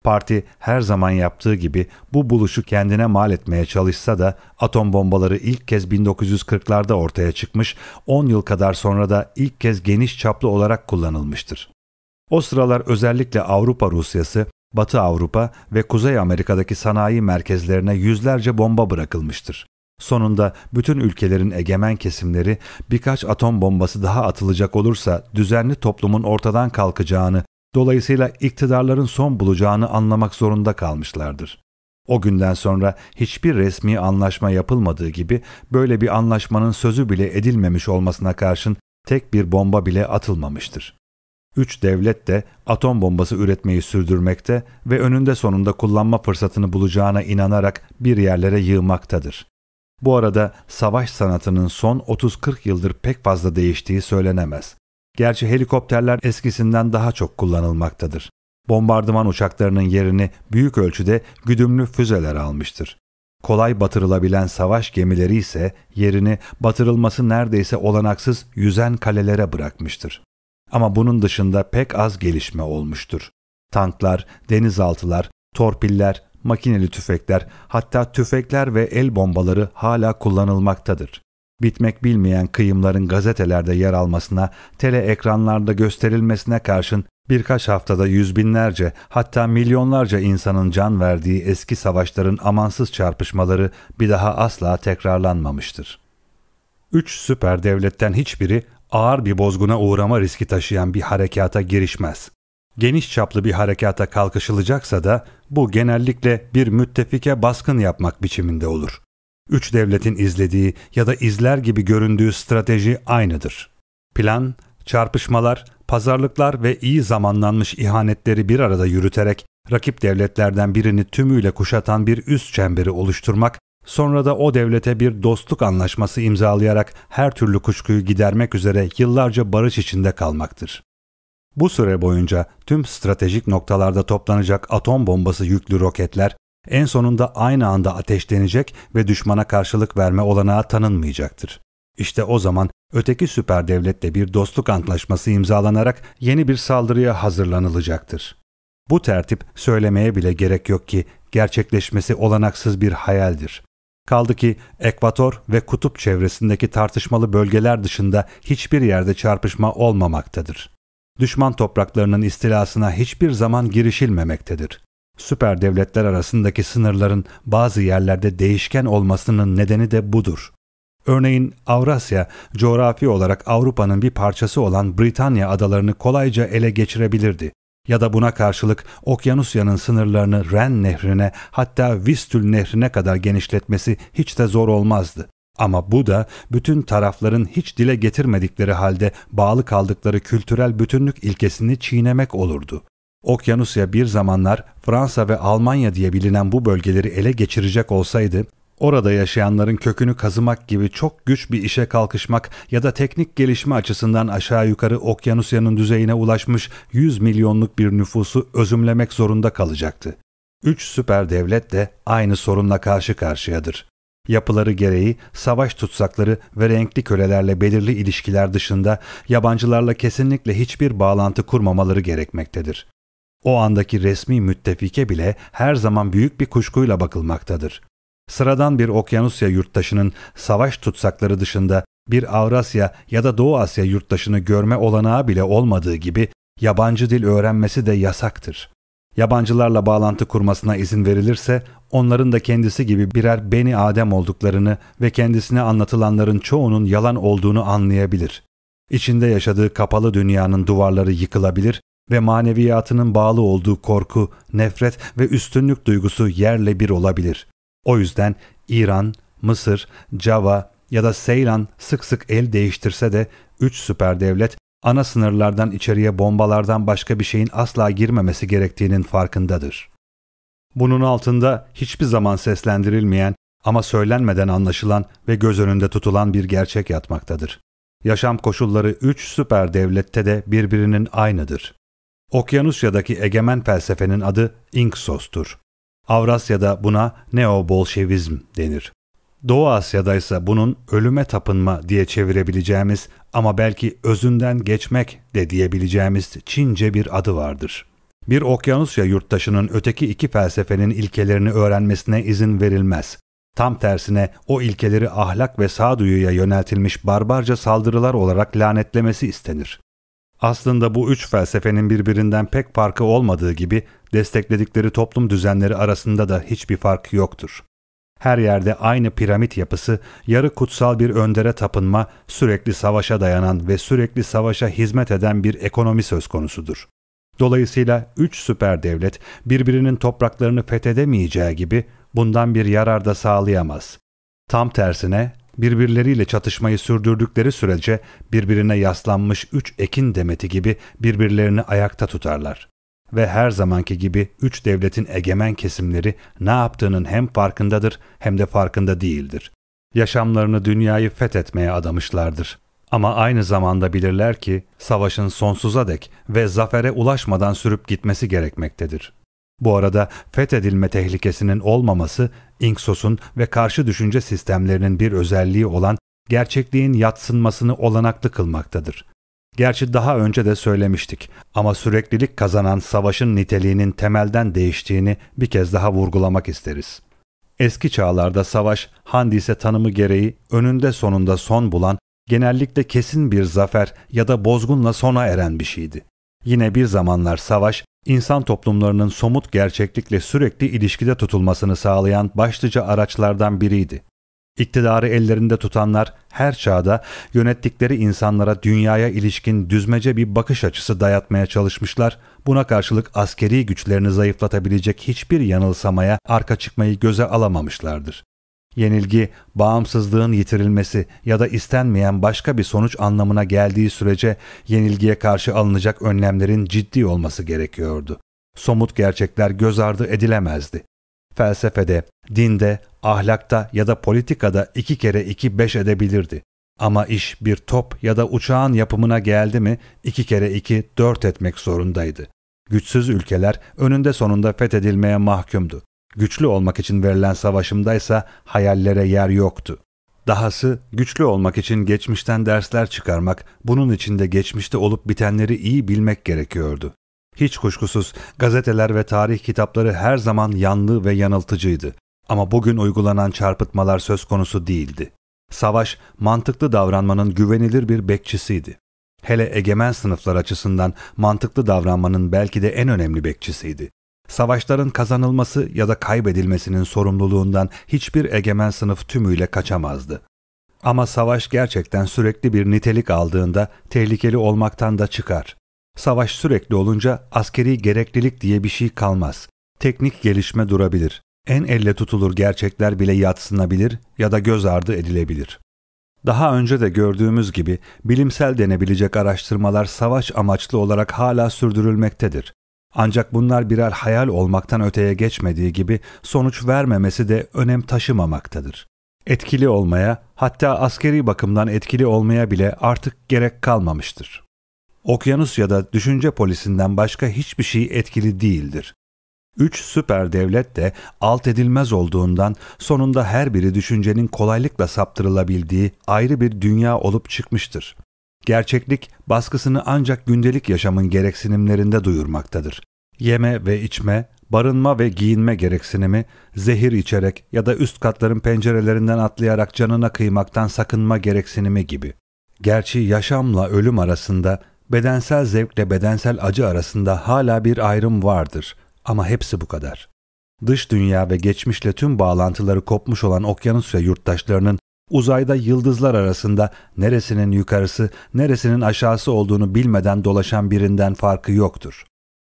[SPEAKER 1] Parti her zaman yaptığı gibi bu buluşu kendine mal etmeye çalışsa da atom bombaları ilk kez 1940'larda ortaya çıkmış, 10 yıl kadar sonra da ilk kez geniş çaplı olarak kullanılmıştır. O sıralar özellikle Avrupa Rusyası, Batı Avrupa ve Kuzey Amerika'daki sanayi merkezlerine yüzlerce bomba bırakılmıştır. Sonunda bütün ülkelerin egemen kesimleri birkaç atom bombası daha atılacak olursa düzenli toplumun ortadan kalkacağını, dolayısıyla iktidarların son bulacağını anlamak zorunda kalmışlardır. O günden sonra hiçbir resmi anlaşma yapılmadığı gibi böyle bir anlaşmanın sözü bile edilmemiş olmasına karşın tek bir bomba bile atılmamıştır. Üç devlet de atom bombası üretmeyi sürdürmekte ve önünde sonunda kullanma fırsatını bulacağına inanarak bir yerlere yığmaktadır. Bu arada savaş sanatının son 30-40 yıldır pek fazla değiştiği söylenemez. Gerçi helikopterler eskisinden daha çok kullanılmaktadır. Bombardıman uçaklarının yerini büyük ölçüde güdümlü füzeler almıştır. Kolay batırılabilen savaş gemileri ise yerini batırılması neredeyse olanaksız yüzen kalelere bırakmıştır. Ama bunun dışında pek az gelişme olmuştur. Tanklar, denizaltılar, torpiller, makineli tüfekler, hatta tüfekler ve el bombaları hala kullanılmaktadır. Bitmek bilmeyen kıyımların gazetelerde yer almasına, tele ekranlarda gösterilmesine karşın birkaç haftada yüz binlerce hatta milyonlarca insanın can verdiği eski savaşların amansız çarpışmaları bir daha asla tekrarlanmamıştır. Üç süper devletten hiçbiri ağır bir bozguna uğrama riski taşıyan bir harekata girişmez. Geniş çaplı bir harekata kalkışılacaksa da bu genellikle bir müttefike baskın yapmak biçiminde olur. Üç devletin izlediği ya da izler gibi göründüğü strateji aynıdır. Plan, çarpışmalar, pazarlıklar ve iyi zamanlanmış ihanetleri bir arada yürüterek rakip devletlerden birini tümüyle kuşatan bir üst çemberi oluşturmak, sonra da o devlete bir dostluk anlaşması imzalayarak her türlü kuşkuyu gidermek üzere yıllarca barış içinde kalmaktır. Bu süre boyunca tüm stratejik noktalarda toplanacak atom bombası yüklü roketler en sonunda aynı anda ateşlenecek ve düşmana karşılık verme olanağı tanınmayacaktır. İşte o zaman öteki süper devletle bir dostluk antlaşması imzalanarak yeni bir saldırıya hazırlanılacaktır. Bu tertip söylemeye bile gerek yok ki gerçekleşmesi olanaksız bir hayaldir. Kaldı ki ekvator ve kutup çevresindeki tartışmalı bölgeler dışında hiçbir yerde çarpışma olmamaktadır. Düşman topraklarının istilasına hiçbir zaman girişilmemektedir. Süper devletler arasındaki sınırların bazı yerlerde değişken olmasının nedeni de budur. Örneğin Avrasya, coğrafi olarak Avrupa'nın bir parçası olan Britanya adalarını kolayca ele geçirebilirdi. Ya da buna karşılık Okyanusya'nın sınırlarını Ren nehrine hatta Vistül nehrine kadar genişletmesi hiç de zor olmazdı. Ama bu da bütün tarafların hiç dile getirmedikleri halde bağlı kaldıkları kültürel bütünlük ilkesini çiğnemek olurdu. Okyanusya bir zamanlar Fransa ve Almanya diye bilinen bu bölgeleri ele geçirecek olsaydı, orada yaşayanların kökünü kazımak gibi çok güç bir işe kalkışmak ya da teknik gelişme açısından aşağı yukarı Okyanusya'nın düzeyine ulaşmış 100 milyonluk bir nüfusu özümlemek zorunda kalacaktı. Üç süper devlet de aynı sorunla karşı karşıyadır. Yapıları gereği savaş tutsakları ve renkli kölelerle belirli ilişkiler dışında yabancılarla kesinlikle hiçbir bağlantı kurmamaları gerekmektedir. O andaki resmi müttefike bile her zaman büyük bir kuşkuyla bakılmaktadır. Sıradan bir Okyanusya yurttaşının savaş tutsakları dışında bir Avrasya ya da Doğu Asya yurttaşını görme olanağı bile olmadığı gibi yabancı dil öğrenmesi de yasaktır. Yabancılarla bağlantı kurmasına izin verilirse onların da kendisi gibi birer beni Adem olduklarını ve kendisine anlatılanların çoğunun yalan olduğunu anlayabilir. İçinde yaşadığı kapalı dünyanın duvarları yıkılabilir ve maneviyatının bağlı olduğu korku, nefret ve üstünlük duygusu yerle bir olabilir. O yüzden İran, Mısır, Java ya da Seylan sık sık el değiştirse de üç süper devlet ana sınırlardan içeriye bombalardan başka bir şeyin asla girmemesi gerektiğinin farkındadır. Bunun altında hiçbir zaman seslendirilmeyen ama söylenmeden anlaşılan ve göz önünde tutulan bir gerçek yatmaktadır. Yaşam koşulları üç süper devlette de birbirinin aynıdır. Okyanusya'daki egemen felsefenin adı Inksos'tur. Avrasya'da buna Neo-Bolşevizm denir. Doğu Asya'da ise bunun ölüme tapınma diye çevirebileceğimiz ama belki özünden geçmek de diyebileceğimiz Çince bir adı vardır. Bir Okyanusya yurttaşının öteki iki felsefenin ilkelerini öğrenmesine izin verilmez. Tam tersine o ilkeleri ahlak ve sağduyuya yöneltilmiş barbarca saldırılar olarak lanetlemesi istenir. Aslında bu üç felsefenin birbirinden pek farkı olmadığı gibi destekledikleri toplum düzenleri arasında da hiçbir fark yoktur. Her yerde aynı piramit yapısı, yarı kutsal bir öndere tapınma, sürekli savaşa dayanan ve sürekli savaşa hizmet eden bir ekonomi söz konusudur. Dolayısıyla üç süper devlet birbirinin topraklarını fethedemeyeceği gibi bundan bir yarar da sağlayamaz. Tam tersine birbirleriyle çatışmayı sürdürdükleri sürece birbirine yaslanmış üç ekin demeti gibi birbirlerini ayakta tutarlar. Ve her zamanki gibi üç devletin egemen kesimleri ne yaptığının hem farkındadır hem de farkında değildir. Yaşamlarını dünyayı fethetmeye adamışlardır. Ama aynı zamanda bilirler ki savaşın sonsuza dek ve zafere ulaşmadan sürüp gitmesi gerekmektedir. Bu arada fethedilme tehlikesinin olmaması, Inksos'un ve karşı düşünce sistemlerinin bir özelliği olan gerçekliğin yatsınmasını olanaklı kılmaktadır. Gerçi daha önce de söylemiştik ama süreklilik kazanan savaşın niteliğinin temelden değiştiğini bir kez daha vurgulamak isteriz. Eski çağlarda savaş, Handise tanımı gereği önünde sonunda son bulan, genellikle kesin bir zafer ya da bozgunla sona eren bir şeydi. Yine bir zamanlar savaş, insan toplumlarının somut gerçeklikle sürekli ilişkide tutulmasını sağlayan başlıca araçlardan biriydi. İktidarı ellerinde tutanlar her çağda yönettikleri insanlara dünyaya ilişkin düzmece bir bakış açısı dayatmaya çalışmışlar, buna karşılık askeri güçlerini zayıflatabilecek hiçbir yanılsamaya arka çıkmayı göze alamamışlardır. Yenilgi, bağımsızlığın yitirilmesi ya da istenmeyen başka bir sonuç anlamına geldiği sürece yenilgiye karşı alınacak önlemlerin ciddi olması gerekiyordu. Somut gerçekler göz ardı edilemezdi. Felsefede, dinde, ahlakta ya da politikada iki kere iki beş edebilirdi. Ama iş bir top ya da uçağın yapımına geldi mi iki kere iki dört etmek zorundaydı. Güçsüz ülkeler önünde sonunda fethedilmeye mahkumdu. Güçlü olmak için verilen savaşımdaysa hayallere yer yoktu. Dahası güçlü olmak için geçmişten dersler çıkarmak, bunun için de geçmişte olup bitenleri iyi bilmek gerekiyordu. Hiç kuşkusuz gazeteler ve tarih kitapları her zaman yanlı ve yanıltıcıydı. Ama bugün uygulanan çarpıtmalar söz konusu değildi. Savaş, mantıklı davranmanın güvenilir bir bekçisiydi. Hele egemen sınıflar açısından mantıklı davranmanın belki de en önemli bekçisiydi. Savaşların kazanılması ya da kaybedilmesinin sorumluluğundan hiçbir egemen sınıf tümüyle kaçamazdı. Ama savaş gerçekten sürekli bir nitelik aldığında tehlikeli olmaktan da çıkar. Savaş sürekli olunca askeri gereklilik diye bir şey kalmaz. Teknik gelişme durabilir. En elle tutulur gerçekler bile yatsınabilir ya da göz ardı edilebilir. Daha önce de gördüğümüz gibi bilimsel denebilecek araştırmalar savaş amaçlı olarak hala sürdürülmektedir. Ancak bunlar birer hayal olmaktan öteye geçmediği gibi sonuç vermemesi de önem taşımamaktadır. Etkili olmaya, hatta askeri bakımdan etkili olmaya bile artık gerek kalmamıştır. Okyanus ya da düşünce polisinden başka hiçbir şey etkili değildir. Üç süper devlet de alt edilmez olduğundan sonunda her biri düşüncenin kolaylıkla saptırılabildiği ayrı bir dünya olup çıkmıştır. Gerçeklik baskısını ancak gündelik yaşamın gereksinimlerinde duyurmaktadır. Yeme ve içme, barınma ve giyinme gereksinimi, zehir içerek ya da üst katların pencerelerinden atlayarak canına kıymaktan sakınma gereksinimi gibi. Gerçi yaşamla ölüm arasında, bedensel zevkle bedensel acı arasında hala bir ayrım vardır ama hepsi bu kadar. Dış dünya ve geçmişle tüm bağlantıları kopmuş olan Okyanusya yurttaşlarının uzayda yıldızlar arasında neresinin yukarısı, neresinin aşağısı olduğunu bilmeden dolaşan birinden farkı yoktur.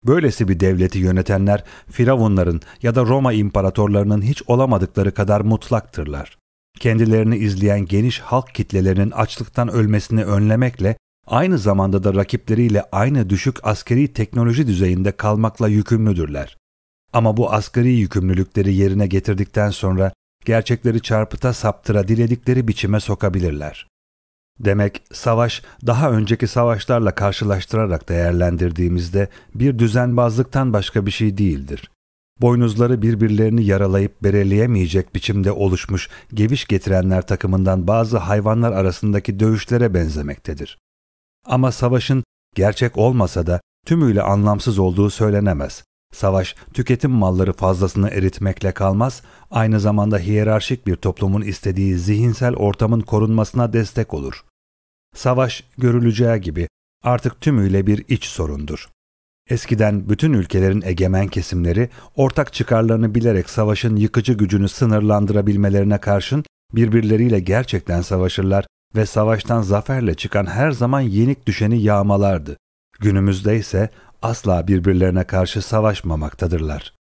[SPEAKER 1] Böylesi bir devleti yönetenler Firavunların ya da Roma imparatorlarının hiç olamadıkları kadar mutlaktırlar. Kendilerini izleyen geniş halk kitlelerinin açlıktan ölmesini önlemekle aynı zamanda da rakipleriyle aynı düşük askeri teknoloji düzeyinde kalmakla yükümlüdürler. Ama bu asgari yükümlülükleri yerine getirdikten sonra gerçekleri çarpıta saptıra diledikleri biçime sokabilirler. Demek savaş daha önceki savaşlarla karşılaştırarak değerlendirdiğimizde bir düzenbazlıktan başka bir şey değildir. Boynuzları birbirlerini yaralayıp bereleyemeyecek biçimde oluşmuş geviş getirenler takımından bazı hayvanlar arasındaki dövüşlere benzemektedir. Ama savaşın gerçek olmasa da tümüyle anlamsız olduğu söylenemez. Savaş, tüketim malları fazlasını eritmekle kalmaz, aynı zamanda hiyerarşik bir toplumun istediği zihinsel ortamın korunmasına destek olur. Savaş, görüleceği gibi artık tümüyle bir iç sorundur. Eskiden bütün ülkelerin egemen kesimleri ortak çıkarlarını bilerek savaşın yıkıcı gücünü sınırlandırabilmelerine karşın birbirleriyle gerçekten savaşırlar ve savaştan zaferle çıkan her zaman yenik düşeni yağmalardı. Günümüzde ise asla birbirlerine karşı savaşmamaktadırlar.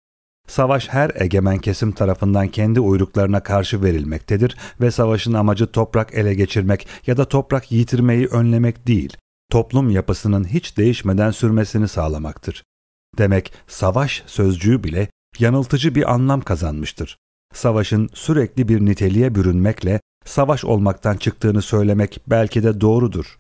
[SPEAKER 1] Savaş her egemen kesim tarafından kendi uyruklarına karşı verilmektedir ve savaşın amacı toprak ele geçirmek ya da toprak yitirmeyi önlemek değil, toplum yapısının hiç değişmeden sürmesini sağlamaktır. Demek savaş sözcüğü bile yanıltıcı bir anlam kazanmıştır. Savaşın sürekli bir niteliğe bürünmekle savaş olmaktan çıktığını söylemek belki de doğrudur.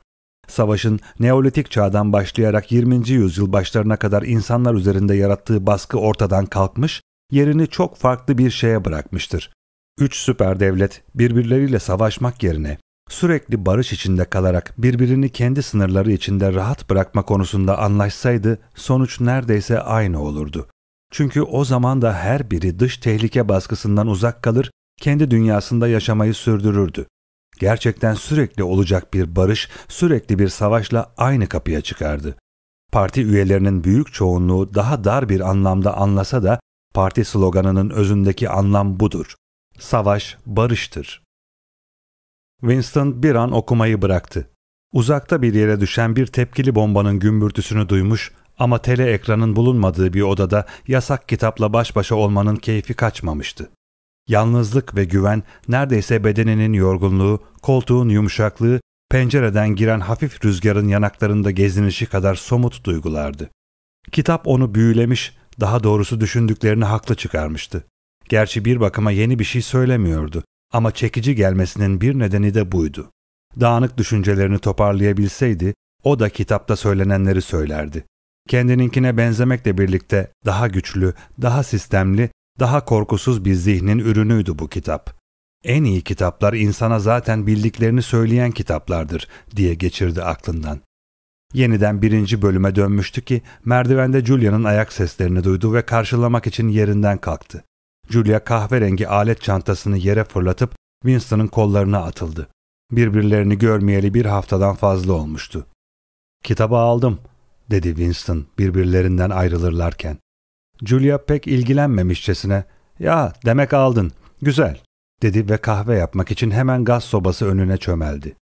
[SPEAKER 1] Savaşın Neolitik çağdan başlayarak 20. yüzyıl başlarına kadar insanlar üzerinde yarattığı baskı ortadan kalkmış, yerini çok farklı bir şeye bırakmıştır. Üç süper devlet birbirleriyle savaşmak yerine sürekli barış içinde kalarak birbirini kendi sınırları içinde rahat bırakma konusunda anlaşsaydı sonuç neredeyse aynı olurdu. Çünkü o zaman da her biri dış tehlike baskısından uzak kalır, kendi dünyasında yaşamayı sürdürürdü gerçekten sürekli olacak bir barış, sürekli bir savaşla aynı kapıya çıkardı. Parti üyelerinin büyük çoğunluğu daha dar bir anlamda anlasa da parti sloganının özündeki anlam budur. Savaş barıştır. Winston bir an okumayı bıraktı. Uzakta bir yere düşen bir tepkili bombanın gümbürtüsünü duymuş ama tele ekranın bulunmadığı bir odada yasak kitapla baş başa olmanın keyfi kaçmamıştı. Yalnızlık ve güven neredeyse bedeninin yorgunluğu, koltuğun yumuşaklığı, pencereden giren hafif rüzgarın yanaklarında gezinişi kadar somut duygulardı. Kitap onu büyülemiş, daha doğrusu düşündüklerini haklı çıkarmıştı. Gerçi bir bakıma yeni bir şey söylemiyordu ama çekici gelmesinin bir nedeni de buydu. Dağınık düşüncelerini toparlayabilseydi, o da kitapta söylenenleri söylerdi. Kendininkine benzemekle birlikte daha güçlü, daha sistemli, daha korkusuz bir zihnin ürünüydü bu kitap. En iyi kitaplar insana zaten bildiklerini söyleyen kitaplardır diye geçirdi aklından. Yeniden birinci bölüme dönmüştü ki merdivende Julia'nın ayak seslerini duydu ve karşılamak için yerinden kalktı. Julia kahverengi alet çantasını yere fırlatıp Winston'ın kollarına atıldı. Birbirlerini görmeyeli bir haftadan fazla olmuştu. Kitabı aldım, dedi Winston birbirlerinden ayrılırlarken. Julia pek ilgilenmemişçesine, ya demek aldın, güzel, dedi ve kahve yapmak için hemen gaz sobası önüne çömeldi.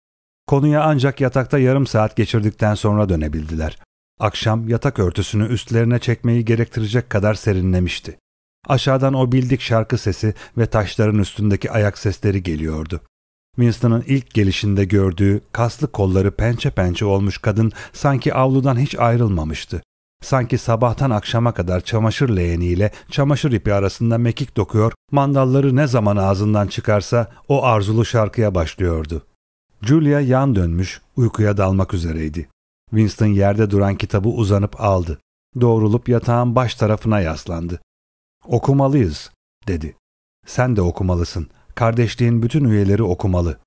[SPEAKER 1] Konuya ancak yatakta yarım saat geçirdikten sonra dönebildiler. Akşam yatak örtüsünü üstlerine çekmeyi gerektirecek kadar serinlemişti. Aşağıdan o bildik şarkı sesi ve taşların üstündeki ayak sesleri geliyordu. Winston'ın ilk gelişinde gördüğü kaslı kolları pençe pençe olmuş kadın sanki avludan hiç ayrılmamıştı. Sanki sabahtan akşama kadar çamaşır leğeniyle çamaşır ipi arasında mekik dokuyor, mandalları ne zaman ağzından çıkarsa o arzulu şarkıya başlıyordu. Julia yan dönmüş, uykuya dalmak üzereydi. Winston yerde duran kitabı uzanıp aldı. Doğrulup yatağın baş tarafına yaslandı. Okumalıyız, dedi. Sen de okumalısın. Kardeşliğin bütün üyeleri okumalı.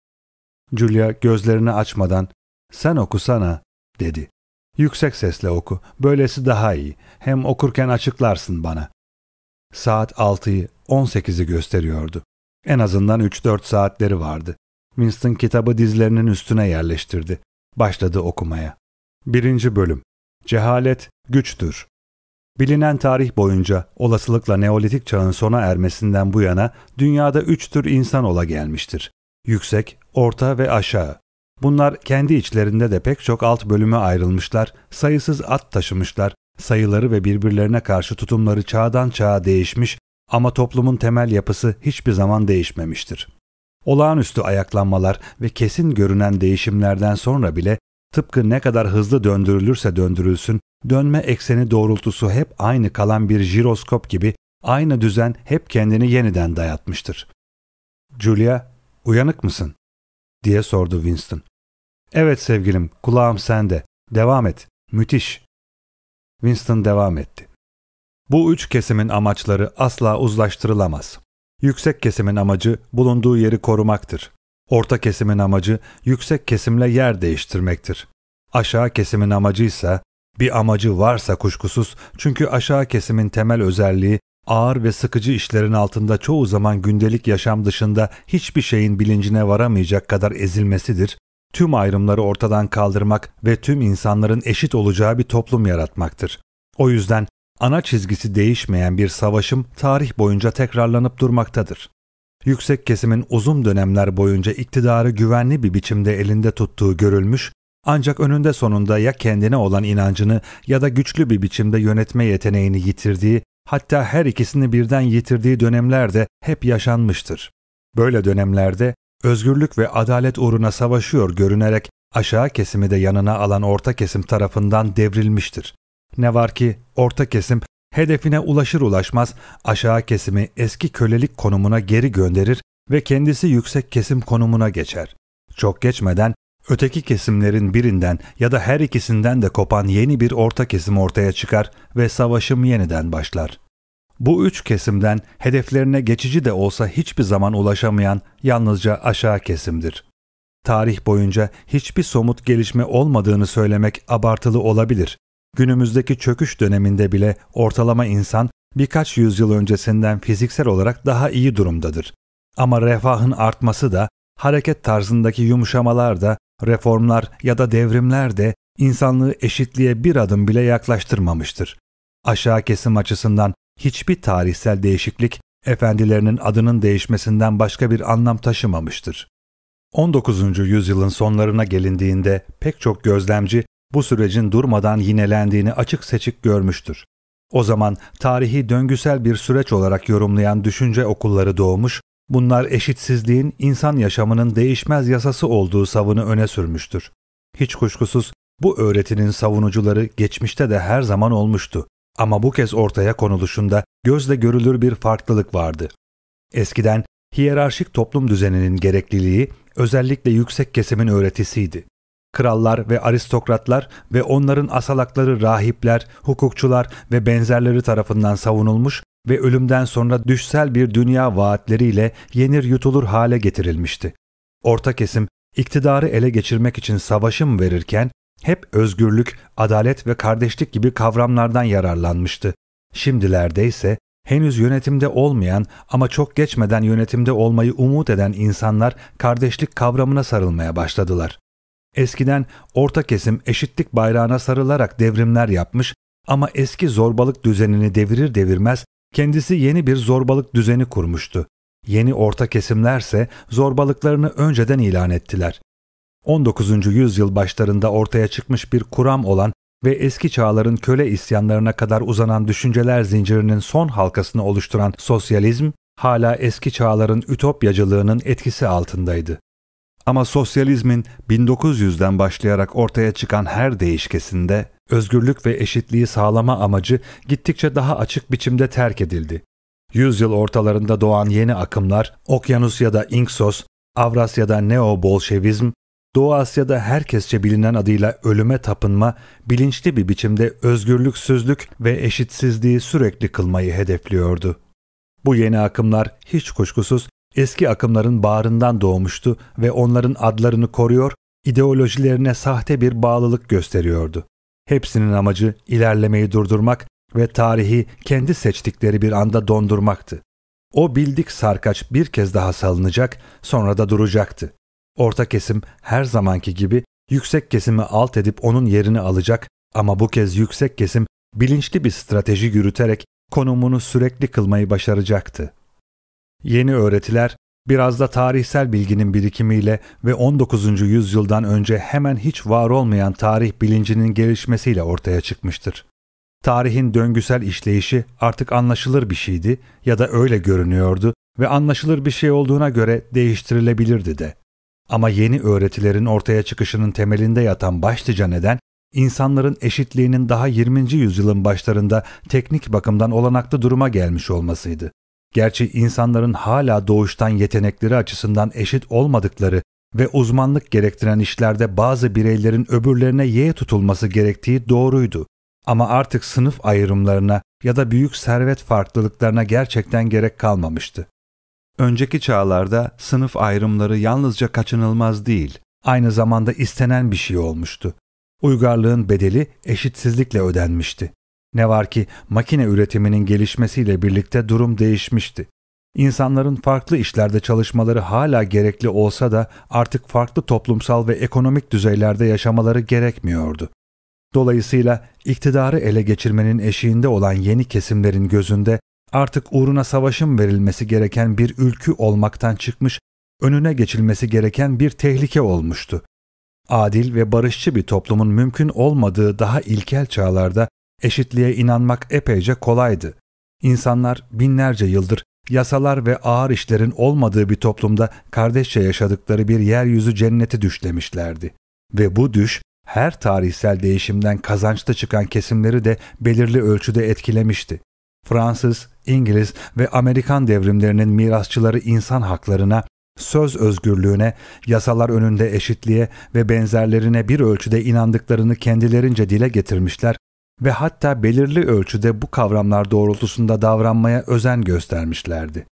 [SPEAKER 1] Julia gözlerini açmadan, sen okusana, dedi. Yüksek sesle oku, böylesi daha iyi. Hem okurken açıklarsın bana. Saat 6'yı, 18'i gösteriyordu. En azından 3-4 saatleri vardı. Winston kitabı dizlerinin üstüne yerleştirdi. Başladı okumaya. Birinci bölüm. Cehalet güçtür. Bilinen tarih boyunca olasılıkla Neolitik çağın sona ermesinden bu yana dünyada üç tür insan ola gelmiştir. Yüksek, orta ve aşağı. Bunlar kendi içlerinde de pek çok alt bölüme ayrılmışlar, sayısız at taşımışlar, sayıları ve birbirlerine karşı tutumları çağdan çağa değişmiş ama toplumun temel yapısı hiçbir zaman değişmemiştir. Olağanüstü ayaklanmalar ve kesin görünen değişimlerden sonra bile tıpkı ne kadar hızlı döndürülürse döndürülsün, dönme ekseni doğrultusu hep aynı kalan bir jiroskop gibi aynı düzen hep kendini yeniden dayatmıştır. Julia, uyanık mısın? diye sordu Winston. Evet sevgilim, kulağım sende. Devam et. Müthiş. Winston devam etti. Bu üç kesimin amaçları asla uzlaştırılamaz. Yüksek kesimin amacı bulunduğu yeri korumaktır. Orta kesimin amacı yüksek kesimle yer değiştirmektir. Aşağı kesimin amacı ise bir amacı varsa kuşkusuz çünkü aşağı kesimin temel özelliği ağır ve sıkıcı işlerin altında çoğu zaman gündelik yaşam dışında hiçbir şeyin bilincine varamayacak kadar ezilmesidir, tüm ayrımları ortadan kaldırmak ve tüm insanların eşit olacağı bir toplum yaratmaktır. O yüzden ana çizgisi değişmeyen bir savaşım tarih boyunca tekrarlanıp durmaktadır. Yüksek kesimin uzun dönemler boyunca iktidarı güvenli bir biçimde elinde tuttuğu görülmüş, ancak önünde sonunda ya kendine olan inancını ya da güçlü bir biçimde yönetme yeteneğini yitirdiği, hatta her ikisini birden yitirdiği dönemler de hep yaşanmıştır. Böyle dönemlerde özgürlük ve adalet uğruna savaşıyor görünerek aşağı kesimi de yanına alan orta kesim tarafından devrilmiştir. Ne var ki orta kesim hedefine ulaşır ulaşmaz aşağı kesimi eski kölelik konumuna geri gönderir ve kendisi yüksek kesim konumuna geçer. Çok geçmeden öteki kesimlerin birinden ya da her ikisinden de kopan yeni bir orta kesim ortaya çıkar ve savaşım yeniden başlar. Bu üç kesimden hedeflerine geçici de olsa hiçbir zaman ulaşamayan yalnızca aşağı kesimdir. Tarih boyunca hiçbir somut gelişme olmadığını söylemek abartılı olabilir Günümüzdeki çöküş döneminde bile ortalama insan birkaç yüzyıl öncesinden fiziksel olarak daha iyi durumdadır. Ama refahın artması da, hareket tarzındaki yumuşamalar da, reformlar ya da devrimler de insanlığı eşitliğe bir adım bile yaklaştırmamıştır. Aşağı kesim açısından hiçbir tarihsel değişiklik efendilerinin adının değişmesinden başka bir anlam taşımamıştır. 19. yüzyılın sonlarına gelindiğinde pek çok gözlemci bu sürecin durmadan yinelendiğini açık seçik görmüştür. O zaman tarihi döngüsel bir süreç olarak yorumlayan düşünce okulları doğmuş, bunlar eşitsizliğin insan yaşamının değişmez yasası olduğu savını öne sürmüştür. Hiç kuşkusuz bu öğretinin savunucuları geçmişte de her zaman olmuştu. Ama bu kez ortaya konuluşunda gözle görülür bir farklılık vardı. Eskiden hiyerarşik toplum düzeninin gerekliliği özellikle yüksek kesimin öğretisiydi. Krallar ve aristokratlar ve onların asalakları rahipler, hukukçular ve benzerleri tarafından savunulmuş ve ölümden sonra düşsel bir dünya vaatleriyle yenir yutulur hale getirilmişti. Orta kesim iktidarı ele geçirmek için savaşım verirken hep özgürlük, adalet ve kardeşlik gibi kavramlardan yararlanmıştı. Şimdilerde ise henüz yönetimde olmayan ama çok geçmeden yönetimde olmayı umut eden insanlar kardeşlik kavramına sarılmaya başladılar. Eskiden orta kesim eşitlik bayrağına sarılarak devrimler yapmış ama eski zorbalık düzenini devirir devirmez kendisi yeni bir zorbalık düzeni kurmuştu. Yeni orta kesimlerse zorbalıklarını önceden ilan ettiler. 19. yüzyıl başlarında ortaya çıkmış bir kuram olan ve eski çağların köle isyanlarına kadar uzanan düşünceler zincirinin son halkasını oluşturan sosyalizm, hala eski çağların ütopyacılığının etkisi altındaydı. Ama sosyalizmin 1900'den başlayarak ortaya çıkan her değişkesinde özgürlük ve eşitliği sağlama amacı gittikçe daha açık biçimde terk edildi. Yüzyıl ortalarında doğan yeni akımlar, Okyanusya'da Inksos, Avrasya'da Neo-Bolşevizm, Doğu Asya'da herkesçe bilinen adıyla ölüme tapınma, bilinçli bir biçimde özgürlüksüzlük ve eşitsizliği sürekli kılmayı hedefliyordu. Bu yeni akımlar hiç kuşkusuz eski akımların bağrından doğmuştu ve onların adlarını koruyor, ideolojilerine sahte bir bağlılık gösteriyordu. Hepsinin amacı ilerlemeyi durdurmak ve tarihi kendi seçtikleri bir anda dondurmaktı. O bildik sarkaç bir kez daha salınacak, sonra da duracaktı. Orta kesim her zamanki gibi yüksek kesimi alt edip onun yerini alacak ama bu kez yüksek kesim bilinçli bir strateji yürüterek konumunu sürekli kılmayı başaracaktı. Yeni öğretiler biraz da tarihsel bilginin birikimiyle ve 19. yüzyıldan önce hemen hiç var olmayan tarih bilincinin gelişmesiyle ortaya çıkmıştır. Tarihin döngüsel işleyişi artık anlaşılır bir şeydi ya da öyle görünüyordu ve anlaşılır bir şey olduğuna göre değiştirilebilirdi de. Ama yeni öğretilerin ortaya çıkışının temelinde yatan başlıca neden, insanların eşitliğinin daha 20. yüzyılın başlarında teknik bakımdan olanaklı duruma gelmiş olmasıydı. Gerçi insanların hala doğuştan yetenekleri açısından eşit olmadıkları ve uzmanlık gerektiren işlerde bazı bireylerin öbürlerine yeğe tutulması gerektiği doğruydu. Ama artık sınıf ayrımlarına ya da büyük servet farklılıklarına gerçekten gerek kalmamıştı. Önceki çağlarda sınıf ayrımları yalnızca kaçınılmaz değil, aynı zamanda istenen bir şey olmuştu. Uygarlığın bedeli eşitsizlikle ödenmişti. Ne var ki makine üretiminin gelişmesiyle birlikte durum değişmişti. İnsanların farklı işlerde çalışmaları hala gerekli olsa da artık farklı toplumsal ve ekonomik düzeylerde yaşamaları gerekmiyordu. Dolayısıyla iktidarı ele geçirmenin eşiğinde olan yeni kesimlerin gözünde artık uğruna savaşın verilmesi gereken bir ülkü olmaktan çıkmış, önüne geçilmesi gereken bir tehlike olmuştu. Adil ve barışçı bir toplumun mümkün olmadığı daha ilkel çağlarda eşitliğe inanmak epeyce kolaydı. İnsanlar binlerce yıldır yasalar ve ağır işlerin olmadığı bir toplumda kardeşçe yaşadıkları bir yeryüzü cenneti düşlemişlerdi. Ve bu düş her tarihsel değişimden kazançlı çıkan kesimleri de belirli ölçüde etkilemişti. Fransız, İngiliz ve Amerikan devrimlerinin mirasçıları insan haklarına, söz özgürlüğüne, yasalar önünde eşitliğe ve benzerlerine bir ölçüde inandıklarını kendilerince dile getirmişler ve hatta belirli ölçüde bu kavramlar doğrultusunda davranmaya özen göstermişlerdi.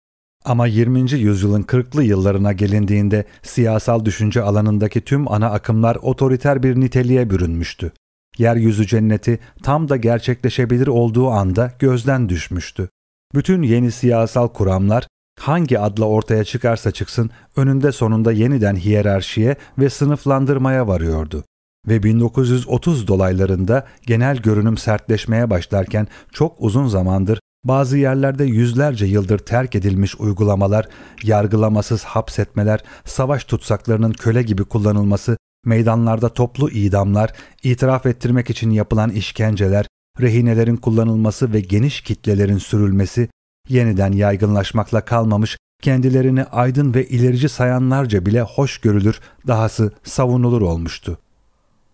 [SPEAKER 1] Ama 20. yüzyılın 40'lı yıllarına gelindiğinde siyasal düşünce alanındaki tüm ana akımlar otoriter bir niteliğe bürünmüştü. Yeryüzü cenneti tam da gerçekleşebilir olduğu anda gözden düşmüştü. Bütün yeni siyasal kuramlar hangi adla ortaya çıkarsa çıksın önünde sonunda yeniden hiyerarşiye ve sınıflandırmaya varıyordu. Ve 1930 dolaylarında genel görünüm sertleşmeye başlarken çok uzun zamandır bazı yerlerde yüzlerce yıldır terk edilmiş uygulamalar, yargılamasız hapsetmeler, savaş tutsaklarının köle gibi kullanılması, meydanlarda toplu idamlar, itiraf ettirmek için yapılan işkenceler, rehinelerin kullanılması ve geniş kitlelerin sürülmesi, yeniden yaygınlaşmakla kalmamış, kendilerini aydın ve ilerici sayanlarca bile hoş görülür, dahası savunulur olmuştu.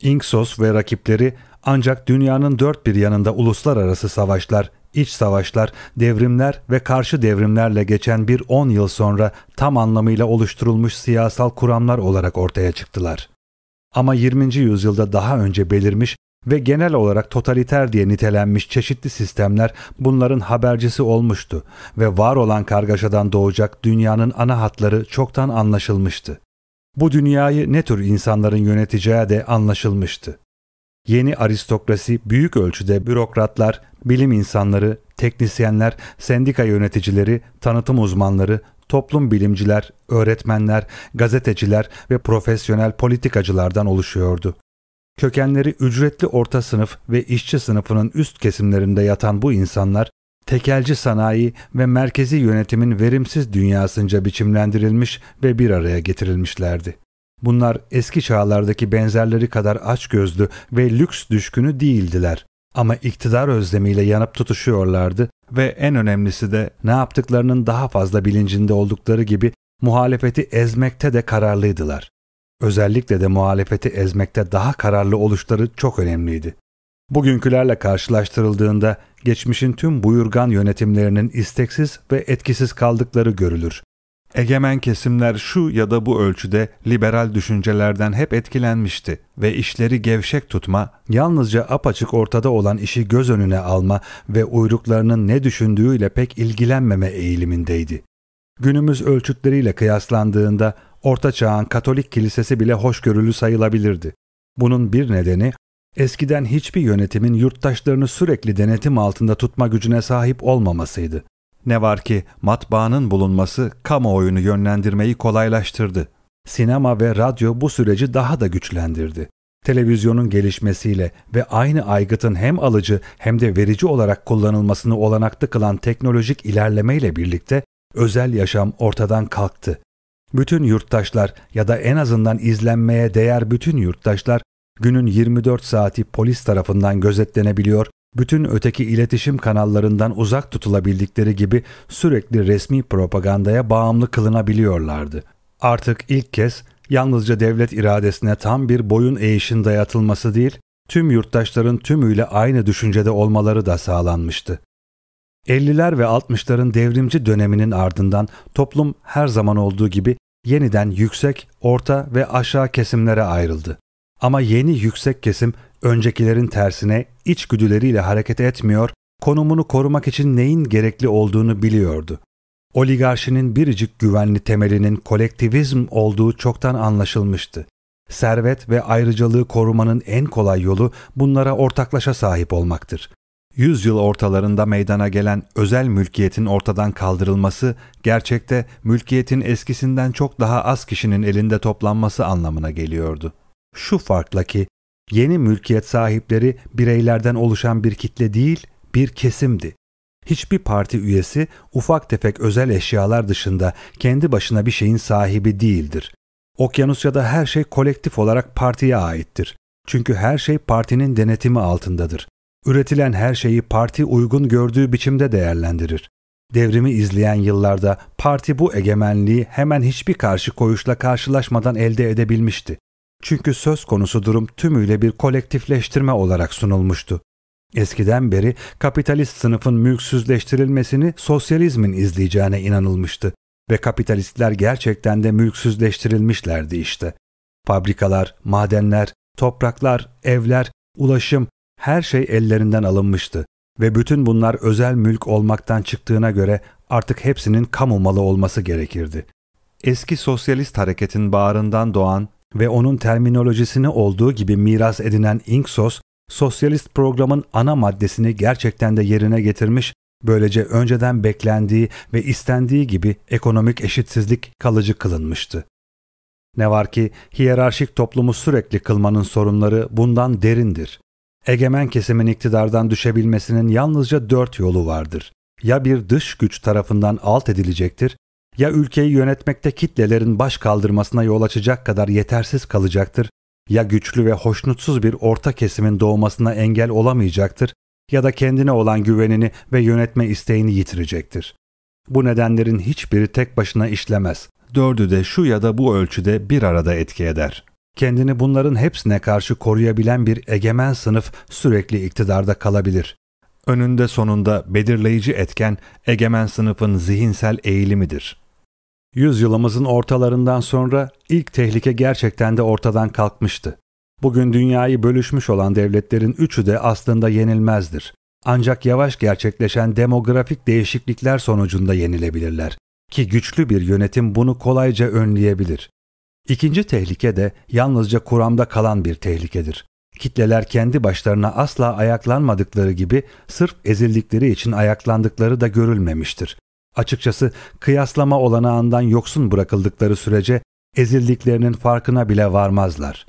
[SPEAKER 1] Inksos ve rakipleri ancak dünyanın dört bir yanında uluslararası savaşlar, iç savaşlar, devrimler ve karşı devrimlerle geçen bir 10 yıl sonra tam anlamıyla oluşturulmuş siyasal kuramlar olarak ortaya çıktılar. Ama 20. yüzyılda daha önce belirmiş ve genel olarak totaliter diye nitelenmiş çeşitli sistemler bunların habercisi olmuştu ve var olan kargaşadan doğacak dünyanın ana hatları çoktan anlaşılmıştı. Bu dünyayı ne tür insanların yöneteceği de anlaşılmıştı. Yeni aristokrasi büyük ölçüde bürokratlar, bilim insanları, teknisyenler, sendika yöneticileri, tanıtım uzmanları, toplum bilimciler, öğretmenler, gazeteciler ve profesyonel politikacılardan oluşuyordu. Kökenleri ücretli orta sınıf ve işçi sınıfının üst kesimlerinde yatan bu insanlar, tekelci sanayi ve merkezi yönetimin verimsiz dünyasınca biçimlendirilmiş ve bir araya getirilmişlerdi. Bunlar eski çağlardaki benzerleri kadar açgözlü ve lüks düşkünü değildiler. Ama iktidar özlemiyle yanıp tutuşuyorlardı ve en önemlisi de ne yaptıklarının daha fazla bilincinde oldukları gibi muhalefeti ezmekte de kararlıydılar. Özellikle de muhalefeti ezmekte daha kararlı oluşları çok önemliydi. Bugünkülerle karşılaştırıldığında geçmişin tüm buyurgan yönetimlerinin isteksiz ve etkisiz kaldıkları görülür. Egemen kesimler şu ya da bu ölçüde liberal düşüncelerden hep etkilenmişti ve işleri gevşek tutma, yalnızca apaçık ortada olan işi göz önüne alma ve uyruklarının ne düşündüğüyle pek ilgilenmeme eğilimindeydi. Günümüz ölçütleriyle kıyaslandığında Orta Çağ'ın Katolik kilisesi bile hoşgörülü sayılabilirdi. Bunun bir nedeni eskiden hiçbir yönetimin yurttaşlarını sürekli denetim altında tutma gücüne sahip olmamasıydı. Ne var ki matbaanın bulunması kamuoyunu yönlendirmeyi kolaylaştırdı. Sinema ve radyo bu süreci daha da güçlendirdi. Televizyonun gelişmesiyle ve aynı aygıtın hem alıcı hem de verici olarak kullanılmasını olanaklı kılan teknolojik ilerlemeyle birlikte özel yaşam ortadan kalktı. Bütün yurttaşlar ya da en azından izlenmeye değer bütün yurttaşlar günün 24 saati polis tarafından gözetlenebiliyor bütün öteki iletişim kanallarından uzak tutulabildikleri gibi sürekli resmi propagandaya bağımlı kılınabiliyorlardı. Artık ilk kez yalnızca devlet iradesine tam bir boyun eğişin dayatılması değil, tüm yurttaşların tümüyle aynı düşüncede olmaları da sağlanmıştı. 50'ler ve 60'ların devrimci döneminin ardından toplum her zaman olduğu gibi yeniden yüksek, orta ve aşağı kesimlere ayrıldı. Ama yeni yüksek kesim öncekilerin tersine içgüdüleriyle hareket etmiyor, konumunu korumak için neyin gerekli olduğunu biliyordu. Oligarşinin biricik güvenli temelinin kolektivizm olduğu çoktan anlaşılmıştı. Servet ve ayrıcalığı korumanın en kolay yolu bunlara ortaklaşa sahip olmaktır. Yüzyıl ortalarında meydana gelen özel mülkiyetin ortadan kaldırılması, gerçekte mülkiyetin eskisinden çok daha az kişinin elinde toplanması anlamına geliyordu. Şu farkla ki Yeni mülkiyet sahipleri bireylerden oluşan bir kitle değil, bir kesimdi. Hiçbir parti üyesi ufak tefek özel eşyalar dışında kendi başına bir şeyin sahibi değildir. Okyanusya'da her şey kolektif olarak partiye aittir. Çünkü her şey partinin denetimi altındadır. Üretilen her şeyi parti uygun gördüğü biçimde değerlendirir. Devrimi izleyen yıllarda parti bu egemenliği hemen hiçbir karşı koyuşla karşılaşmadan elde edebilmişti. Çünkü söz konusu durum tümüyle bir kolektifleştirme olarak sunulmuştu. Eskiden beri kapitalist sınıfın mülksüzleştirilmesini sosyalizmin izleyeceğine inanılmıştı ve kapitalistler gerçekten de mülksüzleştirilmişlerdi işte. Fabrikalar, madenler, topraklar, evler, ulaşım her şey ellerinden alınmıştı ve bütün bunlar özel mülk olmaktan çıktığına göre artık hepsinin kamu malı olması gerekirdi. Eski sosyalist hareketin bağrından doğan ve onun terminolojisini olduğu gibi miras edinen Inksos, sosyalist programın ana maddesini gerçekten de yerine getirmiş, böylece önceden beklendiği ve istendiği gibi ekonomik eşitsizlik kalıcı kılınmıştı. Ne var ki hiyerarşik toplumu sürekli kılmanın sorunları bundan derindir. Egemen kesimin iktidardan düşebilmesinin yalnızca dört yolu vardır. Ya bir dış güç tarafından alt edilecektir ya ülkeyi yönetmekte kitlelerin baş kaldırmasına yol açacak kadar yetersiz kalacaktır, ya güçlü ve hoşnutsuz bir orta kesimin doğmasına engel olamayacaktır ya da kendine olan güvenini ve yönetme isteğini yitirecektir. Bu nedenlerin hiçbiri tek başına işlemez. Dördü de şu ya da bu ölçüde bir arada etki eder. Kendini bunların hepsine karşı koruyabilen bir egemen sınıf sürekli iktidarda kalabilir. önünde sonunda belirleyici etken egemen sınıfın zihinsel eğilimidir. Yüzyılımızın ortalarından sonra ilk tehlike gerçekten de ortadan kalkmıştı. Bugün dünyayı bölüşmüş olan devletlerin üçü de aslında yenilmezdir. Ancak yavaş gerçekleşen demografik değişiklikler sonucunda yenilebilirler ki güçlü bir yönetim bunu kolayca önleyebilir. İkinci tehlike de yalnızca kuramda kalan bir tehlikedir. Kitleler kendi başlarına asla ayaklanmadıkları gibi sırf ezildikleri için ayaklandıkları da görülmemiştir. Açıkçası kıyaslama olanağından yoksun bırakıldıkları sürece ezildiklerinin farkına bile varmazlar.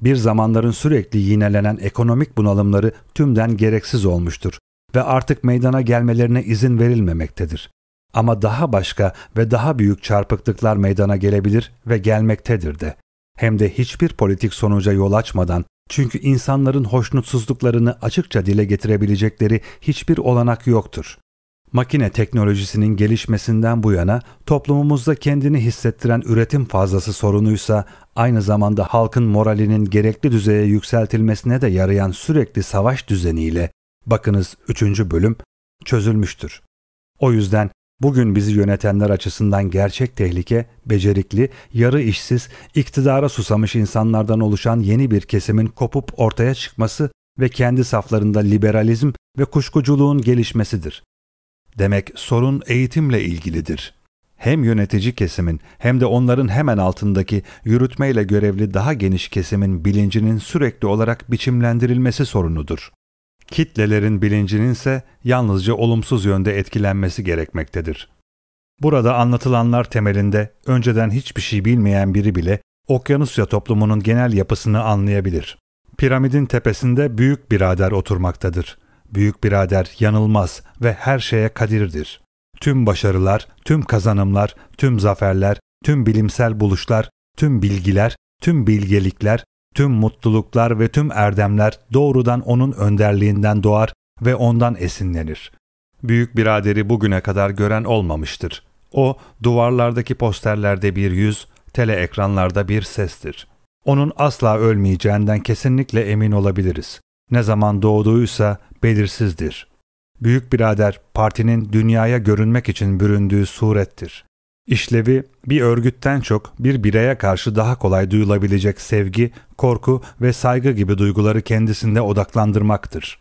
[SPEAKER 1] Bir zamanların sürekli yinelenen ekonomik bunalımları tümden gereksiz olmuştur ve artık meydana gelmelerine izin verilmemektedir. Ama daha başka ve daha büyük çarpıklıklar meydana gelebilir ve gelmektedir de. Hem de hiçbir politik sonuca yol açmadan çünkü insanların hoşnutsuzluklarını açıkça dile getirebilecekleri hiçbir olanak yoktur. Makine teknolojisinin gelişmesinden bu yana toplumumuzda kendini hissettiren üretim fazlası sorunuysa aynı zamanda halkın moralinin gerekli düzeye yükseltilmesine de yarayan sürekli savaş düzeniyle bakınız 3. bölüm çözülmüştür. O yüzden Bugün bizi yönetenler açısından gerçek tehlike, becerikli, yarı işsiz, iktidara susamış insanlardan oluşan yeni bir kesimin kopup ortaya çıkması ve kendi saflarında liberalizm ve kuşkuculuğun gelişmesidir. Demek sorun eğitimle ilgilidir. Hem yönetici kesimin hem de onların hemen altındaki yürütmeyle görevli daha geniş kesimin bilincinin sürekli olarak biçimlendirilmesi sorunudur. Kitlelerin bilincinin ise yalnızca olumsuz yönde etkilenmesi gerekmektedir. Burada anlatılanlar temelinde önceden hiçbir şey bilmeyen biri bile Okyanusya toplumunun genel yapısını anlayabilir. Piramidin tepesinde büyük birader oturmaktadır. Büyük birader yanılmaz ve her şeye kadirdir. Tüm başarılar, tüm kazanımlar, tüm zaferler, tüm bilimsel buluşlar, tüm bilgiler, tüm bilgelikler, tüm mutluluklar ve tüm erdemler doğrudan onun önderliğinden doğar ve ondan esinlenir. Büyük biraderi bugüne kadar gören olmamıştır. O, duvarlardaki posterlerde bir yüz, tele ekranlarda bir sestir. Onun asla ölmeyeceğinden kesinlikle emin olabiliriz. Ne zaman doğduysa belirsizdir. Büyük birader partinin dünyaya görünmek için büründüğü surettir. İşlevi bir örgütten çok bir bireye karşı daha kolay duyulabilecek sevgi, korku ve saygı gibi duyguları kendisinde odaklandırmaktır.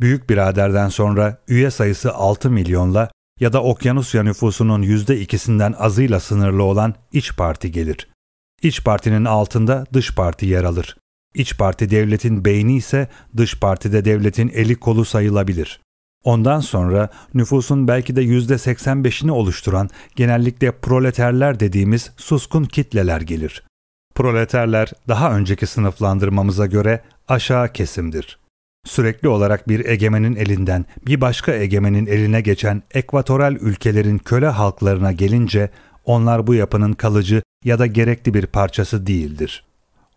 [SPEAKER 1] Büyük biraderden sonra üye sayısı 6 milyonla ya da Okyanusya nüfusunun yüzde ikisinden azıyla sınırlı olan İç Parti gelir. İç Parti'nin altında Dış Parti yer alır. İç Parti devletin beyni ise Dış Parti'de devletin eli kolu sayılabilir. Ondan sonra nüfusun belki de yüzde 85'ini oluşturan genellikle proleterler dediğimiz suskun kitleler gelir. Proleterler daha önceki sınıflandırmamıza göre aşağı kesimdir. Sürekli olarak bir egemenin elinden bir başka egemenin eline geçen ekvatoral ülkelerin köle halklarına gelince onlar bu yapının kalıcı ya da gerekli bir parçası değildir.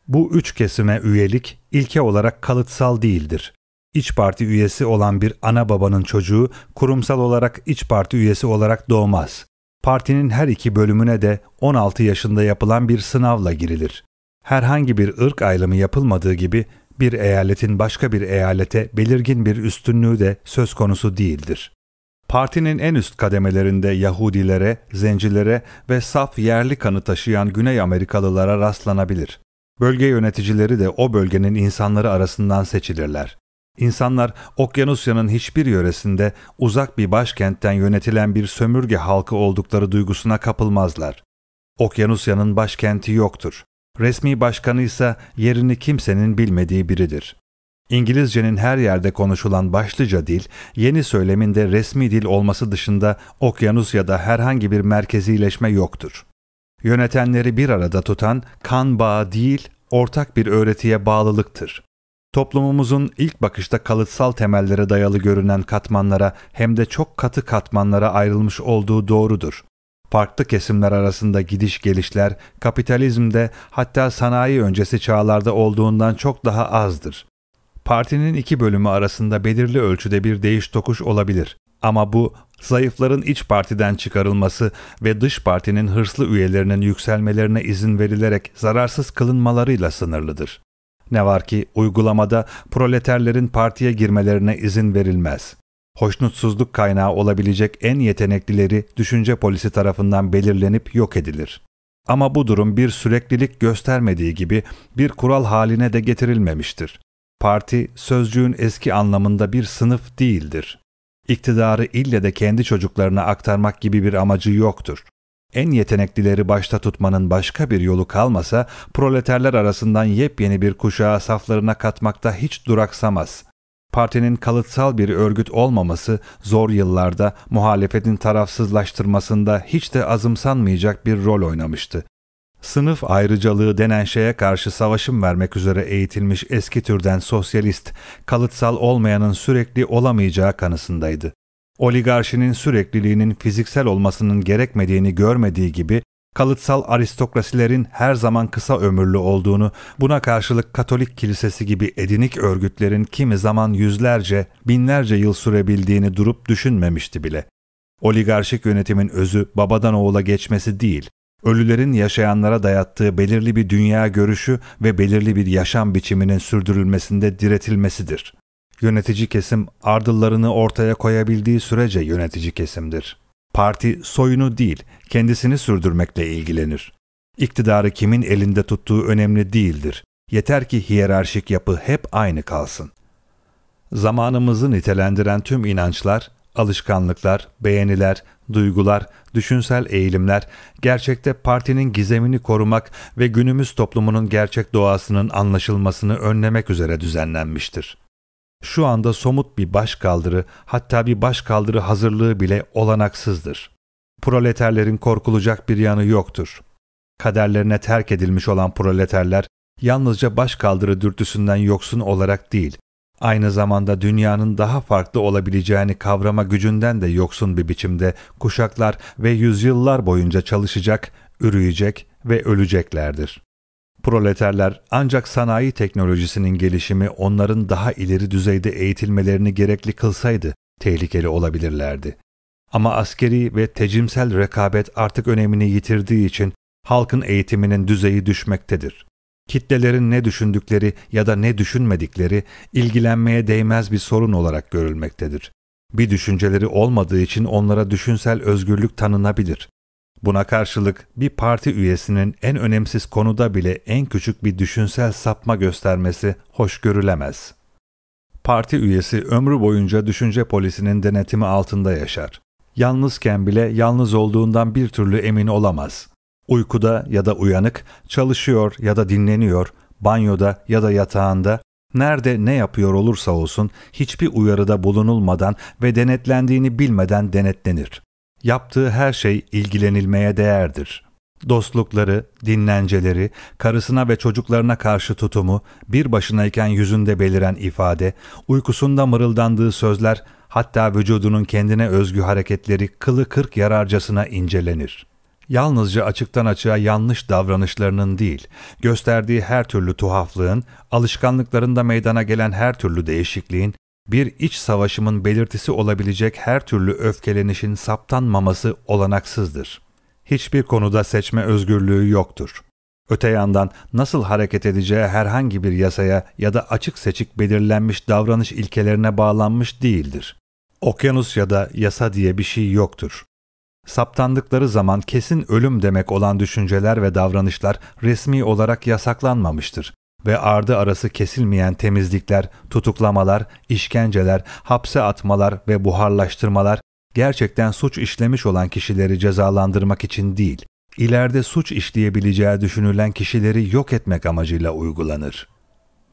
[SPEAKER 1] Bu üç kesime üyelik ilke olarak kalıtsal değildir. İç Parti üyesi olan bir ana babanın çocuğu kurumsal olarak İç Parti üyesi olarak doğmaz. Partinin her iki bölümüne de 16 yaşında yapılan bir sınavla girilir. Herhangi bir ırk ayrımı yapılmadığı gibi bir eyaletin başka bir eyalete belirgin bir üstünlüğü de söz konusu değildir. Partinin en üst kademelerinde Yahudilere, zencilere ve saf yerli kanı taşıyan Güney Amerikalılara rastlanabilir. Bölge yöneticileri de o bölgenin insanları arasından seçilirler. İnsanlar Okyanusya'nın hiçbir yöresinde uzak bir başkentten yönetilen bir sömürge halkı oldukları duygusuna kapılmazlar. Okyanusya'nın başkenti yoktur. Resmi başkanı ise yerini kimsenin bilmediği biridir. İngilizcenin her yerde konuşulan başlıca dil, yeni söyleminde resmi dil olması dışında Okyanusya'da herhangi bir merkezileşme yoktur. Yönetenleri bir arada tutan kan bağı değil, ortak bir öğretiye bağlılıktır. Toplumumuzun ilk bakışta kalıtsal temellere dayalı görünen katmanlara hem de çok katı katmanlara ayrılmış olduğu doğrudur. Farklı kesimler arasında gidiş gelişler kapitalizmde hatta sanayi öncesi çağlarda olduğundan çok daha azdır. Partinin iki bölümü arasında belirli ölçüde bir değiş tokuş olabilir. Ama bu zayıfların iç partiden çıkarılması ve dış partinin hırslı üyelerinin yükselmelerine izin verilerek zararsız kılınmalarıyla sınırlıdır. Ne var ki uygulamada proleterlerin partiye girmelerine izin verilmez. Hoşnutsuzluk kaynağı olabilecek en yeteneklileri düşünce polisi tarafından belirlenip yok edilir. Ama bu durum bir süreklilik göstermediği gibi bir kural haline de getirilmemiştir. Parti, sözcüğün eski anlamında bir sınıf değildir. İktidarı ille de kendi çocuklarına aktarmak gibi bir amacı yoktur. En yeteneklileri başta tutmanın başka bir yolu kalmasa, proleterler arasından yepyeni bir kuşağı saflarına katmakta hiç duraksamaz. Partinin kalıtsal bir örgüt olmaması zor yıllarda muhalefetin tarafsızlaştırmasında hiç de azımsanmayacak bir rol oynamıştı. Sınıf ayrıcalığı denen şeye karşı savaşım vermek üzere eğitilmiş eski türden sosyalist, kalıtsal olmayanın sürekli olamayacağı kanısındaydı. Oligarşinin sürekliliğinin fiziksel olmasının gerekmediğini görmediği gibi kalıtsal aristokrasilerin her zaman kısa ömürlü olduğunu, buna karşılık Katolik Kilisesi gibi edinik örgütlerin kimi zaman yüzlerce, binlerce yıl sürebildiğini durup düşünmemişti bile. Oligarşik yönetimin özü babadan oğula geçmesi değil, ölülerin yaşayanlara dayattığı belirli bir dünya görüşü ve belirli bir yaşam biçiminin sürdürülmesinde diretilmesidir. Yönetici kesim ardıllarını ortaya koyabildiği sürece yönetici kesimdir. Parti soyunu değil, kendisini sürdürmekle ilgilenir. İktidarı kimin elinde tuttuğu önemli değildir. Yeter ki hiyerarşik yapı hep aynı kalsın. Zamanımızı nitelendiren tüm inançlar, alışkanlıklar, beğeniler, duygular, düşünsel eğilimler gerçekte partinin gizemini korumak ve günümüz toplumunun gerçek doğasının anlaşılmasını önlemek üzere düzenlenmiştir. Şu anda somut bir başkaldırı, hatta bir başkaldırı hazırlığı bile olanaksızdır. Proleterlerin korkulacak bir yanı yoktur. Kaderlerine terk edilmiş olan proleterler yalnızca başkaldırı dürtüsünden yoksun olarak değil, aynı zamanda dünyanın daha farklı olabileceğini kavrama gücünden de yoksun bir biçimde kuşaklar ve yüzyıllar boyunca çalışacak, ürüyecek ve öleceklerdir. Proleterler ancak sanayi teknolojisinin gelişimi onların daha ileri düzeyde eğitilmelerini gerekli kılsaydı tehlikeli olabilirlerdi. Ama askeri ve tecimsel rekabet artık önemini yitirdiği için halkın eğitiminin düzeyi düşmektedir. Kitlelerin ne düşündükleri ya da ne düşünmedikleri ilgilenmeye değmez bir sorun olarak görülmektedir. Bir düşünceleri olmadığı için onlara düşünsel özgürlük tanınabilir. Buna karşılık bir parti üyesinin en önemsiz konuda bile en küçük bir düşünsel sapma göstermesi hoş görülemez. Parti üyesi ömrü boyunca düşünce polisinin denetimi altında yaşar. Yalnızken bile yalnız olduğundan bir türlü emin olamaz. Uykuda ya da uyanık, çalışıyor ya da dinleniyor, banyoda ya da yatağında, nerede ne yapıyor olursa olsun hiçbir uyarıda bulunulmadan ve denetlendiğini bilmeden denetlenir. Yaptığı her şey ilgilenilmeye değerdir. Dostlukları, dinlenceleri, karısına ve çocuklarına karşı tutumu, bir başınayken yüzünde beliren ifade, uykusunda mırıldandığı sözler, hatta vücudunun kendine özgü hareketleri kılı kırk yararcasına incelenir. Yalnızca açıktan açığa yanlış davranışlarının değil, gösterdiği her türlü tuhaflığın, alışkanlıklarında meydana gelen her türlü değişikliğin, bir iç savaşımın belirtisi olabilecek her türlü öfkelenişin saptanmaması olanaksızdır. Hiçbir konuda seçme özgürlüğü yoktur. Öte yandan nasıl hareket edeceği herhangi bir yasaya ya da açık seçik belirlenmiş davranış ilkelerine bağlanmış değildir. Okyanus ya da yasa diye bir şey yoktur. Saptandıkları zaman kesin ölüm demek olan düşünceler ve davranışlar resmi olarak yasaklanmamıştır ve ardı arası kesilmeyen temizlikler, tutuklamalar, işkenceler, hapse atmalar ve buharlaştırmalar gerçekten suç işlemiş olan kişileri cezalandırmak için değil, ileride suç işleyebileceği düşünülen kişileri yok etmek amacıyla uygulanır.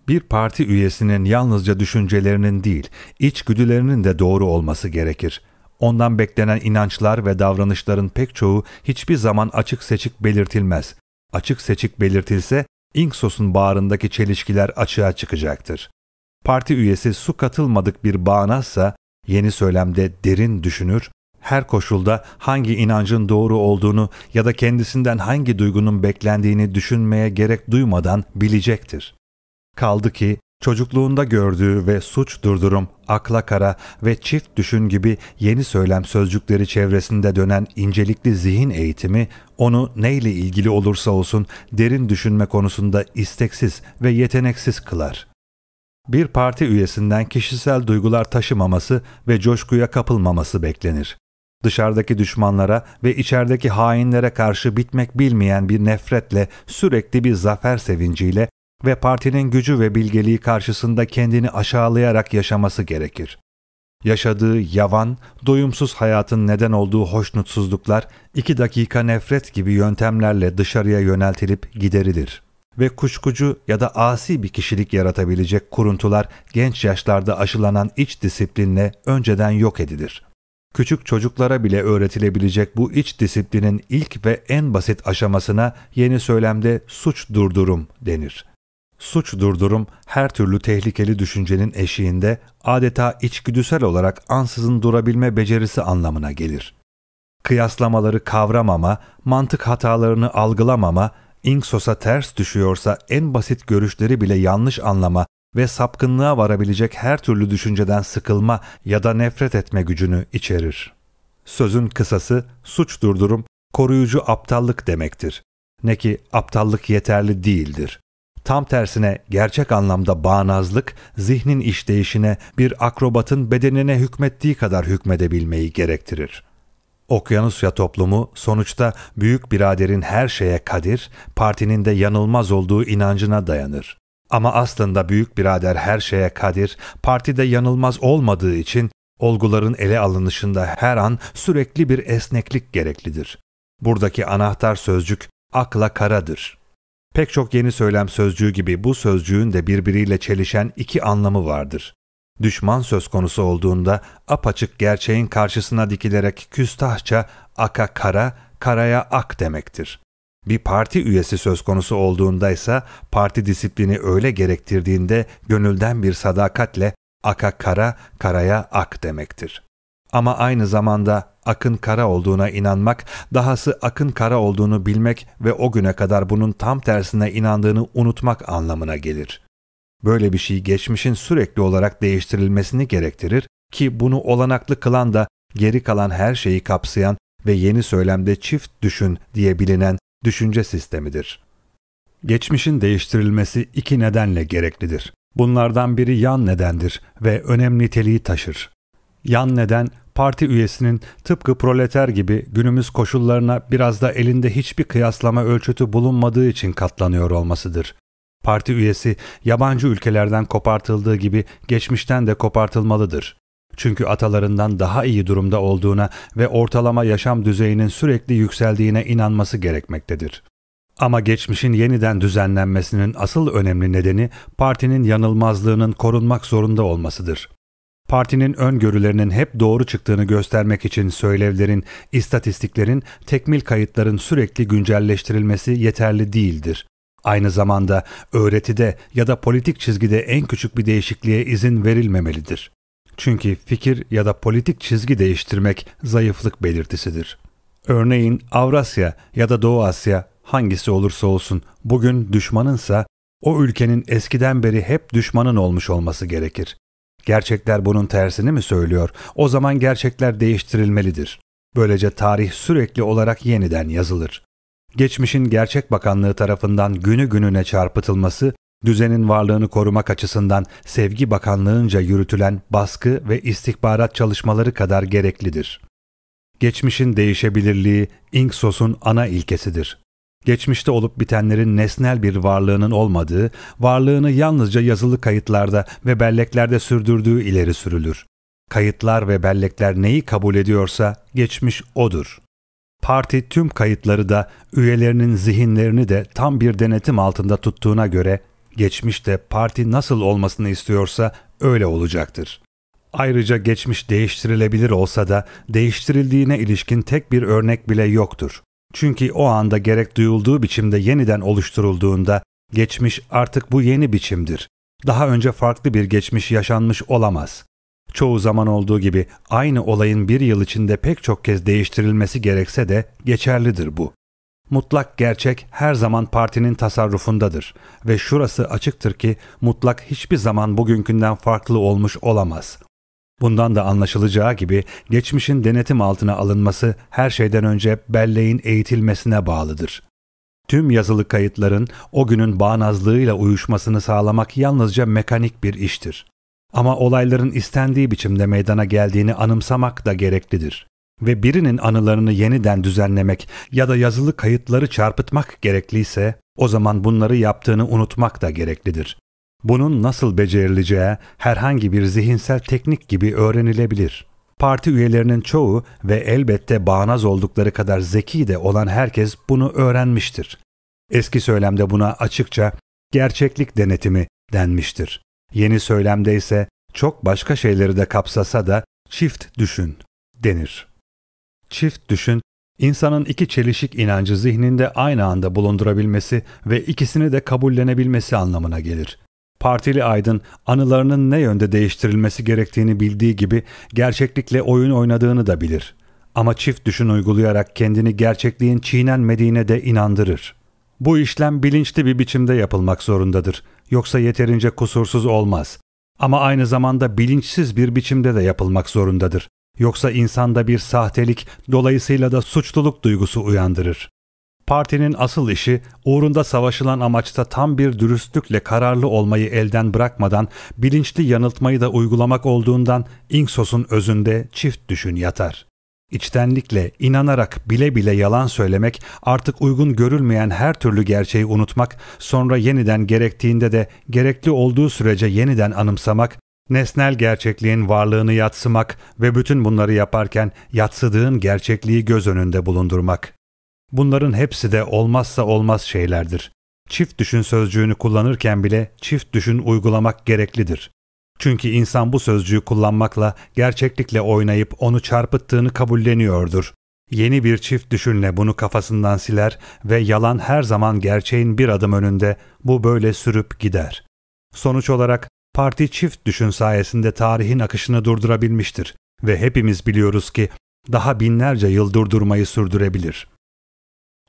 [SPEAKER 1] Bir parti üyesinin yalnızca düşüncelerinin değil, içgüdülerinin de doğru olması gerekir. Ondan beklenen inançlar ve davranışların pek çoğu hiçbir zaman açık seçik belirtilmez. Açık seçik belirtilse Inksos'un bağrındaki çelişkiler açığa çıkacaktır. Parti üyesi su katılmadık bir bağnazsa yeni söylemde derin düşünür, her koşulda hangi inancın doğru olduğunu ya da kendisinden hangi duygunun beklendiğini düşünmeye gerek duymadan bilecektir. Kaldı ki Çocukluğunda gördüğü ve suç durdurum, akla kara ve çift düşün gibi yeni söylem sözcükleri çevresinde dönen incelikli zihin eğitimi onu neyle ilgili olursa olsun derin düşünme konusunda isteksiz ve yeteneksiz kılar. Bir parti üyesinden kişisel duygular taşımaması ve coşkuya kapılmaması beklenir. Dışarıdaki düşmanlara ve içerideki hainlere karşı bitmek bilmeyen bir nefretle, sürekli bir zafer sevinciyle ve partinin gücü ve bilgeliği karşısında kendini aşağılayarak yaşaması gerekir. Yaşadığı yavan, doyumsuz hayatın neden olduğu hoşnutsuzluklar iki dakika nefret gibi yöntemlerle dışarıya yöneltilip giderilir. Ve kuşkucu ya da asi bir kişilik yaratabilecek kuruntular genç yaşlarda aşılanan iç disiplinle önceden yok edilir. Küçük çocuklara bile öğretilebilecek bu iç disiplinin ilk ve en basit aşamasına yeni söylemde suç durdurum denir. Suç durdurum her türlü tehlikeli düşüncenin eşiğinde adeta içgüdüsel olarak ansızın durabilme becerisi anlamına gelir. Kıyaslamaları kavramama, mantık hatalarını algılamama, inksosa ters düşüyorsa en basit görüşleri bile yanlış anlama ve sapkınlığa varabilecek her türlü düşünceden sıkılma ya da nefret etme gücünü içerir. Sözün kısası suç durdurum, koruyucu aptallık demektir. Ne ki aptallık yeterli değildir. Tam tersine gerçek anlamda bağnazlık, zihnin işleyişine bir akrobatın bedenine hükmettiği kadar hükmedebilmeyi gerektirir. Okyanusya toplumu sonuçta büyük biraderin her şeye kadir, partinin de yanılmaz olduğu inancına dayanır. Ama aslında büyük birader her şeye kadir, partide yanılmaz olmadığı için olguların ele alınışında her an sürekli bir esneklik gereklidir. Buradaki anahtar sözcük akla karadır. Pek çok yeni söylem sözcüğü gibi bu sözcüğün de birbiriyle çelişen iki anlamı vardır. Düşman söz konusu olduğunda apaçık gerçeğin karşısına dikilerek küstahça aka kara, karaya ak demektir. Bir parti üyesi söz konusu olduğunda ise parti disiplini öyle gerektirdiğinde gönülden bir sadakatle aka kara, karaya ak demektir. Ama aynı zamanda akın kara olduğuna inanmak, dahası akın kara olduğunu bilmek ve o güne kadar bunun tam tersine inandığını unutmak anlamına gelir. Böyle bir şey geçmişin sürekli olarak değiştirilmesini gerektirir ki bunu olanaklı kılan da geri kalan her şeyi kapsayan ve yeni söylemde çift düşün diye bilinen düşünce sistemidir. Geçmişin değiştirilmesi iki nedenle gereklidir. Bunlardan biri yan nedendir ve önem niteliği taşır. Yan neden parti üyesinin tıpkı proleter gibi günümüz koşullarına biraz da elinde hiçbir kıyaslama ölçütü bulunmadığı için katlanıyor olmasıdır. Parti üyesi yabancı ülkelerden kopartıldığı gibi geçmişten de kopartılmalıdır. Çünkü atalarından daha iyi durumda olduğuna ve ortalama yaşam düzeyinin sürekli yükseldiğine inanması gerekmektedir. Ama geçmişin yeniden düzenlenmesinin asıl önemli nedeni partinin yanılmazlığının korunmak zorunda olmasıdır. Partinin öngörülerinin hep doğru çıktığını göstermek için söylevlerin, istatistiklerin, tekmil kayıtların sürekli güncelleştirilmesi yeterli değildir. Aynı zamanda öğretide ya da politik çizgide en küçük bir değişikliğe izin verilmemelidir. Çünkü fikir ya da politik çizgi değiştirmek zayıflık belirtisidir. Örneğin Avrasya ya da Doğu Asya hangisi olursa olsun bugün düşmanınsa o ülkenin eskiden beri hep düşmanın olmuş olması gerekir. Gerçekler bunun tersini mi söylüyor? O zaman gerçekler değiştirilmelidir. Böylece tarih sürekli olarak yeniden yazılır. Geçmişin Gerçek Bakanlığı tarafından günü gününe çarpıtılması, düzenin varlığını korumak açısından Sevgi Bakanlığınca yürütülen baskı ve istihbarat çalışmaları kadar gereklidir. Geçmişin değişebilirliği Inksos'un ana ilkesidir geçmişte olup bitenlerin nesnel bir varlığının olmadığı, varlığını yalnızca yazılı kayıtlarda ve belleklerde sürdürdüğü ileri sürülür. Kayıtlar ve bellekler neyi kabul ediyorsa geçmiş odur. Parti tüm kayıtları da üyelerinin zihinlerini de tam bir denetim altında tuttuğuna göre geçmişte parti nasıl olmasını istiyorsa öyle olacaktır. Ayrıca geçmiş değiştirilebilir olsa da değiştirildiğine ilişkin tek bir örnek bile yoktur. Çünkü o anda gerek duyulduğu biçimde yeniden oluşturulduğunda geçmiş artık bu yeni biçimdir. Daha önce farklı bir geçmiş yaşanmış olamaz. Çoğu zaman olduğu gibi aynı olayın bir yıl içinde pek çok kez değiştirilmesi gerekse de geçerlidir bu. mutlak gerçek her zaman partinin tasarrufundadır ve şurası açıktır ki mutlak hiçbir zaman bugünkünden farklı olmuş olamaz. Bundan da anlaşılacağı gibi geçmişin denetim altına alınması her şeyden önce belleğin eğitilmesine bağlıdır. Tüm yazılı kayıtların o günün bağnazlığıyla uyuşmasını sağlamak yalnızca mekanik bir iştir. Ama olayların istendiği biçimde meydana geldiğini anımsamak da gereklidir. Ve birinin anılarını yeniden düzenlemek ya da yazılı kayıtları çarpıtmak gerekliyse, o zaman bunları yaptığını unutmak da gereklidir. Bunun nasıl becerileceği herhangi bir zihinsel teknik gibi öğrenilebilir. Parti üyelerinin çoğu ve elbette bağnaz oldukları kadar zeki de olan herkes bunu öğrenmiştir. Eski söylemde buna açıkça gerçeklik denetimi denmiştir. Yeni söylemde ise çok başka şeyleri de kapsasa da çift düşün denir. Çift düşün, insanın iki çelişik inancı zihninde aynı anda bulundurabilmesi ve ikisini de kabullenebilmesi anlamına gelir. Partili aydın anılarının ne yönde değiştirilmesi gerektiğini bildiği gibi gerçeklikle oyun oynadığını da bilir. Ama çift düşün uygulayarak kendini gerçekliğin çiğnenmediğine de inandırır. Bu işlem bilinçli bir biçimde yapılmak zorundadır. Yoksa yeterince kusursuz olmaz. Ama aynı zamanda bilinçsiz bir biçimde de yapılmak zorundadır. Yoksa insanda bir sahtelik, dolayısıyla da suçluluk duygusu uyandırır. Partinin asıl işi uğrunda savaşılan amaçta tam bir dürüstlükle kararlı olmayı elden bırakmadan bilinçli yanıltmayı da uygulamak olduğundan Inksos'un özünde çift düşün yatar. İçtenlikle, inanarak bile bile yalan söylemek, artık uygun görülmeyen her türlü gerçeği unutmak, sonra yeniden gerektiğinde de gerekli olduğu sürece yeniden anımsamak, nesnel gerçekliğin varlığını yatsımak ve bütün bunları yaparken yatsıdığın gerçekliği göz önünde bulundurmak. Bunların hepsi de olmazsa olmaz şeylerdir. Çift düşün sözcüğünü kullanırken bile çift düşün uygulamak gereklidir. Çünkü insan bu sözcüğü kullanmakla gerçeklikle oynayıp onu çarpıttığını kabulleniyordur. Yeni bir çift düşünle bunu kafasından siler ve yalan her zaman gerçeğin bir adım önünde bu böyle sürüp gider. Sonuç olarak parti çift düşün sayesinde tarihin akışını durdurabilmiştir ve hepimiz biliyoruz ki daha binlerce yıl durdurmayı sürdürebilir.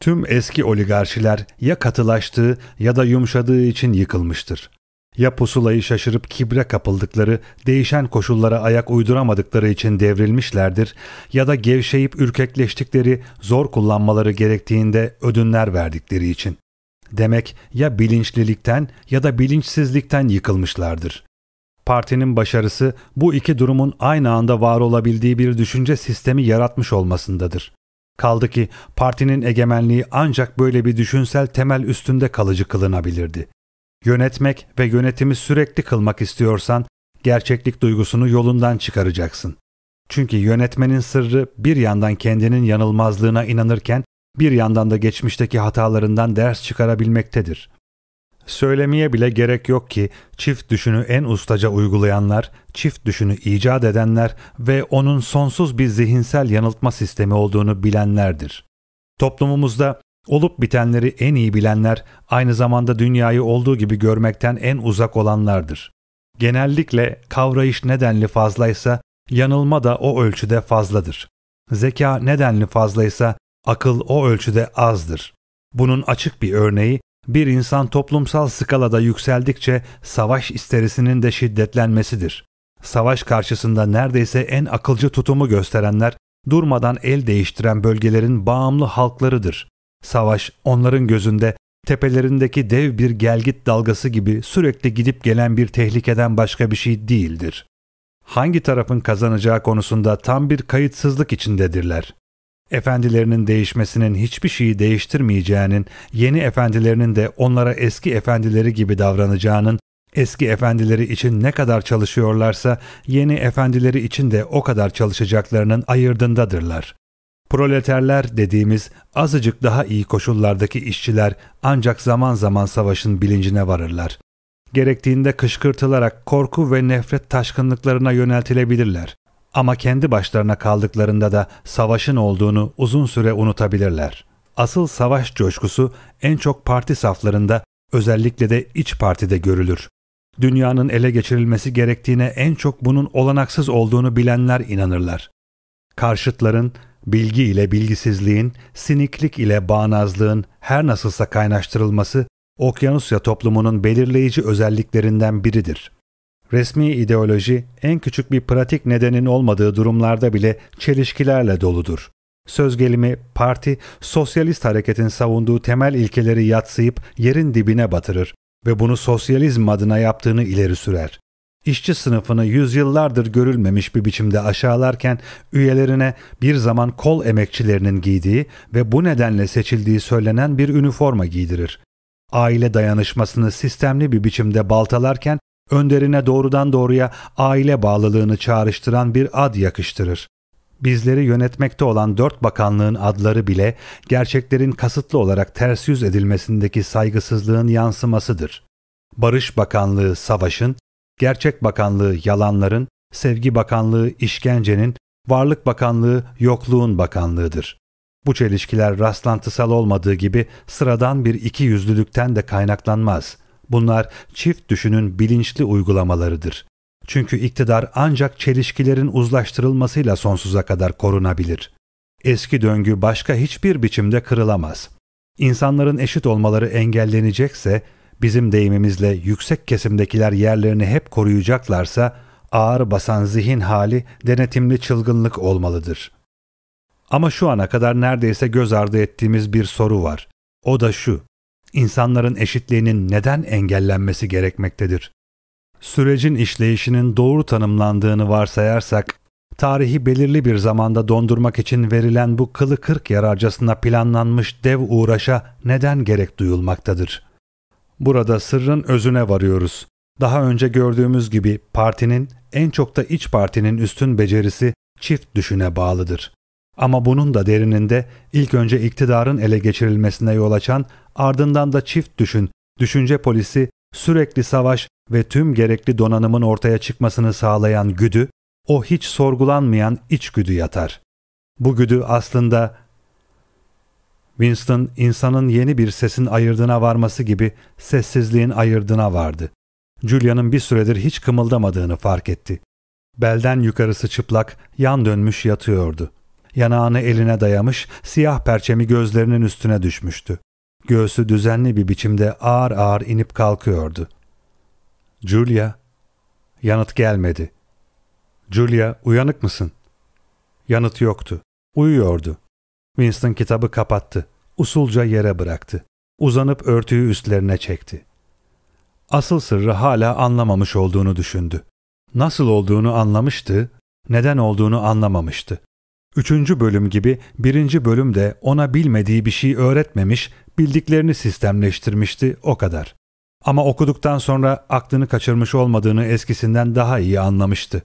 [SPEAKER 1] Tüm eski oligarşiler ya katılaştığı ya da yumuşadığı için yıkılmıştır. Ya pusulayı şaşırıp kibre kapıldıkları, değişen koşullara ayak uyduramadıkları için devrilmişlerdir ya da gevşeyip ürkekleştikleri, zor kullanmaları gerektiğinde ödünler verdikleri için. Demek ya bilinçlilikten ya da bilinçsizlikten yıkılmışlardır. Partinin başarısı bu iki durumun aynı anda var olabildiği bir düşünce sistemi yaratmış olmasındadır. Kaldı ki partinin egemenliği ancak böyle bir düşünsel temel üstünde kalıcı kılınabilirdi. Yönetmek ve yönetimi sürekli kılmak istiyorsan gerçeklik duygusunu yolundan çıkaracaksın. Çünkü yönetmenin sırrı bir yandan kendinin yanılmazlığına inanırken bir yandan da geçmişteki hatalarından ders çıkarabilmektedir. Söylemeye bile gerek yok ki çift düşünü en ustaca uygulayanlar, çift düşünü icat edenler ve onun sonsuz bir zihinsel yanıltma sistemi olduğunu bilenlerdir. Toplumumuzda olup bitenleri en iyi bilenler aynı zamanda dünyayı olduğu gibi görmekten en uzak olanlardır. Genellikle kavrayış nedenli fazlaysa yanılma da o ölçüde fazladır. Zeka nedenli fazlaysa akıl o ölçüde azdır. Bunun açık bir örneği bir insan toplumsal skalada yükseldikçe savaş isterisinin de şiddetlenmesidir. Savaş karşısında neredeyse en akılcı tutumu gösterenler durmadan el değiştiren bölgelerin bağımlı halklarıdır. Savaş onların gözünde tepelerindeki dev bir gelgit dalgası gibi sürekli gidip gelen bir tehlikeden başka bir şey değildir. Hangi tarafın kazanacağı konusunda tam bir kayıtsızlık içindedirler efendilerinin değişmesinin hiçbir şeyi değiştirmeyeceğinin, yeni efendilerinin de onlara eski efendileri gibi davranacağının, eski efendileri için ne kadar çalışıyorlarsa yeni efendileri için de o kadar çalışacaklarının ayırdındadırlar. Proleterler dediğimiz azıcık daha iyi koşullardaki işçiler ancak zaman zaman savaşın bilincine varırlar. Gerektiğinde kışkırtılarak korku ve nefret taşkınlıklarına yöneltilebilirler. Ama kendi başlarına kaldıklarında da savaşın olduğunu uzun süre unutabilirler. Asıl savaş coşkusu en çok parti saflarında özellikle de iç partide görülür. Dünyanın ele geçirilmesi gerektiğine en çok bunun olanaksız olduğunu bilenler inanırlar. Karşıtların bilgi ile bilgisizliğin, siniklik ile bağnazlığın her nasılsa kaynaştırılması Okyanusya toplumunun belirleyici özelliklerinden biridir. Resmi ideoloji en küçük bir pratik nedenin olmadığı durumlarda bile çelişkilerle doludur. Söz gelimi parti sosyalist hareketin savunduğu temel ilkeleri yatsıyıp yerin dibine batırır ve bunu sosyalizm adına yaptığını ileri sürer. İşçi sınıfını yüzyıllardır görülmemiş bir biçimde aşağılarken üyelerine bir zaman kol emekçilerinin giydiği ve bu nedenle seçildiği söylenen bir üniforma giydirir. Aile dayanışmasını sistemli bir biçimde baltalarken önderine doğrudan doğruya aile bağlılığını çağrıştıran bir ad yakıştırır. Bizleri yönetmekte olan dört bakanlığın adları bile gerçeklerin kasıtlı olarak ters yüz edilmesindeki saygısızlığın yansımasıdır. Barış Bakanlığı savaşın, Gerçek Bakanlığı yalanların, Sevgi Bakanlığı işkencenin, Varlık Bakanlığı yokluğun bakanlığıdır. Bu çelişkiler rastlantısal olmadığı gibi sıradan bir iki yüzlülükten de kaynaklanmaz. Bunlar çift düşünün bilinçli uygulamalarıdır. Çünkü iktidar ancak çelişkilerin uzlaştırılmasıyla sonsuza kadar korunabilir. Eski döngü başka hiçbir biçimde kırılamaz. İnsanların eşit olmaları engellenecekse, bizim deyimimizle yüksek kesimdekiler yerlerini hep koruyacaklarsa, ağır basan zihin hali denetimli çılgınlık olmalıdır. Ama şu ana kadar neredeyse göz ardı ettiğimiz bir soru var. O da şu, insanların eşitliğinin neden engellenmesi gerekmektedir? Sürecin işleyişinin doğru tanımlandığını varsayarsak, tarihi belirli bir zamanda dondurmak için verilen bu kılı kırk yararcasına planlanmış dev uğraşa neden gerek duyulmaktadır? Burada sırrın özüne varıyoruz. Daha önce gördüğümüz gibi partinin, en çok da iç partinin üstün becerisi çift düşüne bağlıdır. Ama bunun da derininde ilk önce iktidarın ele geçirilmesine yol açan, ardından da çift düşün, düşünce polisi, sürekli savaş ve tüm gerekli donanımın ortaya çıkmasını sağlayan güdü, o hiç sorgulanmayan içgüdü yatar. Bu güdü aslında Winston insanın yeni bir sesin ayırdına varması gibi sessizliğin ayırdına vardı. Julia'nın bir süredir hiç kımıldamadığını fark etti. Belden yukarısı çıplak, yan dönmüş yatıyordu. Yanağını eline dayamış, siyah perçemi gözlerinin üstüne düşmüştü. Göğsü düzenli bir biçimde ağır ağır inip kalkıyordu. Julia. Yanıt gelmedi. Julia, uyanık mısın? Yanıt yoktu. Uyuyordu. Winston kitabı kapattı. Usulca yere bıraktı. Uzanıp örtüyü üstlerine çekti. Asıl sırrı hala anlamamış olduğunu düşündü. Nasıl olduğunu anlamıştı, neden olduğunu anlamamıştı. Üçüncü bölüm gibi birinci bölüm de ona bilmediği bir şey öğretmemiş, bildiklerini sistemleştirmişti o kadar. Ama okuduktan sonra aklını kaçırmış olmadığını eskisinden daha iyi anlamıştı.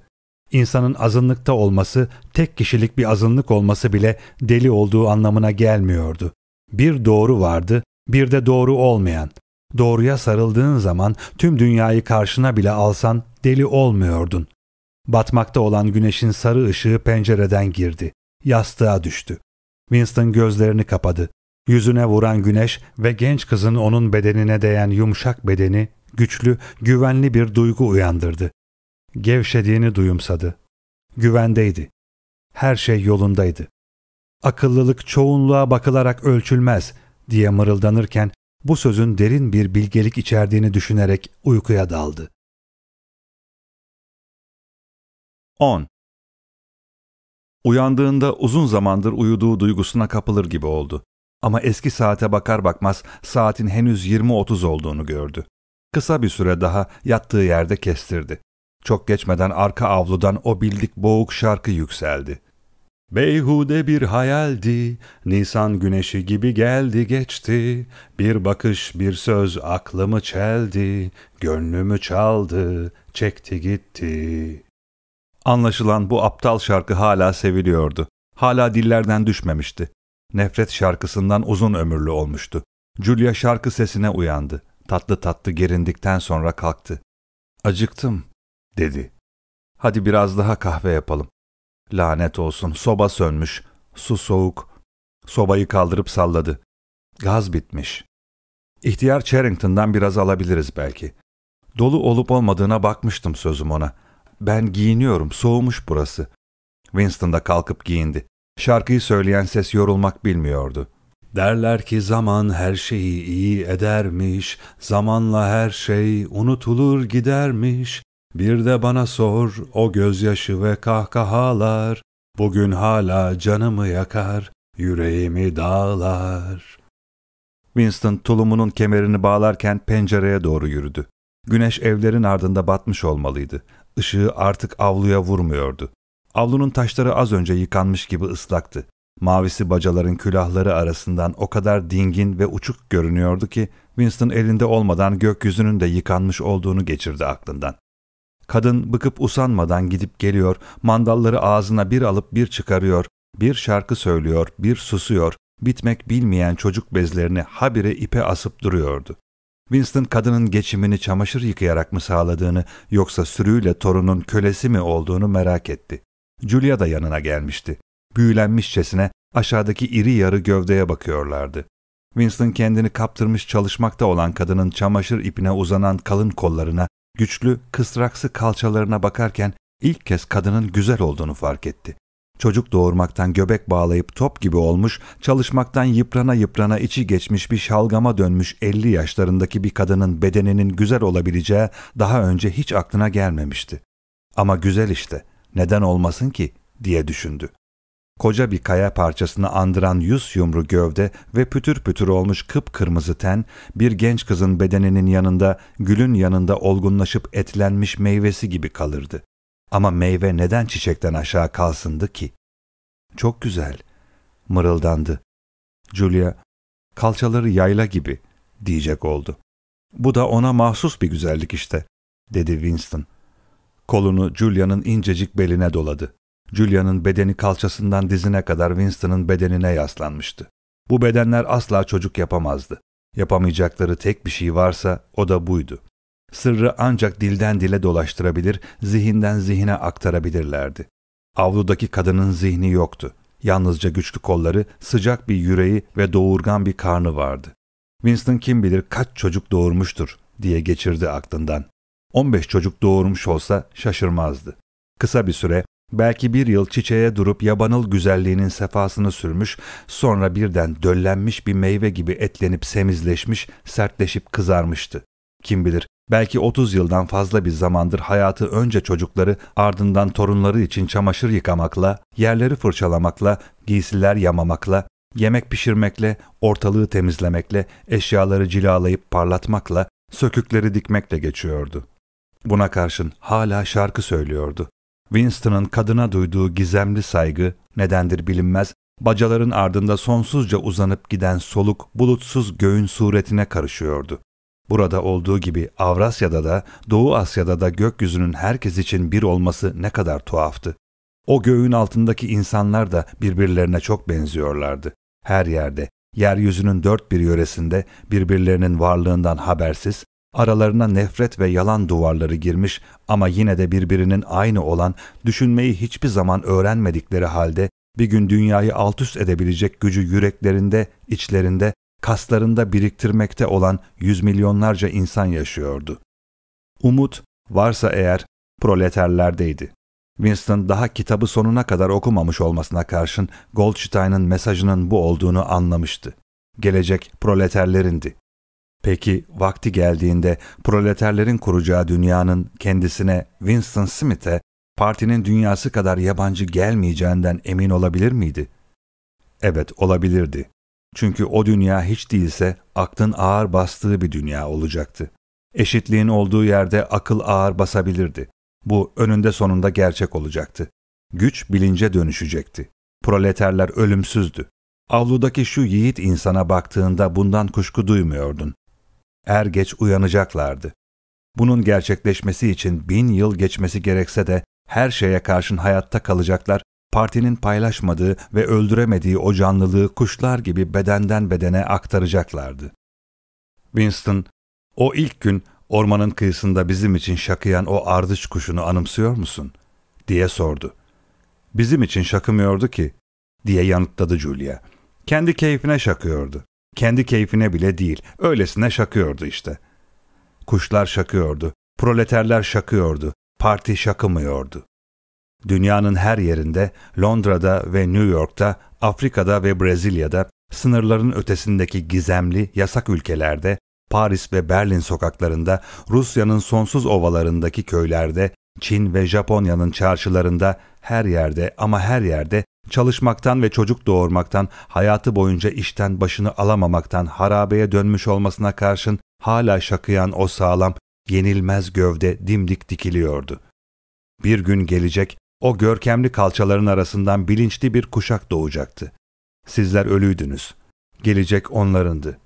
[SPEAKER 1] İnsanın azınlıkta olması, tek kişilik bir azınlık olması bile deli olduğu anlamına gelmiyordu. Bir doğru vardı, bir de doğru olmayan. Doğruya sarıldığın zaman tüm dünyayı karşına bile alsan deli olmuyordun. Batmakta olan güneşin sarı ışığı pencereden girdi. Yastığa düştü. Winston gözlerini kapadı. Yüzüne vuran güneş ve genç kızın onun bedenine değen yumuşak bedeni güçlü, güvenli bir duygu uyandırdı. Gevşediğini duyumsadı. Güvendeydi. Her şey yolundaydı. Akıllılık çoğunluğa bakılarak ölçülmez diye mırıldanırken bu sözün derin bir bilgelik içerdiğini düşünerek uykuya daldı.
[SPEAKER 2] 10. Uyandığında uzun zamandır uyuduğu duygusuna kapılır gibi oldu. Ama eski saate bakar bakmaz saatin henüz 20.30 olduğunu gördü. Kısa bir süre daha yattığı yerde kestirdi. Çok geçmeden arka avludan o bildik boğuk şarkı yükseldi. Beyhude bir hayaldi, Nisan güneşi gibi geldi geçti, bir bakış bir söz aklımı çeldi, gönlümü çaldı, çekti gitti. Anlaşılan bu aptal şarkı hala seviliyordu. Hala dillerden düşmemişti. Nefret şarkısından uzun ömürlü olmuştu. Julia şarkı sesine uyandı. Tatlı tatlı gerindikten sonra kalktı. Acıktım, dedi. Hadi biraz daha kahve yapalım. Lanet olsun, soba sönmüş, su soğuk. Sobayı kaldırıp salladı. Gaz bitmiş. İhtiyar Charrington'dan biraz alabiliriz belki. Dolu olup olmadığına bakmıştım sözüm ona. Ben giyiniyorum, soğumuş burası. Winston da kalkıp giyindi. Şarkıyı söyleyen ses yorulmak bilmiyordu. Derler ki zaman her şeyi iyi edermiş, zamanla her şey unutulur gidermiş. Bir de bana sor o gözyaşı ve kahkahalar, bugün hala canımı yakar, yüreğimi dağlar. Winston tulumunun kemerini bağlarken pencereye doğru yürüdü. Güneş evlerin ardında batmış olmalıydı. Işığı artık avluya vurmuyordu. Avlunun taşları az önce yıkanmış gibi ıslaktı. Mavisi bacaların külahları arasından o kadar dingin ve uçuk görünüyordu ki Winston elinde olmadan gökyüzünün de yıkanmış olduğunu geçirdi aklından. Kadın bıkıp usanmadan gidip geliyor, mandalları ağzına bir alıp bir çıkarıyor, bir şarkı söylüyor, bir susuyor, bitmek bilmeyen çocuk bezlerini habire ipe asıp duruyordu. Winston kadının geçimini çamaşır yıkayarak mı sağladığını yoksa sürüyle torunun kölesi mi olduğunu merak etti. Julia da yanına gelmişti. Büyülenmişçesine aşağıdaki iri yarı gövdeye bakıyorlardı. Winston kendini kaptırmış çalışmakta olan kadının çamaşır ipine uzanan kalın kollarına, güçlü, kısraksı kalçalarına bakarken ilk kez kadının güzel olduğunu fark etti. Çocuk doğurmaktan göbek bağlayıp top gibi olmuş, çalışmaktan yıprana yıprana içi geçmiş bir şalgama dönmüş 50 yaşlarındaki bir kadının bedeninin güzel olabileceği daha önce hiç aklına gelmemişti. Ama güzel işte, neden olmasın ki diye düşündü. Koca bir kaya parçasını andıran yüz yumru gövde ve pütür pütür olmuş kıpkırmızı ten, bir genç kızın bedeninin yanında, gülün yanında olgunlaşıp etlenmiş meyvesi gibi kalırdı. Ama meyve neden çiçekten aşağı kalsındı ki? Çok güzel, mırıldandı. Julia, kalçaları yayla gibi diyecek oldu. Bu da ona mahsus bir güzellik işte, dedi Winston. Kolunu Julia'nın incecik beline doladı. Julia'nın bedeni kalçasından dizine kadar Winston'ın bedenine yaslanmıştı. Bu bedenler asla çocuk yapamazdı. Yapamayacakları tek bir şey varsa o da buydu. Sırrı ancak dilden dile dolaştırabilir, zihinden zihine aktarabilirlerdi. Avludaki kadının zihni yoktu. Yalnızca güçlü kolları, sıcak bir yüreği ve doğurgan bir karnı vardı. Winston kim bilir kaç çocuk doğurmuştur diye geçirdi aklından. 15 çocuk doğurmuş olsa şaşırmazdı. Kısa bir süre, belki bir yıl çiçeğe durup yabanıl güzelliğinin sefasını sürmüş, sonra birden döllenmiş bir meyve gibi etlenip semizleşmiş, sertleşip kızarmıştı. Kim bilir Belki 30 yıldan fazla bir zamandır hayatı önce çocukları ardından torunları için çamaşır yıkamakla, yerleri fırçalamakla, giysiler yamamakla, yemek pişirmekle, ortalığı temizlemekle, eşyaları cilalayıp parlatmakla, sökükleri dikmekle geçiyordu. Buna karşın hala şarkı söylüyordu. Winston'ın kadına duyduğu gizemli saygı, nedendir bilinmez, bacaların ardında sonsuzca uzanıp giden soluk, bulutsuz göğün suretine karışıyordu. Burada olduğu gibi Avrasya'da da Doğu Asya'da da gökyüzünün herkes için bir olması ne kadar tuhaftı. O göğün altındaki insanlar da birbirlerine çok benziyorlardı. Her yerde, yeryüzünün dört bir yöresinde birbirlerinin varlığından habersiz, aralarına nefret ve yalan duvarları girmiş ama yine de birbirinin aynı olan, düşünmeyi hiçbir zaman öğrenmedikleri halde bir gün dünyayı alt üst edebilecek gücü yüreklerinde, içlerinde kaslarında biriktirmekte olan yüz milyonlarca insan yaşıyordu. Umut, varsa eğer, proleterlerdeydi. Winston daha kitabı sonuna kadar okumamış olmasına karşın Goldstein'ın mesajının bu olduğunu anlamıştı. Gelecek proleterlerindi. Peki vakti geldiğinde proleterlerin kuracağı dünyanın kendisine Winston Smith'e partinin dünyası kadar yabancı gelmeyeceğinden emin olabilir miydi? Evet olabilirdi. Çünkü o dünya hiç değilse aklın ağır bastığı bir dünya olacaktı. Eşitliğin olduğu yerde akıl ağır basabilirdi. Bu önünde sonunda gerçek olacaktı. Güç bilince dönüşecekti. Proleterler ölümsüzdü. Avludaki şu yiğit insana baktığında bundan kuşku duymuyordun. Er geç uyanacaklardı. Bunun gerçekleşmesi için bin yıl geçmesi gerekse de her şeye karşın hayatta kalacaklar partinin paylaşmadığı ve öldüremediği o canlılığı kuşlar gibi bedenden bedene aktaracaklardı. Winston, o ilk gün ormanın kıyısında bizim için şakıyan o ardıç kuşunu anımsıyor musun? diye sordu. Bizim için şakımıyordu ki, diye yanıtladı Julia. Kendi keyfine şakıyordu. Kendi keyfine bile değil, öylesine şakıyordu işte. Kuşlar şakıyordu, proleterler şakıyordu, parti şakımıyordu. Dünyanın her yerinde, Londra'da ve New York'ta, Afrika'da ve Brezilya'da, sınırların ötesindeki gizemli, yasak ülkelerde, Paris ve Berlin sokaklarında, Rusya'nın sonsuz ovalarındaki köylerde, Çin ve Japonya'nın çarşılarında, her yerde ama her yerde çalışmaktan ve çocuk doğurmaktan, hayatı boyunca işten başını alamamaktan harabeye dönmüş olmasına karşın hala şakıyan o sağlam, yenilmez gövde dimdik dikiliyordu. Bir gün gelecek, o görkemli kalçaların arasından bilinçli bir kuşak doğacaktı. Sizler ölüydünüz. Gelecek onlarındı.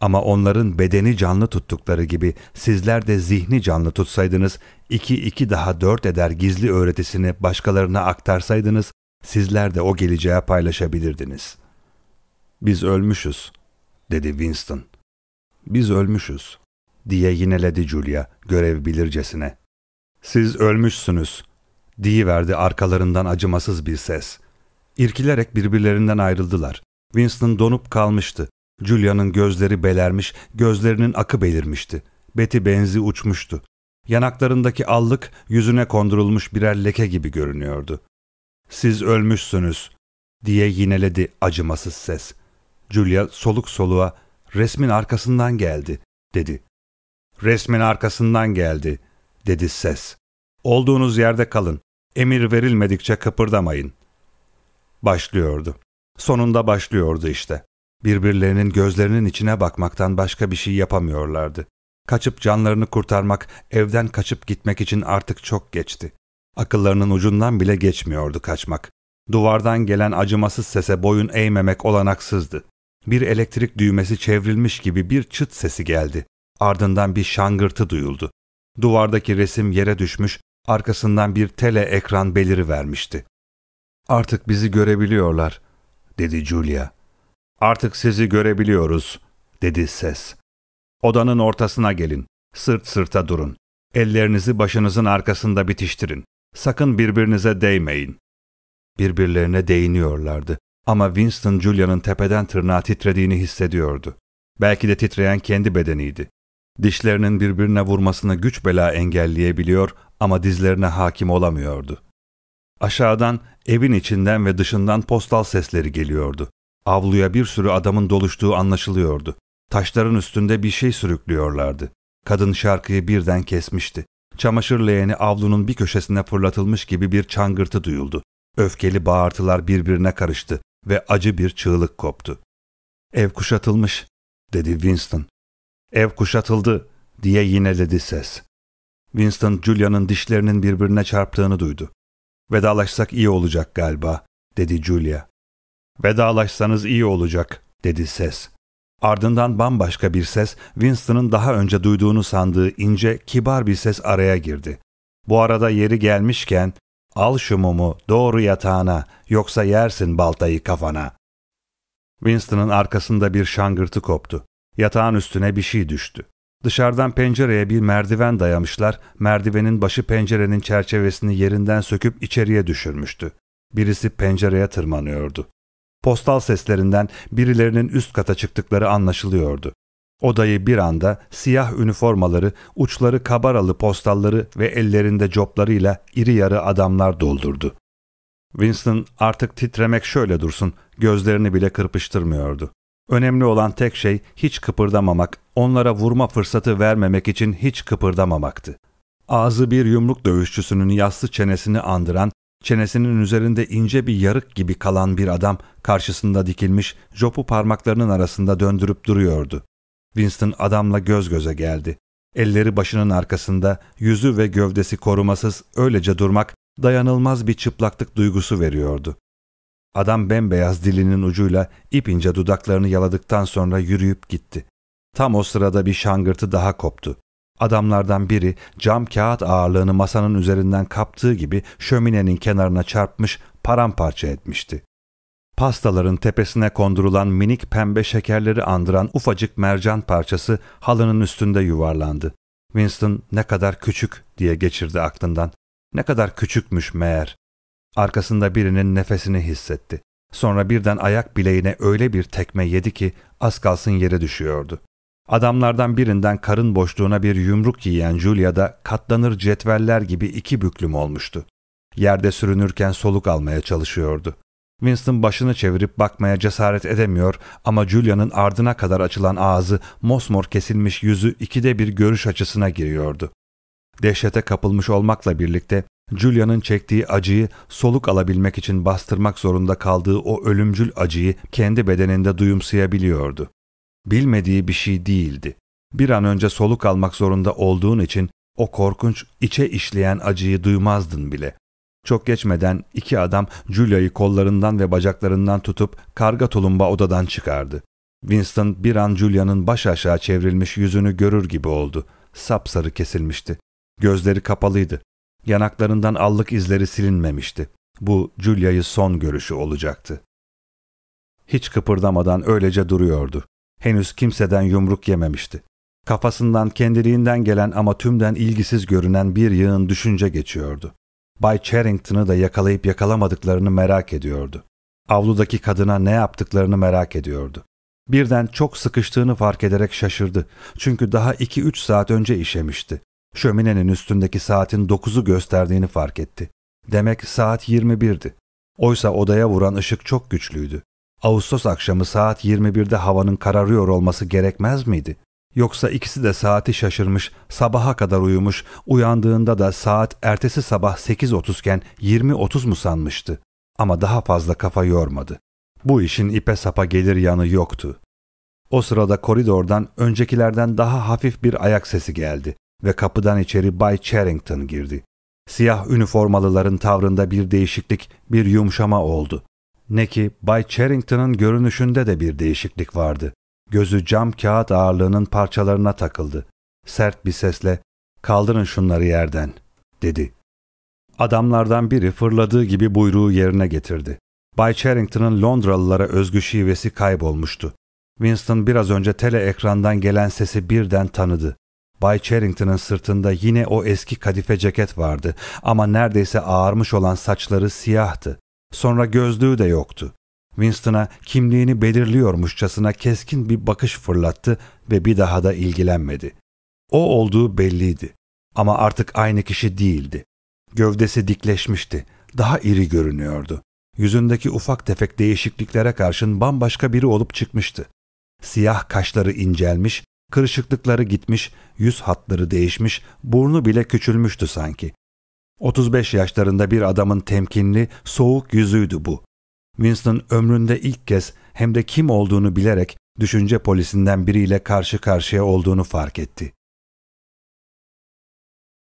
[SPEAKER 2] Ama onların bedeni canlı tuttukları gibi sizler de zihni canlı tutsaydınız, iki iki daha dört eder gizli öğretisini başkalarına aktarsaydınız, sizler de o geleceğe paylaşabilirdiniz. Biz ölmüşüz, dedi Winston. Biz ölmüşüz, diye yineledi Julia görev bilircesine. Siz ölmüşsünüz, diyiverdi arkalarından acımasız bir ses. İrkilerek birbirlerinden ayrıldılar. Winston donup kalmıştı. Julia'nın gözleri belermiş, gözlerinin akı belirmişti. Betty benzi uçmuştu. Yanaklarındaki allık yüzüne kondurulmuş birer leke gibi görünüyordu. Siz ölmüşsünüz, diye yineledi acımasız ses. Julia soluk soluğa, resmin arkasından geldi, dedi. Resmin arkasından geldi, dedi ses. Olduğunuz yerde kalın. Emir verilmedikçe kıpırdamayın. Başlıyordu. Sonunda başlıyordu işte. Birbirlerinin gözlerinin içine bakmaktan başka bir şey yapamıyorlardı. Kaçıp canlarını kurtarmak, evden kaçıp gitmek için artık çok geçti. Akıllarının ucundan bile geçmiyordu kaçmak. Duvardan gelen acımasız sese boyun eğmemek olanaksızdı. Bir elektrik düğmesi çevrilmiş gibi bir çıt sesi geldi. Ardından bir şangırtı duyuldu. Duvardaki resim yere düşmüş, arkasından bir tele ekran beliri vermişti. Artık bizi görebiliyorlar, dedi Julia. Artık sizi görebiliyoruz, dedi ses. Odanın ortasına gelin, sırt sırta durun. Ellerinizi başınızın arkasında bitiştirin. Sakın birbirinize değmeyin. Birbirlerine değiniyorlardı ama Winston Julia'nın tepeden tırnağa titrediğini hissediyordu. Belki de titreyen kendi bedeniydi. Dişlerinin birbirine vurmasını güç bela engelleyebiliyor ama dizlerine hakim olamıyordu. Aşağıdan, evin içinden ve dışından postal sesleri geliyordu. Avluya bir sürü adamın doluştuğu anlaşılıyordu. Taşların üstünde bir şey sürüklüyorlardı. Kadın şarkıyı birden kesmişti. Çamaşır leğeni avlunun bir köşesine fırlatılmış gibi bir çangırtı duyuldu. Öfkeli bağırtılar birbirine karıştı ve acı bir çığlık koptu. Ev kuşatılmış, dedi Winston. Ev kuşatıldı, diye yineledi ses. Winston, Julia'nın dişlerinin birbirine çarptığını duydu. Vedalaşsak iyi olacak galiba, dedi Julia. Vedalaşsanız iyi olacak, dedi ses. Ardından bambaşka bir ses, Winston'ın daha önce duyduğunu sandığı ince, kibar bir ses araya girdi. Bu arada yeri gelmişken, al şu mumu doğru yatağına, yoksa yersin baltayı kafana. Winston'ın arkasında bir şangırtı koptu. Yatağın üstüne bir şey düştü. Dışarıdan pencereye bir merdiven dayamışlar, merdivenin başı pencerenin çerçevesini yerinden söküp içeriye düşürmüştü. Birisi pencereye tırmanıyordu. Postal seslerinden birilerinin üst kata çıktıkları anlaşılıyordu. Odayı bir anda siyah üniformaları, uçları kabaralı postalları ve ellerinde coplarıyla iri yarı adamlar doldurdu. Winston artık titremek şöyle dursun, gözlerini bile kırpıştırmıyordu. Önemli olan tek şey hiç kıpırdamamak, onlara vurma fırsatı vermemek için hiç kıpırdamamaktı. Ağzı bir yumruk dövüşçüsünün yassı çenesini andıran, çenesinin üzerinde ince bir yarık gibi kalan bir adam karşısında dikilmiş, jopu parmaklarının arasında döndürüp duruyordu. Winston adamla göz göze geldi. Elleri başının arkasında, yüzü ve gövdesi korumasız öylece durmak dayanılmaz bir çıplaklık duygusu veriyordu. Adam bembeyaz dilinin ucuyla ip ince dudaklarını yaladıktan sonra yürüyüp gitti. Tam o sırada bir şangırtı daha koptu. Adamlardan biri cam kağıt ağırlığını masanın üzerinden kaptığı gibi şöminenin kenarına çarpmış, paramparça etmişti. Pastaların tepesine kondurulan minik pembe şekerleri andıran ufacık mercan parçası halının üstünde yuvarlandı. Winston ne kadar küçük diye geçirdi aklından. Ne kadar küçükmüş meğer. Arkasında birinin nefesini hissetti. Sonra birden ayak bileğine öyle bir tekme yedi ki az kalsın yere düşüyordu. Adamlardan birinden karın boşluğuna bir yumruk yiyen Julia da katlanır cetveller gibi iki büklüm olmuştu. Yerde sürünürken soluk almaya çalışıyordu. Winston başını çevirip bakmaya cesaret edemiyor ama Julia'nın ardına kadar açılan ağzı mosmor kesilmiş yüzü ikide bir görüş açısına giriyordu. Dehşete kapılmış olmakla birlikte Julia'nın çektiği acıyı soluk alabilmek için bastırmak zorunda kaldığı o ölümcül acıyı kendi bedeninde duyumsayabiliyordu. Bilmediği bir şey değildi. Bir an önce soluk almak zorunda olduğun için o korkunç içe işleyen acıyı duymazdın bile. Çok geçmeden iki adam Julia'yı kollarından ve bacaklarından tutup karga tulumba odadan çıkardı. Winston bir an Julia'nın baş aşağı çevrilmiş yüzünü görür gibi oldu. Sapsarı kesilmişti. Gözleri kapalıydı. Yanaklarından allık izleri silinmemişti. Bu Julia'yı son görüşü olacaktı. Hiç kıpırdamadan öylece duruyordu. Henüz kimseden yumruk yememişti. Kafasından kendiliğinden gelen ama tümden ilgisiz görünen bir yığın düşünce geçiyordu. Bay Charrington'ı da yakalayıp yakalamadıklarını merak ediyordu. Avludaki kadına ne yaptıklarını merak ediyordu. Birden çok sıkıştığını fark ederek şaşırdı. Çünkü daha iki üç saat önce işemişti. Şöminenin üstündeki saatin dokuzu gösterdiğini fark etti. Demek saat 21'di. Oysa odaya vuran ışık çok güçlüydü. Ağustos akşamı saat 21'de havanın kararıyor olması gerekmez miydi? Yoksa ikisi de saati şaşırmış, sabaha kadar uyumuş, uyandığında da saat ertesi sabah 8.30 iken 20.30 mu sanmıştı? Ama daha fazla kafa yormadı. Bu işin ipe sapa gelir yanı yoktu. O sırada koridordan öncekilerden daha hafif bir ayak sesi geldi ve kapıdan içeri Bay Charrington girdi. Siyah üniformalıların tavrında bir değişiklik, bir yumuşama oldu. Ne ki Bay Charrington'ın görünüşünde de bir değişiklik vardı. Gözü cam kağıt ağırlığının parçalarına takıldı. Sert bir sesle ''Kaldırın şunları yerden'' dedi. Adamlardan biri fırladığı gibi buyruğu yerine getirdi. Bay Charrington'ın Londralılara özgü şivesi kaybolmuştu. Winston biraz önce tele ekrandan gelen sesi birden tanıdı. Bay Charrington'ın sırtında yine o eski kadife ceket vardı ama neredeyse ağarmış olan saçları siyahtı. Sonra gözlüğü de yoktu. Winston'a kimliğini belirliyormuşçasına keskin bir bakış fırlattı ve bir daha da ilgilenmedi. O olduğu belliydi ama artık aynı kişi değildi. Gövdesi dikleşmişti, daha iri görünüyordu. Yüzündeki ufak tefek değişikliklere karşın bambaşka biri olup çıkmıştı. Siyah kaşları incelmiş, kırışıklıkları gitmiş, yüz hatları değişmiş, burnu bile küçülmüştü sanki. 35 yaşlarında bir adamın temkinli, soğuk yüzüydü bu. Winston ömründe ilk kez hem de kim olduğunu bilerek düşünce polisinden biriyle karşı karşıya olduğunu fark etti.